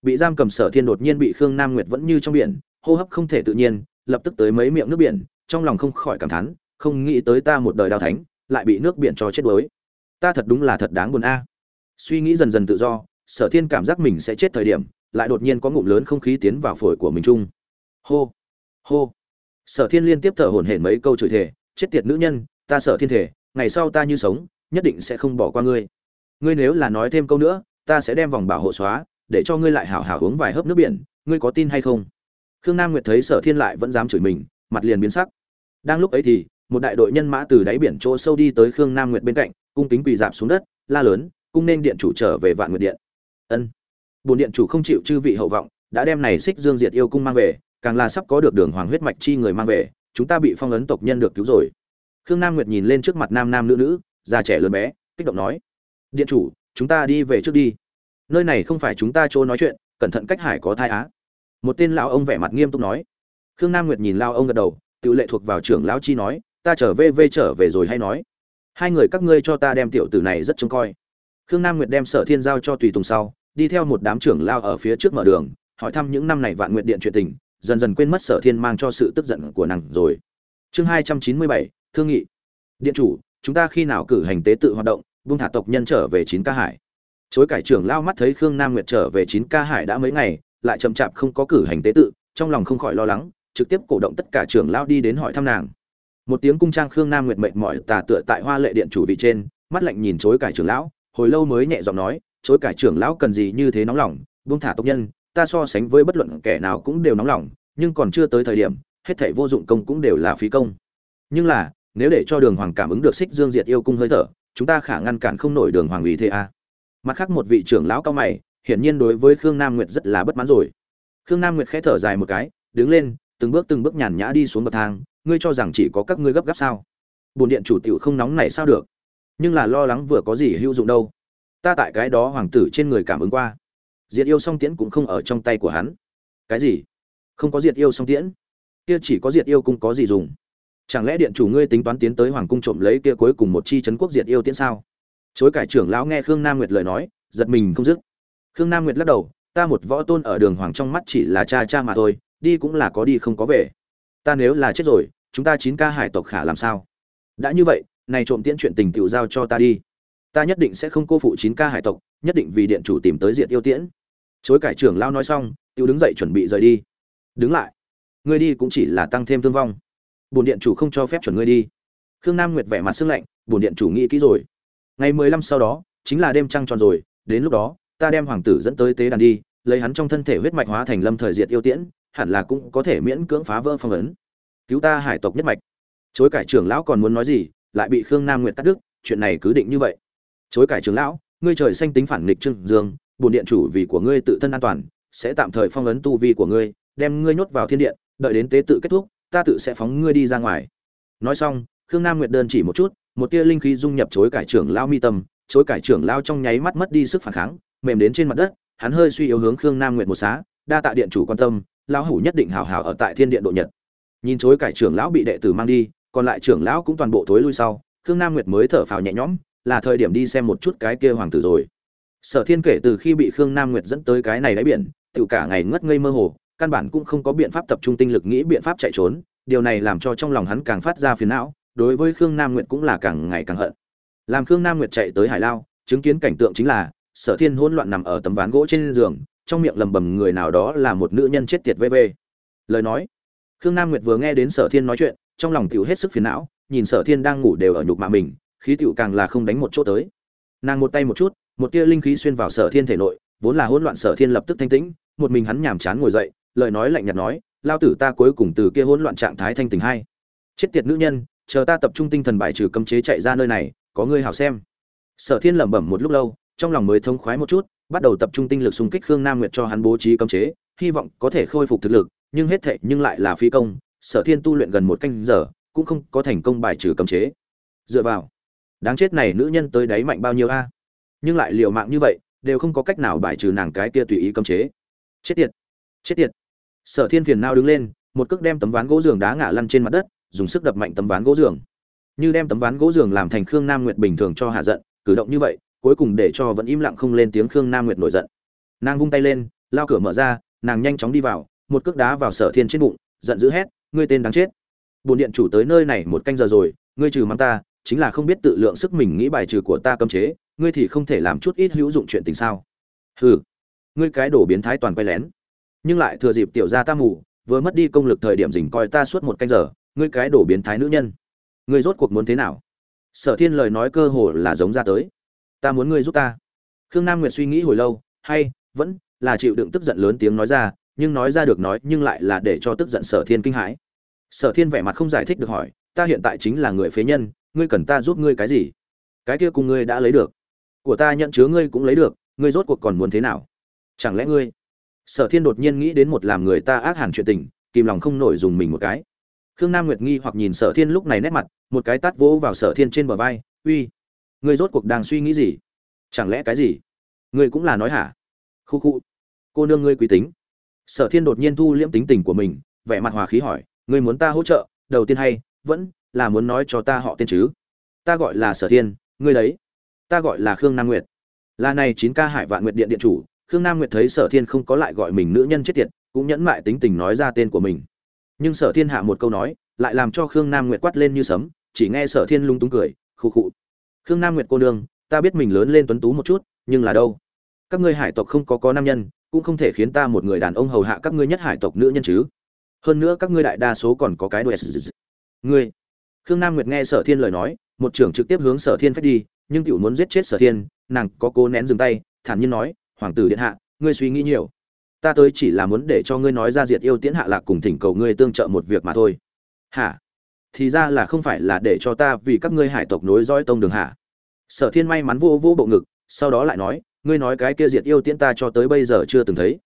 bị giam cầm sở thiên đột nhiên bị khương nam nguyệt vẫn như trong biển, hô hấp không thể tự nhiên, lập tức tới mấy miệng nước biển, trong lòng không khỏi cảm thán, không nghĩ tới ta một đời đào thánh, lại bị nước biển cho chết đuối. Ta thật đúng là thật đáng buồn a. Suy nghĩ dần dần tự do, sở thiên cảm giác mình sẽ chết thời điểm, lại đột nhiên có ngụm lớn không khí tiến vào phổi của mình chung. Hô hô. Sở thiên liên tiếp thở hổn hển mấy câu chửi thề, chết tiệt nữ nhân, ta sợ thiên thể ngày sau ta như sống, nhất định sẽ không bỏ qua ngươi. Ngươi nếu là nói thêm câu nữa, ta sẽ đem vòng bảo hộ xóa để cho ngươi lại hảo hảo uống vài hớp nước biển, ngươi có tin hay không? Khương nam nguyệt thấy sở thiên lại vẫn dám chửi mình, mặt liền biến sắc. Đang lúc ấy thì, một đại đội nhân mã từ đáy biển chỗ sâu đi tới khương nam nguyệt bên cạnh, cung kính quỳ dạp xuống đất, la lớn, cung nên điện chủ trở về vạn nguyệt điện. Ân. Bồn điện chủ không chịu chư vị hậu vọng, đã đem này xích dương diệt yêu cung mang về, càng là sắp có được đường hoàng huyết mạch chi người mang về, chúng ta bị phong ấn tộc nhân được cứu rồi. Khương nam nguyệt nhìn lên trước mặt nam nam nữ nữ, già trẻ lớn bé, kích động nói, điện chủ, chúng ta đi về trước đi nơi này không phải chúng ta chỗ nói chuyện, cẩn thận cách hải có thai á. Một tên lão ông vẻ mặt nghiêm túc nói. Khương nam nguyệt nhìn lao ông gật đầu tự lệ thuộc vào trưởng lão chi nói, ta trở về về trở về rồi hay nói. Hai người các ngươi cho ta đem tiểu tử này rất trông coi. Khương nam nguyệt đem sở thiên giao cho tùy tùng sau, đi theo một đám trưởng lao ở phía trước mở đường, hỏi thăm những năm này vạn nguyện điện chuyện tình, dần dần quên mất sở thiên mang cho sự tức giận của nàng rồi. Chương hai trăm chín mươi bảy, thương nghị. Điện chủ, chúng ta khi nào cử hành tế tự hoạt động vung thả tộc nhân trở về chín ca hải chối cải trưởng lao mắt thấy khương nam nguyệt trở về chín ca hải đã mấy ngày, lại chậm chạp không có cử hành tế tự, trong lòng không khỏi lo lắng, trực tiếp cổ động tất cả trưởng lao đi đến hỏi thăm nàng. Một tiếng cung trang khương nam nguyệt mệnh mọi tà tựa tại hoa lệ điện chủ vị trên, mắt lạnh nhìn chối cải trưởng lão, hồi lâu mới nhẹ giọng nói, chối cải trưởng lão cần gì như thế nóng lòng, buông thả tộc nhân, ta so sánh với bất luận kẻ nào cũng đều nóng lòng, nhưng còn chưa tới thời điểm, hết thảy vô dụng công cũng đều là phí công. Nhưng là, nếu để cho đường hoàng cảm ứng được xích dương diệt yêu cung hơi thở, chúng ta khả ngăn cản không nổi đường hoàng ủy thế a mặt khác một vị trưởng lão cao mày, hiển nhiên đối với khương nam nguyệt rất là bất mãn rồi. Khương nam nguyệt khẽ thở dài một cái, đứng lên, từng bước từng bước nhàn nhã đi xuống bậc thang, ngươi cho rằng chỉ có các ngươi gấp gáp sao? Bồn điện chủ tiểu không nóng này sao được? Nhưng là lo lắng vừa có gì hữu dụng đâu. Ta tại cái đó hoàng tử trên người cảm ứng qua. Diệt yêu song tiễn cũng không ở trong tay của hắn. Cái gì? Không có diệt yêu song tiễn? Kia chỉ có diệt yêu cũng có gì dùng? Chẳng lẽ điện chủ ngươi tính toán tiến tới hoàng cung trộm lấy kia cuối cùng một chi trấn quốc diệt yêu tiễn sao? Chối cải trưởng lão nghe khương nam nguyệt lời nói, giật mình không dứt. Khương nam nguyệt lắc đầu, ta một võ tôn ở đường hoàng trong mắt chỉ là cha cha mà thôi, đi cũng là có đi không có về. Ta nếu là chết rồi, chúng ta chín ca hải tộc khả làm sao? Đã như vậy, này trộm tiễn chuyện tình tiểu giao cho ta đi. Ta nhất định sẽ không cô phụ chín ca hải tộc, nhất định vì điện chủ tìm tới diện yêu tiễn. Chối cải trưởng lão nói xong, tiểu đứng dậy chuẩn bị rời đi. Đứng lại. Ngươi đi cũng chỉ là tăng thêm thương vong. Bổn điện chủ không cho phép chuẩn ngươi đi. Khương nam nguyệt vẻ mặt sưng lạnh, bổn điện chủ nghĩ kỹ rồi ngày mười lăm sau đó, chính là đêm trăng tròn rồi, đến lúc đó, ta đem hoàng tử dẫn tới tế đàn đi, lấy hắn trong thân thể huyết mạch hóa thành lâm thời diệt yêu tiễn, hẳn là cũng có thể miễn cưỡng phá vỡ phong ấn. Cứu ta hải tộc nhất mạch. Chối cải trưởng lão còn muốn nói gì, lại bị khương nam nguyệt cắt đứt, chuyện này cứ định như vậy. Chối cải trưởng lão, ngươi trời xanh tính phản nghịch trương dương, bổn điện chủ vì của ngươi tự thân an toàn, sẽ tạm thời phong ấn tu vi của ngươi, đem ngươi nhốt vào thiên điện, đợi đến tế tự kết thúc, ta tự sẽ phóng ngươi đi ra ngoài. Nói xong, khương nam nguyệt đơn chỉ một chút một tia linh khí dung nhập chối cải trưởng lão mi tâm, chối cải trưởng lão trong nháy mắt mất đi sức phản kháng, mềm đến trên mặt đất, hắn hơi suy yếu hướng khương nam nguyệt một xá, đa tạ điện chủ quan tâm, lão hủ nhất định hào hào ở tại thiên điện độ nhật. Nhìn chối cải trưởng lão bị đệ tử mang đi, còn lại trưởng lão cũng toàn bộ thối lui sau, khương nam nguyệt mới thở phào nhẹ nhõm, là thời điểm đi xem một chút cái kia hoàng tử rồi. Sở thiên kể từ khi bị khương nam nguyệt dẫn tới cái này đáy biển tự cả ngày ngất ngây mơ hồ, căn bản cũng không có biện pháp tập trung tinh lực nghĩ biện pháp chạy trốn, điều này làm cho trong lòng hắn càng phát ra phiền não đối với khương nam nguyệt cũng là càng ngày càng hận. Làm khương nam nguyệt chạy tới hải lao, chứng kiến cảnh tượng chính là, sở thiên hỗn loạn nằm ở tấm ván gỗ trên giường, trong miệng lầm bầm người nào đó là một nữ nhân chết tiệt vv lời nói, khương nam nguyệt vừa nghe đến sở thiên nói chuyện, trong lòng tiểu hết sức phiền não, nhìn sở thiên đang ngủ đều ở nhục mạ mình, khí tiểu càng là không đánh một chỗ tới. Nàng một tay một chút, một tia linh khí xuyên vào sở thiên thể nội, vốn là hỗn loạn sở thiên lập tức thanh tĩnh, một mình hắn nhàm chán ngồi dậy, lời nói lạnh nhạt nói, lao tử ta cuối cùng từ kia hỗn loạn trạng thái thanh tỉnh hay chết tiệt nữ nhân chờ ta tập trung tinh thần bài trừ cấm chế chạy ra nơi này, có ngươi hảo xem. Sở thiên lẩm bẩm một lúc lâu, trong lòng mới thông khoái một chút, bắt đầu tập trung tinh lực xung kích khương nam nguyệt cho hắn bố trí cấm chế, hy vọng có thể khôi phục thực lực, nhưng hết thệ nhưng lại là phi công, sở thiên tu luyện gần một canh giờ, cũng không có thành công bài trừ cấm chế. Dựa vào, đáng chết này nữ nhân tới đáy mạnh bao nhiêu a? Nhưng lại liều mạng như vậy, đều không có cách nào bài trừ nàng cái kia tùy ý cấm chế. Chết tiệt chết tiệt. Sở thiên phiền nao đứng lên, một cước đem tấm ván gỗ giường đá ngã lăn trên mặt đất dùng sức đập mạnh tấm ván gỗ giường. Như đem tấm ván gỗ giường làm thành khương nam nguyệt bình thường cho hạ giận, cử động như vậy, cuối cùng để cho vẫn im lặng không lên tiếng khương nam nguyệt nổi giận. Nàng vung tay lên, lao cửa mở ra, nàng nhanh chóng đi vào, một cước đá vào sở thiên trên bụng, giận dữ hét, ngươi tên đáng chết! Bồn điện chủ tới nơi này một canh giờ rồi, ngươi trừ mang ta, chính là không biết tự lượng sức mình nghĩ bài trừ của ta cấm chế, ngươi thì không thể làm chút ít hữu dụng chuyện tình sao? Hừ, ngươi cái đổ biến thái toàn quay lén. Nhưng lại thừa dịp tiểu gia ta mù, vừa mất đi công lực thời điểm dình coi ta suốt một canh giờ ngươi cái đổ biến thái nữ nhân. Ngươi rốt cuộc muốn thế nào? Sở thiên lời nói cơ hồ là giống ra tới. Ta muốn ngươi giúp ta. Khương nam nguyệt suy nghĩ hồi lâu, hay, vẫn là chịu đựng tức giận lớn tiếng nói ra, nhưng nói ra được nói, nhưng lại là để cho tức giận sở thiên kinh hãi. Sở thiên vẻ mặt không giải thích được hỏi, ta hiện tại chính là người phế nhân, ngươi cần ta giúp ngươi cái gì? Cái kia cùng ngươi đã lấy được. Của ta nhận chứa ngươi cũng lấy được, ngươi rốt cuộc còn muốn thế nào? Chẳng lẽ ngươi? Sở thiên đột nhiên nghĩ đến một làm người ta ác hẳn chuyện tình, kìm lòng không nổi dùng mình một cái khương nam nguyệt nghi hoặc nhìn sở thiên lúc này nét mặt, một cái tát vỗ vào sở thiên trên bờ vai, uy người rốt cuộc đang suy nghĩ gì? Chẳng lẽ cái gì? Người cũng là nói hả? Khu khu, cô nương ngươi quý tính. Sở thiên đột nhiên thu liễm tính tình của mình, vẻ mặt hòa khí hỏi, ngươi muốn ta hỗ trợ? Đầu tiên hay, vẫn là muốn nói cho ta họ tên chứ? Ta gọi là sở thiên, ngươi đấy, ta gọi là khương nam nguyệt. Là này chín ca hải vạn nguyệt điện điện chủ, khương nam nguyệt thấy sở thiên không có lại gọi mình nữ nhân chết tiệt, cũng nhẫn mại tính tình nói ra tên của mình nhưng sở thiên hạ một câu nói, lại làm cho khương nam nguyệt quát lên như sấm, chỉ nghe sở thiên lung túng cười, khụ khụ. Khương nam nguyệt cô nương, ta biết mình lớn lên tuấn tú một chút, nhưng là đâu? Các ngươi hải tộc không có có nam nhân, cũng không thể khiến ta một người đàn ông hầu hạ các ngươi nhất hải tộc nữ nhân chứ. Hơn nữa các ngươi đại đa số còn có cái đuôi ngươi. Khương nam nguyệt nghe sở thiên lời nói, một trưởng trực tiếp hướng sở thiên phách đi, nhưng cựu muốn giết chết sở thiên, nàng có cố nén dừng tay, thản nhiên nói, hoàng tử điện hạ, ngươi suy nghĩ nhiều ta tới chỉ là muốn để cho ngươi nói ra diệt yêu tiễn hạ lạc cùng thỉnh cầu ngươi tương trợ một việc mà thôi. Hả? Thì ra là không phải là để cho ta vì các ngươi hải tộc nối dõi tông đường hạ sở thiên may mắn vô vô bộ ngực, sau đó lại nói, ngươi nói cái kia diệt yêu tiễn ta cho tới bây giờ chưa từng thấy.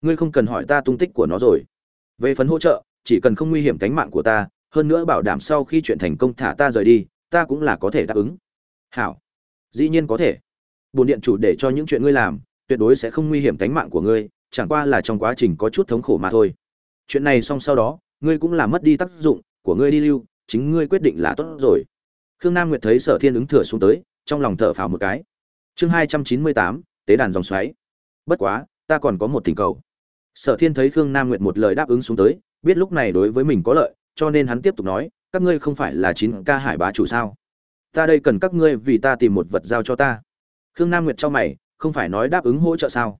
Ngươi không cần hỏi ta tung tích của nó rồi. Về phần hỗ trợ, chỉ cần không nguy hiểm tính mạng của ta, hơn nữa bảo đảm sau khi chuyện thành công thả ta rời đi, ta cũng là có thể đáp ứng. Hảo. Dĩ nhiên có thể. Bồn điện chủ để cho những chuyện ngươi làm, tuyệt đối sẽ không nguy hiểm tính mạng của ngươi chẳng qua là trong quá trình có chút thống khổ mà thôi. Chuyện này xong sau đó, ngươi cũng là mất đi tác dụng của ngươi đi lưu, chính ngươi quyết định là tốt rồi. Khương nam nguyệt thấy sở thiên ứng thừa xuống tới, trong lòng thở phào một cái. Chương hai trăm chín mươi tám, tế đàn dòng xoáy. Bất quá, ta còn có một tình cầu. Sở thiên thấy khương nam nguyệt một lời đáp ứng xuống tới, biết lúc này đối với mình có lợi, cho nên hắn tiếp tục nói, các ngươi không phải là chín ca hải bá chủ sao? Ta đây cần các ngươi vì ta tìm một vật giao cho ta. Khương nam nguyệt cho mày, không phải nói đáp ứng hỗ trợ sao?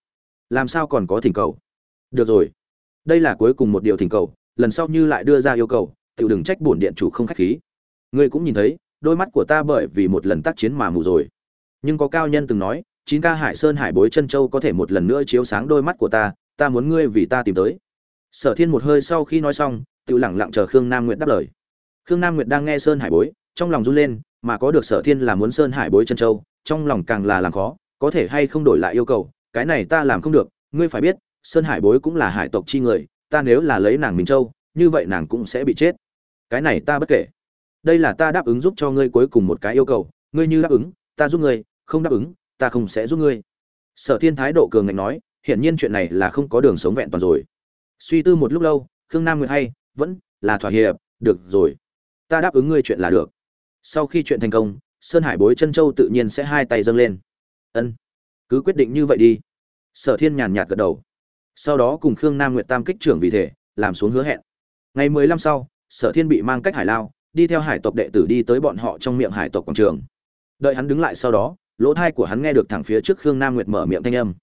Làm sao còn có thỉnh cầu? Được rồi. Đây là cuối cùng một điều thỉnh cầu, lần sau như lại đưa ra yêu cầu tự đừng trách bổn điện chủ không khách khí. Ngươi cũng nhìn thấy, đôi mắt của ta bởi vì một lần tác chiến mà mù rồi. Nhưng có cao nhân từng nói, chín ca hải sơn hải bối chân châu có thể một lần nữa chiếu sáng đôi mắt của ta ta muốn ngươi vì ta tìm tới. Sở thiên một hơi sau khi nói xong tự lẳng lặng chờ khương nam nguyệt đáp lời. Khương nam nguyệt đang nghe sơn hải bối, trong lòng run lên, mà có được sở thiên là muốn sơn hải bối chân châu, trong lòng càng là làm khó, có thể hay không đổi lại yêu cầu cái này ta làm không được, ngươi phải biết, sơn hải bối cũng là hải tộc chi người, ta nếu là lấy nàng minh châu, như vậy nàng cũng sẽ bị chết. Cái này ta bất kể. Đây là ta đáp ứng giúp cho ngươi cuối cùng một cái yêu cầu, ngươi như đáp ứng, ta giúp ngươi, không đáp ứng, ta không sẽ giúp ngươi. Sở thiên thái độ cường ngạnh nói, hiển nhiên chuyện này là không có đường sống vẹn toàn rồi. Suy tư một lúc lâu, khương nam nguyệt hay, vẫn là thỏa hiệp, được rồi. Ta đáp ứng ngươi chuyện là được. Sau khi chuyện thành công, sơn hải bối chân châu tự nhiên sẽ hai tay dâng lên. Ân cứ quyết định như vậy đi. Sở thiên nhàn nhạt gật đầu. Sau đó cùng khương nam nguyệt tam kích trưởng vì thể, làm xuống hứa hẹn. Ngày mười lăm sau, sở thiên bị mang cách hải lao, đi theo hải tộc đệ tử đi tới bọn họ trong miệng hải tộc quảng trường. Đợi hắn đứng lại sau đó, lỗ thai của hắn nghe được thẳng phía trước khương nam nguyệt mở miệng thanh âm.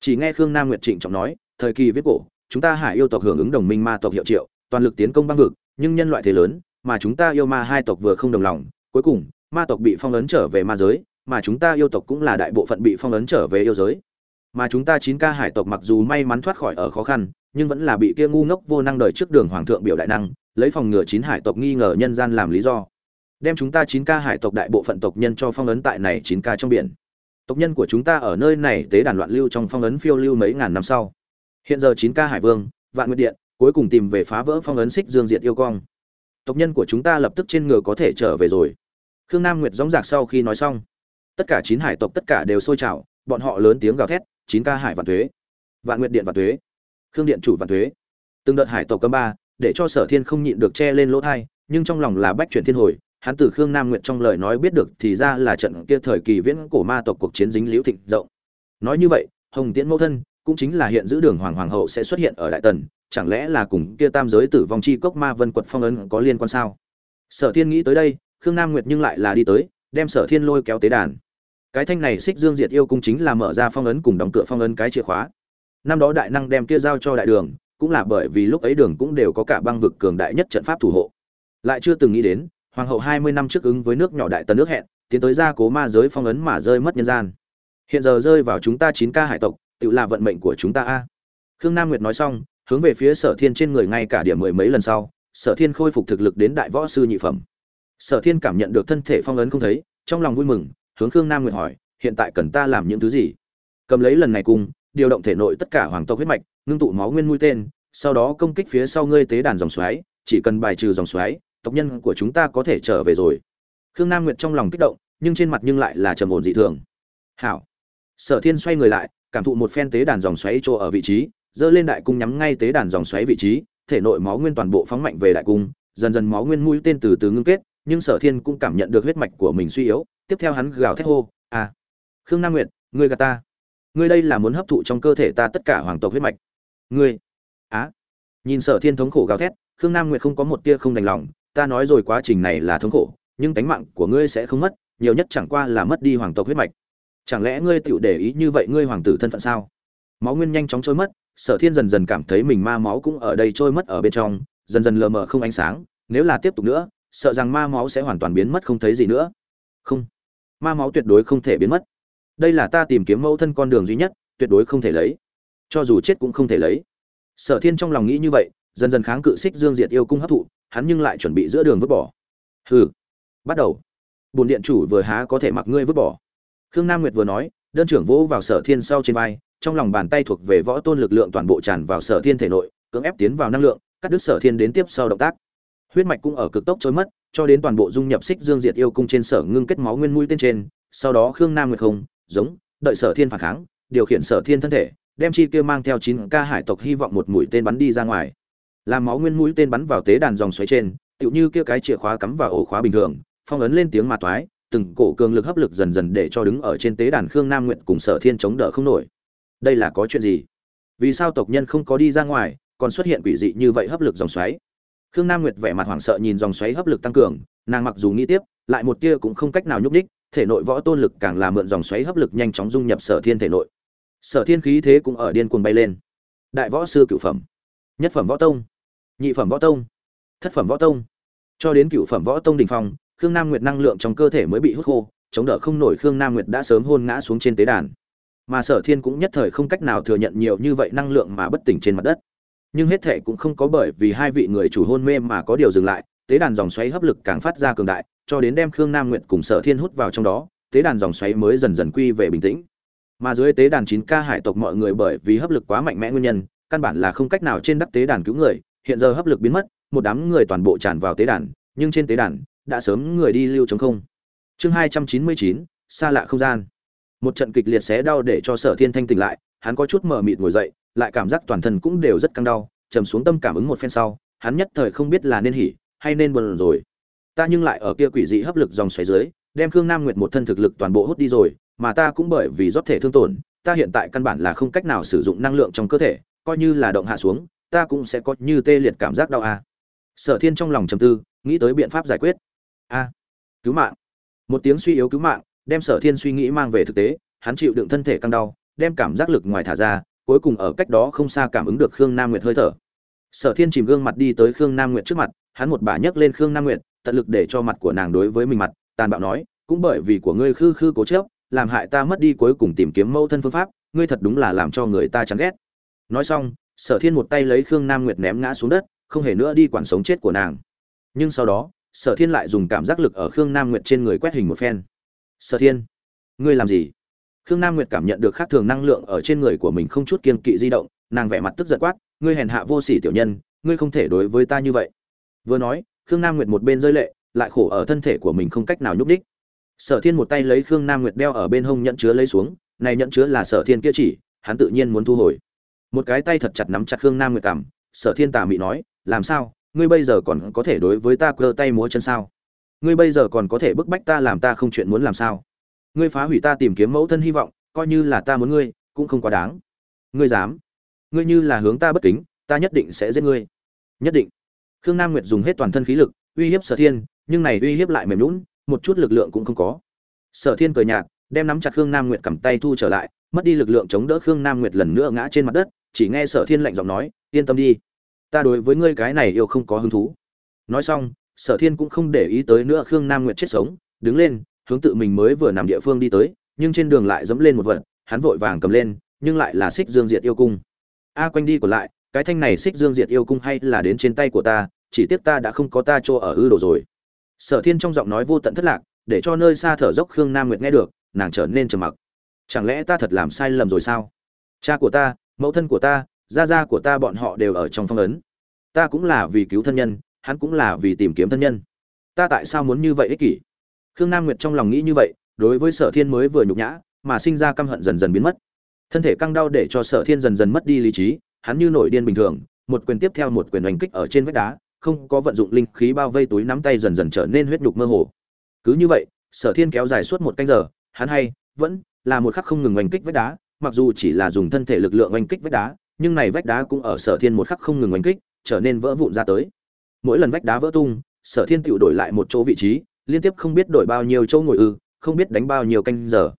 Chỉ nghe khương nam nguyệt trịnh trọng nói, thời kỳ viết cổ, chúng ta hải yêu tộc hưởng ứng đồng minh ma tộc hiệu triệu, toàn lực tiến công băng vực, nhưng nhân loại thế lớn, mà chúng ta yêu ma hai tộc vừa không đồng lòng, cuối cùng, ma tộc bị phong ấn trở về ma giới mà chúng ta yêu tộc cũng là đại bộ phận bị phong ấn trở về yêu giới. Mà chúng ta chín ca hải tộc mặc dù may mắn thoát khỏi ở khó khăn, nhưng vẫn là bị kia ngu ngốc vô năng đời trước đường hoàng thượng biểu đại năng, lấy phòng ngừa chín hải tộc nghi ngờ nhân gian làm lý do. Đem chúng ta chín ca hải tộc đại bộ phận tộc nhân cho phong ấn tại này chín ca trong biển. Tộc nhân của chúng ta ở nơi này tế đàn loạn lưu trong phong ấn phiêu lưu mấy ngàn năm sau. Hiện giờ chín ca hải vương, vạn nguyệt điện, cuối cùng tìm về phá vỡ phong ấn xích dương diệt yêu cong tộc nhân của chúng ta lập tức trên ngựa có thể trở về rồi. Khương nam nguyệt dóng dạc sau khi nói xong tất cả chín hải tộc tất cả đều sôi trào, bọn họ lớn tiếng gào thét, chín ca hải vạn thuế, vạn nguyện điện vạn thuế, khương điện chủ vạn thuế. Từng đợt hải tộc cấm ba, để cho sở thiên không nhịn được che lên lỗ thai nhưng trong lòng là bách chuyển thiên hồi, hắn từ khương nam nguyện trong lời nói biết được thì ra là trận kia thời kỳ viễn cổ ma tộc cuộc chiến dính liễu thịnh rộng. Nói như vậy, hồng tiễn mẫu thân cũng chính là hiện giữ đường hoàng hoàng hậu sẽ xuất hiện ở đại tần, chẳng lẽ là cùng kia tam giới tử vong chi cốc ma vân quật phong ấn có liên quan sao? Sở thiên nghĩ tới đây, khương nam nguyệt nhưng lại là đi tới đem sở thiên lôi kéo tế đàn. Cái thanh này xích dương diệt yêu cung chính là mở ra phong ấn cùng đóng cửa phong ấn cái chìa khóa. Năm đó đại năng đem kia giao cho đại đường, cũng là bởi vì lúc ấy đường cũng đều có cả băng vực cường đại nhất trận pháp thủ hộ. Lại chưa từng nghĩ đến, hoàng hậu hai mươi năm trước ứng với nước nhỏ đại tần nước hẹn, tiến tới gia cố ma giới phong ấn mà rơi mất nhân gian. Hiện giờ rơi vào chúng ta chín ca hải tộc, tự là vận mệnh của chúng ta a. Khương nam nguyệt nói xong, hướng về phía sở thiên trên người ngay cả điểm mười mấy lần sau, sở thiên khôi phục thực lực đến đại võ sư nhị phẩm sở thiên cảm nhận được thân thể phong ấn không thấy, trong lòng vui mừng, hướng khương nam nguyệt hỏi, hiện tại cần ta làm những thứ gì? Cầm lấy lần này cùng, điều động thể nội tất cả hoàng tộc huyết mạch, ngưng tụ máu nguyên mũi tên, sau đó công kích phía sau ngươi tế đàn dòng xoáy, chỉ cần bài trừ dòng xoáy, tộc nhân của chúng ta có thể trở về rồi. Khương nam nguyệt trong lòng kích động, nhưng trên mặt nhưng lại là trầm ổn dị thường. Hảo. Sở thiên xoay người lại, cảm thụ một phen tế đàn dòng xoáy chỗ ở vị trí dơ lên đại cung nhắm ngay tế đàn dòng xoáy vị trí, thể nội máu nguyên toàn bộ phóng mạnh về đại cung, dần dần máu nguyên mũi tên từ từ ngưng kết nhưng sở thiên cũng cảm nhận được huyết mạch của mình suy yếu, tiếp theo hắn gào thét hô à khương nam nguyệt, ngươi gà ta. Ngươi đây là muốn hấp thụ trong cơ thể ta tất cả hoàng tộc huyết mạch. Ngươi, á. Nhìn sở thiên thống khổ gào thét, khương nam nguyệt không có một tia không đành lòng, ta nói rồi quá trình này là thống khổ, nhưng tánh mạng của ngươi sẽ không mất, nhiều nhất chẳng qua là mất đi hoàng tộc huyết mạch. Chẳng lẽ ngươi tựu để ý như vậy ngươi hoàng tử thân phận sao? Máu nguyên nhanh chóng trôi mất, sở thiên dần dần cảm thấy mình ma máu cũng ở đây trôi mất ở bên trong, dần dần lờ mờ không ánh sáng, nếu là tiếp tục nữa sợ rằng ma máu sẽ hoàn toàn biến mất không thấy gì nữa. Không. Ma máu tuyệt đối không thể biến mất. Đây là ta tìm kiếm mẫu thân con đường duy nhất, tuyệt đối không thể lấy. Cho dù chết cũng không thể lấy. Sở thiên trong lòng nghĩ như vậy, dần dần kháng cự xích dương diệt yêu cung hấp thụ, hắn nhưng lại chuẩn bị giữa đường vứt bỏ. Hừ. Bắt đầu. Bồn điện chủ vừa há có thể mặc ngươi vứt bỏ. Khương nam nguyệt vừa nói, đơn trưởng vỗ vào sở thiên sau trên vai, trong lòng bàn tay thuộc về võ tôn lực lượng toàn bộ tràn vào sở thiên thể nội, cưỡng ép tiến vào năng lượng, cắt đứt sở thiên đến tiếp sau động tác huyết mạch cũng ở cực tốc trôi mất, cho đến toàn bộ dung nhập xích dương diệt yêu cung trên sở ngưng kết máu nguyên mũi tên trên, sau đó khương nam nguyệt không giống, đợi sở thiên phản kháng, điều khiển sở thiên thân thể, đem chi kia mang theo chín ca hải tộc hy vọng một mũi tên bắn đi ra ngoài. Làm máu nguyên mũi tên bắn vào tế đàn dòng xoáy trên, tựu như kia cái chìa khóa cắm vào ổ khóa bình thường, phong ấn lên tiếng mà toái, từng cổ cường lực hấp lực dần dần để cho đứng ở trên tế đàn khương nam nguyện cùng sở thiên chống đỡ không nổi. Đây là có chuyện gì? Vì sao tộc nhân không có đi ra ngoài, còn xuất hiện quỷ dị như vậy hấp lực dòng xoáy? Khương nam nguyệt vẻ mặt hoảng sợ nhìn dòng xoáy hấp lực tăng cường, nàng mặc dù nghĩ tiếp, lại một tia cũng không cách nào nhúc ních thể nội võ tôn lực càng là mượn dòng xoáy hấp lực nhanh chóng dung nhập sở thiên thể nội. Sở thiên khí thế cũng ở điên cuồng bay lên. Đại võ sư cửu phẩm, nhất phẩm võ tông, nhị phẩm võ tông, thất phẩm võ tông. Cho đến cửu phẩm võ tông đỉnh phong, khương nam nguyệt năng lượng trong cơ thể mới bị hút khô, chống đỡ không nổi khương nam nguyệt đã sớm hôn ngã xuống trên tế đàn. Mà sở thiên cũng nhất thời không cách nào thừa nhận nhiều như vậy năng lượng mà bất tỉnh trên mặt đất nhưng hết thệ cũng không có bởi vì hai vị người chủ hôn mê mà có điều dừng lại, tế đàn dòng xoáy hấp lực càng phát ra cường đại, cho đến đem khương nam nguyệt cùng sở thiên hút vào trong đó, tế đàn dòng xoáy mới dần dần quy về bình tĩnh. Mà dưới tế đàn chín ca hải tộc mọi người bởi vì hấp lực quá mạnh mẽ nguyên nhân, căn bản là không cách nào trên đắc tế đàn cứu người, hiện giờ hấp lực biến mất, một đám người toàn bộ tràn vào tế đàn, nhưng trên tế đàn, đã sớm người đi lưu chống không. Chương hai trăm chín mươi chín, xa lạ không gian. Một trận kịch liệt xé đau để cho sở thiên thanh tỉnh lại, hắn có chút mờ mịt ngồi dậy lại cảm giác toàn thân cũng đều rất căng đau, trầm xuống tâm cảm ứng một phen sau, hắn nhất thời không biết là nên hỉ, hay nên buồn rồi. Ta nhưng lại ở kia quỷ dị hấp lực dòng xoáy dưới, đem khương nam nguyệt một thân thực lực toàn bộ hút đi rồi, mà ta cũng bởi vì rót thể thương tổn, ta hiện tại căn bản là không cách nào sử dụng năng lượng trong cơ thể, coi như là động hạ xuống, ta cũng sẽ có như tê liệt cảm giác đau a. À. sở thiên trong lòng trầm tư, nghĩ tới biện pháp giải quyết. A, cứu mạng. Một tiếng suy yếu cứu mạng, đem sở thiên suy nghĩ mang về thực tế, hắn chịu đựng thân thể căng đau, đem cảm giác lực ngoài thả ra cuối cùng ở cách đó không xa cảm ứng được khương nam nguyệt hơi thở. Sở thiên chìm gương mặt đi tới khương nam nguyệt trước mặt, hắn một bà nhấc lên khương nam nguyệt, tận lực để cho mặt của nàng đối với mình mặt, tàn bạo nói, cũng bởi vì của ngươi khư khư cố chớp làm hại ta mất đi cuối cùng tìm kiếm mẫu thân phương pháp, ngươi thật đúng là làm cho người ta chán ghét. Nói xong, sở thiên một tay lấy khương nam nguyệt ném ngã xuống đất, không hề nữa đi quản sống chết của nàng. Nhưng sau đó, sở thiên lại dùng cảm giác lực ở khương nam nguyệt trên người quét hình một phen. Sở thiên, ngươi làm gì? Khương nam nguyệt cảm nhận được khác thường năng lượng ở trên người của mình không chút kiên kỵ di động, nàng vẻ mặt tức giận quát, ngươi hèn hạ vô sỉ tiểu nhân, ngươi không thể đối với ta như vậy. Vừa nói, khương nam nguyệt một bên rơi lệ, lại khổ ở thân thể của mình không cách nào nhúc đích sở thiên một tay lấy khương nam nguyệt đeo ở bên hông nhận chứa lấy xuống, này nhận chứa là sở thiên kia chỉ, hắn tự nhiên muốn thu hồi. Một cái tay thật chặt nắm chặt khương nam nguyệt cảm sở thiên tà mị nói, làm sao? Ngươi bây giờ còn có thể đối với ta cơ tay múa chân sao? Ngươi bây giờ còn có thể bức bách ta làm ta không chuyện muốn làm sao? Ngươi phá hủy ta tìm kiếm mẫu thân hy vọng, coi như là ta muốn ngươi, cũng không quá đáng. Ngươi dám. Ngươi như là hướng ta bất kính, ta nhất định sẽ giết ngươi. Nhất định. Khương nam nguyệt dùng hết toàn thân khí lực, uy hiếp sở thiên, nhưng này uy hiếp lại mềm lún một chút lực lượng cũng không có. Sở thiên cười nhạt, đem nắm chặt khương nam nguyệt cầm tay thu trở lại, mất đi lực lượng chống đỡ khương nam nguyệt lần nữa ngã trên mặt đất, chỉ nghe sở thiên lạnh giọng nói, yên tâm đi, ta đối với ngươi cái này yêu không có hứng thú. Nói xong, sở thiên cũng không để ý tới nữa khương nam nguyệt chết sống, đứng lên hướng tự mình mới vừa nằm địa phương đi tới, nhưng trên đường lại dẫm lên một vật, hắn vội vàng cầm lên, nhưng lại là xích dương diệt yêu cung. A, quanh đi của lại, cái thanh này xích dương diệt yêu cung hay là đến trên tay của ta, chỉ tiếc ta đã không có ta chỗ ở ư đồ rồi. Sở thiên trong giọng nói vô tận thất lạc, để cho nơi xa thở dốc khương nam nguyệt nghe được, nàng trở nên trầm mặc. Chẳng lẽ ta thật làm sai lầm rồi sao? Cha của ta, mẫu thân của ta, gia gia của ta bọn họ đều ở trong phong ấn. Ta cũng là vì cứu thân nhân, hắn cũng là vì tìm kiếm thân nhân. Ta tại sao muốn như vậy ích kỷ? Khương nam nguyệt trong lòng nghĩ như vậy, đối với sở thiên mới vừa nhục nhã, mà sinh ra căm hận dần dần biến mất. Thân thể căng đau để cho sở thiên dần dần mất đi lý trí, hắn như nổi điên bình thường, một quyền tiếp theo một quyền đánh kích ở trên vách đá, không có vận dụng linh khí bao vây túi nắm tay dần dần trở nên huyết nhục mơ hồ. Cứ như vậy, sở thiên kéo dài suốt một canh giờ, hắn hay, vẫn là một khắc không ngừng oanh kích vách đá, mặc dù chỉ là dùng thân thể lực lượng oanh kích vách đá, nhưng này vách đá cũng ở sở thiên một khắc không ngừng oanh kích, trở nên vỡ vụn ra tới. Mỗi lần vách đá vỡ tung, sở thiên tự đổi lại một chỗ vị trí liên tiếp không biết đổi bao nhiêu chỗ ngồi ư, không biết đánh bao nhiêu canh giờ.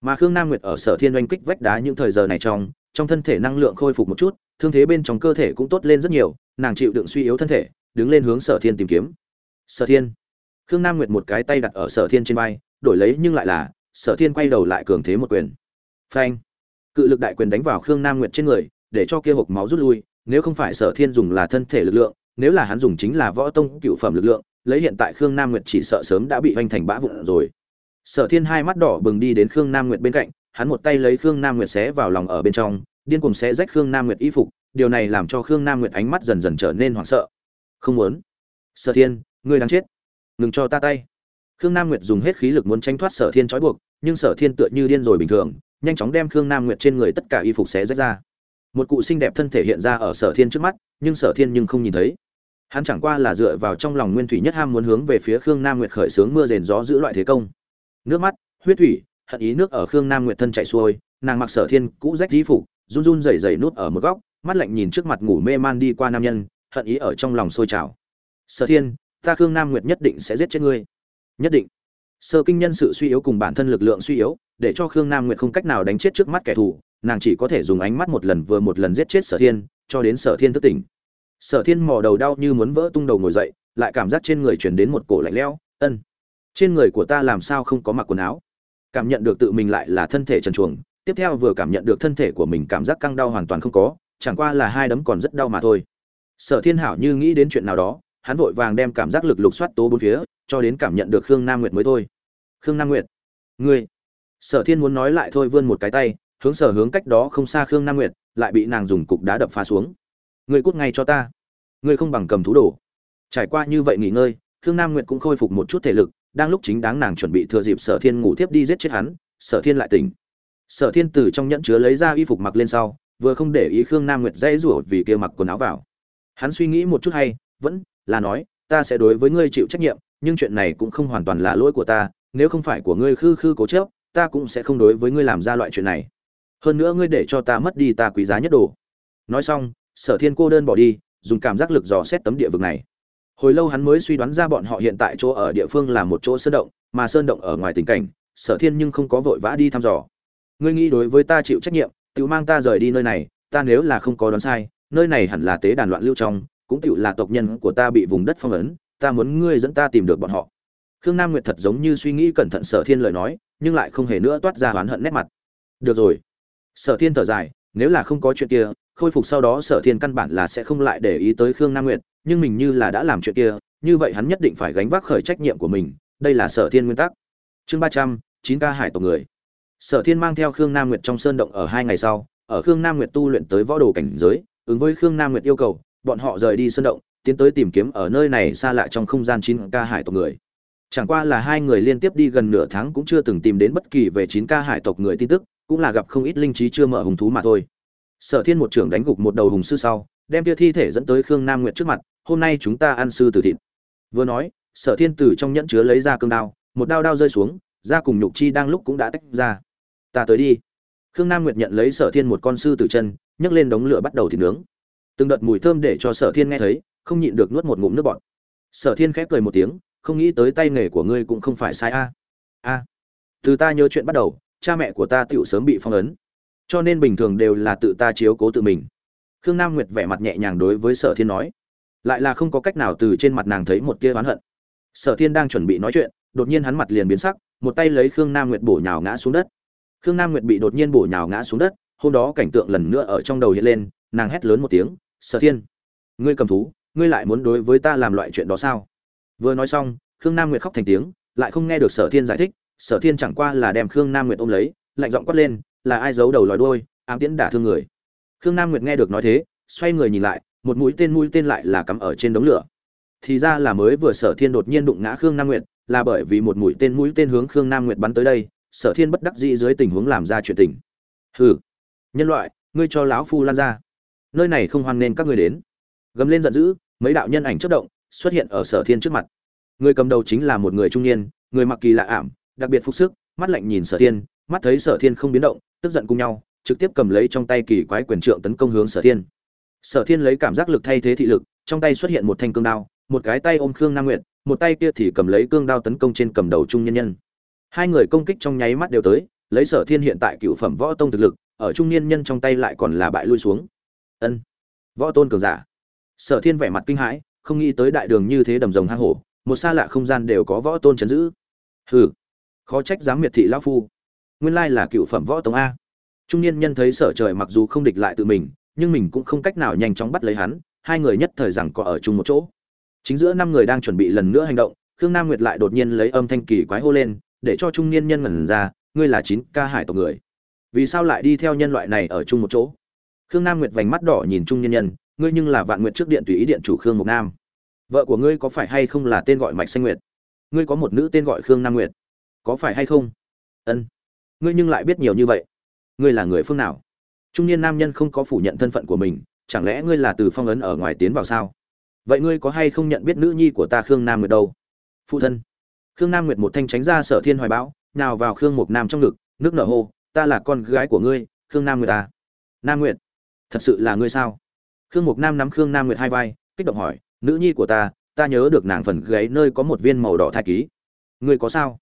Mà khương nam nguyệt ở sở thiên oanh kích vách đá những thời giờ này trong trong thân thể năng lượng khôi phục một chút, thương thế bên trong cơ thể cũng tốt lên rất nhiều, nàng chịu đựng suy yếu thân thể, đứng lên hướng sở thiên tìm kiếm. Sở thiên. Khương nam nguyệt một cái tay đặt ở sở thiên trên vai, đổi lấy nhưng lại là, sở thiên quay đầu lại cường thế một quyền. Phanh. Cự lực đại quyền đánh vào khương nam nguyệt trên người, để cho kia hộp máu rút lui, nếu không phải sở thiên dùng là thân thể lực lượng, nếu là hắn dùng chính là võ tông cựu phẩm lực lượng lấy hiện tại khương nam nguyệt chỉ sợ sớm đã bị hoành thành bã vụn rồi. Sở thiên hai mắt đỏ bừng đi đến khương nam nguyệt bên cạnh, hắn một tay lấy khương nam nguyệt xé vào lòng ở bên trong, điên cùng xé rách khương nam nguyệt y phục, điều này làm cho khương nam nguyệt ánh mắt dần dần trở nên hoảng sợ. Không muốn. Sở thiên, ngươi đang chết. Ngừng cho ta tay. Khương nam nguyệt dùng hết khí lực muốn tranh thoát sở thiên trói buộc, nhưng sở thiên tựa như điên rồi bình thường, nhanh chóng đem khương nam nguyệt trên người tất cả y phục xé rách ra. Một cụ xinh đẹp thân thể hiện ra ở sở thiên trước mắt, nhưng sở thiên nhưng không nhìn thấy hắn chẳng qua là dựa vào trong lòng nguyên thủy nhất ham muốn hướng về phía khương nam nguyệt khởi xướng mưa rền gió giữ loại thế công. Nước mắt, huyết thủy, hận ý nước ở khương nam nguyệt thân chạy xuôi, nàng mặc sở thiên, cũ rách di phục, run run rẩy rẩy nút ở một góc, mắt lạnh nhìn trước mặt ngủ mê man đi qua nam nhân, hận ý ở trong lòng sôi trào. Sở thiên, ta khương nam nguyệt nhất định sẽ giết chết ngươi. Nhất định. Sơ kinh nhân sự suy yếu cùng bản thân lực lượng suy yếu, để cho khương nam nguyệt không cách nào đánh chết trước mắt kẻ thù, nàng chỉ có thể dùng ánh mắt một lần vừa một lần giết chết sở thiên, cho đến sở thiên thức tỉnh sở thiên mò đầu đau như muốn vỡ tung đầu ngồi dậy, lại cảm giác trên người chuyển đến một cổ lạnh lẽo, ân, trên người của ta làm sao không có mặc quần áo? Cảm nhận được tự mình lại là thân thể trần chuồng tiếp theo vừa cảm nhận được thân thể của mình cảm giác căng đau hoàn toàn không có, chẳng qua là hai đấm còn rất đau mà thôi. Sở thiên hảo như nghĩ đến chuyện nào đó, hắn vội vàng đem cảm giác lực lục soát tố bốn phía, cho đến cảm nhận được khương nam nguyệt mới thôi. Khương nam nguyệt, ngươi. Sở thiên muốn nói lại thôi vươn một cái tay, hướng sở hướng cách đó không xa khương nam nguyệt, lại bị nàng dùng cục đá đập phá xuống ngươi cút ngay cho ta. Ngươi không bằng cầm thú đồ. Trải qua như vậy nghỉ ngơi, khương nam nguyệt cũng khôi phục một chút thể lực, đang lúc chính đáng nàng chuẩn bị thừa dịp sở thiên ngủ tiếp đi giết chết hắn, sở thiên lại tỉnh. Sở thiên từ trong nhẫn chứa lấy ra y phục mặc lên sau, vừa không để ý khương nam nguyệt dãy rủa vì kia mặc quần áo vào. Hắn suy nghĩ một chút hay, vẫn là nói, ta sẽ đối với ngươi chịu trách nhiệm, nhưng chuyện này cũng không hoàn toàn là lỗi của ta, nếu không phải của ngươi khư khư cố chấp, ta cũng sẽ không đối với ngươi làm ra loại chuyện này. Hơn nữa ngươi để cho ta mất đi ta quý giá nhất đồ. Nói xong sở thiên cô đơn bỏ đi, dùng cảm giác lực dò xét tấm địa vực này. Hồi lâu hắn mới suy đoán ra bọn họ hiện tại chỗ ở địa phương là một chỗ sơn động, mà sơn động ở ngoài tình cảnh, sở thiên nhưng không có vội vã đi thăm dò. Ngươi nghĩ đối với ta chịu trách nhiệm tự mang ta rời đi nơi này, ta nếu là không có đoán sai, nơi này hẳn là tế đàn loạn lưu trong, cũng tự là tộc nhân của ta bị vùng đất phong ấn, ta muốn ngươi dẫn ta tìm được bọn họ. Khương nam nguyệt thật giống như suy nghĩ cẩn thận sở thiên lời nói, nhưng lại không hề nữa toát ra oán hận nét mặt. Được rồi. Sở thiên thở dài, nếu là không có chuyện kia khôi phục sau đó sở thiên căn bản là sẽ không lại để ý tới khương nam nguyệt, nhưng mình như là đã làm chuyện kia, như vậy hắn nhất định phải gánh vác khởi trách nhiệm của mình, đây là sở thiên nguyên tắc. Chương ba trăm, chín ca hải tộc người. Sở thiên mang theo khương nam nguyệt trong sơn động ở hai ngày sau, ở khương nam nguyệt tu luyện tới võ đồ cảnh giới, ứng với khương nam nguyệt yêu cầu, bọn họ rời đi sơn động, tiến tới tìm kiếm ở nơi này xa lạ trong không gian chín ca hải tộc người. Chẳng qua là hai người liên tiếp đi gần nửa tháng cũng chưa từng tìm đến bất kỳ về chín ca hải tộc người tin tức, cũng là gặp không ít linh trí chưa mở hùng thú mà thôi sở thiên một trưởng đánh gục một đầu hùng sư sau, đem tia thi thể dẫn tới khương nam nguyệt trước mặt, hôm nay chúng ta ăn sư tử thịt. Vừa nói, sở thiên từ trong nhẫn chứa lấy ra cương đao, một đao đao rơi xuống, da cùng nhục chi đang lúc cũng đã tách ra. Ta tới đi. Khương nam nguyệt nhận lấy sở thiên một con sư tử chân, nhấc lên đống lửa bắt đầu thịt nướng. Từng đợt mùi thơm để cho sở thiên nghe thấy, không nhịn được nuốt một ngụm nước bọt. Sở thiên khép cười một tiếng, không nghĩ tới tay nghề của ngươi cũng không phải sai a. A, từ ta nhớ chuyện bắt đầu, cha mẹ của ta tựu sớm bị phong ấn cho nên bình thường đều là tự ta chiếu cố tự mình. Khương nam nguyệt vẻ mặt nhẹ nhàng đối với sở thiên nói. Lại là không có cách nào từ trên mặt nàng thấy một tia oán hận. Sở thiên đang chuẩn bị nói chuyện, đột nhiên hắn mặt liền biến sắc, một tay lấy khương nam nguyệt bổ nhào ngã xuống đất. Khương nam nguyệt bị đột nhiên bổ nhào ngã xuống đất, hôm đó cảnh tượng lần nữa ở trong đầu hiện lên, nàng hét lớn một tiếng, sở thiên, ngươi cầm thú, ngươi lại muốn đối với ta làm loại chuyện đó sao? Vừa nói xong, khương nam nguyệt khóc thành tiếng, lại không nghe được sở thiên giải thích, sở thiên chẳng qua là đem khương nam nguyệt ôm lấy, lạnh giọng quát lên là ai giấu đầu lòi đôi ám tiễn đả thương người. Khương nam nguyệt nghe được nói thế, xoay người nhìn lại, một mũi tên mũi tên lại là cắm ở trên đống lửa. Thì ra là mới vừa sở thiên đột nhiên đụng ngã khương nam nguyệt, là bởi vì một mũi tên mũi tên hướng khương nam nguyệt bắn tới đây, sở thiên bất đắc dĩ dưới tình huống làm ra chuyện tình. Hừ, nhân loại, ngươi cho lão phu lan ra. Nơi này không hoan nên các ngươi đến. Gầm lên giận dữ, mấy đạo nhân ảnh chớp động, xuất hiện ở sở thiên trước mặt. Người cầm đầu chính là một người trung niên, người mặc kỳ lạ ảm, đặc biệt phục sức, mắt lạnh nhìn sở thiên, mắt thấy sở thiên không biến động tức giận cùng nhau, trực tiếp cầm lấy trong tay kỳ quái quyền trượng tấn công hướng sở thiên. Sở thiên lấy cảm giác lực thay thế thị lực, trong tay xuất hiện một thanh cương đao, một cái tay ôm khương nam nguyệt, một tay kia thì cầm lấy cương đao tấn công trên cầm đầu trung nhân nhân. Hai người công kích trong nháy mắt đều tới, lấy sở thiên hiện tại cựu phẩm võ tông thực lực, ở trung niên nhân trong tay lại còn là bại lui xuống. Ân, võ tôn cường giả. Sở thiên vẻ mặt kinh hãi, không nghĩ tới đại đường như thế đầm rồng hang hổ, một xa lạ không gian đều có võ tôn chấn giữ. Hừ, khó trách dám miệt thị lão phu nguyên lai là cựu phẩm võ tông a. Trung niên nhân thấy sở trời mặc dù không địch lại tự mình, nhưng mình cũng không cách nào nhanh chóng bắt lấy hắn, hai người nhất thời rằng có ở chung một chỗ. Chính giữa năm người đang chuẩn bị lần nữa hành động, khương nam nguyệt lại đột nhiên lấy âm thanh kỳ quái hô lên, để cho trung niên nhân ngẩn ra, ngươi là chín ca hải tộc người. Vì sao lại đi theo nhân loại này ở chung một chỗ? Khương nam nguyệt vành mắt đỏ nhìn trung niên nhân, ngươi nhưng là vạn nguyệt trước điện tùy ý điện chủ khương mộc nam. Vợ của ngươi có phải hay không là tên gọi mạch xanh nguyệt? Ngươi có một nữ tên gọi khương nam nguyệt? Có phải hay không? Ân ngươi nhưng lại biết nhiều như vậy. Ngươi là người phương nào? Trung niên nam nhân không có phủ nhận thân phận của mình, chẳng lẽ ngươi là từ phong ấn ở ngoài tiến vào sao? Vậy ngươi có hay không nhận biết nữ nhi của ta khương nam nguyệt đâu? Phụ thân. Khương nam nguyệt một thanh tránh ra sở thiên hoài bão, nào vào khương mục nam trong ngực, nước nở hô, ta là con gái của ngươi, khương nam nguyệt ta nam nguyệt? Thật sự là ngươi sao? Khương mục nam nắm khương nam nguyệt hai vai, kích động hỏi, nữ nhi của ta ta nhớ được nàng phần gáy nơi có một viên màu đỏ thai ký. Ngươi có sao?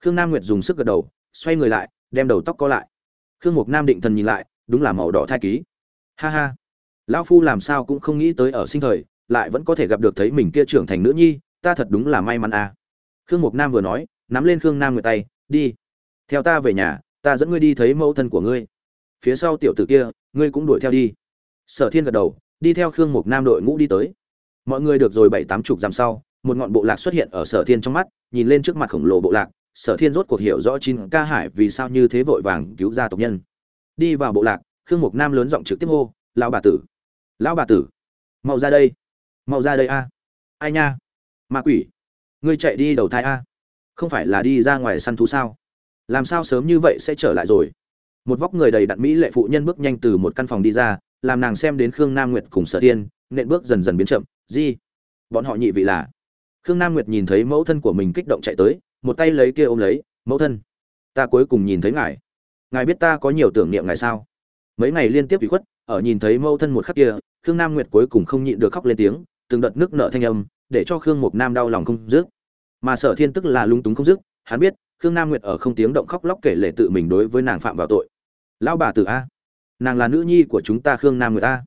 Khương nam nguyệt dùng sức gật đầu, xoay người lại đem đầu tóc co lại. Khương mục nam định thần nhìn lại, đúng là màu đỏ thai ký. Ha ha. Lão phu làm sao cũng không nghĩ tới ở sinh thời, lại vẫn có thể gặp được thấy mình kia trưởng thành nữ nhi, ta thật đúng là may mắn à. Khương mục nam vừa nói, nắm lên khương nam người tay, đi. Theo ta về nhà, ta dẫn ngươi đi thấy mẫu thân của ngươi. Phía sau tiểu tử kia, ngươi cũng đuổi theo đi. Sở thiên gật đầu, đi theo khương mục nam đội ngũ đi tới. Mọi người được rồi bảy tám chục dặm sau, một ngọn bộ lạc xuất hiện ở sở thiên trong mắt, nhìn lên trước mặt khổng lồ bộ lạc sở thiên rốt cuộc hiểu rõ chín ca hải vì sao như thế vội vàng cứu ra tộc nhân. Đi vào bộ lạc, khương mục nam lớn giọng trực tiếp hô, lão bà tử! Lão bà tử! Mau ra đây! Mau ra đây a! Ai nha! Ma quỷ! Ngươi chạy đi đầu thai a! Không phải là đi ra ngoài săn thú sao? Làm sao sớm như vậy sẽ trở lại rồi? Một vóc người đầy đặn mỹ lệ phụ nhân bước nhanh từ một căn phòng đi ra, làm nàng xem đến khương nam nguyệt cùng sở thiên, nện bước dần dần biến chậm. Di! Bọn họ nhị vị là khương nam nguyệt nhìn thấy mẫu thân của mình kích động chạy tới một tay lấy kia ôm lấy, mẫu thân, ta cuối cùng nhìn thấy ngài. Ngài biết ta có nhiều tưởng niệm ngài sao? Mấy ngày liên tiếp bị khuất, ở nhìn thấy mẫu thân một khắc kia, khương nam nguyệt cuối cùng không nhịn được khóc lên tiếng, từng đợt nước nợ thanh âm, để cho khương mục nam đau lòng không dứt. Mà sở thiên tức là lung túng không dứt, hắn biết, khương nam nguyệt ở không tiếng động khóc lóc kể lệ tự mình đối với nàng phạm vào tội. Lão bà tử a, nàng là nữ nhi của chúng ta khương nam nguyệt a.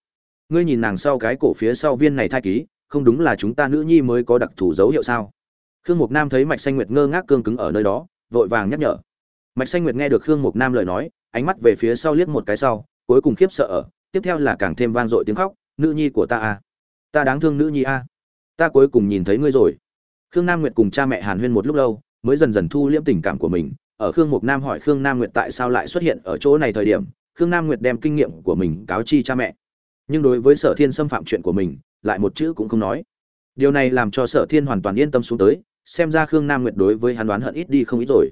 Ngươi nhìn nàng sau cái cổ phía sau viên này thai ký, không đúng là chúng ta nữ nhi mới có đặc thù dấu hiệu sao? Khương mục nam thấy mạch xanh nguyệt ngơ ngác cương cứng ở nơi đó, vội vàng nhắc nhở. Mạch xanh nguyệt nghe được khương mục nam lời nói, ánh mắt về phía sau liếc một cái sau, cuối cùng khiếp sợ ở, tiếp theo là càng thêm vang dội tiếng khóc, nữ nhi của ta a ta đáng thương nữ nhi a ta cuối cùng nhìn thấy ngươi rồi. Khương nam nguyệt cùng cha mẹ hàn huyên một lúc lâu, mới dần dần thu liễm tình cảm của mình. Ở khương mục nam hỏi khương nam nguyệt tại sao lại xuất hiện ở chỗ này thời điểm, khương nam nguyệt đem kinh nghiệm của mình cáo chi cha mẹ. Nhưng đối với sở thiên xâm phạm chuyện của mình, lại một chữ cũng không nói. Điều này làm cho sở thiên hoàn toàn yên tâm xuống tới xem ra khương nam nguyệt đối với hắn đoán hận ít đi không ít rồi.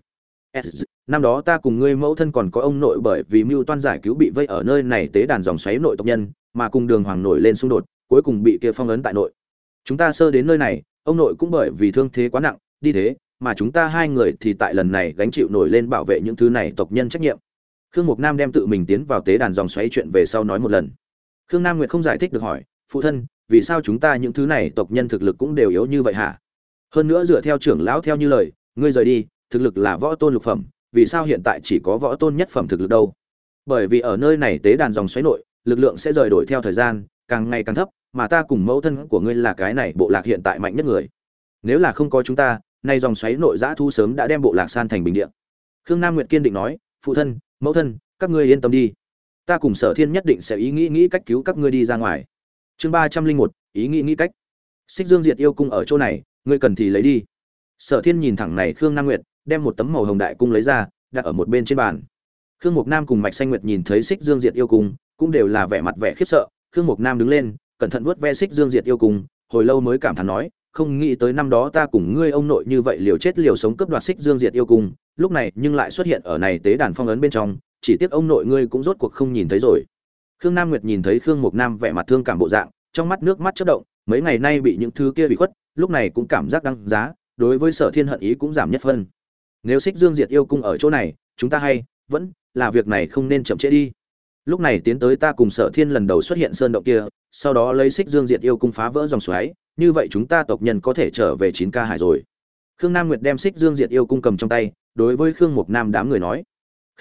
Năm đó ta cùng ngươi mẫu thân còn có ông nội bởi vì mưu toan giải cứu bị vây ở nơi này tế đàn dòng xoáy nội tộc nhân, mà cùng đường hoàng nổi lên xung đột, cuối cùng bị kia phong ấn tại nội. Chúng ta sơ đến nơi này, ông nội cũng bởi vì thương thế quá nặng, đi thế, mà chúng ta hai người thì tại lần này gánh chịu nổi lên bảo vệ những thứ này tộc nhân trách nhiệm. Khương mục nam đem tự mình tiến vào tế đàn dòng xoáy chuyện về sau nói một lần. Khương nam nguyệt không giải thích được hỏi, phụ thân, vì sao chúng ta những thứ này tộc nhân thực lực cũng đều yếu như vậy hả? Hơn nữa dựa theo trưởng lão theo như lời, ngươi rời đi, thực lực là võ tôn lục phẩm, vì sao hiện tại chỉ có võ tôn nhất phẩm thực lực đâu? Bởi vì ở nơi này tế đàn dòng xoáy nội, lực lượng sẽ rời đổi theo thời gian, càng ngày càng thấp, mà ta cùng mẫu thân của ngươi là cái này bộ lạc hiện tại mạnh nhất người. Nếu là không có chúng ta, nay dòng xoáy nội giã thu sớm đã đem bộ lạc san thành bình địa. Khương nam nguyệt kiên định nói, phụ thân, mẫu thân, các ngươi yên tâm đi. Ta cùng sở thiên nhất định sẽ ý nghĩ nghĩ cách cứu các ngươi đi ra ngoài. Chương ba trăm linh một, ý nghĩ nghĩ cách. Xích dương diệt yêu cung ở chỗ này ngươi cần thì lấy đi. Sở thiên nhìn thẳng này khương nam nguyệt, đem một tấm màu hồng đại cung lấy ra, đặt ở một bên trên bàn. Khương mục nam cùng mạch xanh nguyệt nhìn thấy xích dương diệt yêu cung, cũng đều là vẻ mặt vẻ khiếp sợ. Khương mục nam đứng lên, cẩn thận vuốt ve xích dương diệt yêu cung, hồi lâu mới cảm thán nói, không nghĩ tới năm đó ta cùng ngươi ông nội như vậy liều chết liều sống cướp đoạt xích dương diệt yêu cung, lúc này nhưng lại xuất hiện ở này tế đàn phong ấn bên trong, chỉ tiếc ông nội ngươi cũng rốt cuộc không nhìn thấy rồi. Khương nam nguyệt nhìn thấy khương mục nam vẻ mặt thương cảm bộ dạng, trong mắt nước mắt chất động, mấy ngày nay bị những thứ kia bị khuất lúc này cũng cảm giác đăng giá, đối với sở thiên hận ý cũng giảm nhất phân. Nếu xích dương diệt yêu cung ở chỗ này, chúng ta hay, vẫn, là việc này không nên chậm trễ đi. Lúc này tiến tới ta cùng sở thiên lần đầu xuất hiện sơn động kia, sau đó lấy xích dương diệt yêu cung phá vỡ dòng xoáy, như vậy chúng ta tộc nhân có thể trở về chín ca hải rồi. Khương nam nguyệt đem xích dương diệt yêu cung cầm trong tay, đối với khương mục nam đám người nói.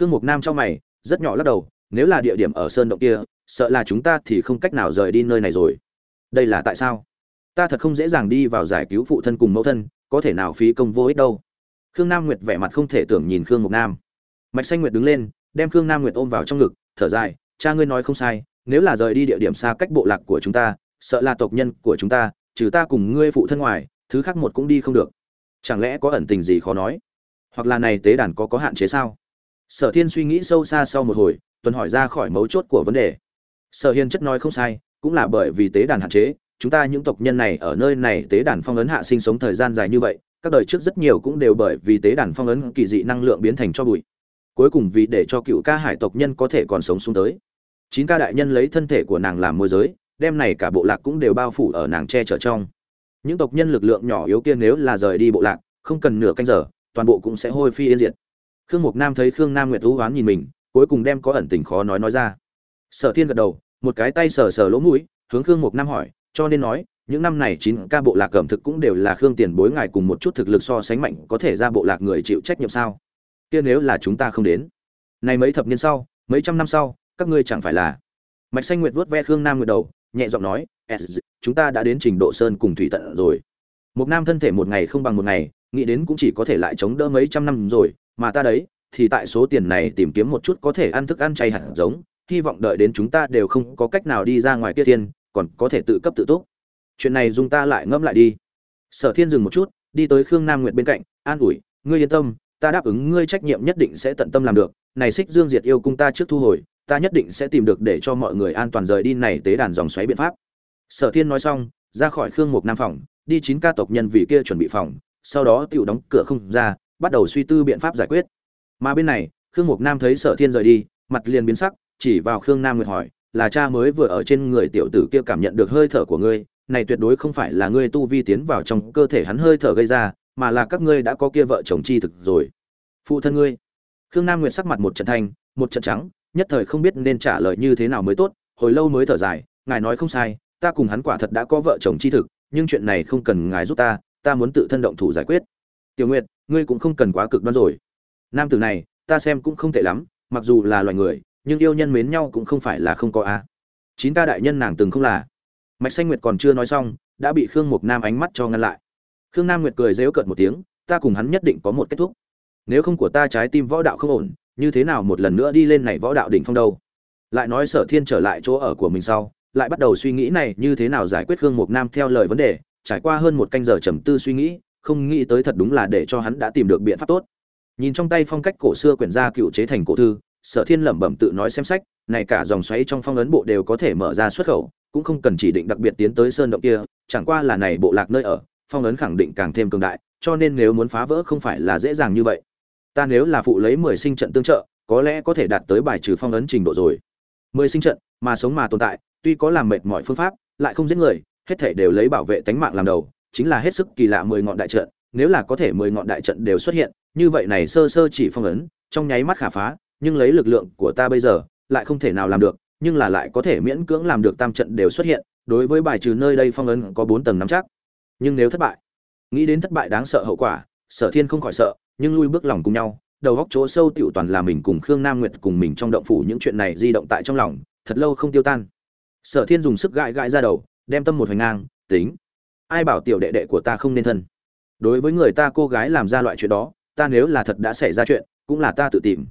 Khương mục nam cho mày, rất nhỏ lắc đầu, nếu là địa điểm ở sơn động kia, sợ là chúng ta thì không cách nào rời đi nơi này rồi. Đây là tại sao? Ta thật không dễ dàng đi vào giải cứu phụ thân cùng mẫu thân, có thể nào phí công vô ích đâu. Khương nam nguyệt vẻ mặt không thể tưởng nhìn khương mục nam. Mạch xanh nguyệt đứng lên, đem khương nam nguyệt ôm vào trong ngực, thở dài, cha ngươi nói không sai, nếu là rời đi địa điểm xa cách bộ lạc của chúng ta, sợ là tộc nhân của chúng ta, trừ ta cùng ngươi phụ thân ngoài, thứ khác một cũng đi không được. Chẳng lẽ có ẩn tình gì khó nói? Hoặc là này tế đàn có có hạn chế sao? Sở thiên suy nghĩ sâu xa sau một hồi, tuần hỏi ra khỏi mấu chốt của vấn đề. Sở Hiên chất nói không sai, cũng là bởi vì tế đàn hạn chế chúng ta những tộc nhân này ở nơi này tế đàn phong ấn hạ sinh sống thời gian dài như vậy, các đời trước rất nhiều cũng đều bởi vì tế đàn phong ấn kỳ dị năng lượng biến thành cho bụi. Cuối cùng vì để cho cựu ca hải tộc nhân có thể còn sống xuống tới. Chín ca đại nhân lấy thân thể của nàng làm môi giới, đem này cả bộ lạc cũng đều bao phủ ở nàng che chở trong. Những tộc nhân lực lượng nhỏ yếu kia nếu là rời đi bộ lạc, không cần nửa canh giờ, toàn bộ cũng sẽ hôi phi yên diệt. Khương mục nam thấy khương nam nguyệt thú hoán nhìn mình, cuối cùng đem có ẩn tình khó nói nói ra. Sở thiên gật đầu, một cái tay sờ sờ lỗ mũi, hướng khương mục nam hỏi cho nên nói, những năm này chín ca bộ lạc cẩm thực cũng đều là khương tiền bối ngài cùng một chút thực lực so sánh mạnh có thể ra bộ lạc người chịu trách nhiệm sao? Kia nếu là chúng ta không đến, này mấy thập niên sau, mấy trăm năm sau, các ngươi chẳng phải là mạch xanh nguyệt vuốt ve khương nam nguyệt đầu, nhẹ giọng nói chúng ta đã đến trình độ sơn cùng thủy tận rồi. Một nam thân thể một ngày không bằng một ngày, nghĩ đến cũng chỉ có thể lại chống đỡ mấy trăm năm rồi, mà ta đấy, thì tại số tiền này tìm kiếm một chút có thể ăn thức ăn chay hạt giống, hy vọng đợi đến chúng ta đều không có cách nào đi ra ngoài kia tiền còn có thể tự cấp tự túc. Chuyện này dùng ta lại ngẫm lại đi. Sở thiên dừng một chút, đi tới khương nam nguyệt bên cạnh, an ủi, ngươi yên tâm, ta đáp ứng ngươi trách nhiệm nhất định sẽ tận tâm làm được. Này xích dương diệt yêu cung ta trước thu hồi, ta nhất định sẽ tìm được để cho mọi người an toàn rời đi này tế đàn dòng xoáy biện pháp. Sở thiên nói xong, ra khỏi khương mục nam phòng, đi chín ca tộc nhân vì kia chuẩn bị phòng, sau đó tự đóng cửa không ra, bắt đầu suy tư biện pháp giải quyết. Mà bên này, khương mục nam thấy sở thiên rời đi, mặt liền biến sắc, chỉ vào khương nam nguyệt hỏi là cha mới vừa ở trên người tiểu tử kia cảm nhận được hơi thở của ngươi, này tuyệt đối không phải là ngươi tu vi tiến vào trong cơ thể hắn hơi thở gây ra, mà là các ngươi đã có kia vợ chồng chi thực rồi. Phụ thân ngươi. Khương nam nguyệt sắc mặt một trận thanh, một trận trắng, nhất thời không biết nên trả lời như thế nào mới tốt, hồi lâu mới thở dài, ngài nói không sai, ta cùng hắn quả thật đã có vợ chồng chi thực, nhưng chuyện này không cần ngài giúp ta ta muốn tự thân động thủ giải quyết. Tiểu nguyệt, ngươi cũng không cần quá cực đoan rồi. Nam tử này, ta xem cũng không tệ lắm, mặc dù là loài người nhưng yêu nhân mến nhau cũng không phải là không có a. Chín ca đại nhân nàng từng không là. Mạch xanh nguyệt còn chưa nói xong, đã bị khương mục nam ánh mắt cho ngăn lại. Khương nam nguyệt cười dếu cợt một tiếng, ta cùng hắn nhất định có một kết thúc. Nếu không của ta trái tim võ đạo không ổn, như thế nào một lần nữa đi lên này võ đạo đỉnh phong đâu? Lại nói sở thiên trở lại chỗ ở của mình sau, lại bắt đầu suy nghĩ này như thế nào giải quyết khương mục nam theo lời vấn đề. Trải qua hơn một canh giờ trầm tư suy nghĩ, không nghĩ tới thật đúng là để cho hắn đã tìm được biện pháp tốt. Nhìn trong tay phong cách cổ xưa quyển gia cựu chế thành cổ thư sở thiên lẩm bẩm tự nói xem sách, này cả dòng xoáy trong phong ấn bộ đều có thể mở ra xuất khẩu, cũng không cần chỉ định đặc biệt tiến tới sơn động kia, chẳng qua là này bộ lạc nơi ở, phong ấn khẳng định càng thêm cường đại, cho nên nếu muốn phá vỡ không phải là dễ dàng như vậy. Ta nếu là phụ lấy mười sinh trận tương trợ, có lẽ có thể đạt tới bài trừ phong ấn trình độ rồi. Mười sinh trận, mà sống mà tồn tại, tuy có làm mệt mọi phương pháp, lại không giết người, hết thể đều lấy bảo vệ tánh mạng làm đầu, chính là hết sức kỳ lạ mười ngọn đại trận, nếu là có thể mười ngọn đại trận đều xuất hiện, như vậy này sơ sơ chỉ phong ấn, trong nháy mắt khả phá nhưng lấy lực lượng của ta bây giờ, lại không thể nào làm được, nhưng là lại có thể miễn cưỡng làm được tam trận đều xuất hiện, đối với bài trừ nơi đây phong ấn có bốn tầng nắm chắc. Nhưng nếu thất bại, nghĩ đến thất bại đáng sợ hậu quả, sở thiên không khỏi sợ, nhưng lui bước lòng cùng nhau, đầu góc chỗ sâu tiểu toàn là mình cùng khương nam nguyệt cùng mình trong động phủ những chuyện này di động tại trong lòng, thật lâu không tiêu tan. Sở thiên dùng sức gãi gãi ra đầu, đem tâm một hoành ngang, tính, ai bảo tiểu đệ đệ của ta không nên thân? Đối với người ta cô gái làm ra loại chuyện đó, ta nếu là thật đã xảy ra chuyện, cũng là ta tự tìm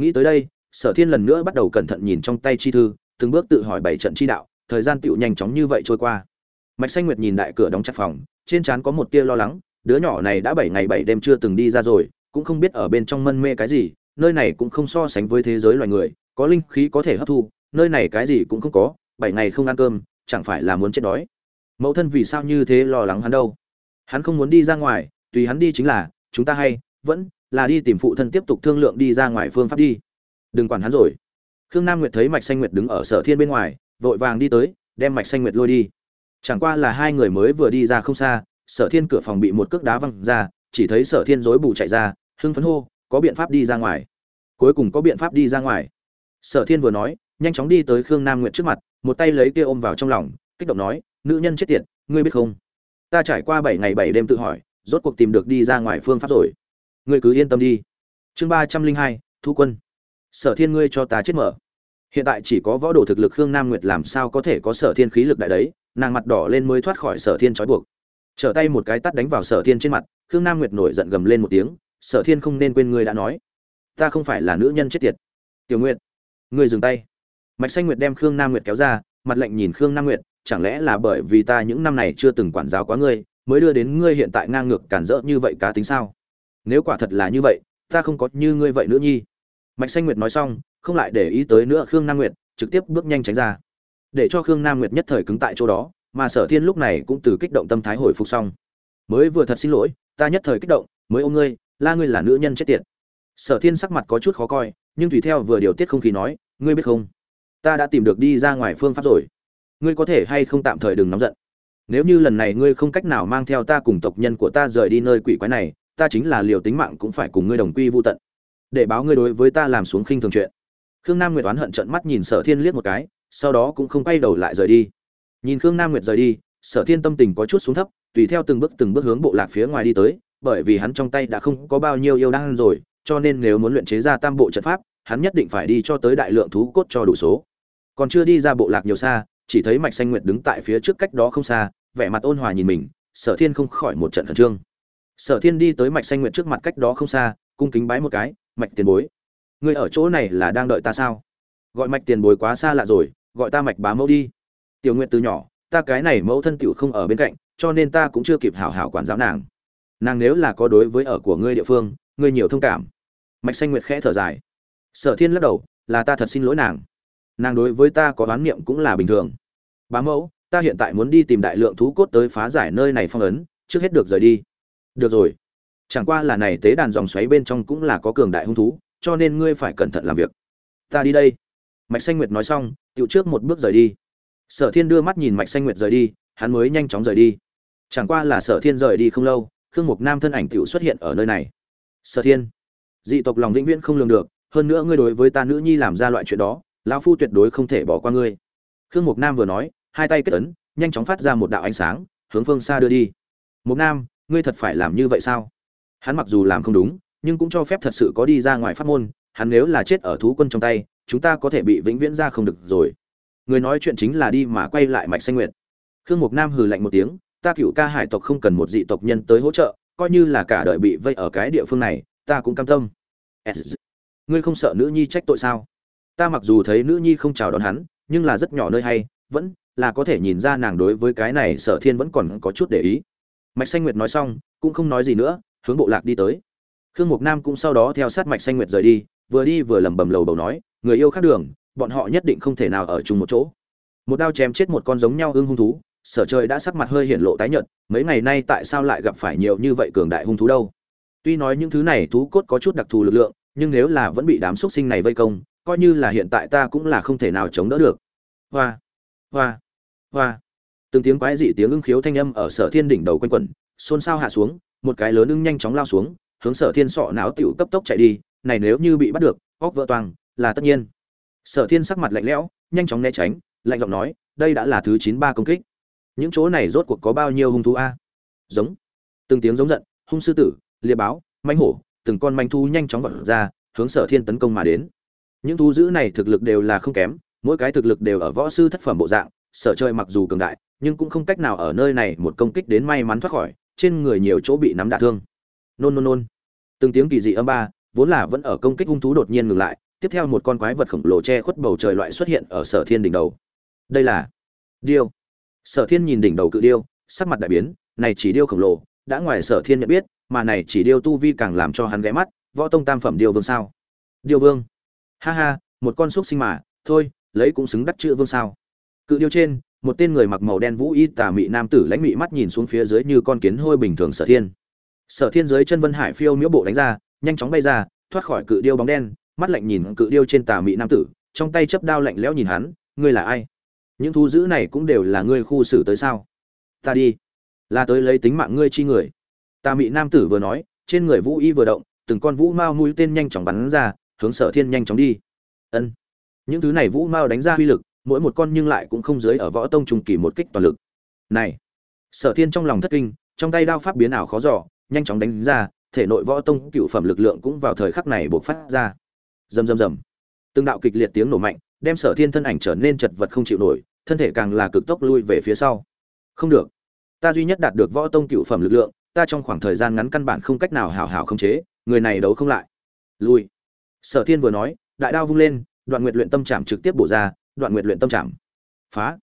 nghĩ tới đây, sở thiên lần nữa bắt đầu cẩn thận nhìn trong tay chi thư, từng bước tự hỏi bảy trận chi đạo, thời gian tựu nhanh chóng như vậy trôi qua. Mạch xanh nguyệt nhìn đại cửa đóng chặt phòng, trên trán có một tia lo lắng, đứa nhỏ này đã bảy ngày bảy đêm chưa từng đi ra rồi, cũng không biết ở bên trong mân mê cái gì, nơi này cũng không so sánh với thế giới loài người, có linh khí có thể hấp thu, nơi này cái gì cũng không có, bảy ngày không ăn cơm, chẳng phải là muốn chết đói. Mẫu thân vì sao như thế lo lắng hắn đâu? Hắn không muốn đi ra ngoài, tùy hắn đi chính là, chúng ta hay, vẫn là đi tìm phụ thân tiếp tục thương lượng đi ra ngoài phương pháp đi. Đừng quản hắn rồi. Khương nam nguyệt thấy mạch xanh nguyệt đứng ở sở thiên bên ngoài, vội vàng đi tới, đem mạch xanh nguyệt lôi đi. Chẳng qua là hai người mới vừa đi ra không xa, sở thiên cửa phòng bị một cước đá văng ra, chỉ thấy sở thiên rối bù chạy ra, hưng phấn hô, có biện pháp đi ra ngoài. Cuối cùng có biện pháp đi ra ngoài. Sở thiên vừa nói, nhanh chóng đi tới khương nam nguyệt trước mặt, một tay lấy kia ôm vào trong lòng, kích động nói, nữ nhân chết tiệt, ngươi biết không? Ta trải qua bảy ngày bảy đêm tự hỏi, rốt cuộc tìm được đi ra ngoài phương pháp rồi ngươi cứ yên tâm đi. Chương ba trăm linh hai, thu quân. Sở thiên ngươi cho ta chết mở. Hiện tại chỉ có võ đồ thực lực khương nam nguyệt làm sao có thể có sở thiên khí lực đại đấy, nàng mặt đỏ lên mới thoát khỏi sở thiên trói buộc. Trở tay một cái tắt đánh vào sở thiên trên mặt, khương nam nguyệt nổi giận gầm lên một tiếng, sở thiên không nên quên ngươi đã nói. Ta không phải là nữ nhân chết tiệt. Tiểu nguyệt, ngươi dừng tay. Mạch xanh nguyệt đem khương nam nguyệt kéo ra, mặt lạnh nhìn khương nam nguyệt, chẳng lẽ là bởi vì ta những năm này chưa từng quản giáo quá ngươi, mới đưa đến ngươi hiện tại ngang ngược cản rỡ như vậy cá tính sao? Nếu quả thật là như vậy, ta không có như ngươi vậy nữa nhi. Mạch xanh nguyệt nói xong, không lại để ý tới nữa khương nam nguyệt, trực tiếp bước nhanh tránh ra. Để cho khương nam nguyệt nhất thời cứng tại chỗ đó, mà sở thiên lúc này cũng từ kích động tâm thái hồi phục xong. Mới vừa thật xin lỗi, ta nhất thời kích động, mới ôm ngươi, la ngươi là nữ nhân chết tiệt. Sở thiên sắc mặt có chút khó coi, nhưng tùy theo vừa điều tiết không khí nói, ngươi biết không? Ta đã tìm được đi ra ngoài phương pháp rồi. Ngươi có thể hay không tạm thời đừng nóng giận. Nếu như lần này ngươi không cách nào mang theo ta cùng tộc nhân của ta rời đi nơi quỷ quái này ta chính là liều tính mạng cũng phải cùng ngươi đồng quy vô tận. Để báo ngươi đối với ta làm xuống khinh thường chuyện. Khương nam nguyệt oán hận trận mắt nhìn sở thiên liếc một cái, sau đó cũng không quay đầu lại rời đi. Nhìn khương nam nguyệt rời đi, sở thiên tâm tình có chút xuống thấp, tùy theo từng bước từng bước hướng bộ lạc phía ngoài đi tới, bởi vì hắn trong tay đã không có bao nhiêu yêu đan rồi, cho nên nếu muốn luyện chế ra tam bộ trận pháp, hắn nhất định phải đi cho tới đại lượng thú cốt cho đủ số. Còn chưa đi ra bộ lạc nhiều xa, chỉ thấy mạch xanh nguyệt đứng tại phía trước cách đó không xa, vẻ mặt ôn hòa nhìn mình, sở thiên không khỏi một trận khẩn trương sở thiên đi tới mạch xanh nguyệt trước mặt cách đó không xa, cung kính bái một cái, mạch tiền bối, ngươi ở chỗ này là đang đợi ta sao? Gọi mạch tiền bối quá xa lạ rồi, gọi ta mạch bá mẫu đi. Tiểu nguyện từ nhỏ, ta cái này mẫu thân tiểu không ở bên cạnh, cho nên ta cũng chưa kịp hảo hảo quản giáo nàng. Nàng nếu là có đối với ở của ngươi địa phương, ngươi nhiều thông cảm. Mạch xanh nguyệt khẽ thở dài. Sở thiên lắc đầu, là ta thật xin lỗi nàng. Nàng đối với ta có đoán niệm cũng là bình thường. Bá mẫu, ta hiện tại muốn đi tìm đại lượng thú cốt tới phá giải nơi này phong ấn, trước hết được rời đi được rồi. Chẳng qua là này tế đàn dòng xoáy bên trong cũng là có cường đại hung thú, cho nên ngươi phải cẩn thận làm việc. Ta đi đây. Mạch xanh nguyệt nói xong tựu trước một bước rời đi. Sở thiên đưa mắt nhìn mạch xanh nguyệt rời đi, hắn mới nhanh chóng rời đi. Chẳng qua là sở thiên rời đi không lâu, khương mục nam thân ảnh tựu xuất hiện ở nơi này. Sở thiên, dị tộc lòng vĩnh viễn không lường được, hơn nữa ngươi đối với ta nữ nhi làm ra loại chuyện đó, lão phu tuyệt đối không thể bỏ qua ngươi. Khương mục nam vừa nói, hai tay kết ấn, nhanh chóng phát ra một đạo ánh sáng, hướng phương xa đưa đi. Mục nam ngươi thật phải làm như vậy sao? Hắn mặc dù làm không đúng, nhưng cũng cho phép thật sự có đi ra ngoài pháp môn, hắn nếu là chết ở thú quân trong tay, chúng ta có thể bị vĩnh viễn ra không được rồi. Người nói chuyện chính là đi mà quay lại mạch xanh nguyệt. Khương mục nam hừ lạnh một tiếng, ta cựu ca hải tộc không cần một dị tộc nhân tới hỗ trợ, coi như là cả đời bị vây ở cái địa phương này, ta cũng cam tâm. Ngươi không sợ nữ nhi trách tội sao? Ta mặc dù thấy nữ nhi không chào đón hắn, nhưng là rất nhỏ nơi hay, vẫn là có thể nhìn ra nàng đối với cái này sở thiên vẫn còn có chút để ý mạch xanh nguyệt nói xong, cũng không nói gì nữa, hướng bộ lạc đi tới. Khương mục nam cũng sau đó theo sát mạch xanh nguyệt rời đi, vừa đi vừa lẩm bẩm lầu bầu nói, người yêu khác đường, bọn họ nhất định không thể nào ở chung một chỗ. Một đao chém chết một con giống nhau ưng hung thú, sở trời đã sắc mặt hơi hiện lộ tái nhợt, mấy ngày nay tại sao lại gặp phải nhiều như vậy cường đại hung thú đâu? Tuy nói những thứ này thú cốt có chút đặc thù lực lượng, nhưng nếu là vẫn bị đám xuất sinh này vây công, coi như là hiện tại ta cũng là không thể nào chống đỡ được. Hoa hoa hoa từng tiếng quái dị tiếng ưng khiếu thanh âm ở sở thiên đỉnh đầu quanh quẩn, xôn xao hạ xuống, một cái lớn ưng nhanh chóng lao xuống, hướng sở thiên sọ não tiểu cấp tốc chạy đi, này nếu như bị bắt được, óc vỡ toang, là tất nhiên. Sở thiên sắc mặt lạnh lẽo, nhanh chóng né tránh, lạnh giọng nói, đây đã là thứ chín ba công kích. Những chỗ này rốt cuộc có bao nhiêu hung thú a? Giống. Từng tiếng giống giận, hung sư tử liệt báo manh hổ, từng con manh thu nhanh chóng vọt ra, hướng sở thiên tấn công mà đến. Những thú dữ này thực lực đều là không kém, mỗi cái thực lực đều ở võ sư thất phẩm bộ dạng sở chơi mặc dù cường đại, nhưng cũng không cách nào ở nơi này một công kích đến may mắn thoát khỏi, trên người nhiều chỗ bị nắm đả thương. Nôn nôn nôn. Từng tiếng kỳ dị âm ba, vốn là vẫn ở công kích hung thú đột nhiên ngừng lại, tiếp theo một con quái vật khổng lồ che khuất bầu trời loại xuất hiện ở sở thiên đỉnh đầu. Đây là điêu. Sở thiên nhìn đỉnh đầu cự điêu, sắc mặt đại biến, này chỉ điêu khổng lồ, đã ngoài sở thiên nhận biết, mà này chỉ điêu tu vi càng làm cho hắn ghé mắt, võ tông tam phẩm điêu vương sao? Điêu vương. Ha ha, một con xúc sinh mà, thôi, lấy cũng xứng đắc chữ vương sao? Cự điêu trên, một tên người mặc màu đen vũ y tà mị nam tử lãnh mị mắt nhìn xuống phía dưới như con kiến hôi bình thường sở thiên. Sở thiên dưới chân vân hải phiêu miễu bộ đánh ra, nhanh chóng bay ra, thoát khỏi cự điêu bóng đen, mắt lạnh nhìn cự điêu trên tà mị nam tử, trong tay chấp đao lạnh lẽo nhìn hắn, ngươi là ai? Những thú dữ này cũng đều là ngươi khu xử tới sao? Ta đi, là tới lấy tính mạng ngươi chi người. Tà mị nam tử vừa nói, trên người vũ y vừa động, từng con vũ mao mũi tên nhanh chóng bắn ra, hướng sở thiên nhanh chóng đi. Ân. Những thứ này vũ mao đánh ra uy lực mỗi một con nhưng lại cũng không dưới ở võ tông trung kỳ một kích toàn lực. Này, sở thiên trong lòng thất kinh, trong tay đao pháp biến ảo khó giỏ nhanh chóng đánh ra, thể nội võ tông cựu phẩm lực lượng cũng vào thời khắc này bộc phát ra. Rầm rầm rầm. Từng đạo kịch liệt tiếng nổ mạnh, đem sở thiên thân ảnh trở nên chật vật không chịu nổi, thân thể càng là cực tốc lui về phía sau. Không được. Ta duy nhất đạt được võ tông cựu phẩm lực lượng, ta trong khoảng thời gian ngắn căn bản không cách nào hảo hảo khống chế, người này đấu không lại. Lui. Sở thiên vừa nói, đại đao vung lên, đoạn nguyệt luyện tâm trảm trực tiếp bổ ra đoạn nguyệt luyện tâm trảm. Phá.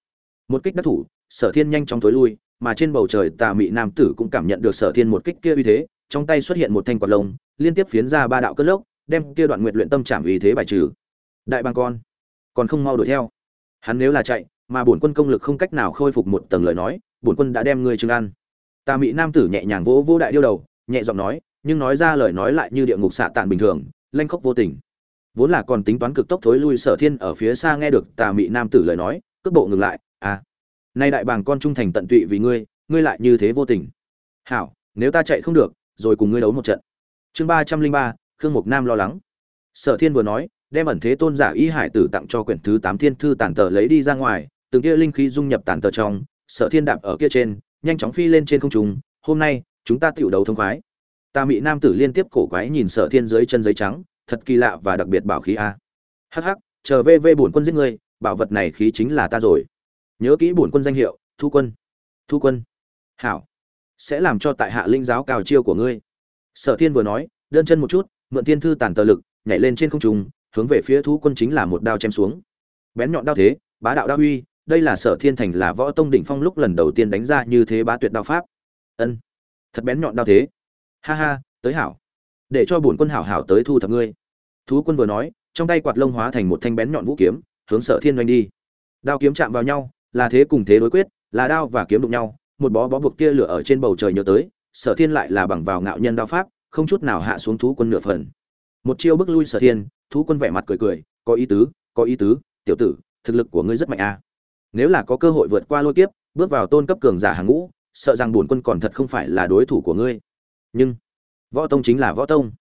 Một kích đắc thủ, sở thiên nhanh chóng tối lui, mà trên bầu trời tà mị nam tử cũng cảm nhận được sở thiên một kích kia uy thế, trong tay xuất hiện một thanh quạt lông, liên tiếp phiến ra ba đạo cất lốc, đem kia đoạn nguyệt luyện tâm trảm uy thế bài trừ. Đại bang con, còn không mau đuổi theo. Hắn nếu là chạy, mà bổn quân công lực không cách nào khôi phục một tầng lời nói, bổn quân đã đem ngươi trừng ăn. Tà mị nam tử nhẹ nhàng vỗ vỗ đại điêu đầu, nhẹ giọng nói, nhưng nói ra lời nói lại như địa ngục xạ tàn bình thường, lanh khóc vô tình vốn là còn tính toán cực tốc thối lui sở thiên ở phía xa nghe được tà mị nam tử lời nói, cước bộ ngừng lại à nay đại bàng con trung thành tận tụy vì ngươi ngươi lại như thế vô tình. Hảo, nếu ta chạy không được, rồi cùng ngươi đấu một trận. Chương ba trăm linh ba, khương mục nam lo lắng. Sở thiên vừa nói, đem ẩn thế tôn giả y hải tử tặng cho quyển thứ tám thiên thư tàn tờ lấy đi ra ngoài, từng kia linh khí dung nhập tàn tờ trong, sở thiên đạp ở kia trên, nhanh chóng phi lên trên không trung, hôm nay, chúng ta tiểu đấu thông khoái. Ta mỹ nam tử liên tiếp cổ quái nhìn sở thiên dưới chân giấy trắng thật kỳ lạ và đặc biệt bảo khí a. Hắc chờ vê vê bổn quân giết ngươi, bảo vật này khí chính là ta rồi. Nhớ kỹ bổn quân danh hiệu, thu quân. Thu quân. Hảo. Sẽ làm cho tại hạ linh giáo cào chiêu của ngươi. Sở thiên vừa nói, đơn chân một chút, mượn thiên thư tàn tờ lực, nhảy lên trên không trung, hướng về phía thu quân chính là một đao chém xuống. Bén nhọn đao thế, bá đạo đao uy, đây là sở thiên thành là võ tông đỉnh phong lúc lần đầu tiên đánh ra như thế bá tuyệt đao pháp. Ân. Thật bén nhọn đao thế. Ha ha, tới hảo để cho bổn quân hảo hảo tới thu thập ngươi. Thú quân vừa nói, trong tay quạt lông hóa thành một thanh bén nhọn vũ kiếm, hướng sở thiên doanh đi. Đao kiếm chạm vào nhau, là thế cùng thế đối quyết, là đao và kiếm đụng nhau, một bó bó buộc tia lửa ở trên bầu trời nhớ tới, sở thiên lại là bằng vào ngạo nhân đao pháp, không chút nào hạ xuống thú quân nửa phần. Một chiêu bước lui sở thiên, thú quân vẻ mặt cười cười, có ý tứ, có ý tứ, tiểu tử, thực lực của ngươi rất mạnh a à. nếu là có cơ hội vượt qua lôi kiếp, bước vào tôn cấp cường giả hàng ngũ, sợ rằng bổn quân còn thật không phải là đối thủ của ngươi. Nhưng võ tông chính là võ tông.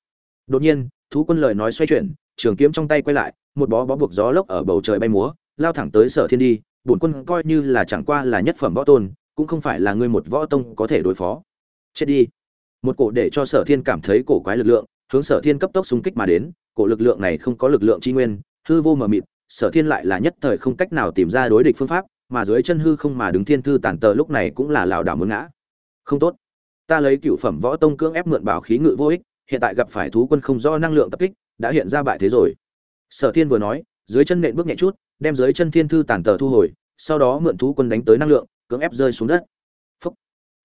Đột nhiên, thú quân lời nói xoay chuyển, trường kiếm trong tay quay lại, một bó bó buộc gió lốc ở bầu trời bay múa, lao thẳng tới sở thiên đi, bổn quân coi như là chẳng qua là nhất phẩm võ tôn, cũng không phải là ngươi một võ tông có thể đối phó. Chết đi. Một cổ để cho sở thiên cảm thấy cổ quái lực lượng, hướng sở thiên cấp tốc xung kích mà đến, cổ lực lượng này không có lực lượng tri nguyên, hư vô mờ mịt, sở thiên lại là nhất thời không cách nào tìm ra đối địch phương pháp, mà dưới chân hư không mà đứng thiên thư tản tờ lúc này cũng là lảo đảo muốn ngã. Không tốt ta lấy cựu phẩm võ tông cưỡng ép mượn bảo khí ngự vô ích, hiện tại gặp phải thú quân không do năng lượng tập kích, đã hiện ra bại thế rồi. Sở thiên vừa nói, dưới chân nện bước nhẹ chút, đem dưới chân thiên thư tản tờ thu hồi, sau đó mượn thú quân đánh tới năng lượng, cưỡng ép rơi xuống đất. Phúc.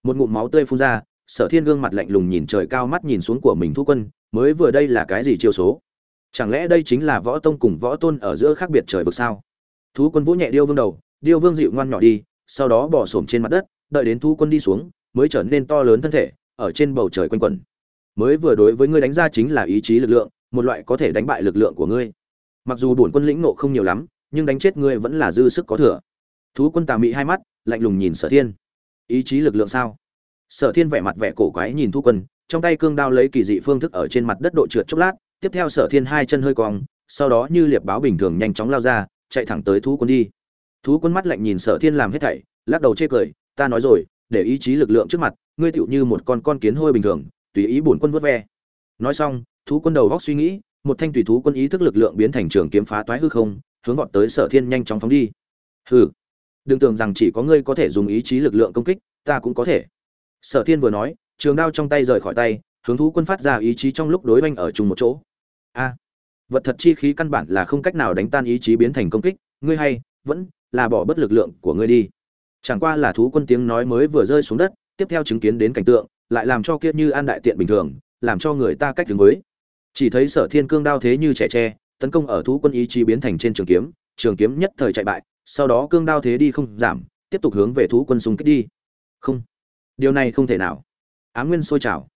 một ngụm máu tươi phun ra, sở thiên gương mặt lạnh lùng nhìn trời cao mắt nhìn xuống của mình thú quân, mới vừa đây là cái gì chiêu số? Chẳng lẽ đây chính là võ tông cùng võ tôn ở giữa khác biệt trời vực sao? Thú quân vũ nhẹ điêu vương đầu, điêu vương dịu ngoan nhỏ đi, sau đó bỏ xổm trên mặt đất, đợi đến thú quân đi xuống mới trở nên to lớn thân thể, ở trên bầu trời quanh quẩn. Mới vừa đối với ngươi đánh ra chính là ý chí lực lượng, một loại có thể đánh bại lực lượng của ngươi. Mặc dù bổn quân lĩnh nộ không nhiều lắm, nhưng đánh chết ngươi vẫn là dư sức có thừa. Thú quân tà mị hai mắt, lạnh lùng nhìn sở thiên. Ý chí lực lượng sao? Sở thiên vẻ mặt vẻ cổ quái nhìn thú quân, trong tay cương đao lấy kỳ dị phương thức ở trên mặt đất độ trượt chốc lát, tiếp theo sở thiên hai chân hơi cong, sau đó như liệp báo bình thường nhanh chóng lao ra, chạy thẳng tới thú quân đi. Thú quân mắt lạnh nhìn sở thiên làm hết thảy, lắc đầu chê cười, ta nói rồi để ý chí lực lượng trước mặt, ngươi tựu như một con con kiến hôi bình thường, tùy ý bổn quân vớt ve. Nói xong, thú quân đầu góc suy nghĩ, một thanh tùy thú quân ý thức lực lượng biến thành trường kiếm phá toái hư không, hướng vọt tới sở thiên nhanh chóng phóng đi. Hừ, đừng tưởng rằng chỉ có ngươi có thể dùng ý chí lực lượng công kích, ta cũng có thể. Sở thiên vừa nói, trường đao trong tay rời khỏi tay, hướng thú quân phát ra ý chí trong lúc đối oanh ở chung một chỗ. A, vật thật chi khí căn bản là không cách nào đánh tan ý chí biến thành công kích, ngươi hay vẫn là bỏ bất lực lượng của ngươi đi chẳng qua là thú quân tiếng nói mới vừa rơi xuống đất, tiếp theo chứng kiến đến cảnh tượng, lại làm cho kia như an đại tiện bình thường, làm cho người ta cách đứng với. Chỉ thấy sở thiên cương đao thế như trẻ tre, tấn công ở thú quân ý chí biến thành trên trường kiếm trường kiếm nhất thời chạy bại, sau đó cương đao thế đi không giảm, tiếp tục hướng về thú quân xung kích đi. Không, điều này không thể nào. Á nguyên sôi trào.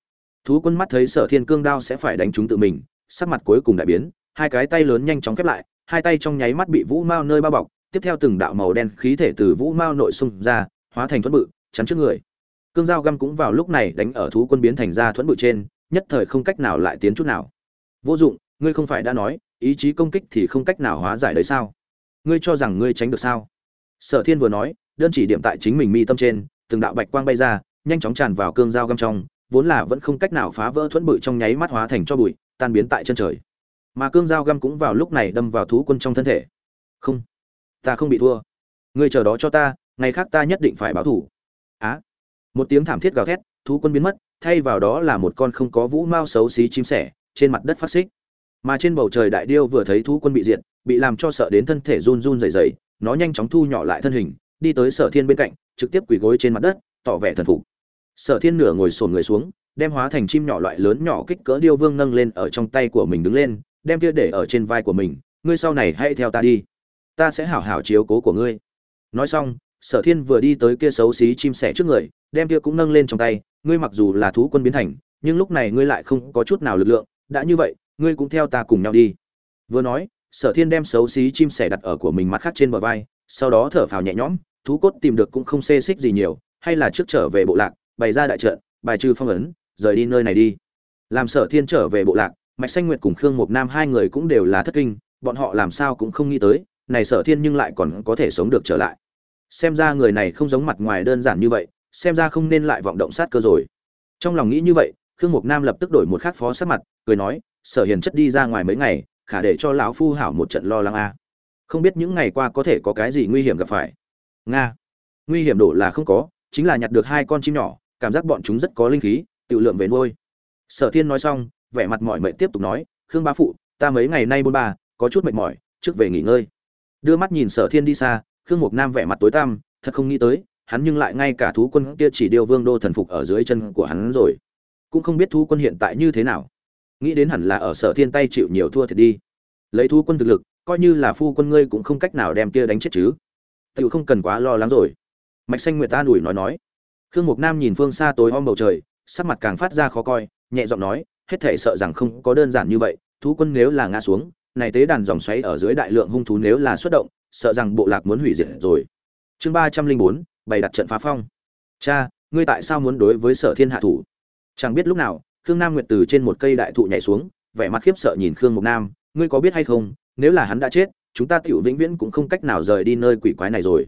Thú quân mắt thấy sở thiên cương đao sẽ phải đánh trúng tự mình, sắc mặt cuối cùng đại biến, hai cái tay lớn nhanh chóng khép lại, hai tay trong nháy mắt bị vũ mao nơi bao bọc tiếp theo từng đạo màu đen khí thể từ vũ mao nội xung ra, hóa thành thuẫn bự, chắn trước người. Cương dao găm cũng vào lúc này đánh ở thú quân biến thành ra thuẫn bự trên, nhất thời không cách nào lại tiến chút nào. Vô dụng, ngươi không phải đã nói, ý chí công kích thì không cách nào hóa giải đấy sao? Ngươi cho rằng ngươi tránh được sao? Sở thiên vừa nói, đơn chỉ điểm tại chính mình mi tâm trên, từng đạo bạch quang bay ra, nhanh chóng tràn vào cương dao găm trong, vốn là vẫn không cách nào phá vỡ thuẫn bự trong nháy mắt hóa thành cho bụi, tan biến tại chân trời. Mà cương dao găm cũng vào lúc này đâm vào thú quân trong thân thể. Không ta không bị thua. Ngươi chờ đó cho ta, ngày khác ta nhất định phải báo thủ. Á. Một tiếng thảm thiết gào thét, thú quân biến mất, thay vào đó là một con không có vũ mao xấu xí chim sẻ, trên mặt đất phát xích. Mà trên bầu trời đại điêu vừa thấy thú quân bị diệt, bị làm cho sợ đến thân thể run run rẩy rẩy, nó nhanh chóng thu nhỏ lại thân hình, đi tới sở thiên bên cạnh, trực tiếp quỳ gối trên mặt đất, tỏ vẻ thần phục. Sở thiên nửa ngồi sồn người xuống, đem hóa thành chim nhỏ loại lớn nhỏ kích cỡ điêu vương nâng lên ở trong tay của mình đứng lên, đem kia để ở trên vai của mình, ngươi sau này hãy theo ta đi ta sẽ hảo hảo chiếu cố của ngươi. Nói xong, sở thiên vừa đi tới kia xấu xí chim sẻ trước người, đem kia cũng nâng lên trong tay, ngươi mặc dù là thú quân biến thành, nhưng lúc này ngươi lại không có chút nào lực lượng, đã như vậy, ngươi cũng theo ta cùng nhau đi. Vừa nói, sở thiên đem xấu xí chim sẻ đặt ở của mình mặt khác trên bờ vai, sau đó thở phào nhẹ nhõm, thú cốt tìm được cũng không xê xích gì nhiều, hay là trước trở về bộ lạc, bày ra đại trận, bài trừ phong ấn, rời đi nơi này đi. Làm sở thiên trở về bộ lạc, mạch xanh nguyệt cùng khương mục nam hai người cũng đều là thất kinh, bọn họ làm sao cũng không nghĩ tới này sở thiên nhưng lại còn có thể sống được trở lại. Xem ra người này không giống mặt ngoài đơn giản như vậy, xem ra không nên lại vọng động sát cơ rồi. Trong lòng nghĩ như vậy, khương mục nam lập tức đổi một khát phó sát mặt, cười nói, sở hiền chất đi ra ngoài mấy ngày, khả để cho lão phu hảo một trận lo lắng a. Không biết những ngày qua có thể có cái gì nguy hiểm gặp phải. Nga. Nguy hiểm đổ là không có, chính là nhặt được hai con chim nhỏ, cảm giác bọn chúng rất có linh khí, tự lượng về nuôi. Sở thiên nói xong, vẻ mặt mỏi mệt tiếp tục nói, khương bá phụ, ta mấy ngày nay bôn ba, có chút mệt mỏi, trước về nghỉ ngơi đưa mắt nhìn sở thiên đi xa, khương mục nam vẻ mặt tối tăm, thật không nghĩ tới, hắn nhưng lại ngay cả thú quân kia chỉ điêu vương đô thần phục ở dưới chân của hắn rồi. Cũng không biết thú quân hiện tại như thế nào. Nghĩ đến hẳn là ở sở thiên tay chịu nhiều thua thiệt đi. Lấy thú quân thực lực, coi như là phu quân ngươi cũng không cách nào đem kia đánh chết chứ. Tự không cần quá lo lắng rồi. Mạch xanh nguyệt ta đuổi nói nói. Khương mục nam nhìn phương xa tối om bầu trời, sắc mặt càng phát ra khó coi, nhẹ giọng nói, hết thể sợ rằng không có đơn giản như vậy, thú quân nếu là ngã xuống này tế đàn dòng xoáy ở dưới đại lượng hung thú nếu là xuất động, sợ rằng bộ lạc muốn hủy diệt rồi. Chương ba trăm linh bốn, bày đặt trận phá phong. Cha, ngươi tại sao muốn đối với sở thiên hạ thủ? Chẳng biết lúc nào, khương nam nguyệt từ trên một cây đại thụ nhảy xuống, vẻ mặt khiếp sợ nhìn khương mục nam. Ngươi có biết hay không, nếu là hắn đã chết, chúng ta tiểu vĩnh viễn cũng không cách nào rời đi nơi quỷ quái này rồi.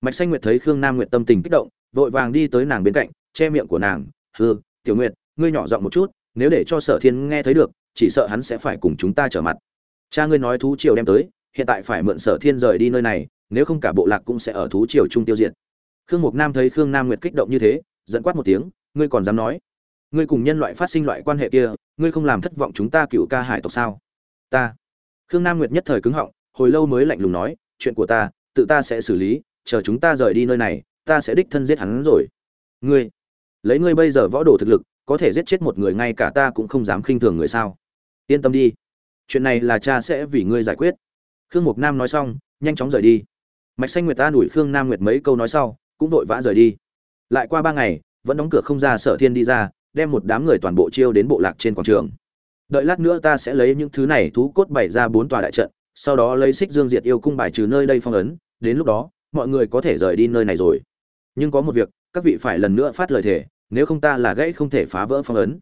Mạch xanh nguyệt thấy khương nam nguyệt tâm tình kích động, vội vàng đi tới nàng bên cạnh, che miệng của nàng. Hừ, tiểu nguyệt, ngươi nhỏ giọng một chút, nếu để cho sở thiên nghe thấy được, chỉ sợ hắn sẽ phải cùng chúng ta trở mặt cha ngươi nói thú triều đem tới, hiện tại phải mượn sở thiên rời đi nơi này, nếu không cả bộ lạc cũng sẽ ở thú triều chung tiêu diệt. Khương mục nam thấy khương nam nguyệt kích động như thế dẫn quát một tiếng, ngươi còn dám nói? Ngươi cùng nhân loại phát sinh loại quan hệ kia, ngươi không làm thất vọng chúng ta cựu ca hải tộc sao? Ta. Khương nam nguyệt nhất thời cứng họng, hồi lâu mới lạnh lùng nói, chuyện của ta, tự ta sẽ xử lý, chờ chúng ta rời đi nơi này, ta sẽ đích thân giết hắn rồi. Ngươi. Lấy ngươi bây giờ võ đồ thực lực, có thể giết chết một người ngay cả ta cũng không dám khinh thường người sao? Yên tâm đi chuyện này là cha sẽ vì ngươi giải quyết. Khương mục nam nói xong, nhanh chóng rời đi. Mạch xanh nguyệt ta đuổi khương nam nguyệt mấy câu nói sau, cũng vội vã rời đi. Lại qua ba ngày, vẫn đóng cửa không ra sở thiên đi ra, đem một đám người toàn bộ chiêu đến bộ lạc trên quảng trường. Đợi lát nữa ta sẽ lấy những thứ này thú cốt bày ra bốn tòa đại trận, sau đó lấy xích dương diệt yêu cung bài trừ nơi đây phong ấn, đến lúc đó, mọi người có thể rời đi nơi này rồi. Nhưng có một việc, các vị phải lần nữa phát lời thề, nếu không ta là gãy không thể phá vỡ phong ấn.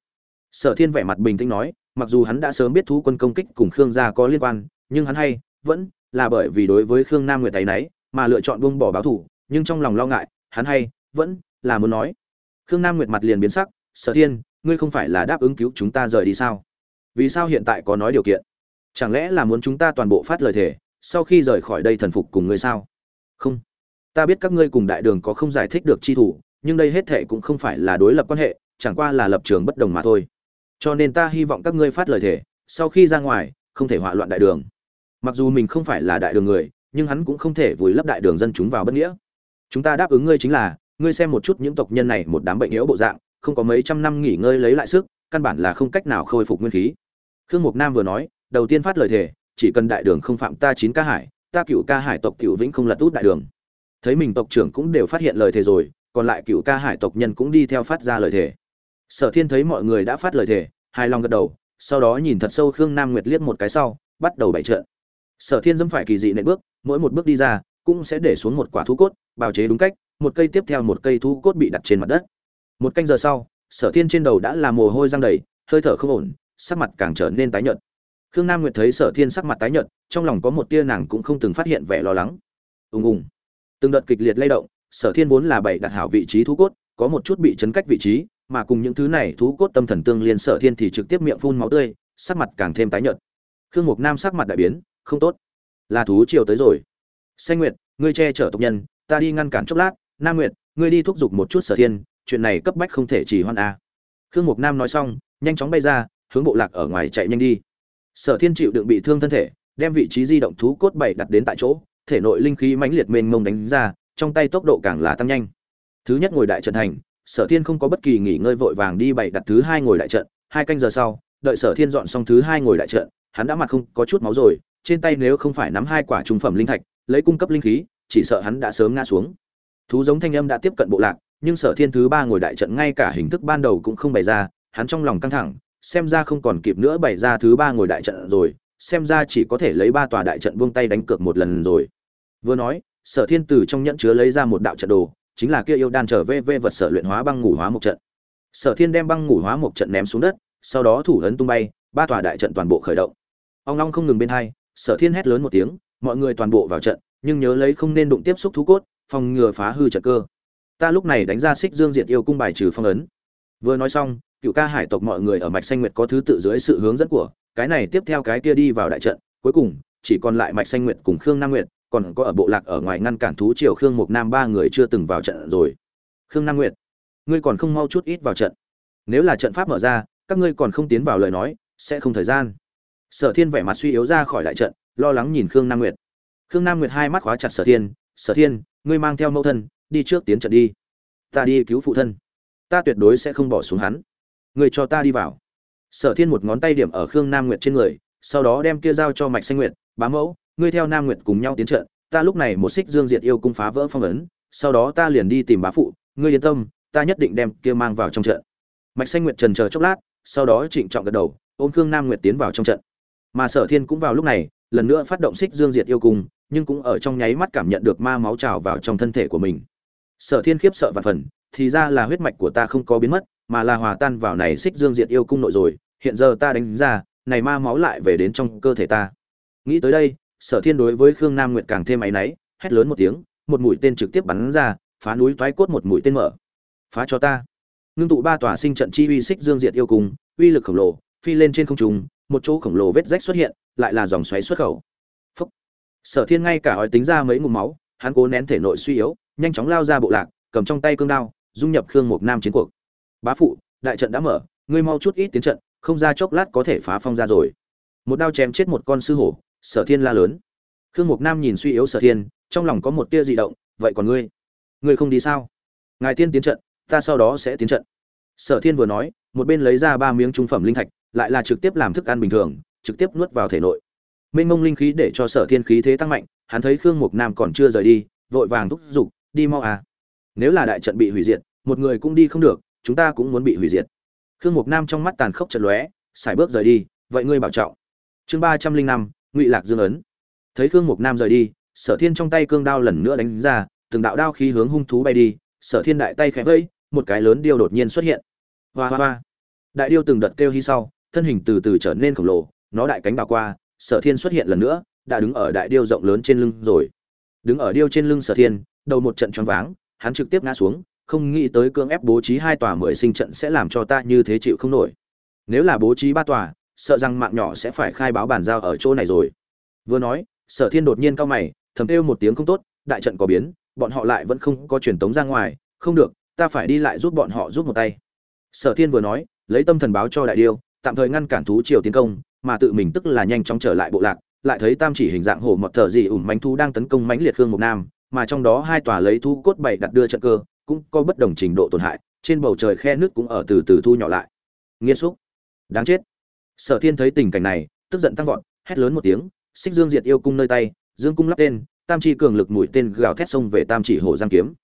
Sở thiên vẻ mặt bình tĩnh nói mặc dù hắn đã sớm biết thú quân công kích cùng khương gia có liên quan, nhưng hắn hay vẫn là bởi vì đối với khương nam nguyệt tay náy mà lựa chọn buông bỏ báo thủ nhưng trong lòng lo ngại, hắn hay vẫn là muốn nói. Khương nam nguyệt mặt liền biến sắc, sở thiên, ngươi không phải là đáp ứng cứu chúng ta rời đi sao? Vì sao hiện tại có nói điều kiện? Chẳng lẽ là muốn chúng ta toàn bộ phát lời thề, sau khi rời khỏi đây thần phục cùng ngươi sao? Không. Ta biết các ngươi cùng đại đường có không giải thích được chi thủ, nhưng đây hết thệ cũng không phải là đối lập quan hệ, chẳng qua là lập trường bất đồng mà thôi cho nên ta hy vọng các ngươi phát lời thề, sau khi ra ngoài, không thể hỏa loạn đại đường. Mặc dù mình không phải là đại đường người, nhưng hắn cũng không thể vùi lấp đại đường dân chúng vào bất nghĩa. Chúng ta đáp ứng ngươi chính là, ngươi xem một chút những tộc nhân này một đám bệnh yếu bộ dạng, không có mấy trăm năm nghỉ ngơi lấy lại sức, căn bản là không cách nào khôi phục nguyên khí. Khương mục nam vừa nói, đầu tiên phát lời thề, chỉ cần đại đường không phạm ta chín ca hải, ta cựu ca hải tộc cựu vĩnh không lật út đại đường. Thấy mình tộc trưởng cũng đều phát hiện lời thề rồi, còn lại cựu ca hải tộc nhân cũng đi theo phát ra lời thề. Sở thiên thấy mọi người đã phát lời thề hài lòng gật đầu, sau đó nhìn thật sâu khương nam nguyệt liếc một cái sau, bắt đầu bày trợ. sở thiên dẫm phải kỳ dị nện bước, mỗi một bước đi ra, cũng sẽ để xuống một quả thú cốt, bào chế đúng cách, một cây tiếp theo một cây thú cốt bị đặt trên mặt đất. Một canh giờ sau, sở thiên trên đầu đã là mồ hôi răng đầy, hơi thở không ổn, sắc mặt càng trở nên tái nhợt. Khương nam nguyệt thấy sở thiên sắc mặt tái nhợt, trong lòng có một tia nàng cũng không từng phát hiện vẻ lo lắng. Ùng ùng. Từng đợt kịch liệt lay động, sở thiên vốn là bảy đặt hảo vị trí thú cốt, có một chút bị chấn cách vị trí mà cùng những thứ này thú cốt tâm thần tương liên sở thiên thì trực tiếp miệng phun máu tươi, sắc mặt càng thêm tái nhợt. Khương mục nam sắc mặt đại biến, không tốt. Là thú chiều tới rồi. Xanh nguyệt, ngươi che chở tộc nhân, ta đi ngăn cản chốc lát. Nam nguyệt, ngươi đi thúc giục một chút sở thiên, chuyện này cấp bách không thể chỉ hoan a khương mục nam nói xong, nhanh chóng bay ra, hướng bộ lạc ở ngoài chạy nhanh đi. Sở thiên chịu đựng bị thương thân thể, đem vị trí di động thú cốt bảy đặt đến tại chỗ, thể nội linh khí mãnh liệt mênh mông đánh ra, trong tay tốc độ càng là tăng nhanh. Thứ nhất ngồi đại trận thành sở thiên không có bất kỳ nghỉ ngơi vội vàng đi bày đặt thứ hai ngồi đại trận, hai canh giờ sau, đợi sở thiên dọn xong thứ hai ngồi đại trận, hắn đã mặt không có chút máu rồi, trên tay nếu không phải nắm hai quả trung phẩm linh thạch, lấy cung cấp linh khí, chỉ sợ hắn đã sớm ngã xuống. Thú giống thanh âm đã tiếp cận bộ lạc, nhưng sở thiên thứ ba ngồi đại trận ngay cả hình thức ban đầu cũng không bày ra, hắn trong lòng căng thẳng, xem ra không còn kịp nữa bày ra thứ ba ngồi đại trận rồi, xem ra chỉ có thể lấy ba tòa đại trận buông tay đánh cược một lần rồi. Vừa nói, sở thiên từ trong nhẫn chứa lấy ra một đạo trận đồ chính là kia yêu đan trở về vê vật sở luyện hóa băng ngủ hóa một trận. Sở thiên đem băng ngủ hóa một trận ném xuống đất, sau đó thủ ấn tung bay, ba tòa đại trận toàn bộ khởi động. Ông long không ngừng bên hai, sở thiên hét lớn một tiếng, mọi người toàn bộ vào trận, nhưng nhớ lấy không nên đụng tiếp xúc thú cốt, phòng ngừa phá hư trận cơ. Ta lúc này đánh ra xích dương diệt yêu cung bài trừ phong ấn. Vừa nói xong, cựu ca hải tộc mọi người ở mạch xanh nguyệt có thứ tự dưới sự hướng dẫn của, cái này tiếp theo cái kia đi vào đại trận, cuối cùng, chỉ còn lại mạch xanh nguyệt cùng khương nam nguyệt còn có ở bộ lạc ở ngoài ngăn cản thú triều khương mục nam ba người chưa từng vào trận rồi. Khương nam nguyệt, ngươi còn không mau chút ít vào trận. Nếu là trận pháp mở ra, các ngươi còn không tiến vào lời nói, sẽ không thời gian. Sở thiên vẻ mặt suy yếu ra khỏi đại trận, lo lắng nhìn khương nam nguyệt. Khương nam nguyệt hai mắt khóa chặt sở thiên sở thiên, ngươi mang theo mẫu thân, đi trước tiến trận đi. Ta đi cứu phụ thân. Ta tuyệt đối sẽ không bỏ xuống hắn. Ngươi cho ta đi vào. Sở thiên một ngón tay điểm ở khương nam nguyệt trên người, sau đó đem kia giao cho mạch xanh nguyệt, bá mẫu ngươi theo nam nguyệt cùng nhau tiến trận, ta lúc này một xích dương diệt yêu cung phá vỡ phong ấn, sau đó ta liền đi tìm bá phụ, ngươi yên tâm, ta nhất định đem kia mang vào trong trận. Mạch xanh nguyệt trần chờ chốc lát, sau đó trịnh trọng gật đầu, ôm khương nam nguyệt tiến vào trong trận. Mà sở thiên cũng vào lúc này, lần nữa phát động xích dương diệt yêu cung, nhưng cũng ở trong nháy mắt cảm nhận được ma máu trào vào trong thân thể của mình. Sở thiên khiếp sợ và phần, thì ra là huyết mạch của ta không có biến mất, mà là hòa tan vào này xích dương diệt yêu cung nội rồi, hiện giờ ta đánh ra, này ma máu lại về đến trong cơ thể ta. Nghĩ tới đây sở thiên đối với khương nam nguyệt càng thêm áy náy hét lớn một tiếng một mũi tên trực tiếp bắn ra phá núi toái cốt một mũi tên mở. Phá cho ta. Ngưng tụ ba tòa sinh trận chi uy xích dương diệt yêu cùng, uy lực khổng lồ phi lên trên không trung một chỗ khổng lồ vết rách xuất hiện lại là dòng xoáy xuất khẩu. Phúc. sở thiên ngay cả hỏi tính ra mấy ngụm máu hắn cố nén thể nội suy yếu nhanh chóng lao ra bộ lạc cầm trong tay cương đao dung nhập khương mục nam chiến cuộc. Bá phụ đại trận đã mở ngươi mau chút ít tiến trận không ra chốc lát có thể phá phong ra rồi. Một đao chém chết một con sư hổ sở thiên la lớn. Khương mục nam nhìn suy yếu sở thiên, trong lòng có một tia dị động, vậy còn ngươi? Ngươi không đi sao? Ngài tiên tiến trận, ta sau đó sẽ tiến trận. Sở thiên vừa nói, một bên lấy ra ba miếng trung phẩm linh thạch, lại là trực tiếp làm thức ăn bình thường, trực tiếp nuốt vào thể nội. Mênh mông linh khí để cho sở thiên khí thế tăng mạnh, hắn thấy khương mục nam còn chưa rời đi, vội vàng thúc giục, đi mau à. Nếu là đại trận bị hủy diệt, một người cũng đi không được, chúng ta cũng muốn bị hủy diệt. Khương mục nam trong mắt tàn khốc trận lóe xài bước rời đi, vậy ngươi bảo trọng. Chương ba trăm linh năm ngụy lạc dương ấn. Thấy khương mục nam rời đi, sở thiên trong tay cương đao lần nữa đánh ra, từng đạo đao khí hướng hung thú bay đi, sở thiên đại tay khẽ vẫy, một cái lớn điêu đột nhiên xuất hiện. Hoa hoa hoa. Đại điêu từng đợt kêu hy sau, thân hình từ từ trở nên khổng lồ, nó đại cánh đào qua, sở thiên xuất hiện lần nữa, đã đứng ở đại điêu rộng lớn trên lưng rồi. Đứng ở điêu trên lưng sở thiên, đầu một trận choáng váng, hắn trực tiếp ngã xuống, không nghĩ tới cưỡng ép bố trí hai tòa mười sinh trận sẽ làm cho ta như thế chịu không nổi. Nếu là bố trí ba tòa sợ rằng mạng nhỏ sẽ phải khai báo bàn giao ở chỗ này rồi. Vừa nói, sở thiên đột nhiên cao mày, thầm kêu một tiếng không tốt, đại trận có biến, bọn họ lại vẫn không có truyền tống ra ngoài, không được, ta phải đi lại giúp bọn họ giúp một tay. Sở thiên vừa nói, lấy tâm thần báo cho đại điêu, tạm thời ngăn cản thú triều tiến công, mà tự mình tức là nhanh chóng trở lại bộ lạc, lại thấy tam chỉ hình dạng hổ mọt thở dị ủm mánh thú đang tấn công mãnh liệt khương mục nam, mà trong đó hai tòa lấy thú cốt bảy đặt đưa trận cơ, cũng có bất đồng trình độ tổn hại, trên bầu trời khe nước cũng ở từ từ thu nhỏ lại. Nghiêm xúc. Đáng chết sở thiên thấy tình cảnh này, tức giận tăng vọt, hét lớn một tiếng, xích dương diệt yêu cung nơi tay, dương cung lắp tên, tam chi cường lực mũi tên gào thét xông về tam chỉ hổ giang kiếm.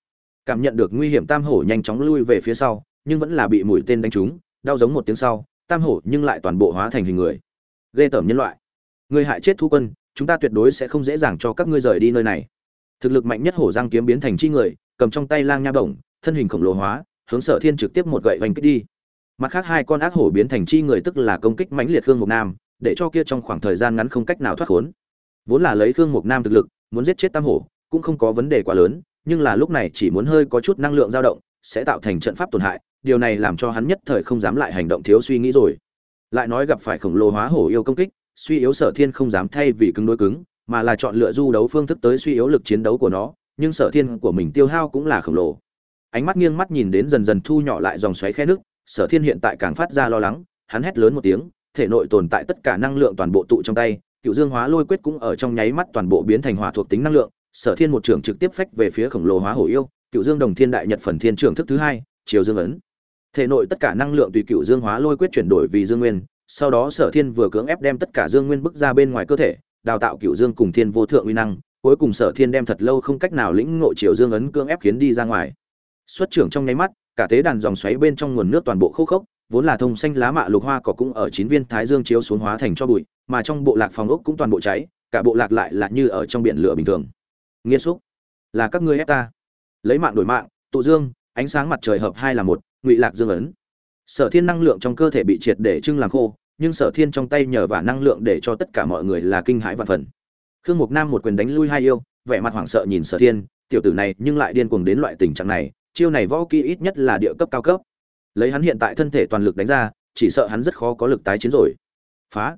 Cảm nhận được nguy hiểm, tam hổ nhanh chóng lui về phía sau, nhưng vẫn là bị mũi tên đánh trúng, đau giống một tiếng sau, tam hổ nhưng lại toàn bộ hóa thành hình người. Ghê tởm nhân loại. Người hại chết thu quân, chúng ta tuyệt đối sẽ không dễ dàng cho các ngươi rời đi nơi này. Thực lực mạnh nhất hổ giang kiếm biến thành chi người, cầm trong tay lang nha bổng, thân hình khổng lồ hóa, hướng sở thiên trực tiếp một gậy vành kích đi mặt khác hai con ác hổ biến thành chi người tức là công kích mãnh liệt khương mục nam, để cho kia trong khoảng thời gian ngắn không cách nào thoát khốn. Vốn là lấy khương mục nam thực lực, muốn giết chết tam hổ, cũng không có vấn đề quá lớn, nhưng là lúc này chỉ muốn hơi có chút năng lượng dao động, sẽ tạo thành trận pháp tổn hại, điều này làm cho hắn nhất thời không dám lại hành động thiếu suy nghĩ rồi. Lại nói gặp phải khổng lồ hóa hổ yêu công kích, suy yếu sở thiên không dám thay vì cứng đối cứng, mà là chọn lựa du đấu phương thức tới suy yếu lực chiến đấu của nó, nhưng sở thiên của mình tiêu hao cũng là khổng lồ. Ánh mắt nghiêng mắt nhìn đến dần dần thu nhỏ lại dòng xoáy khe nước sở thiên hiện tại càng phát ra lo lắng, hắn hét lớn một tiếng, thể nội tồn tại tất cả năng lượng toàn bộ tụ trong tay, cựu dương hóa lôi quyết cũng ở trong nháy mắt toàn bộ biến thành hỏa thuộc tính năng lượng. Sở thiên một trưởng trực tiếp phách về phía khổng lồ hóa hổ yêu, cựu dương đồng thiên đại nhật phần thiên trưởng thức thứ hai, chiều dương ấn. Thể nội tất cả năng lượng tùy cựu dương hóa lôi quyết chuyển đổi vì dương nguyên, sau đó sở thiên vừa cưỡng ép đem tất cả dương nguyên bức ra bên ngoài cơ thể, đào tạo cựu dương cùng thiên vô thượng uy năng, cuối cùng sở thiên đem thật lâu không cách nào lĩnh ngộ chiều dương ấn cưỡng ép khiến đi ra ngoài. Xuất trưởng trong nháy mắt cả tế đàn dòng xoáy bên trong nguồn nước toàn bộ khô khốc, vốn là thông xanh lá mạ lục hoa cỏ cũng ở chín viên thái dương chiếu xuống hóa thành cho bụi, mà trong bộ lạc phòng ốc cũng toàn bộ cháy, cả bộ lạc lại là như ở trong biển lửa bình thường. Nghĩa xúc, là các ngươi ép ta. Lấy mạng đổi mạng, tụ dương, ánh sáng mặt trời hợp hai là một, ngụy lạc dương ấn. Sở thiên năng lượng trong cơ thể bị triệt để trưng làm khô, nhưng sở thiên trong tay nhờ và năng lượng để cho tất cả mọi người là kinh hãi và phần. Khương mục nam một quyền đánh lui hai yêu, vẻ mặt hoảng sợ nhìn sở thiên, tiểu tử này nhưng lại điên cuồng đến loại tình trạng này chiêu này võ kỹ ít nhất là địa cấp cao cấp. Lấy hắn hiện tại thân thể toàn lực đánh ra, chỉ sợ hắn rất khó có lực tái chiến rồi. Phá.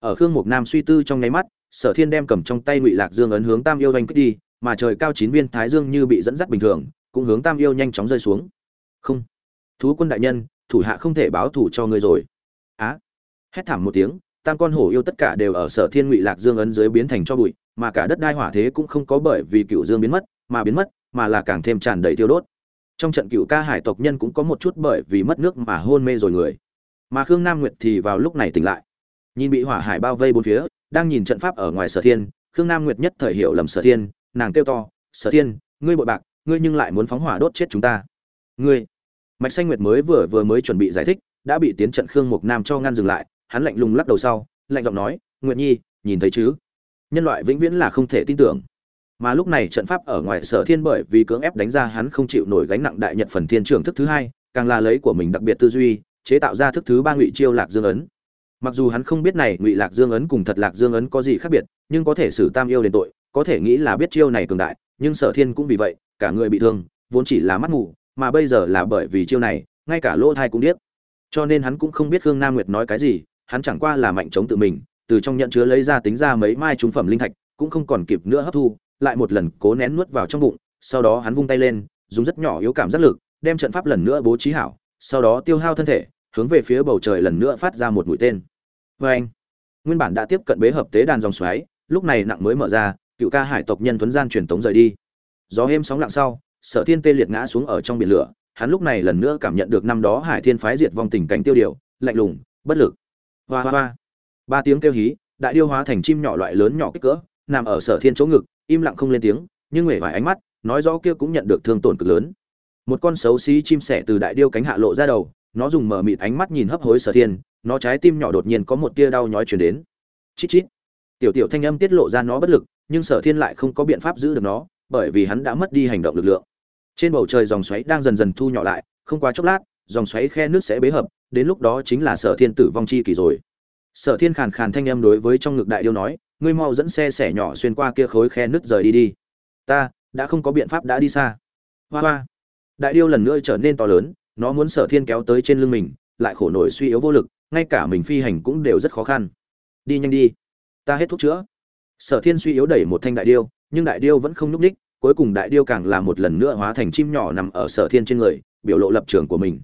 Ở khương mục nam suy tư trong nháy mắt, sở thiên đem cầm trong tay ngụy lạc dương ấn hướng tam yêu oanh kích đi, mà trời cao chín viên thái dương như bị dẫn dắt bình thường, cũng hướng tam yêu nhanh chóng rơi xuống. Không. Thú quân đại nhân, thủ hạ không thể báo thủ cho ngươi rồi. Á. Hét thảm một tiếng, tam con hổ yêu tất cả đều ở sở thiên ngụy lạc dương ấn dưới biến thành cho bụi, mà cả đất đai hỏa thế cũng không có bởi vì cựu dương biến mất, mà biến mất, mà là càng thêm tràn đầy tiêu đốt trong trận cựu ca hải tộc nhân cũng có một chút bởi vì mất nước mà hôn mê rồi người. Mà khương nam nguyệt thì vào lúc này tỉnh lại. Nhìn bị hỏa hải bao vây bốn phía, đang nhìn trận pháp ở ngoài sở thiên, khương nam nguyệt nhất thời hiểu lầm sở thiên, nàng kêu to, sở thiên, ngươi bội bạc, ngươi nhưng lại muốn phóng hỏa đốt chết chúng ta. Ngươi? Mạch xanh nguyệt mới vừa vừa mới chuẩn bị giải thích, đã bị tiến trận khương mục nam cho ngăn dừng lại, hắn lạnh lùng lắc đầu sau, lạnh giọng nói, nguyệt nhi, nhìn thấy chứ? Nhân loại vĩnh viễn là không thể tin tưởng mà lúc này trận pháp ở ngoài sở thiên bởi vì cưỡng ép đánh ra hắn không chịu nổi gánh nặng đại nhật phần thiên trưởng thức thứ hai, càng là lấy của mình đặc biệt tư duy, chế tạo ra thức thứ ba ngụy chiêu lạc dương ấn. Mặc dù hắn không biết này ngụy lạc dương ấn cùng thật lạc dương ấn có gì khác biệt, nhưng có thể xử tam yêu đến tội, có thể nghĩ là biết chiêu này cường đại, nhưng sở thiên cũng vì vậy, cả người bị thương, vốn chỉ là mắt mù, mà bây giờ là bởi vì chiêu này, ngay cả lỗ thai cũng điếc. Cho nên hắn cũng không biết khương nam nguyệt nói cái gì, hắn chẳng qua là mạnh chống tự mình, từ trong nhận chứa lấy ra tính ra mấy mai trúng phẩm linh thạch, cũng không còn kịp nữa hấp thu lại một lần cố nén nuốt vào trong bụng, sau đó hắn vung tay lên, dùng rất nhỏ yếu cảm giác lực, đem trận pháp lần nữa bố trí hảo, sau đó tiêu hao thân thể, hướng về phía bầu trời lần nữa phát ra một mũi tên. Vê anh, nguyên bản đã tiếp cận bế hợp tế đàn dòng xoáy, lúc này nặng mới mở ra, cựu ca hải tộc nhân tuấn gian truyền tống rời đi. Gió êm sóng lặng sau, sở thiên tê liệt ngã xuống ở trong biển lửa, hắn lúc này lần nữa cảm nhận được năm đó hải thiên phái diệt vong tình cảnh tiêu điều, lạnh lùng, bất lực. Hoa hoa hoa. Ba tiếng kêu hí, đại điêu hóa thành chim nhỏ loại lớn nhỏ kích cỡ, nằm ở sở thiên chỗ ngực im lặng không lên tiếng, nhưng huệ vài ánh mắt, nói rõ kia cũng nhận được thương tổn cực lớn. Một con xấu xí chim sẻ từ đại điêu cánh hạ lộ ra đầu, nó dùng mở mịt ánh mắt nhìn hấp hối sở thiên, nó trái tim nhỏ đột nhiên có một tia đau nhói chuyển đến. Chít chít. Tiểu tiểu thanh âm tiết lộ ra nó bất lực, nhưng sở thiên lại không có biện pháp giữ được nó, bởi vì hắn đã mất đi hành động lực lượng. Trên bầu trời dòng xoáy đang dần dần thu nhỏ lại, không quá chốc lát, dòng xoáy khe nước sẽ bế hợp, đến lúc đó chính là sở thiên tử vong chi kỳ rồi. Sở thiên khàn khàn thanh âm đối với trong ngực đại điêu nói ngươi mau dẫn xe xẻ nhỏ xuyên qua kia khối khe nứt rời đi đi. Ta, đã không có biện pháp đã đi xa. Hoa hoa. Đại điêu lần nữa trở nên to lớn, nó muốn sở thiên kéo tới trên lưng mình, lại khổ nổi suy yếu vô lực, ngay cả mình phi hành cũng đều rất khó khăn. Đi nhanh đi. Ta hết thuốc chữa. Sở thiên suy yếu đẩy một thanh đại điêu, nhưng đại điêu vẫn không nhúc ních, cuối cùng đại điêu càng là một lần nữa hóa thành chim nhỏ nằm ở sở thiên trên người, biểu lộ lập trường của mình.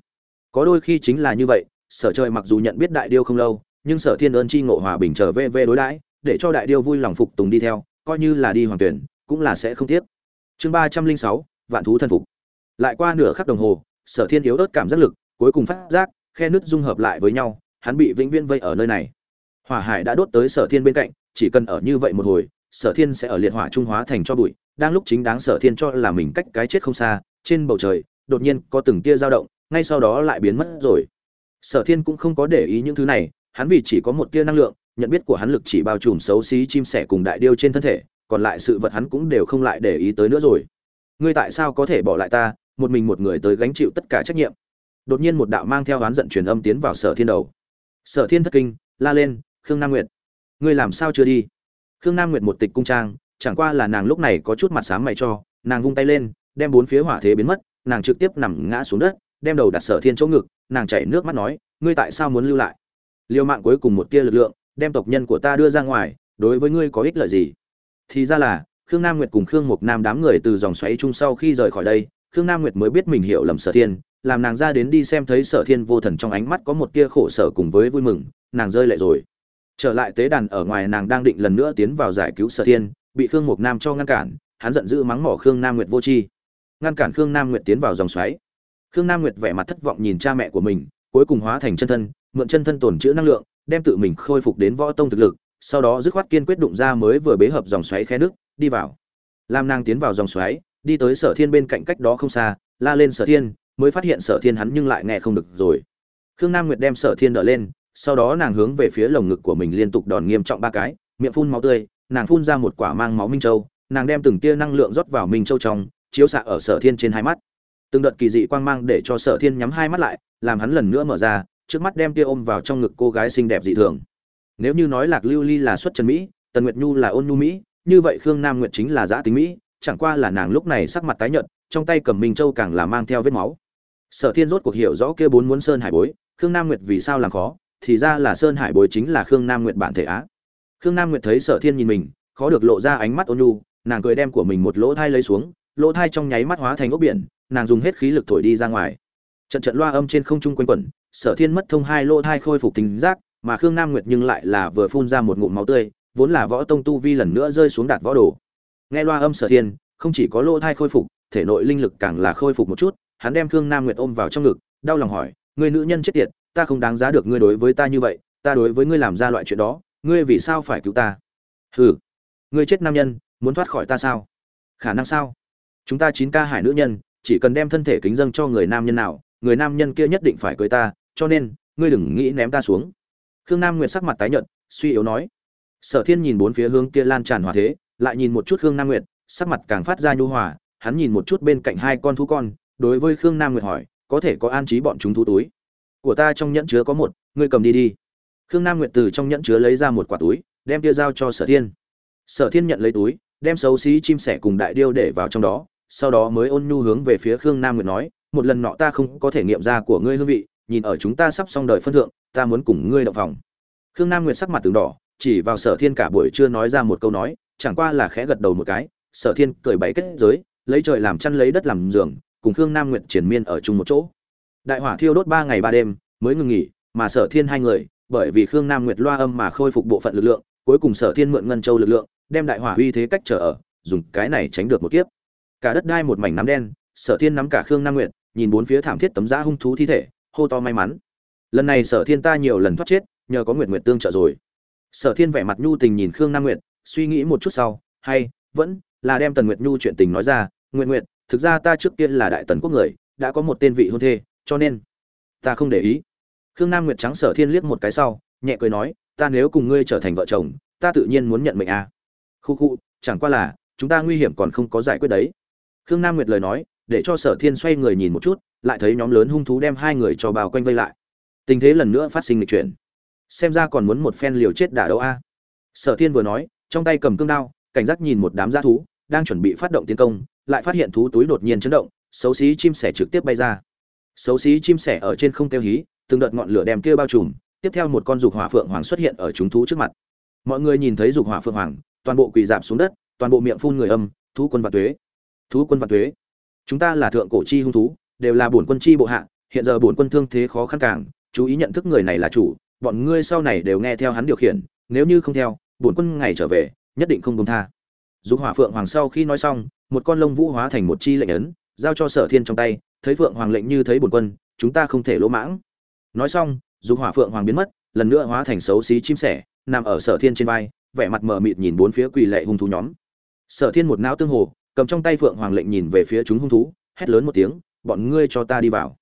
Có đôi khi chính là như vậy, sở trời mặc dù nhận biết đại điêu không lâu, nhưng sở thiên ơn chi ngộ hòa bình trở về về đối đãi để cho đại điêu vui lòng phục tùng đi theo, coi như là đi hoàng tuyển, cũng là sẽ không tiếc. Chương ba trăm linh sáu, vạn thú thân phục. Lại qua nửa khắc đồng hồ, sở thiên yếu ớt cảm giác lực, cuối cùng phát giác, khe nứt dung hợp lại với nhau, hắn bị vĩnh viễn vây ở nơi này. Hỏa hải đã đốt tới sở thiên bên cạnh, chỉ cần ở như vậy một hồi, sở thiên sẽ ở liệt hỏa trung hóa thành cho bụi, đang lúc chính đáng sở thiên cho là mình cách cái chết không xa, trên bầu trời, đột nhiên có từng tia dao động, ngay sau đó lại biến mất rồi. Sở thiên cũng không có để ý những thứ này, hắn vì chỉ có một tia năng lượng nhận biết của hắn lực chỉ bao trùm xấu xí chim sẻ cùng đại điêu trên thân thể, còn lại sự vật hắn cũng đều không lại để ý tới nữa rồi. Ngươi tại sao có thể bỏ lại ta, một mình một người tới gánh chịu tất cả trách nhiệm? Đột nhiên một đạo mang theo oán giận truyền âm tiến vào sở thiên đầu. Sở thiên thất kinh, la lên, khương nam nguyệt, ngươi làm sao chưa đi? Khương nam nguyệt một tịch cung trang, chẳng qua là nàng lúc này có chút mặt sáng mày cho, nàng vung tay lên, đem bốn phía hỏa thế biến mất, nàng trực tiếp nằm ngã xuống đất, đem đầu đặt sở thiên chỗ ngực, nàng chảy nước mắt nói, ngươi tại sao muốn lưu lại? Liêu mạng cuối cùng một tia lực lượng đem tộc nhân của ta đưa ra ngoài, đối với ngươi có ích lợi gì? Thì ra là, khương nam nguyệt cùng khương mục nam đám người từ dòng xoáy chung sau khi rời khỏi đây, khương nam nguyệt mới biết mình hiểu lầm sở thiên, làm nàng ra đến đi xem thấy sở thiên vô thần trong ánh mắt có một tia khổ sở cùng với vui mừng, nàng rơi lệ rồi. Trở lại tế đàn ở ngoài nàng đang định lần nữa tiến vào giải cứu sở thiên, bị khương mục nam cho ngăn cản, hắn giận dữ mắng mỏ khương nam nguyệt vô tri. Ngăn cản khương nam nguyệt tiến vào dòng xoáy. Khương nam nguyệt vẻ mặt thất vọng nhìn cha mẹ của mình, cuối cùng hóa thành chân thân, mượn chân thân tổn chữa năng lượng đem tự mình khôi phục đến võ tông thực lực, sau đó dứt khoát kiên quyết đụng ra mới vừa bế hợp dòng xoáy khe nước, đi vào. Lam nàng tiến vào dòng xoáy, đi tới sở thiên bên cạnh cách đó không xa, la lên sở thiên, mới phát hiện sở thiên hắn nhưng lại nghe không được rồi. Khương nam nguyệt đem sở thiên đỡ lên, sau đó nàng hướng về phía lồng ngực của mình liên tục đòn nghiêm trọng ba cái, miệng phun máu tươi, nàng phun ra một quả mang máu minh châu, nàng đem từng tia năng lượng rót vào minh châu trong, chiếu xạ ở sở thiên trên hai mắt. Từng đợt kỳ dị quang mang để cho sở thiên nhắm hai mắt lại, làm hắn lần nữa mở ra trước mắt đem tia ôm vào trong ngực cô gái xinh đẹp dị thường. Nếu như nói lạc lưu ly là xuất trần mỹ, tần nguyệt nhu là ôn nhu mỹ, như vậy khương nam nguyệt chính là giã tính mỹ, chẳng qua là nàng lúc này sắc mặt tái nhợt, trong tay cầm minh châu càng là mang theo vết máu. Sở thiên rốt cuộc hiểu rõ kia bốn muốn sơn hải bối, khương nam nguyệt vì sao làm khó, thì ra là sơn hải bối chính là khương nam nguyệt bản thể á. Khương nam nguyệt thấy sở thiên nhìn mình, khó được lộ ra ánh mắt ôn nhu, nàng cười đem của mình một lỗ thai lấy xuống, lỗ thai trong nháy mắt hóa thành ốc biển, nàng dùng hết khí lực thổi đi ra ngoài. Trận trận loa âm trên không trung quanh quẩn sở thiên mất thông hai lỗ thai khôi phục tính giác, mà khương nam nguyệt nhưng lại là vừa phun ra một ngụm máu tươi, vốn là võ tông tu vi lần nữa rơi xuống đạt võ đồ. Nghe loa âm sở thiên, không chỉ có lỗ thai khôi phục, thể nội linh lực càng là khôi phục một chút, hắn đem khương nam nguyệt ôm vào trong ngực, đau lòng hỏi người nữ nhân chết tiệt, ta không đáng giá được ngươi đối với ta như vậy, ta đối với ngươi làm ra loại chuyện đó, ngươi vì sao phải cứu ta? Hừ, ngươi chết nam nhân, muốn thoát khỏi ta sao? Khả năng sao? Chúng ta chín ca hải nữ nhân, chỉ cần đem thân thể kính dâng cho người nam nhân nào, người nam nhân kia nhất định phải cưới ta cho nên, ngươi đừng nghĩ ném ta xuống. Khương nam nguyệt sắc mặt tái nhợt, suy yếu nói. Sở thiên nhìn bốn phía hướng kia lan tràn hòa thế, lại nhìn một chút khương nam nguyệt, sắc mặt càng phát ra nhu hòa, hắn nhìn một chút bên cạnh hai con thú con, đối với khương nam nguyệt hỏi, có thể có an trí bọn chúng thú túi? Của ta trong nhẫn chứa có một, ngươi cầm đi đi. Khương nam nguyệt từ trong nhẫn chứa lấy ra một quả túi, đem kia giao cho sở thiên. Sở thiên nhận lấy túi, đem xấu xí chim sẻ cùng đại điêu để vào trong đó, sau đó mới ôn nhu hướng về phía khương nam nguyệt nói, một lần nọ ta không có thể nghiệm ra của ngươi hương vị nhìn ở chúng ta sắp xong đời phân thượng, ta muốn cùng ngươi động phòng. Khương nam nguyệt sắc mặt từng đỏ, chỉ vào sở thiên cả buổi chưa nói ra một câu nói, chẳng qua là khẽ gật đầu một cái, sở thiên cười bảy kết giới, lấy trời làm chăn lấy đất làm giường, cùng khương nam nguyệt triển miên ở chung một chỗ. Đại hỏa thiêu đốt ba ngày ba đêm, mới ngừng nghỉ, mà sở thiên hai người, bởi vì khương nam nguyệt loa âm mà khôi phục bộ phận lực lượng, cuối cùng sở thiên mượn ngân châu lực lượng, đem đại hỏa uy thế cách trở ở, dùng cái này tránh được một kiếp. Cả đất đai một mảnh nắm đen, sở thiên nắm cả khương nam nguyệt, nhìn bốn phía thảm thiết tấm giá hung thú thi thể hô to may mắn. Lần này sở thiên ta nhiều lần thoát chết, nhờ có nguyệt nguyệt tương trợ rồi. Sở thiên vẻ mặt nhu tình nhìn khương nam nguyệt, suy nghĩ một chút sau, hay, vẫn là đem tần nguyệt nhu chuyện tình nói ra nguyện nguyện thực ra ta trước kia là đại tần quốc người, đã có một tên vị hôn thê, cho nên ta không để ý. Khương nam nguyệt trắng sở thiên liếc một cái sau, nhẹ cười nói, ta nếu cùng ngươi trở thành vợ chồng, ta tự nhiên muốn nhận mệnh à. khu khu, chẳng qua là, chúng ta nguy hiểm còn không có giải quyết đấy. Khương nam nguyệt lời nói, để cho sở thiên xoay người nhìn một chút lại thấy nhóm lớn hung thú đem hai người cho bao quanh vây lại. Tình thế lần nữa phát sinh lịch chuyển. Xem ra còn muốn một phen liều chết đả đấu a. Sở thiên vừa nói, trong tay cầm cương đao, cảnh giác nhìn một đám g thú, đang chuẩn bị phát động tiến công, lại phát hiện thú túi đột nhiên chấn động, xấu xí chim sẻ trực tiếp bay ra. Xấu xí chim sẻ ở trên không kêu hí, từng đợt ngọn lửa đem kia bao trùm, tiếp theo một con dục hỏa phượng hoàng xuất hiện ở chúng thú trước mặt. Mọi người nhìn thấy dục hỏa phượng hoàng, toàn bộ quỳ dạp xuống đất, toàn bộ miệng phun người âm, thú quân và tuế. Thú quân và tuế. Chúng ta là thượng cổ chi hung thú đều là bổn quân chi bộ hạ, hiện giờ bổn quân thương thế khó khăn càng, chú ý nhận thức người này là chủ, bọn ngươi sau này đều nghe theo hắn điều khiển, nếu như không theo, bổn quân ngày trở về, nhất định không dung tha. Dục hỏa phượng hoàng sau khi nói xong, một con lông vũ hóa thành một chi lệnh ấn, giao cho sở thiên trong tay, thấy phượng hoàng lệnh như thấy bổn quân, chúng ta không thể lỗ mãng. Nói xong, dục hỏa phượng hoàng biến mất, lần nữa hóa thành xấu xí chim sẻ, nằm ở sở thiên trên vai, vẻ mặt mờ mịt nhìn bốn phía quỳ lệ hung thú nhóm. Sở thiên một não tương hồ, cầm trong tay phượng hoàng lệnh nhìn về phía chúng hung thú, hét lớn một tiếng bọn ngươi cho ta đi vào.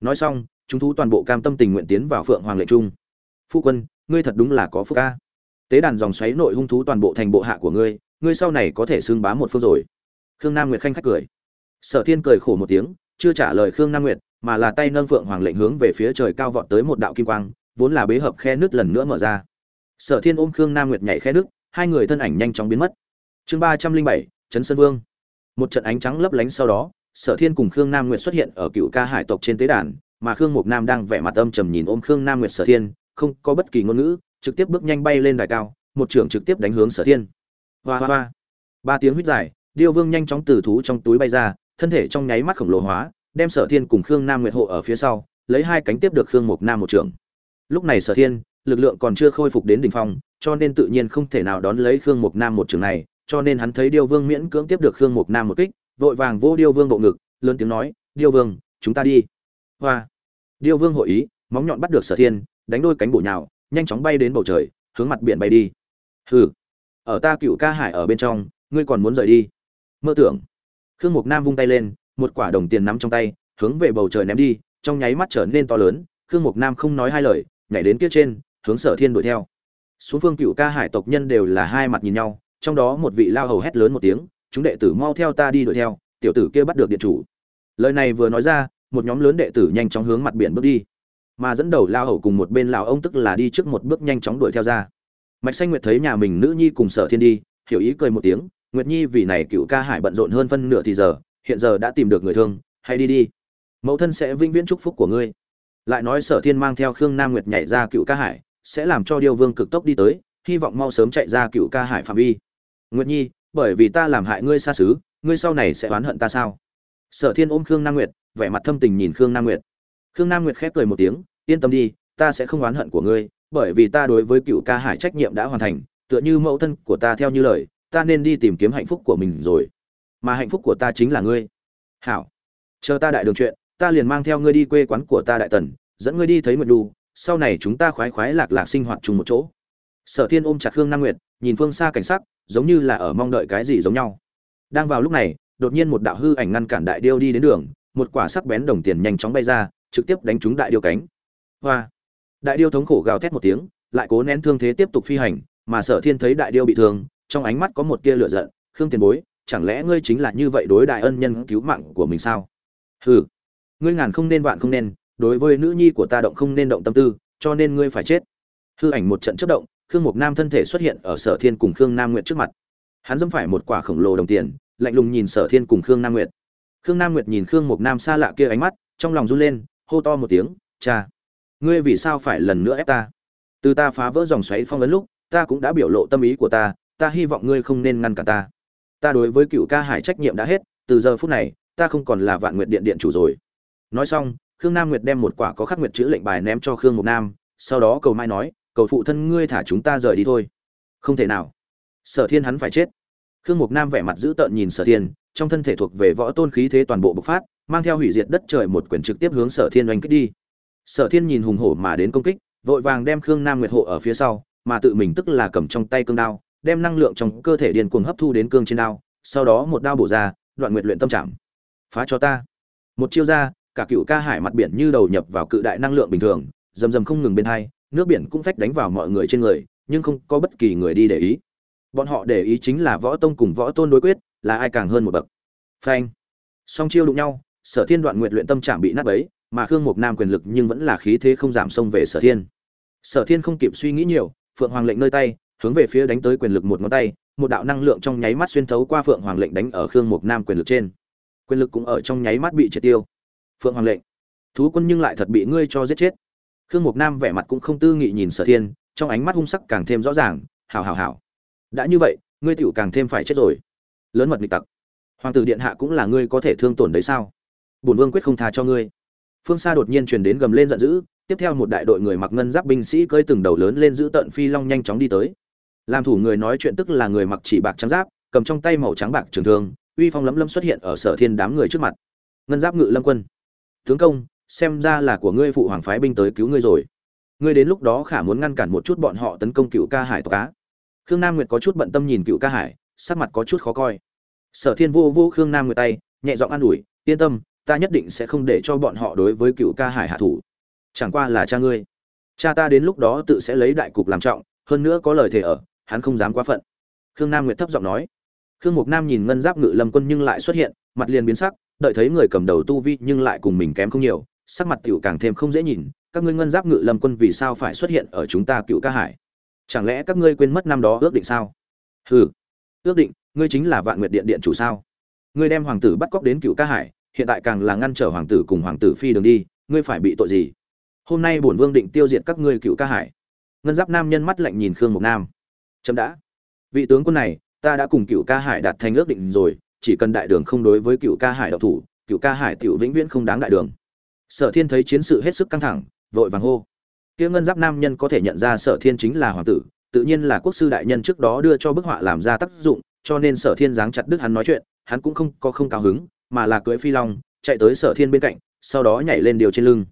Nói xong, chúng thú toàn bộ cam tâm tình nguyện tiến vào phượng hoàng lệnh trung. Phu quân, ngươi thật đúng là có phúc ca. Tế đàn dòng xoáy nội hung thú toàn bộ thành bộ hạ của ngươi ngươi sau này có thể xưng bá một phương rồi. Khương nam nguyệt khanh khách cười. Sở thiên cười khổ một tiếng, chưa trả lời khương nam nguyệt, mà là tay nâng phượng hoàng lệnh hướng về phía trời cao vọt tới một đạo kim quang, vốn là bế hợp khe nước lần nữa mở ra. Sở thiên ôm khương nam nguyệt nhảy khe nước hai người thân ảnh nhanh chóng biến mất. Chương ba trăm linh bảy trấn sơn vương. Một trận ánh trắng lấp lánh sau đó sở thiên cùng khương nam nguyệt xuất hiện ở cựu ca hải tộc trên tế đàn, mà khương mục nam đang vẻ mặt âm trầm nhìn ôm khương nam nguyệt sở thiên, không có bất kỳ ngôn ngữ, trực tiếp bước nhanh bay lên đài cao, một trưởng trực tiếp đánh hướng sở thiên. Hoa hoa hoa. Ba tiếng huýt dài, điêu vương nhanh chóng từ thú trong túi bay ra, thân thể trong nháy mắt khổng lồ hóa, đem sở thiên cùng khương nam nguyệt hộ ở phía sau, lấy hai cánh tiếp được khương mục nam một trưởng. Lúc này sở thiên, lực lượng còn chưa khôi phục đến đỉnh phong, cho nên tự nhiên không thể nào đón lấy khương mục nam một trường này, cho nên hắn thấy điêu vương miễn cưỡng tiếp được khương mục nam một kích vội vàng vô điêu vương bộ ngực, lớn tiếng nói, điêu vương, chúng ta đi. Hoa. Điêu vương hội ý, móng nhọn bắt được sở thiên, đánh đôi cánh bổ nhào, nhanh chóng bay đến bầu trời, hướng mặt biển bay đi. Hừ, ở ta cựu ca hải ở bên trong, ngươi còn muốn rời đi? Mơ tưởng. Khương mục nam vung tay lên, một quả đồng tiền nắm trong tay, hướng về bầu trời ném đi, trong nháy mắt trở nên to lớn, khương mục nam không nói hai lời, nhảy đến kia trên, hướng sở thiên đuổi theo. Xuống phương cựu ca hải tộc nhân đều là hai mặt nhìn nhau, trong đó một vị lao hầu hét lớn một tiếng chúng đệ tử mau theo ta đi đuổi theo, tiểu tử kia bắt được điện chủ. Lời này vừa nói ra, một nhóm lớn đệ tử nhanh chóng hướng mặt biển bước đi. Mà dẫn đầu lao hầu cùng một bên lão ông tức là đi trước một bước nhanh chóng đuổi theo ra. Mạch xanh nguyệt thấy nhà mình nữ nhi cùng sở thiên đi, hiểu ý cười một tiếng, nguyệt nhi, vì này cựu ca hải bận rộn hơn phân nửa thì giờ, hiện giờ đã tìm được người thương hay đi đi. Mẫu thân sẽ vinh viễn chúc phúc của ngươi. Lại nói sở thiên mang theo khương nam nguyệt nhảy ra cựu ca hải, sẽ làm cho điêu vương cực tốc đi tới, hy vọng mau sớm chạy ra cựu ca hải phạm vi. Nguyệt nhi bởi vì ta làm hại ngươi xa xứ, ngươi sau này sẽ oán hận ta sao? Sở thiên ôm khương nam nguyệt, vẻ mặt thâm tình nhìn khương nam nguyệt. Khương nam nguyệt khép cười một tiếng, yên tâm đi, ta sẽ không oán hận của ngươi, bởi vì ta đối với cựu ca hải trách nhiệm đã hoàn thành, tựa như mẫu thân của ta theo như lời, ta nên đi tìm kiếm hạnh phúc của mình rồi. Mà hạnh phúc của ta chính là ngươi. Hảo. Chờ ta đại đường chuyện, ta liền mang theo ngươi đi quê quán của ta đại tần, dẫn ngươi đi thấy nguyệt đu sau này chúng ta khoái khoái lạc lạc sinh hoạt chung một chỗ. Sở thiên ôm chặt khương nam nguyệt, nhìn phương xa cảnh sắc giống như là ở mong đợi cái gì giống nhau. Đang vào lúc này, đột nhiên một đạo hư ảnh ngăn cản đại điêu đi đến đường, một quả sắc bén đồng tiền nhanh chóng bay ra, trực tiếp đánh trúng đại điêu cánh. Hoa! Đại điêu thống khổ gào thét một tiếng, lại cố nén thương thế tiếp tục phi hành, mà sở thiên thấy đại điêu bị thương, trong ánh mắt có một tia lửa giận, khương tiền bối, chẳng lẽ ngươi chính là như vậy đối đại ân nhân cứu mạng của mình sao? Hừ, ngươi ngàn không nên vạn không nên, đối với nữ nhi của ta động không nên động tâm tư, cho nên ngươi phải chết. Hư ảnh một trận chất động khương mục nam thân thể xuất hiện ở sở thiên cùng khương nam nguyệt trước mặt. Hắn dẫm phải một quả khổng lồ đồng tiền, lạnh lùng nhìn sở thiên cùng khương nam nguyệt. Khương nam nguyệt nhìn khương mục nam xa lạ kia ánh mắt, trong lòng run lên, hô to một tiếng, cha, ngươi vì sao phải lần nữa ép ta? Từ ta phá vỡ dòng xoáy phong ấn lúc, ta cũng đã biểu lộ tâm ý của ta ta hy vọng ngươi không nên ngăn cản ta. Ta đối với cựu ca hải trách nhiệm đã hết, từ giờ phút này, ta không còn là vạn nguyệt điện điện chủ rồi. Nói xong, khương nam nguyệt đem một quả có khắc nguyệt chữ lệnh bài ném cho khương mục nam, sau đó cầu mai nói cầu phụ thân ngươi thả chúng ta rời đi thôi. Không thể nào. Sở thiên hắn phải chết. Khương mục nam vẻ mặt dữ tợn nhìn sở thiên, trong thân thể thuộc về võ tôn khí thế toàn bộ bộc phát, mang theo hủy diệt đất trời một quyển trực tiếp hướng sở thiên oanh kích đi. Sở thiên nhìn hùng hổ mà đến công kích, vội vàng đem khương nam nguyệt hộ ở phía sau, mà tự mình tức là cầm trong tay cương đao, đem năng lượng trong cơ thể điền cuồng hấp thu đến cương trên đao, sau đó một đao bổ ra, đoạn nguyệt luyện tâm trạng. Phá cho ta. Một chiêu ra, cả cựu ca hải mặt biển như đầu nhập vào cự đại năng lượng bình thường, rầm rầm không ngừng bên hai nước biển cũng phách đánh vào mọi người trên người, nhưng không có bất kỳ người đi để ý. Bọn họ để ý chính là võ tông cùng võ tôn đối quyết, là ai càng hơn một bậc. Phanh. Song chiêu đụng nhau, sở thiên đoạn nguyện luyện tâm trạng bị nát bấy, mà khương mục nam quyền lực nhưng vẫn là khí thế không giảm xông về sở thiên. Sở thiên không kịp suy nghĩ nhiều, phượng hoàng lệnh nơi tay, hướng về phía đánh tới quyền lực một ngón tay, một đạo năng lượng trong nháy mắt xuyên thấu qua phượng hoàng lệnh đánh ở khương mục nam quyền lực trên. Quyền lực cũng ở trong nháy mắt bị triệt tiêu. Phượng hoàng lệnh, thú quân nhưng lại thật bị ngươi cho giết chết khương mục nam vẻ mặt cũng không tư nghị nhìn sở thiên, trong ánh mắt hung sắc càng thêm rõ ràng, hảo hảo hảo. Đã như vậy, ngươi tựu càng thêm phải chết rồi. Lớn mật nghịch tặc. Hoàng tử điện hạ cũng là ngươi có thể thương tổn đấy sao? Bổn vương quyết không tha cho ngươi. Phương xa đột nhiên truyền đến gầm lên giận dữ, tiếp theo một đại đội người mặc ngân giáp binh sĩ cơi từng đầu lớn lên giữ tận phi long nhanh chóng đi tới. Làm thủ người nói chuyện tức là người mặc chỉ bạc trắng giáp, cầm trong tay màu trắng bạc trường thương, uy phong lấm lấm xuất hiện ở sở thiên đám người trước mặt. Ngân giáp ngự lâm quân. Tướng công xem ra là của ngươi phụ hoàng phái binh tới cứu ngươi rồi. Ngươi đến lúc đó khả muốn ngăn cản một chút bọn họ tấn công cựu ca hải tộc cá khương nam nguyệt có chút bận tâm nhìn cựu ca hải, sắc mặt có chút khó coi. Sở thiên vô vô khương nam nguyệt tay, nhẹ giọng an ủi, yên tâm, ta nhất định sẽ không để cho bọn họ đối với cựu ca hải hạ thủ. Chẳng qua là cha ngươi. Cha ta đến lúc đó tự sẽ lấy đại cục làm trọng, hơn nữa có lời thề ở, hắn không dám quá phận. Khương nam nguyệt thấp giọng nói. Khương mục nam nhìn ngân giáp ngự lâm quân nhưng lại xuất hiện, mặt liền biến sắc, đợi thấy người cầm đầu tu vi nhưng lại cùng mình kém không nhiều sắc mặt tiểu càng thêm không dễ nhìn, các ngươi ngân giáp ngự lâm quân vì sao phải xuất hiện ở chúng ta cựu ca hải? Chẳng lẽ các ngươi quên mất năm đó ước định sao? Hừ, ước định, ngươi chính là vạn nguyệt điện điện chủ sao? Ngươi đem hoàng tử bắt cóc đến cựu ca hải, hiện tại càng là ngăn trở hoàng tử cùng hoàng tử phi đường đi, ngươi phải bị tội gì? Hôm nay bổn vương định tiêu diệt các ngươi cựu ca hải. Ngân giáp nam nhân mắt lạnh nhìn khương Mộc nam. Chậm đã. Vị tướng quân này, ta đã cùng cựu ca hải đạt thành ước định rồi, chỉ cần đại đường không đối với cựu ca hải đạo thủ, cựu ca hải tiểu vĩnh viễn không đáng đại đường sở thiên thấy chiến sự hết sức căng thẳng, vội vàng hô. Kia ngân giáp nam nhân có thể nhận ra sở thiên chính là hoàng tử, tự nhiên là quốc sư đại nhân trước đó đưa cho bức họa làm ra tác dụng, cho nên sở thiên giáng chặt đức hắn nói chuyện, hắn cũng không có không cao hứng, mà là cưỡi phi long, chạy tới sở thiên bên cạnh, sau đó nhảy lên điều trên lưng.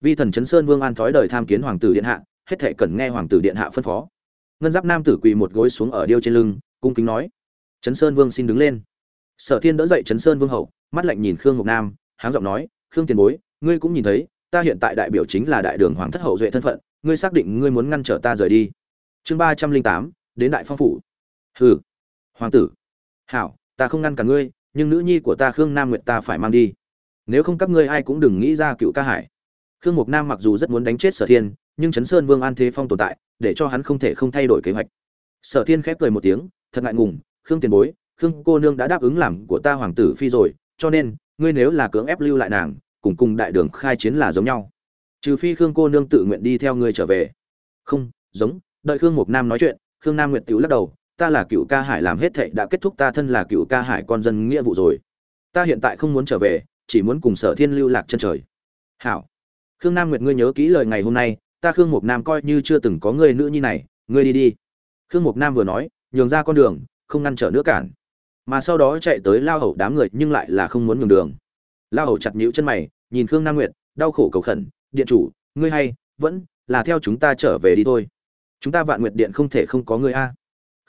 Vi thần chấn sơn vương an thói đời tham kiến hoàng tử điện hạ, hết thệ cần nghe hoàng tử điện hạ phân phó. Ngân giáp nam tử quỳ một gối xuống ở điêu trên lưng, cung kính nói. Chấn sơn vương xin đứng lên. Sở thiên đỡ dậy chấn sơn vương hậu, mắt lạnh nhìn khương Ngọc nam, háng giọng nói, khương tiền bối ngươi cũng nhìn thấy, ta hiện tại đại biểu chính là đại đường hoàng thất hậu duệ thân phận, ngươi xác định ngươi muốn ngăn trở ta rời đi. Chương ba trăm linh tám, đến đại phong phủ. Hừ. Hoàng tử. Hảo, ta không ngăn cả ngươi, nhưng nữ nhi của ta khương nam nguyệt ta phải mang đi. Nếu không các ngươi ai cũng đừng nghĩ ra cựu ca hải. Khương mục nam mặc dù rất muốn đánh chết sở thiên, nhưng chấn sơn vương an thế phong tồn tại, để cho hắn không thể không thay đổi kế hoạch. Sở thiên khép cười một tiếng, thật ngại ngùng, khương tiền bối, khương cô nương đã đáp ứng làm của ta hoàng tử phi rồi, cho nên, ngươi nếu là cưỡng ép lưu lại nàng cùng cùng đại đường khai chiến là giống nhau. Trừ phi khương cô nương tự nguyện đi theo ngươi trở về. Không, giống, đợi khương mục nam nói chuyện, khương nam nguyệt tiểu lắc đầu, ta là cựu ca hải làm hết thệ đã kết thúc ta thân là cựu ca hải con dân nghĩa vụ rồi. Ta hiện tại không muốn trở về, chỉ muốn cùng sở thiên lưu lạc chân trời. Hảo. Khương nam nguyệt ngươi nhớ kỹ lời ngày hôm nay, ta khương mục nam coi như chưa từng có người nữ nhi này, ngươi đi đi. Khương mục nam vừa nói, nhường ra con đường, không ngăn trở nữa cản. Mà sau đó chạy tới lao hầu đám người nhưng lại là không muốn nhường đường. Lao hầu chặt nhũ chân mày nhìn khương nam nguyệt, đau khổ cầu khẩn, điện chủ, ngươi hay, vẫn là theo chúng ta trở về đi thôi. Chúng ta vạn nguyệt điện không thể không có ngươi a.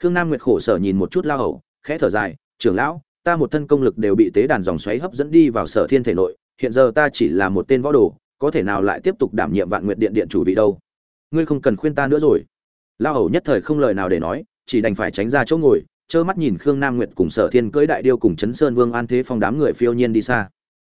Khương nam nguyệt khổ sở nhìn một chút lao hầu, khẽ thở dài, trưởng lão, ta một thân công lực đều bị tế đàn dòng xoáy hấp dẫn đi vào sở thiên thể nội, hiện giờ ta chỉ là một tên võ đồ, có thể nào lại tiếp tục đảm nhiệm vạn nguyệt điện điện chủ vị đâu? Ngươi không cần khuyên ta nữa rồi. Lao hầu nhất thời không lời nào để nói, chỉ đành phải tránh ra chỗ ngồi, trơ mắt nhìn khương nam nguyệt cùng sở thiên cưỡi đại điêu cùng chấn sơn vương an thế phong đám người phiêu nhiên đi xa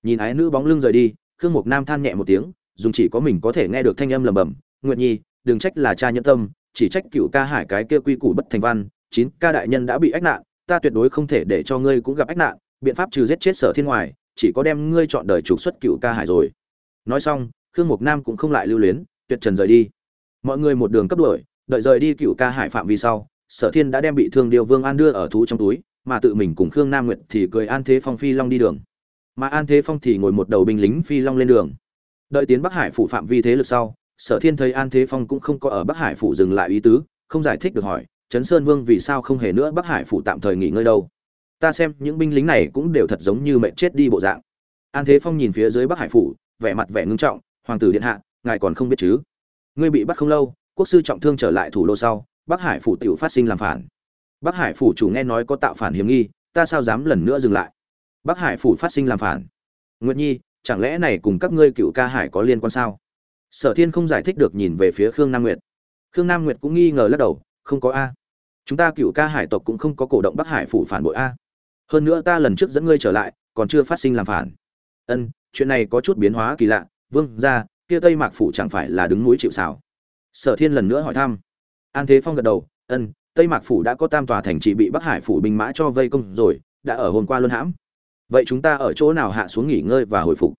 nhìn ái nữ bóng lưng rời đi, khương mục nam than nhẹ một tiếng, dùng chỉ có mình có thể nghe được thanh âm lầm bầm, nguyệt nhi, đừng trách là cha nhẫn tâm, chỉ trách cựu ca hải cái kia quy củ bất thành văn, chín ca đại nhân đã bị ách nạn, ta tuyệt đối không thể để cho ngươi cũng gặp ách nạn, biện pháp trừ giết chết sở thiên ngoài chỉ có đem ngươi chọn đời trục xuất cựu ca hải rồi. Nói xong, khương mục nam cũng không lại lưu luyến, tuyệt trần rời đi. Mọi người một đường cấp đuổi, đợi rời đi cựu ca hải phạm vi sau, sở thiên đã đem bị thương điều vương an đưa ở thú trong túi, mà tự mình cùng khương nam nguyệt thì cười an thế phong phi long đi đường mà an thế phong thì ngồi một đầu binh lính phi long lên đường. Đợi tiến bắc hải phủ phạm vi thế lực sau, sở thiên thấy an thế phong cũng không có ở bắc hải phủ dừng lại ý tứ, không giải thích được hỏi, trấn sơn vương vì sao không hề nữa bắc hải phủ tạm thời nghỉ ngơi đâu? Ta xem những binh lính này cũng đều thật giống như mệnh chết đi bộ dạng. An thế phong nhìn phía dưới bắc hải phủ, vẻ mặt vẻ ngưng trọng, hoàng tử điện hạ, ngài còn không biết chứ? Ngươi bị bắt không lâu, quốc sư trọng thương trở lại thủ đô sau, bắc hải phủ tiểu phát sinh làm phản. Bắc hải phủ chủ nghe nói có tạo phản hiểm nghi, ta sao dám lần nữa dừng lại? Bắc hải phủ phát sinh làm phản. Nguyệt nhi, chẳng lẽ này cùng các ngươi cựu ca hải có liên quan sao? Sở thiên không giải thích được nhìn về phía khương nam nguyệt. Khương nam nguyệt cũng nghi ngờ lắc đầu, không có a. Chúng ta cựu ca hải tộc cũng không có cổ động bắc hải phủ phản bội a. Hơn nữa ta lần trước dẫn ngươi trở lại, còn chưa phát sinh làm phản. Ân, chuyện này có chút biến hóa kỳ lạ. Vương, ra, kia tây mạc phủ chẳng phải là đứng núi chịu xảo sở thiên lần nữa hỏi thăm. An thế phong gật đầu, ân, tây mạc phủ đã có tam tòa thành trị bị bắc hải phủ binh mã cho vây công rồi, đã ở hôm qua luân hãm vậy chúng ta ở chỗ nào hạ xuống nghỉ ngơi và hồi phục?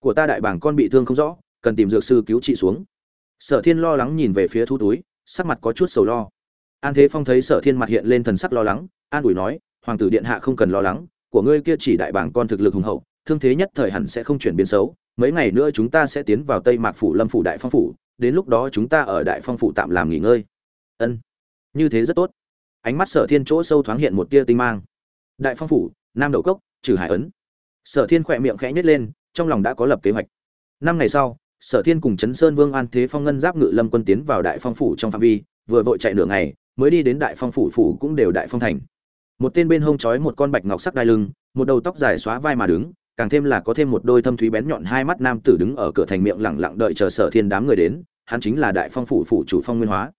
Của ta đại bảng con bị thương không rõ, cần tìm dược sư cứu trị xuống. Sở thiên lo lắng nhìn về phía thu túi, sắc mặt có chút sầu lo. An thế phong thấy sở thiên mặt hiện lên thần sắc lo lắng, an ủi nói, hoàng tử điện hạ không cần lo lắng, của ngươi kia chỉ đại bảng con thực lực hùng hậu, thương thế nhất thời hẳn sẽ không chuyển biến xấu. Mấy ngày nữa chúng ta sẽ tiến vào tây mạc phủ lâm phủ đại phong phủ, đến lúc đó chúng ta ở đại phong phủ tạm làm nghỉ ngơi. Ân, như thế rất tốt. Ánh mắt sở thiên chỗ sâu thoáng hiện một tia tinh mang. Đại phong phủ, nam đậu cốc trừ hải ấn. Sở thiên khỏe miệng khẽ nhếch lên, trong lòng đã có lập kế hoạch. Năm ngày sau, sở thiên cùng chấn sơn vương an thế phong ngân giáp ngự lâm quân tiến vào đại phong phủ trong phạm vi, vừa vội chạy nửa ngày, mới đi đến đại phong phủ phủ cũng đều đại phong thành. Một tên bên hông trói một con bạch ngọc sắc đai lưng, một đầu tóc dài xóa vai mà đứng, càng thêm là có thêm một đôi thâm thúy bén nhọn hai mắt nam tử đứng ở cửa thành miệng lẳng lặng đợi chờ sở thiên đám người đến, hắn chính là đại phong phủ phủ chủ phong nguyên hóa.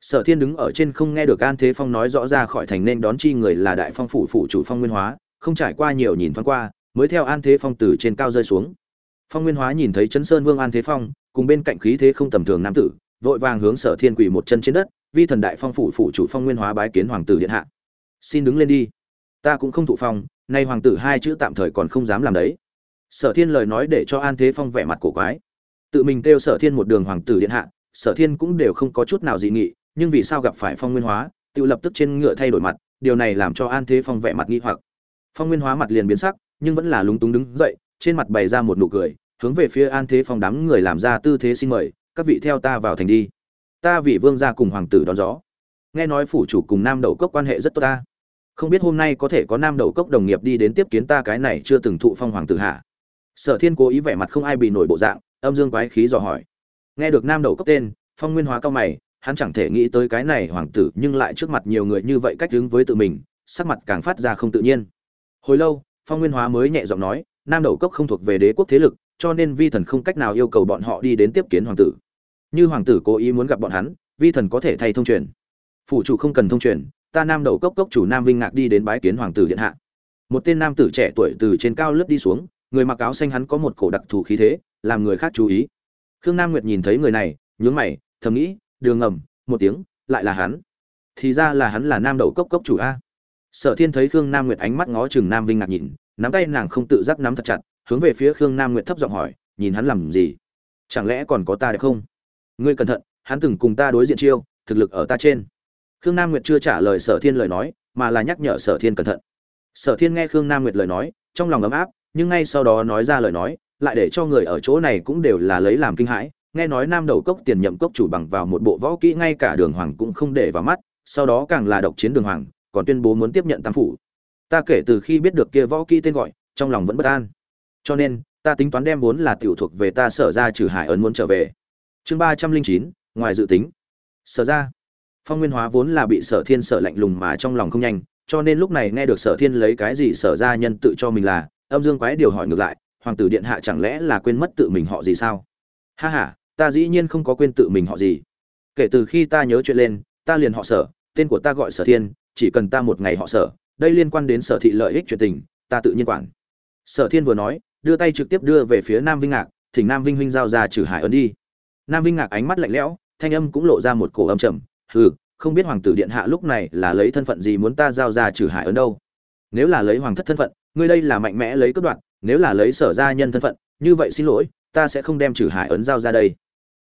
Sở thiên đứng ở trên không nghe được an thế phong nói rõ ra khỏi thành nên đón chi người là đại phong phủ phủ chủ phong nguyên hóa không trải qua nhiều nhìn thoáng qua, mới theo an thế phong từ trên cao rơi xuống. Phong nguyên hóa nhìn thấy chấn sơn vương an thế phong, cùng bên cạnh khí thế không tầm thường nam tử, vội vàng hướng sở thiên quỳ một chân trên đất, vi thần đại phong phủ phủ chủ phong nguyên hóa bái kiến hoàng tử điện hạ. Xin đứng lên đi. Ta cũng không thụ phong, nay hoàng tử hai chữ tạm thời còn không dám làm đấy. Sở thiên lời nói để cho an thế phong vẻ mặt cổ quái. Tự mình kêu sở thiên một đường hoàng tử điện hạ, sở thiên cũng đều không có chút nào dị nghị, nhưng vì sao gặp phải phong nguyên hóa, tự lập tức trên ngựa thay đổi mặt, điều này làm cho an thế phong vẻ mặt nghi hoặc phong nguyên hóa mặt liền biến sắc, nhưng vẫn là lúng túng đứng dậy, trên mặt bày ra một nụ cười, hướng về phía an thế phong đám người làm ra tư thế xin mời, các vị theo ta vào thành đi. Ta, vị vương gia cùng hoàng tử đón gió. Nghe nói phủ chủ cùng nam đầu cốc quan hệ rất tốt ta. Không biết hôm nay có thể có nam đầu cốc đồng nghiệp đi đến tiếp kiến ta cái này chưa từng thụ phong hoàng tử hạ. Sở thiên cố ý vẻ mặt không ai bị nổi bộ dạng, âm dương quái khí dò hỏi. Nghe được nam đầu cốc tên, phong nguyên hóa cao mày, hắn chẳng thể nghĩ tới cái này hoàng tử nhưng lại trước mặt nhiều người như vậy cách đứng với tự mình, sắc mặt càng phát ra không tự nhiên hồi lâu, phong nguyên hóa mới nhẹ giọng nói, nam đầu cốc không thuộc về đế quốc thế lực, cho nên vi thần không cách nào yêu cầu bọn họ đi đến tiếp kiến hoàng tử. Như hoàng tử cố ý muốn gặp bọn hắn, vi thần có thể thay thông truyền. Phủ chủ không cần thông truyền, ta nam đầu cốc cốc chủ nam vinh ngạc đi đến bái kiến hoàng tử điện hạ. Một tên nam tử trẻ tuổi từ trên cao lướt đi xuống, người mặc áo xanh hắn có một cổ đặc thù khí thế, làm người khác chú ý. Khương nam nguyệt nhìn thấy người này, nhướng mày, thầm nghĩ, đường ngầm, một tiếng, lại là hắn. Thì ra là hắn là nam đầu cốc cốc chủ a sở thiên thấy khương nam nguyệt ánh mắt ngó chừng nam vinh ngạc nhìn, nắm tay nàng không tự giác nắm thật chặt, hướng về phía khương nam nguyệt thấp giọng hỏi, nhìn hắn làm gì? Chẳng lẽ còn có ta đẹp không? Ngươi cẩn thận, hắn từng cùng ta đối diện chiêu, thực lực ở ta trên. Khương nam nguyệt chưa trả lời sở thiên lời nói, mà là nhắc nhở sở thiên cẩn thận. Sở thiên nghe khương nam nguyệt lời nói, trong lòng ấm áp, nhưng ngay sau đó nói ra lời nói, lại để cho người ở chỗ này cũng đều là lấy làm kinh hãi. Nghe nói nam đầu cốc tiền nhậm cốc chủ bằng vào một bộ võ kỹ, ngay cả đường hoàng cũng không để vào mắt, sau đó càng là độc chiến đường hoàng còn tuyên bố muốn tiếp nhận tam phủ. Ta kể từ khi biết được kia võ kỹ tên gọi, trong lòng vẫn bất an. Cho nên, ta tính toán đem vốn là tiểu thuộc về ta sở ra trừ hải ấn muốn trở về. Chương ba trăm linh chín, ngoài dự tính. Sở ra. Phong nguyên hóa vốn là bị sở thiên sở lạnh lùng mà trong lòng không nhanh, cho nên lúc này nghe được sở thiên lấy cái gì sở ra nhân tự cho mình là, âm dương quái điều hỏi ngược lại, hoàng tử điện hạ chẳng lẽ là quên mất tự mình họ gì sao? Ha ha, ta dĩ nhiên không có quên tự mình họ gì. Kể từ khi ta nhớ chuyện lên, ta liền họ sở, tên của ta gọi sở thiên chỉ cần ta một ngày họ sở, đây liên quan đến sở thị lợi ích chuyện tình, ta tự nhiên quản. Sở thiên vừa nói, đưa tay trực tiếp đưa về phía nam vinh ngạc, thỉnh nam vinh huynh giao ra trừ hải ấn đi. Nam vinh ngạc ánh mắt lạnh lẽo, thanh âm cũng lộ ra một cổ âm trầm, hừ, không biết hoàng tử điện hạ lúc này là lấy thân phận gì muốn ta giao ra trừ hải ấn đâu? Nếu là lấy hoàng thất thân phận, ngươi đây là mạnh mẽ lấy cướp đoạn nếu là lấy sở gia nhân thân phận, như vậy xin lỗi, ta sẽ không đem trừ hải ấn giao ra đây.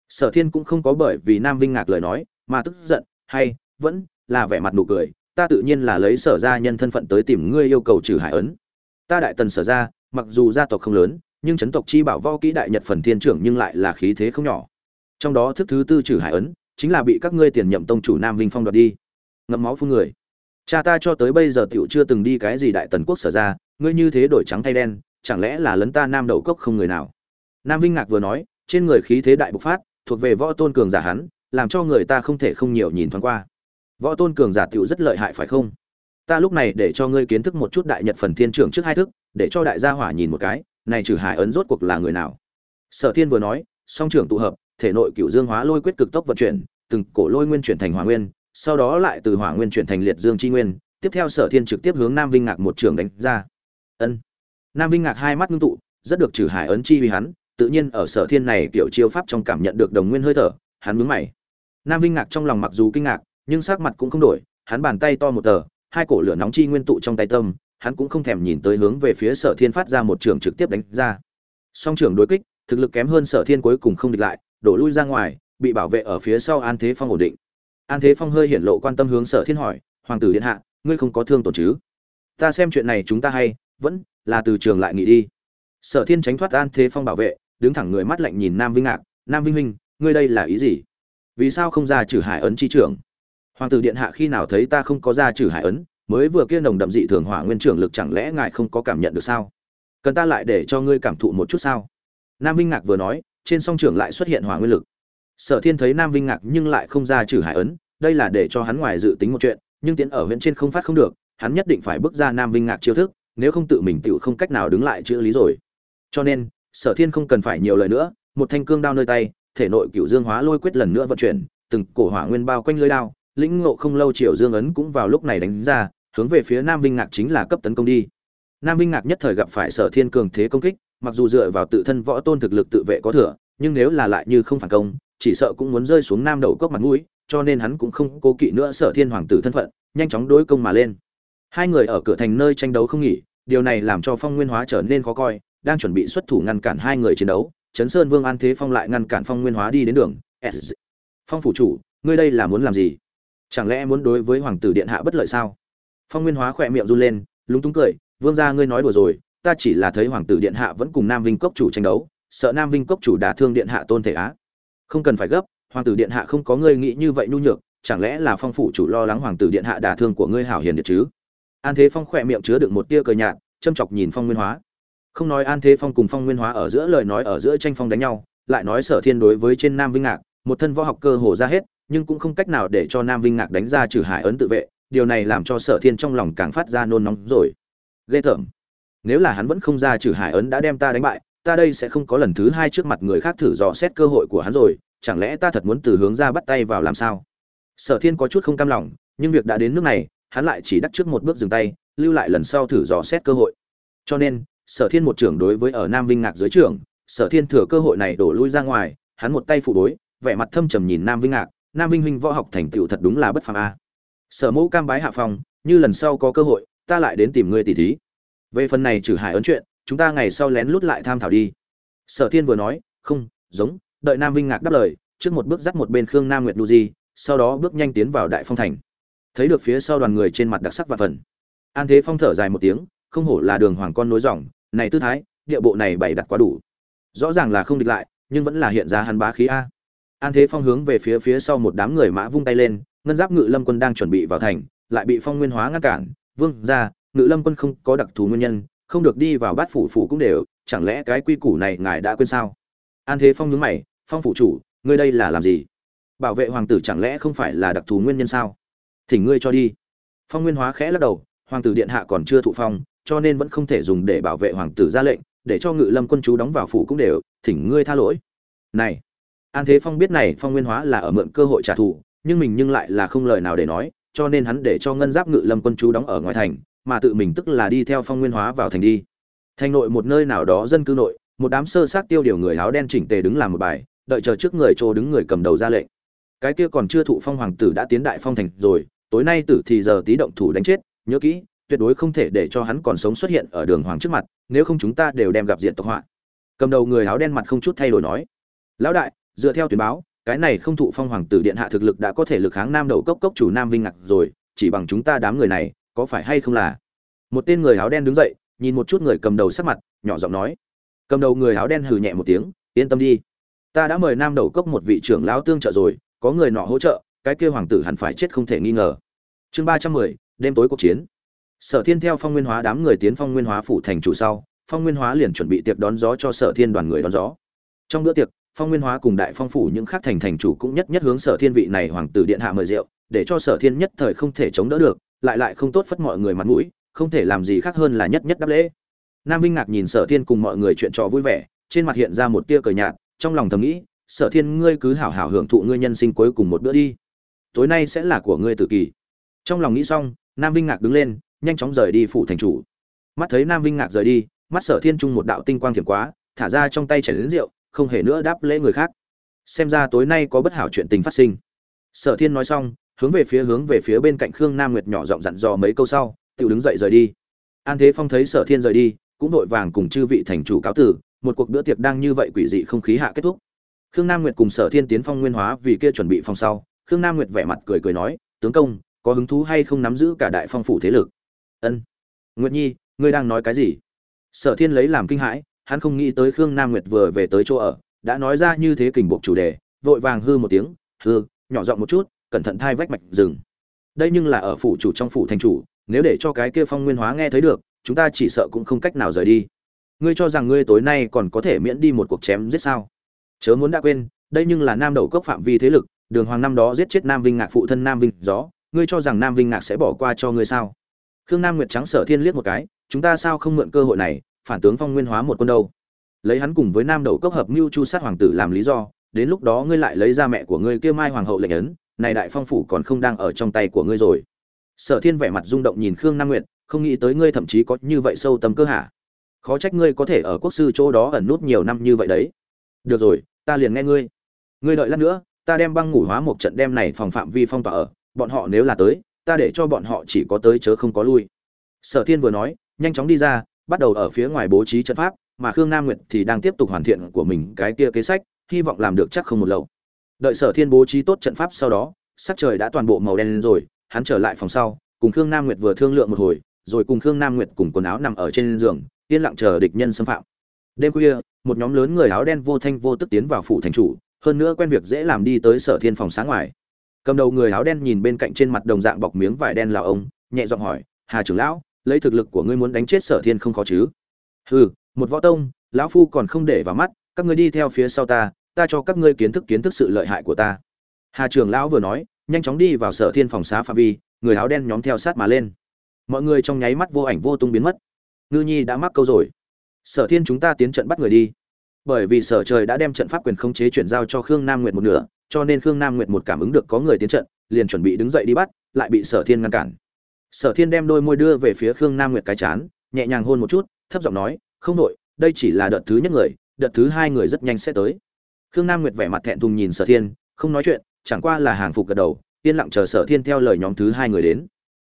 Sở thiên cũng không có bởi vì nam vinh ngạc lời nói mà tức giận, hay vẫn là vẻ mặt nụ cười ta tự nhiên là lấy sở gia nhân thân phận tới tìm ngươi yêu cầu trừ hải ấn. Ta đại tần sở gia, mặc dù gia tộc không lớn, nhưng chấn tộc chi bảo võ kỹ đại nhật phần thiên trưởng nhưng lại là khí thế không nhỏ. Trong đó thức thứ tư trừ hải ấn, chính là bị các ngươi tiền nhậm tông chủ nam vinh phong đoạt đi. Ngậm máu phun người. Cha ta cho tới bây giờ tiểu chưa từng đi cái gì đại tần quốc sở ra ngươi như thế đổi trắng thay đen, chẳng lẽ là lấn ta nam đầu cốc không người nào? Nam vinh ngạc vừa nói, trên người khí thế đại bộc phát, thuộc về võ tôn cường giả hắn, làm cho người ta không thể không nhiều nhìn thoáng qua võ tôn cường giả tựu rất lợi hại phải không? Ta lúc này để cho ngươi kiến thức một chút đại nhật phần thiên trưởng trước hai thức, để cho đại gia hỏa nhìn một cái, này trừ hải ấn rốt cuộc là người nào? Sở thiên vừa nói, song trưởng tụ hợp, thể nội cựu dương hóa lôi quyết cực tốc vận chuyển, từng cổ lôi nguyên chuyển thành hỏa nguyên, sau đó lại từ hỏa nguyên chuyển thành liệt dương chi nguyên. Tiếp theo sở thiên trực tiếp hướng nam vinh ngạc một trường đánh ra. Ân. Nam vinh ngạc hai mắt ngưng tụ, rất được trừ hải ấn chi uy hắn, tự nhiên ở sở thiên này kiểu chiêu pháp trong cảm nhận được đồng nguyên hơi thở, hắn mướn mày. Nam vinh ngạc trong lòng mặc dù kinh ngạc nhưng sắc mặt cũng không đổi, hắn bàn tay to một tờ, hai cổ lửa nóng chi nguyên tụ trong tay tâm, hắn cũng không thèm nhìn tới hướng về phía sở thiên phát ra một trường trực tiếp đánh ra. Song trường đối kích, thực lực kém hơn sở thiên cuối cùng không địch lại, đổ lui ra ngoài, bị bảo vệ ở phía sau an thế phong ổn định. An thế phong hơi hiển lộ quan tâm hướng sở thiên hỏi, hoàng tử điện hạ, ngươi không có thương tổn chứ? Ta xem chuyện này chúng ta hay, vẫn là từ trường lại nghỉ đi. Sở thiên tránh thoát an thế phong bảo vệ, đứng thẳng người mắt lạnh nhìn nam vinh ngạc, nam vinh huynh, ngươi đây là ý gì? Vì sao không ra trừ hải ấn chi trưởng? Hoàng tử điện hạ khi nào thấy ta không có ra trừ hải ấn, mới vừa kia nồng đậm dị thường hỏa nguyên trưởng lực chẳng lẽ ngài không có cảm nhận được sao? Cần ta lại để cho ngươi cảm thụ một chút sao? Nam vinh ngạc vừa nói, trên song trưởng lại xuất hiện hỏa nguyên lực. Sở thiên thấy nam vinh ngạc nhưng lại không ra trừ hải ấn, đây là để cho hắn ngoài dự tính một chuyện, nhưng tiến ở huyện trên không phát không được, hắn nhất định phải bước ra nam vinh ngạc chiêu thức, nếu không tự mình tự không cách nào đứng lại chữ lý rồi. Cho nên, sở thiên không cần phải nhiều lời nữa, một thanh cương đao nơi tay, thể nội cựu dương hóa lôi quyết lần nữa vận chuyển, từng cổ hỏa nguyên bao quanh lưới đao lĩnh ngộ không lâu Triệu dương ấn cũng vào lúc này đánh ra, hướng về phía nam vinh ngạc chính là cấp tấn công đi. Nam vinh ngạc nhất thời gặp phải sở thiên cường thế công kích, mặc dù dựa vào tự thân võ tôn thực lực tự vệ có thừa, nhưng nếu là lại như không phản công, chỉ sợ cũng muốn rơi xuống nam đầu cốc mặt mũi, cho nên hắn cũng không cố kỵ nữa sở thiên hoàng tử thân phận, nhanh chóng đối công mà lên. Hai người ở cửa thành nơi tranh đấu không nghỉ, điều này làm cho phong nguyên hóa trở nên khó coi, đang chuẩn bị xuất thủ ngăn cản hai người chiến đấu, Trấn sơn vương an thế phong lại ngăn cản phong nguyên hóa đi đến đường. Phong phủ chủ, ngươi đây là muốn làm gì? Chẳng lẽ muốn đối với hoàng tử điện hạ bất lợi sao? Phong nguyên hóa khỏe miệng run lên, lúng túng cười, vương gia ngươi nói đùa rồi, ta chỉ là thấy hoàng tử điện hạ vẫn cùng nam vinh cốc chủ tranh đấu, sợ nam vinh cốc chủ đả thương điện hạ tôn thể á. Không cần phải gấp, hoàng tử điện hạ không có ngươi nghĩ như vậy nhu nhược, chẳng lẽ là phong phủ chủ lo lắng hoàng tử điện hạ đả thương của ngươi hảo hiền điện chứ? An thế phong khỏe miệng chứa được một tia cờ nhạt, châm chọc nhìn phong nguyên hóa. Không nói an thế phong cùng phong nguyên hóa ở giữa lời nói ở giữa tranh phong đánh nhau, lại nói sở thiên đối với trên nam vinh ngạc, một thân võ học cơ hồ ra hết nhưng cũng không cách nào để cho nam vinh ngạc đánh ra trừ hải ấn tự vệ, điều này làm cho sở thiên trong lòng càng phát ra nôn nóng rồi. Ghê tởm. Nếu là hắn vẫn không ra trừ hải ấn đã đem ta đánh bại, ta đây sẽ không có lần thứ hai trước mặt người khác thử dò xét cơ hội của hắn rồi, chẳng lẽ ta thật muốn từ hướng ra bắt tay vào làm sao? Sở thiên có chút không cam lòng, nhưng việc đã đến nước này, hắn lại chỉ đắc trước một bước dừng tay, lưu lại lần sau thử dò xét cơ hội. Cho nên, sở thiên một trưởng đối với ở nam vinh ngạc dưới trưởng, sở thiên thừa cơ hội này đổ lui ra ngoài, hắn một tay phụ đối, vẻ mặt thâm trầm nhìn nam vinh ngạc nam vinh huynh võ học thành tựu thật đúng là bất phàm a. Sở mẫu cam bái hạ phong, như lần sau có cơ hội, ta lại đến tìm ngươi tỷ thí. Về phần này trừ hải ấn chuyện, chúng ta ngày sau lén lút lại tham thảo đi. Sở thiên vừa nói, không, giống, đợi nam vinh ngạc đáp lời, trước một bước dắt một bên khương nam nguyệt lu di, sau đó bước nhanh tiến vào đại phong thành. Thấy được phía sau đoàn người trên mặt đặc sắc và phần. An thế phong thở dài một tiếng, không hổ là đường hoàng con nối dòng, này tư thái, địa bộ này bày đặt quá đủ. Rõ ràng là không địch lại, nhưng vẫn là hiện ra hắn bá khí a an thế phong hướng về phía phía sau một đám người mã vung tay lên, ngân giáp ngự lâm quân đang chuẩn bị vào thành, lại bị phong nguyên hóa ngăn cản. Vương, ra, ngự lâm quân không có đặc thù nguyên nhân, không được đi vào bát phủ phủ cũng đều, chẳng lẽ cái quy củ này ngài đã quên sao? An thế phong nhướng mày, phong phủ chủ, ngươi đây là làm gì? Bảo vệ hoàng tử chẳng lẽ không phải là đặc thù nguyên nhân sao? Thỉnh ngươi cho đi. Phong nguyên hóa khẽ lắc đầu, hoàng tử điện hạ còn chưa thụ phong, cho nên vẫn không thể dùng để bảo vệ hoàng tử ra lệnh, để cho ngự lâm quân chú đóng vào phủ cũng đều, thỉnh ngươi tha lỗi. Này an thế phong biết này phong nguyên hóa là ở mượn cơ hội trả thù, nhưng mình nhưng lại là không lời nào để nói, cho nên hắn để cho ngân giáp ngự lâm quân chú đóng ở ngoài thành, mà tự mình tức là đi theo phong nguyên hóa vào thành đi. Thành nội một nơi nào đó dân cư nội, một đám sơ sát tiêu điều người áo đen chỉnh tề đứng làm một bài, đợi chờ trước người chỗ đứng người cầm đầu ra lệnh. Cái kia còn chưa thụ phong hoàng tử đã tiến đại phong thành rồi, tối nay tử thì giờ tí động thủ đánh chết, nhớ kỹ, tuyệt đối không thể để cho hắn còn sống xuất hiện ở đường hoàng trước mặt, nếu không chúng ta đều đem gặp diện tộc họa. Cầm đầu người áo đen mặt không chút thay đổi nói, lão đại dựa theo tuyển báo, cái này không thụ phong hoàng tử điện hạ thực lực đã có thể lực kháng nam đầu cốc cốc chủ nam vinh ngạc rồi, chỉ bằng chúng ta đám người này, có phải hay không là? Một tên người áo đen đứng dậy, nhìn một chút người cầm đầu sắc mặt, nhỏ giọng nói. Cầm đầu người áo đen hừ nhẹ một tiếng, yên tâm đi. Ta đã mời nam đầu cốc một vị trưởng lão tương trợ rồi, có người nọ hỗ trợ, cái kia hoàng tử hẳn phải chết không thể nghi ngờ. Chương ba trăm mười, đêm tối cuộc chiến. Sở thiên theo phong nguyên hóa đám người tiến phong nguyên hóa phủ thành chủ sau, phong nguyên hóa liền chuẩn bị tiệc đón gió cho sở thiên đoàn người đón gió. Trong bữa tiệc phong nguyên hóa cùng đại phong phủ những khác thành thành chủ cũng nhất nhất hướng sở thiên vị này hoàng tử điện hạ mời rượu, để cho sở thiên nhất thời không thể chống đỡ được, lại lại không tốt phất mọi người mặt mũi, không thể làm gì khác hơn là nhất nhất đáp lễ. Nam vinh ngạc nhìn sở thiên cùng mọi người chuyện trò vui vẻ, trên mặt hiện ra một tia cờ nhạt, trong lòng thầm nghĩ, sở thiên, ngươi cứ hảo hảo hưởng thụ ngươi nhân sinh cuối cùng một bữa đi. Tối nay sẽ là của ngươi tự kỳ. Trong lòng nghĩ xong, nam vinh ngạc đứng lên, nhanh chóng rời đi phủ thành chủ. Mắt thấy nam vinh ngạc rời đi, mắt sở thiên trung một đạo tinh quang thiểm quá, thả ra trong tay chảy đến rượu không hề nữa đáp lễ người khác. Xem ra tối nay có bất hảo chuyện tình phát sinh. Sở thiên nói xong, hướng về phía hướng về phía bên cạnh khương nam nguyệt nhỏ giọng dặn dò mấy câu sau tự đứng dậy rời đi. An thế phong thấy sở thiên rời đi, cũng vội vàng cùng chư vị thành chủ cáo tử, một cuộc bữa tiệc đang như vậy quỷ dị không khí hạ kết thúc. Khương nam nguyệt cùng sở thiên tiến phong nguyên hóa vì kia chuẩn bị phong sau, khương nam nguyệt vẻ mặt cười cười nói, tướng công, có hứng thú hay không nắm giữ cả đại phong phủ thế lực? Ân. Nguyệt nhi, ngươi đang nói cái gì? Sở thiên lấy làm kinh hãi hắn không nghĩ tới khương nam nguyệt vừa về tới chỗ ở, đã nói ra như thế kình buộc chủ đề, vội vàng hư một tiếng, hư, nhỏ giọng một chút, cẩn thận thai vách mạch rừng. Đây nhưng là ở phủ chủ trong phủ thành chủ, nếu để cho cái kia phong nguyên hóa nghe thấy được, chúng ta chỉ sợ cũng không cách nào rời đi. Ngươi cho rằng ngươi tối nay còn có thể miễn đi một cuộc chém giết sao? Chớ muốn đã quên, đây nhưng là nam đầu cốc phạm vi thế lực, đường hoàng năm đó giết chết nam vinh ngạc phụ thân nam vinh gió, ngươi cho rằng nam vinh ngạc sẽ bỏ qua cho ngươi sao? Khương nam nguyệt trắng sở thiên liếc một cái, chúng ta sao không mượn cơ hội này phản tướng phong nguyên hóa một quân đâu. Lấy hắn cùng với nam đầu cốc hợp mưu chu sát hoàng tử làm lý do, đến lúc đó ngươi lại lấy ra mẹ của ngươi kia mai hoàng hậu lệnh ấn, này đại phong phủ còn không đang ở trong tay của ngươi rồi. Sở thiên vẻ mặt rung động nhìn khương nam nguyệt, không nghĩ tới ngươi thậm chí có như vậy sâu tâm cơ hả? Khó trách ngươi có thể ở quốc sư chỗ đó ẩn nút nhiều năm như vậy đấy. Được rồi, ta liền nghe ngươi. Ngươi đợi lát nữa, ta đem băng ngủ hóa một trận đem này phòng phạm vi phong tỏa ở, bọn họ nếu là tới, ta để cho bọn họ chỉ có tới chớ không có lui. Sở thiên vừa nói, nhanh chóng đi ra bắt đầu ở phía ngoài bố trí trận pháp, mà khương nam nguyệt thì đang tiếp tục hoàn thiện của mình cái kia kế sách, hy vọng làm được chắc không một lâu đợi sở thiên bố trí tốt trận pháp sau đó, sắc trời đã toàn bộ màu đen rồi, hắn trở lại phòng sau, cùng khương nam nguyệt vừa thương lượng một hồi, rồi cùng khương nam nguyệt cùng quần áo nằm ở trên giường, yên lặng chờ địch nhân xâm phạm. Đêm khuya, một nhóm lớn người áo đen vô thanh vô tức tiến vào phủ thành chủ, hơn nữa quen việc dễ làm đi tới sở thiên phòng sáng ngoài. Cầm đầu người áo đen nhìn bên cạnh trên mặt đồng dạng bọc miếng vải đen là ông, nhẹ giọng hỏi, hà trưởng lão lấy thực lực của ngươi muốn đánh chết sở thiên không khó chứ? Hừ, một võ tông, lão phu còn không để vào mắt, các ngươi đi theo phía sau ta ta cho các ngươi kiến thức kiến thức sự lợi hại của ta. Hà trưởng lão vừa nói, nhanh chóng đi vào sở thiên phòng xá pha vi, người áo đen nhóm theo sát mà lên. Mọi người trong nháy mắt vô ảnh vô tung biến mất. Ngư nhi đã mắc câu rồi. Sở thiên chúng ta tiến trận bắt người đi. Bởi vì sở trời đã đem trận pháp quyền khống chế chuyển giao cho khương nam nguyệt một nửa, cho nên khương nam nguyệt một cảm ứng được có người tiến trận, liền chuẩn bị đứng dậy đi bắt, lại bị sở thiên ngăn cản sở thiên đem đôi môi đưa về phía khương nam nguyệt cái chán, nhẹ nhàng hôn một chút, thấp giọng nói, không nội đây chỉ là đợt thứ nhất người, đợt thứ hai người rất nhanh sẽ tới. Khương nam nguyệt vẻ mặt thẹn thùng nhìn sở thiên, không nói chuyện, chẳng qua là hàng phục gật đầu, yên lặng chờ sở thiên theo lời nhóm thứ hai người đến.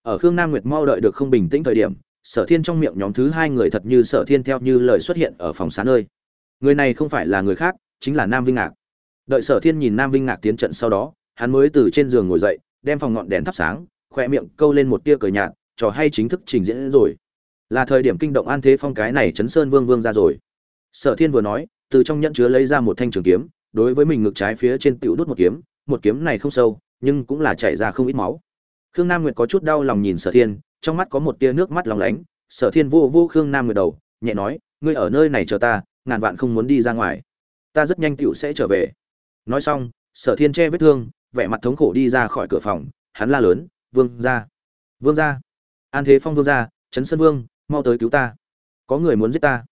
Ở khương nam nguyệt mau đợi được không bình tĩnh thời điểm, sở thiên trong miệng nhóm thứ hai người thật như sở thiên theo như lời xuất hiện ở phòng xá nơi. Người này không phải là người khác, chính là nam vinh ngạc. Đợi sở thiên nhìn nam vinh ngạc tiến trận sau đó, hắn mới từ trên giường ngồi dậy, đem phòng ngọn đèn thắp sáng khoe miệng câu lên một tia cười nhạt, trò hay chính thức trình diễn rồi. Là thời điểm kinh động an thế phong cái này chấn sơn vương vương ra rồi. Sở thiên vừa nói, từ trong nhẫn chứa lấy ra một thanh trường kiếm, đối với mình ngực trái phía trên tựu đút một kiếm một kiếm này không sâu, nhưng cũng là chảy ra không ít máu. Khương nam nguyệt có chút đau lòng nhìn sở thiên, trong mắt có một tia nước mắt lòng lánh. Sở thiên vô vô khương nam nguyệt đầu, nhẹ nói, ngươi ở nơi này chờ ta, ngàn vạn không muốn đi ra ngoài. Ta rất nhanh tựu sẽ trở về. Nói xong, sở thiên che vết thương, vẻ mặt thống khổ đi ra khỏi cửa phòng, hắn la lớn vương gia, vương gia, an thế phong vương gia, trấn sơn vương mau tới cứu ta. Có người muốn giết ta.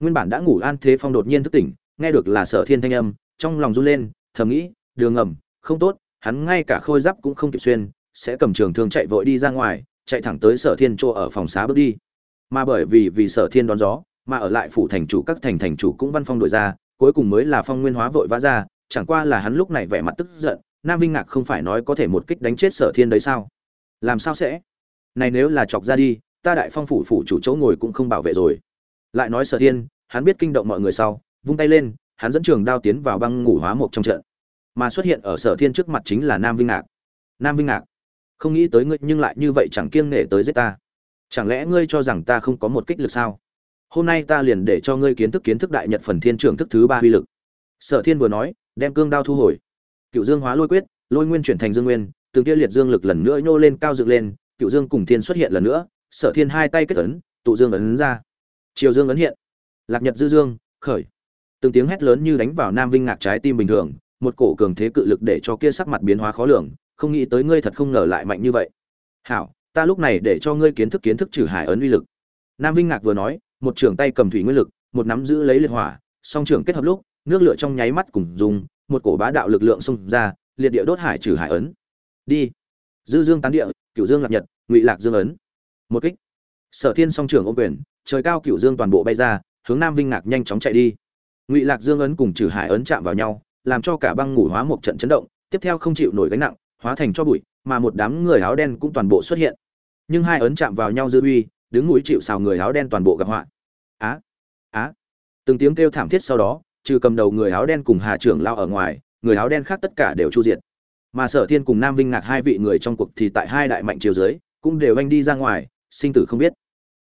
Nguyên bản đã ngủ an thế phong đột nhiên thức tỉnh nghe được là sở thiên thanh âm trong lòng run lên thầm nghĩ đường ngầm không tốt hắn ngay cả khôi giáp cũng không kịp xuyên sẽ cầm trường thương chạy vội đi ra ngoài chạy thẳng tới sở thiên chỗ ở phòng xá bước đi. Mà bởi vì vì sở thiên đón gió mà ở lại phủ thành chủ các thành thành chủ cũng văn phong đổi ra cuối cùng mới là phong nguyên hóa vội vã ra chẳng qua là hắn lúc này vẻ mặt tức giận nam vinh ngạc không phải nói có thể một kích đánh chết sở thiên đấy sao? Làm sao sẽ? Này nếu là chọc ra đi, ta đại phong phủ phủ chủ chỗ ngồi cũng không bảo vệ rồi. Lại nói sở thiên, hắn biết kinh động mọi người sau, vung tay lên, hắn dẫn trường đao tiến vào băng ngủ hóa một trong trận. Mà xuất hiện ở sở thiên trước mặt chính là nam vinh ngạc. Nam vinh ngạc, không nghĩ tới ngươi nhưng lại như vậy chẳng kiêng nể tới giết ta. Chẳng lẽ ngươi cho rằng ta không có một kích lực sao? Hôm nay ta liền để cho ngươi kiến thức kiến thức đại nhật phần thiên trưởng thức thứ ba uy lực. Sở thiên vừa nói, đem cương đao thu hồi. Cựu dương hóa lôi quyết, lôi nguyên chuyển thành dương nguyên từng kia liệt dương lực lần nữa nhô lên cao dựng lên, cựu dương cùng thiên xuất hiện lần nữa, sở thiên hai tay kết ấn, tụ dương ấn ra. Chiều dương ấn hiện. Lạc nhật dư dương, khởi. Từng tiếng hét lớn như đánh vào nam vinh ngạc trái tim bình thường, một cổ cường thế cự lực để cho kia sắc mặt biến hóa khó lường, không nghĩ tới ngươi thật không ngờ lại mạnh như vậy. Hảo, ta lúc này để cho ngươi kiến thức kiến thức trừ hải ấn uy lực. Nam vinh ngạc vừa nói, một trưởng tay cầm thủy nguyên lực, một nắm giữ lấy liệt hỏa, song trưởng kết hợp lúc, nước lửa trong nháy mắt cùng dùng, một cổ bá đạo lực lượng xung ra, liệt địa đốt hải trừ hải ấn đi. Dư dương tán địa, cửu dương lạc nhật, ngụy lạc dương ấn. Một kích. Sở thiên song trưởng ôm quyền, trời cao cửu dương toàn bộ bay ra, hướng nam vinh ngạc nhanh chóng chạy đi. Ngụy lạc dương ấn cùng trừ hải ấn chạm vào nhau, làm cho cả băng ngủ hóa một trận chấn động, tiếp theo không chịu nổi gánh nặng, hóa thành cho bụi, mà một đám người áo đen cũng toàn bộ xuất hiện. Nhưng hai ấn chạm vào nhau dư uy, đứng núi chịu xào người áo đen toàn bộ gặp họa. Á á. Từng tiếng kêu thảm thiết sau đó, trừ cầm đầu người áo đen cùng hà trưởng lao ở ngoài, người áo đen khác tất cả đều chu diệt mà sở thiên cùng nam vinh ngạc hai vị người trong cuộc thì tại hai đại mạnh chiều dưới, cũng đều anh đi ra ngoài, sinh tử không biết.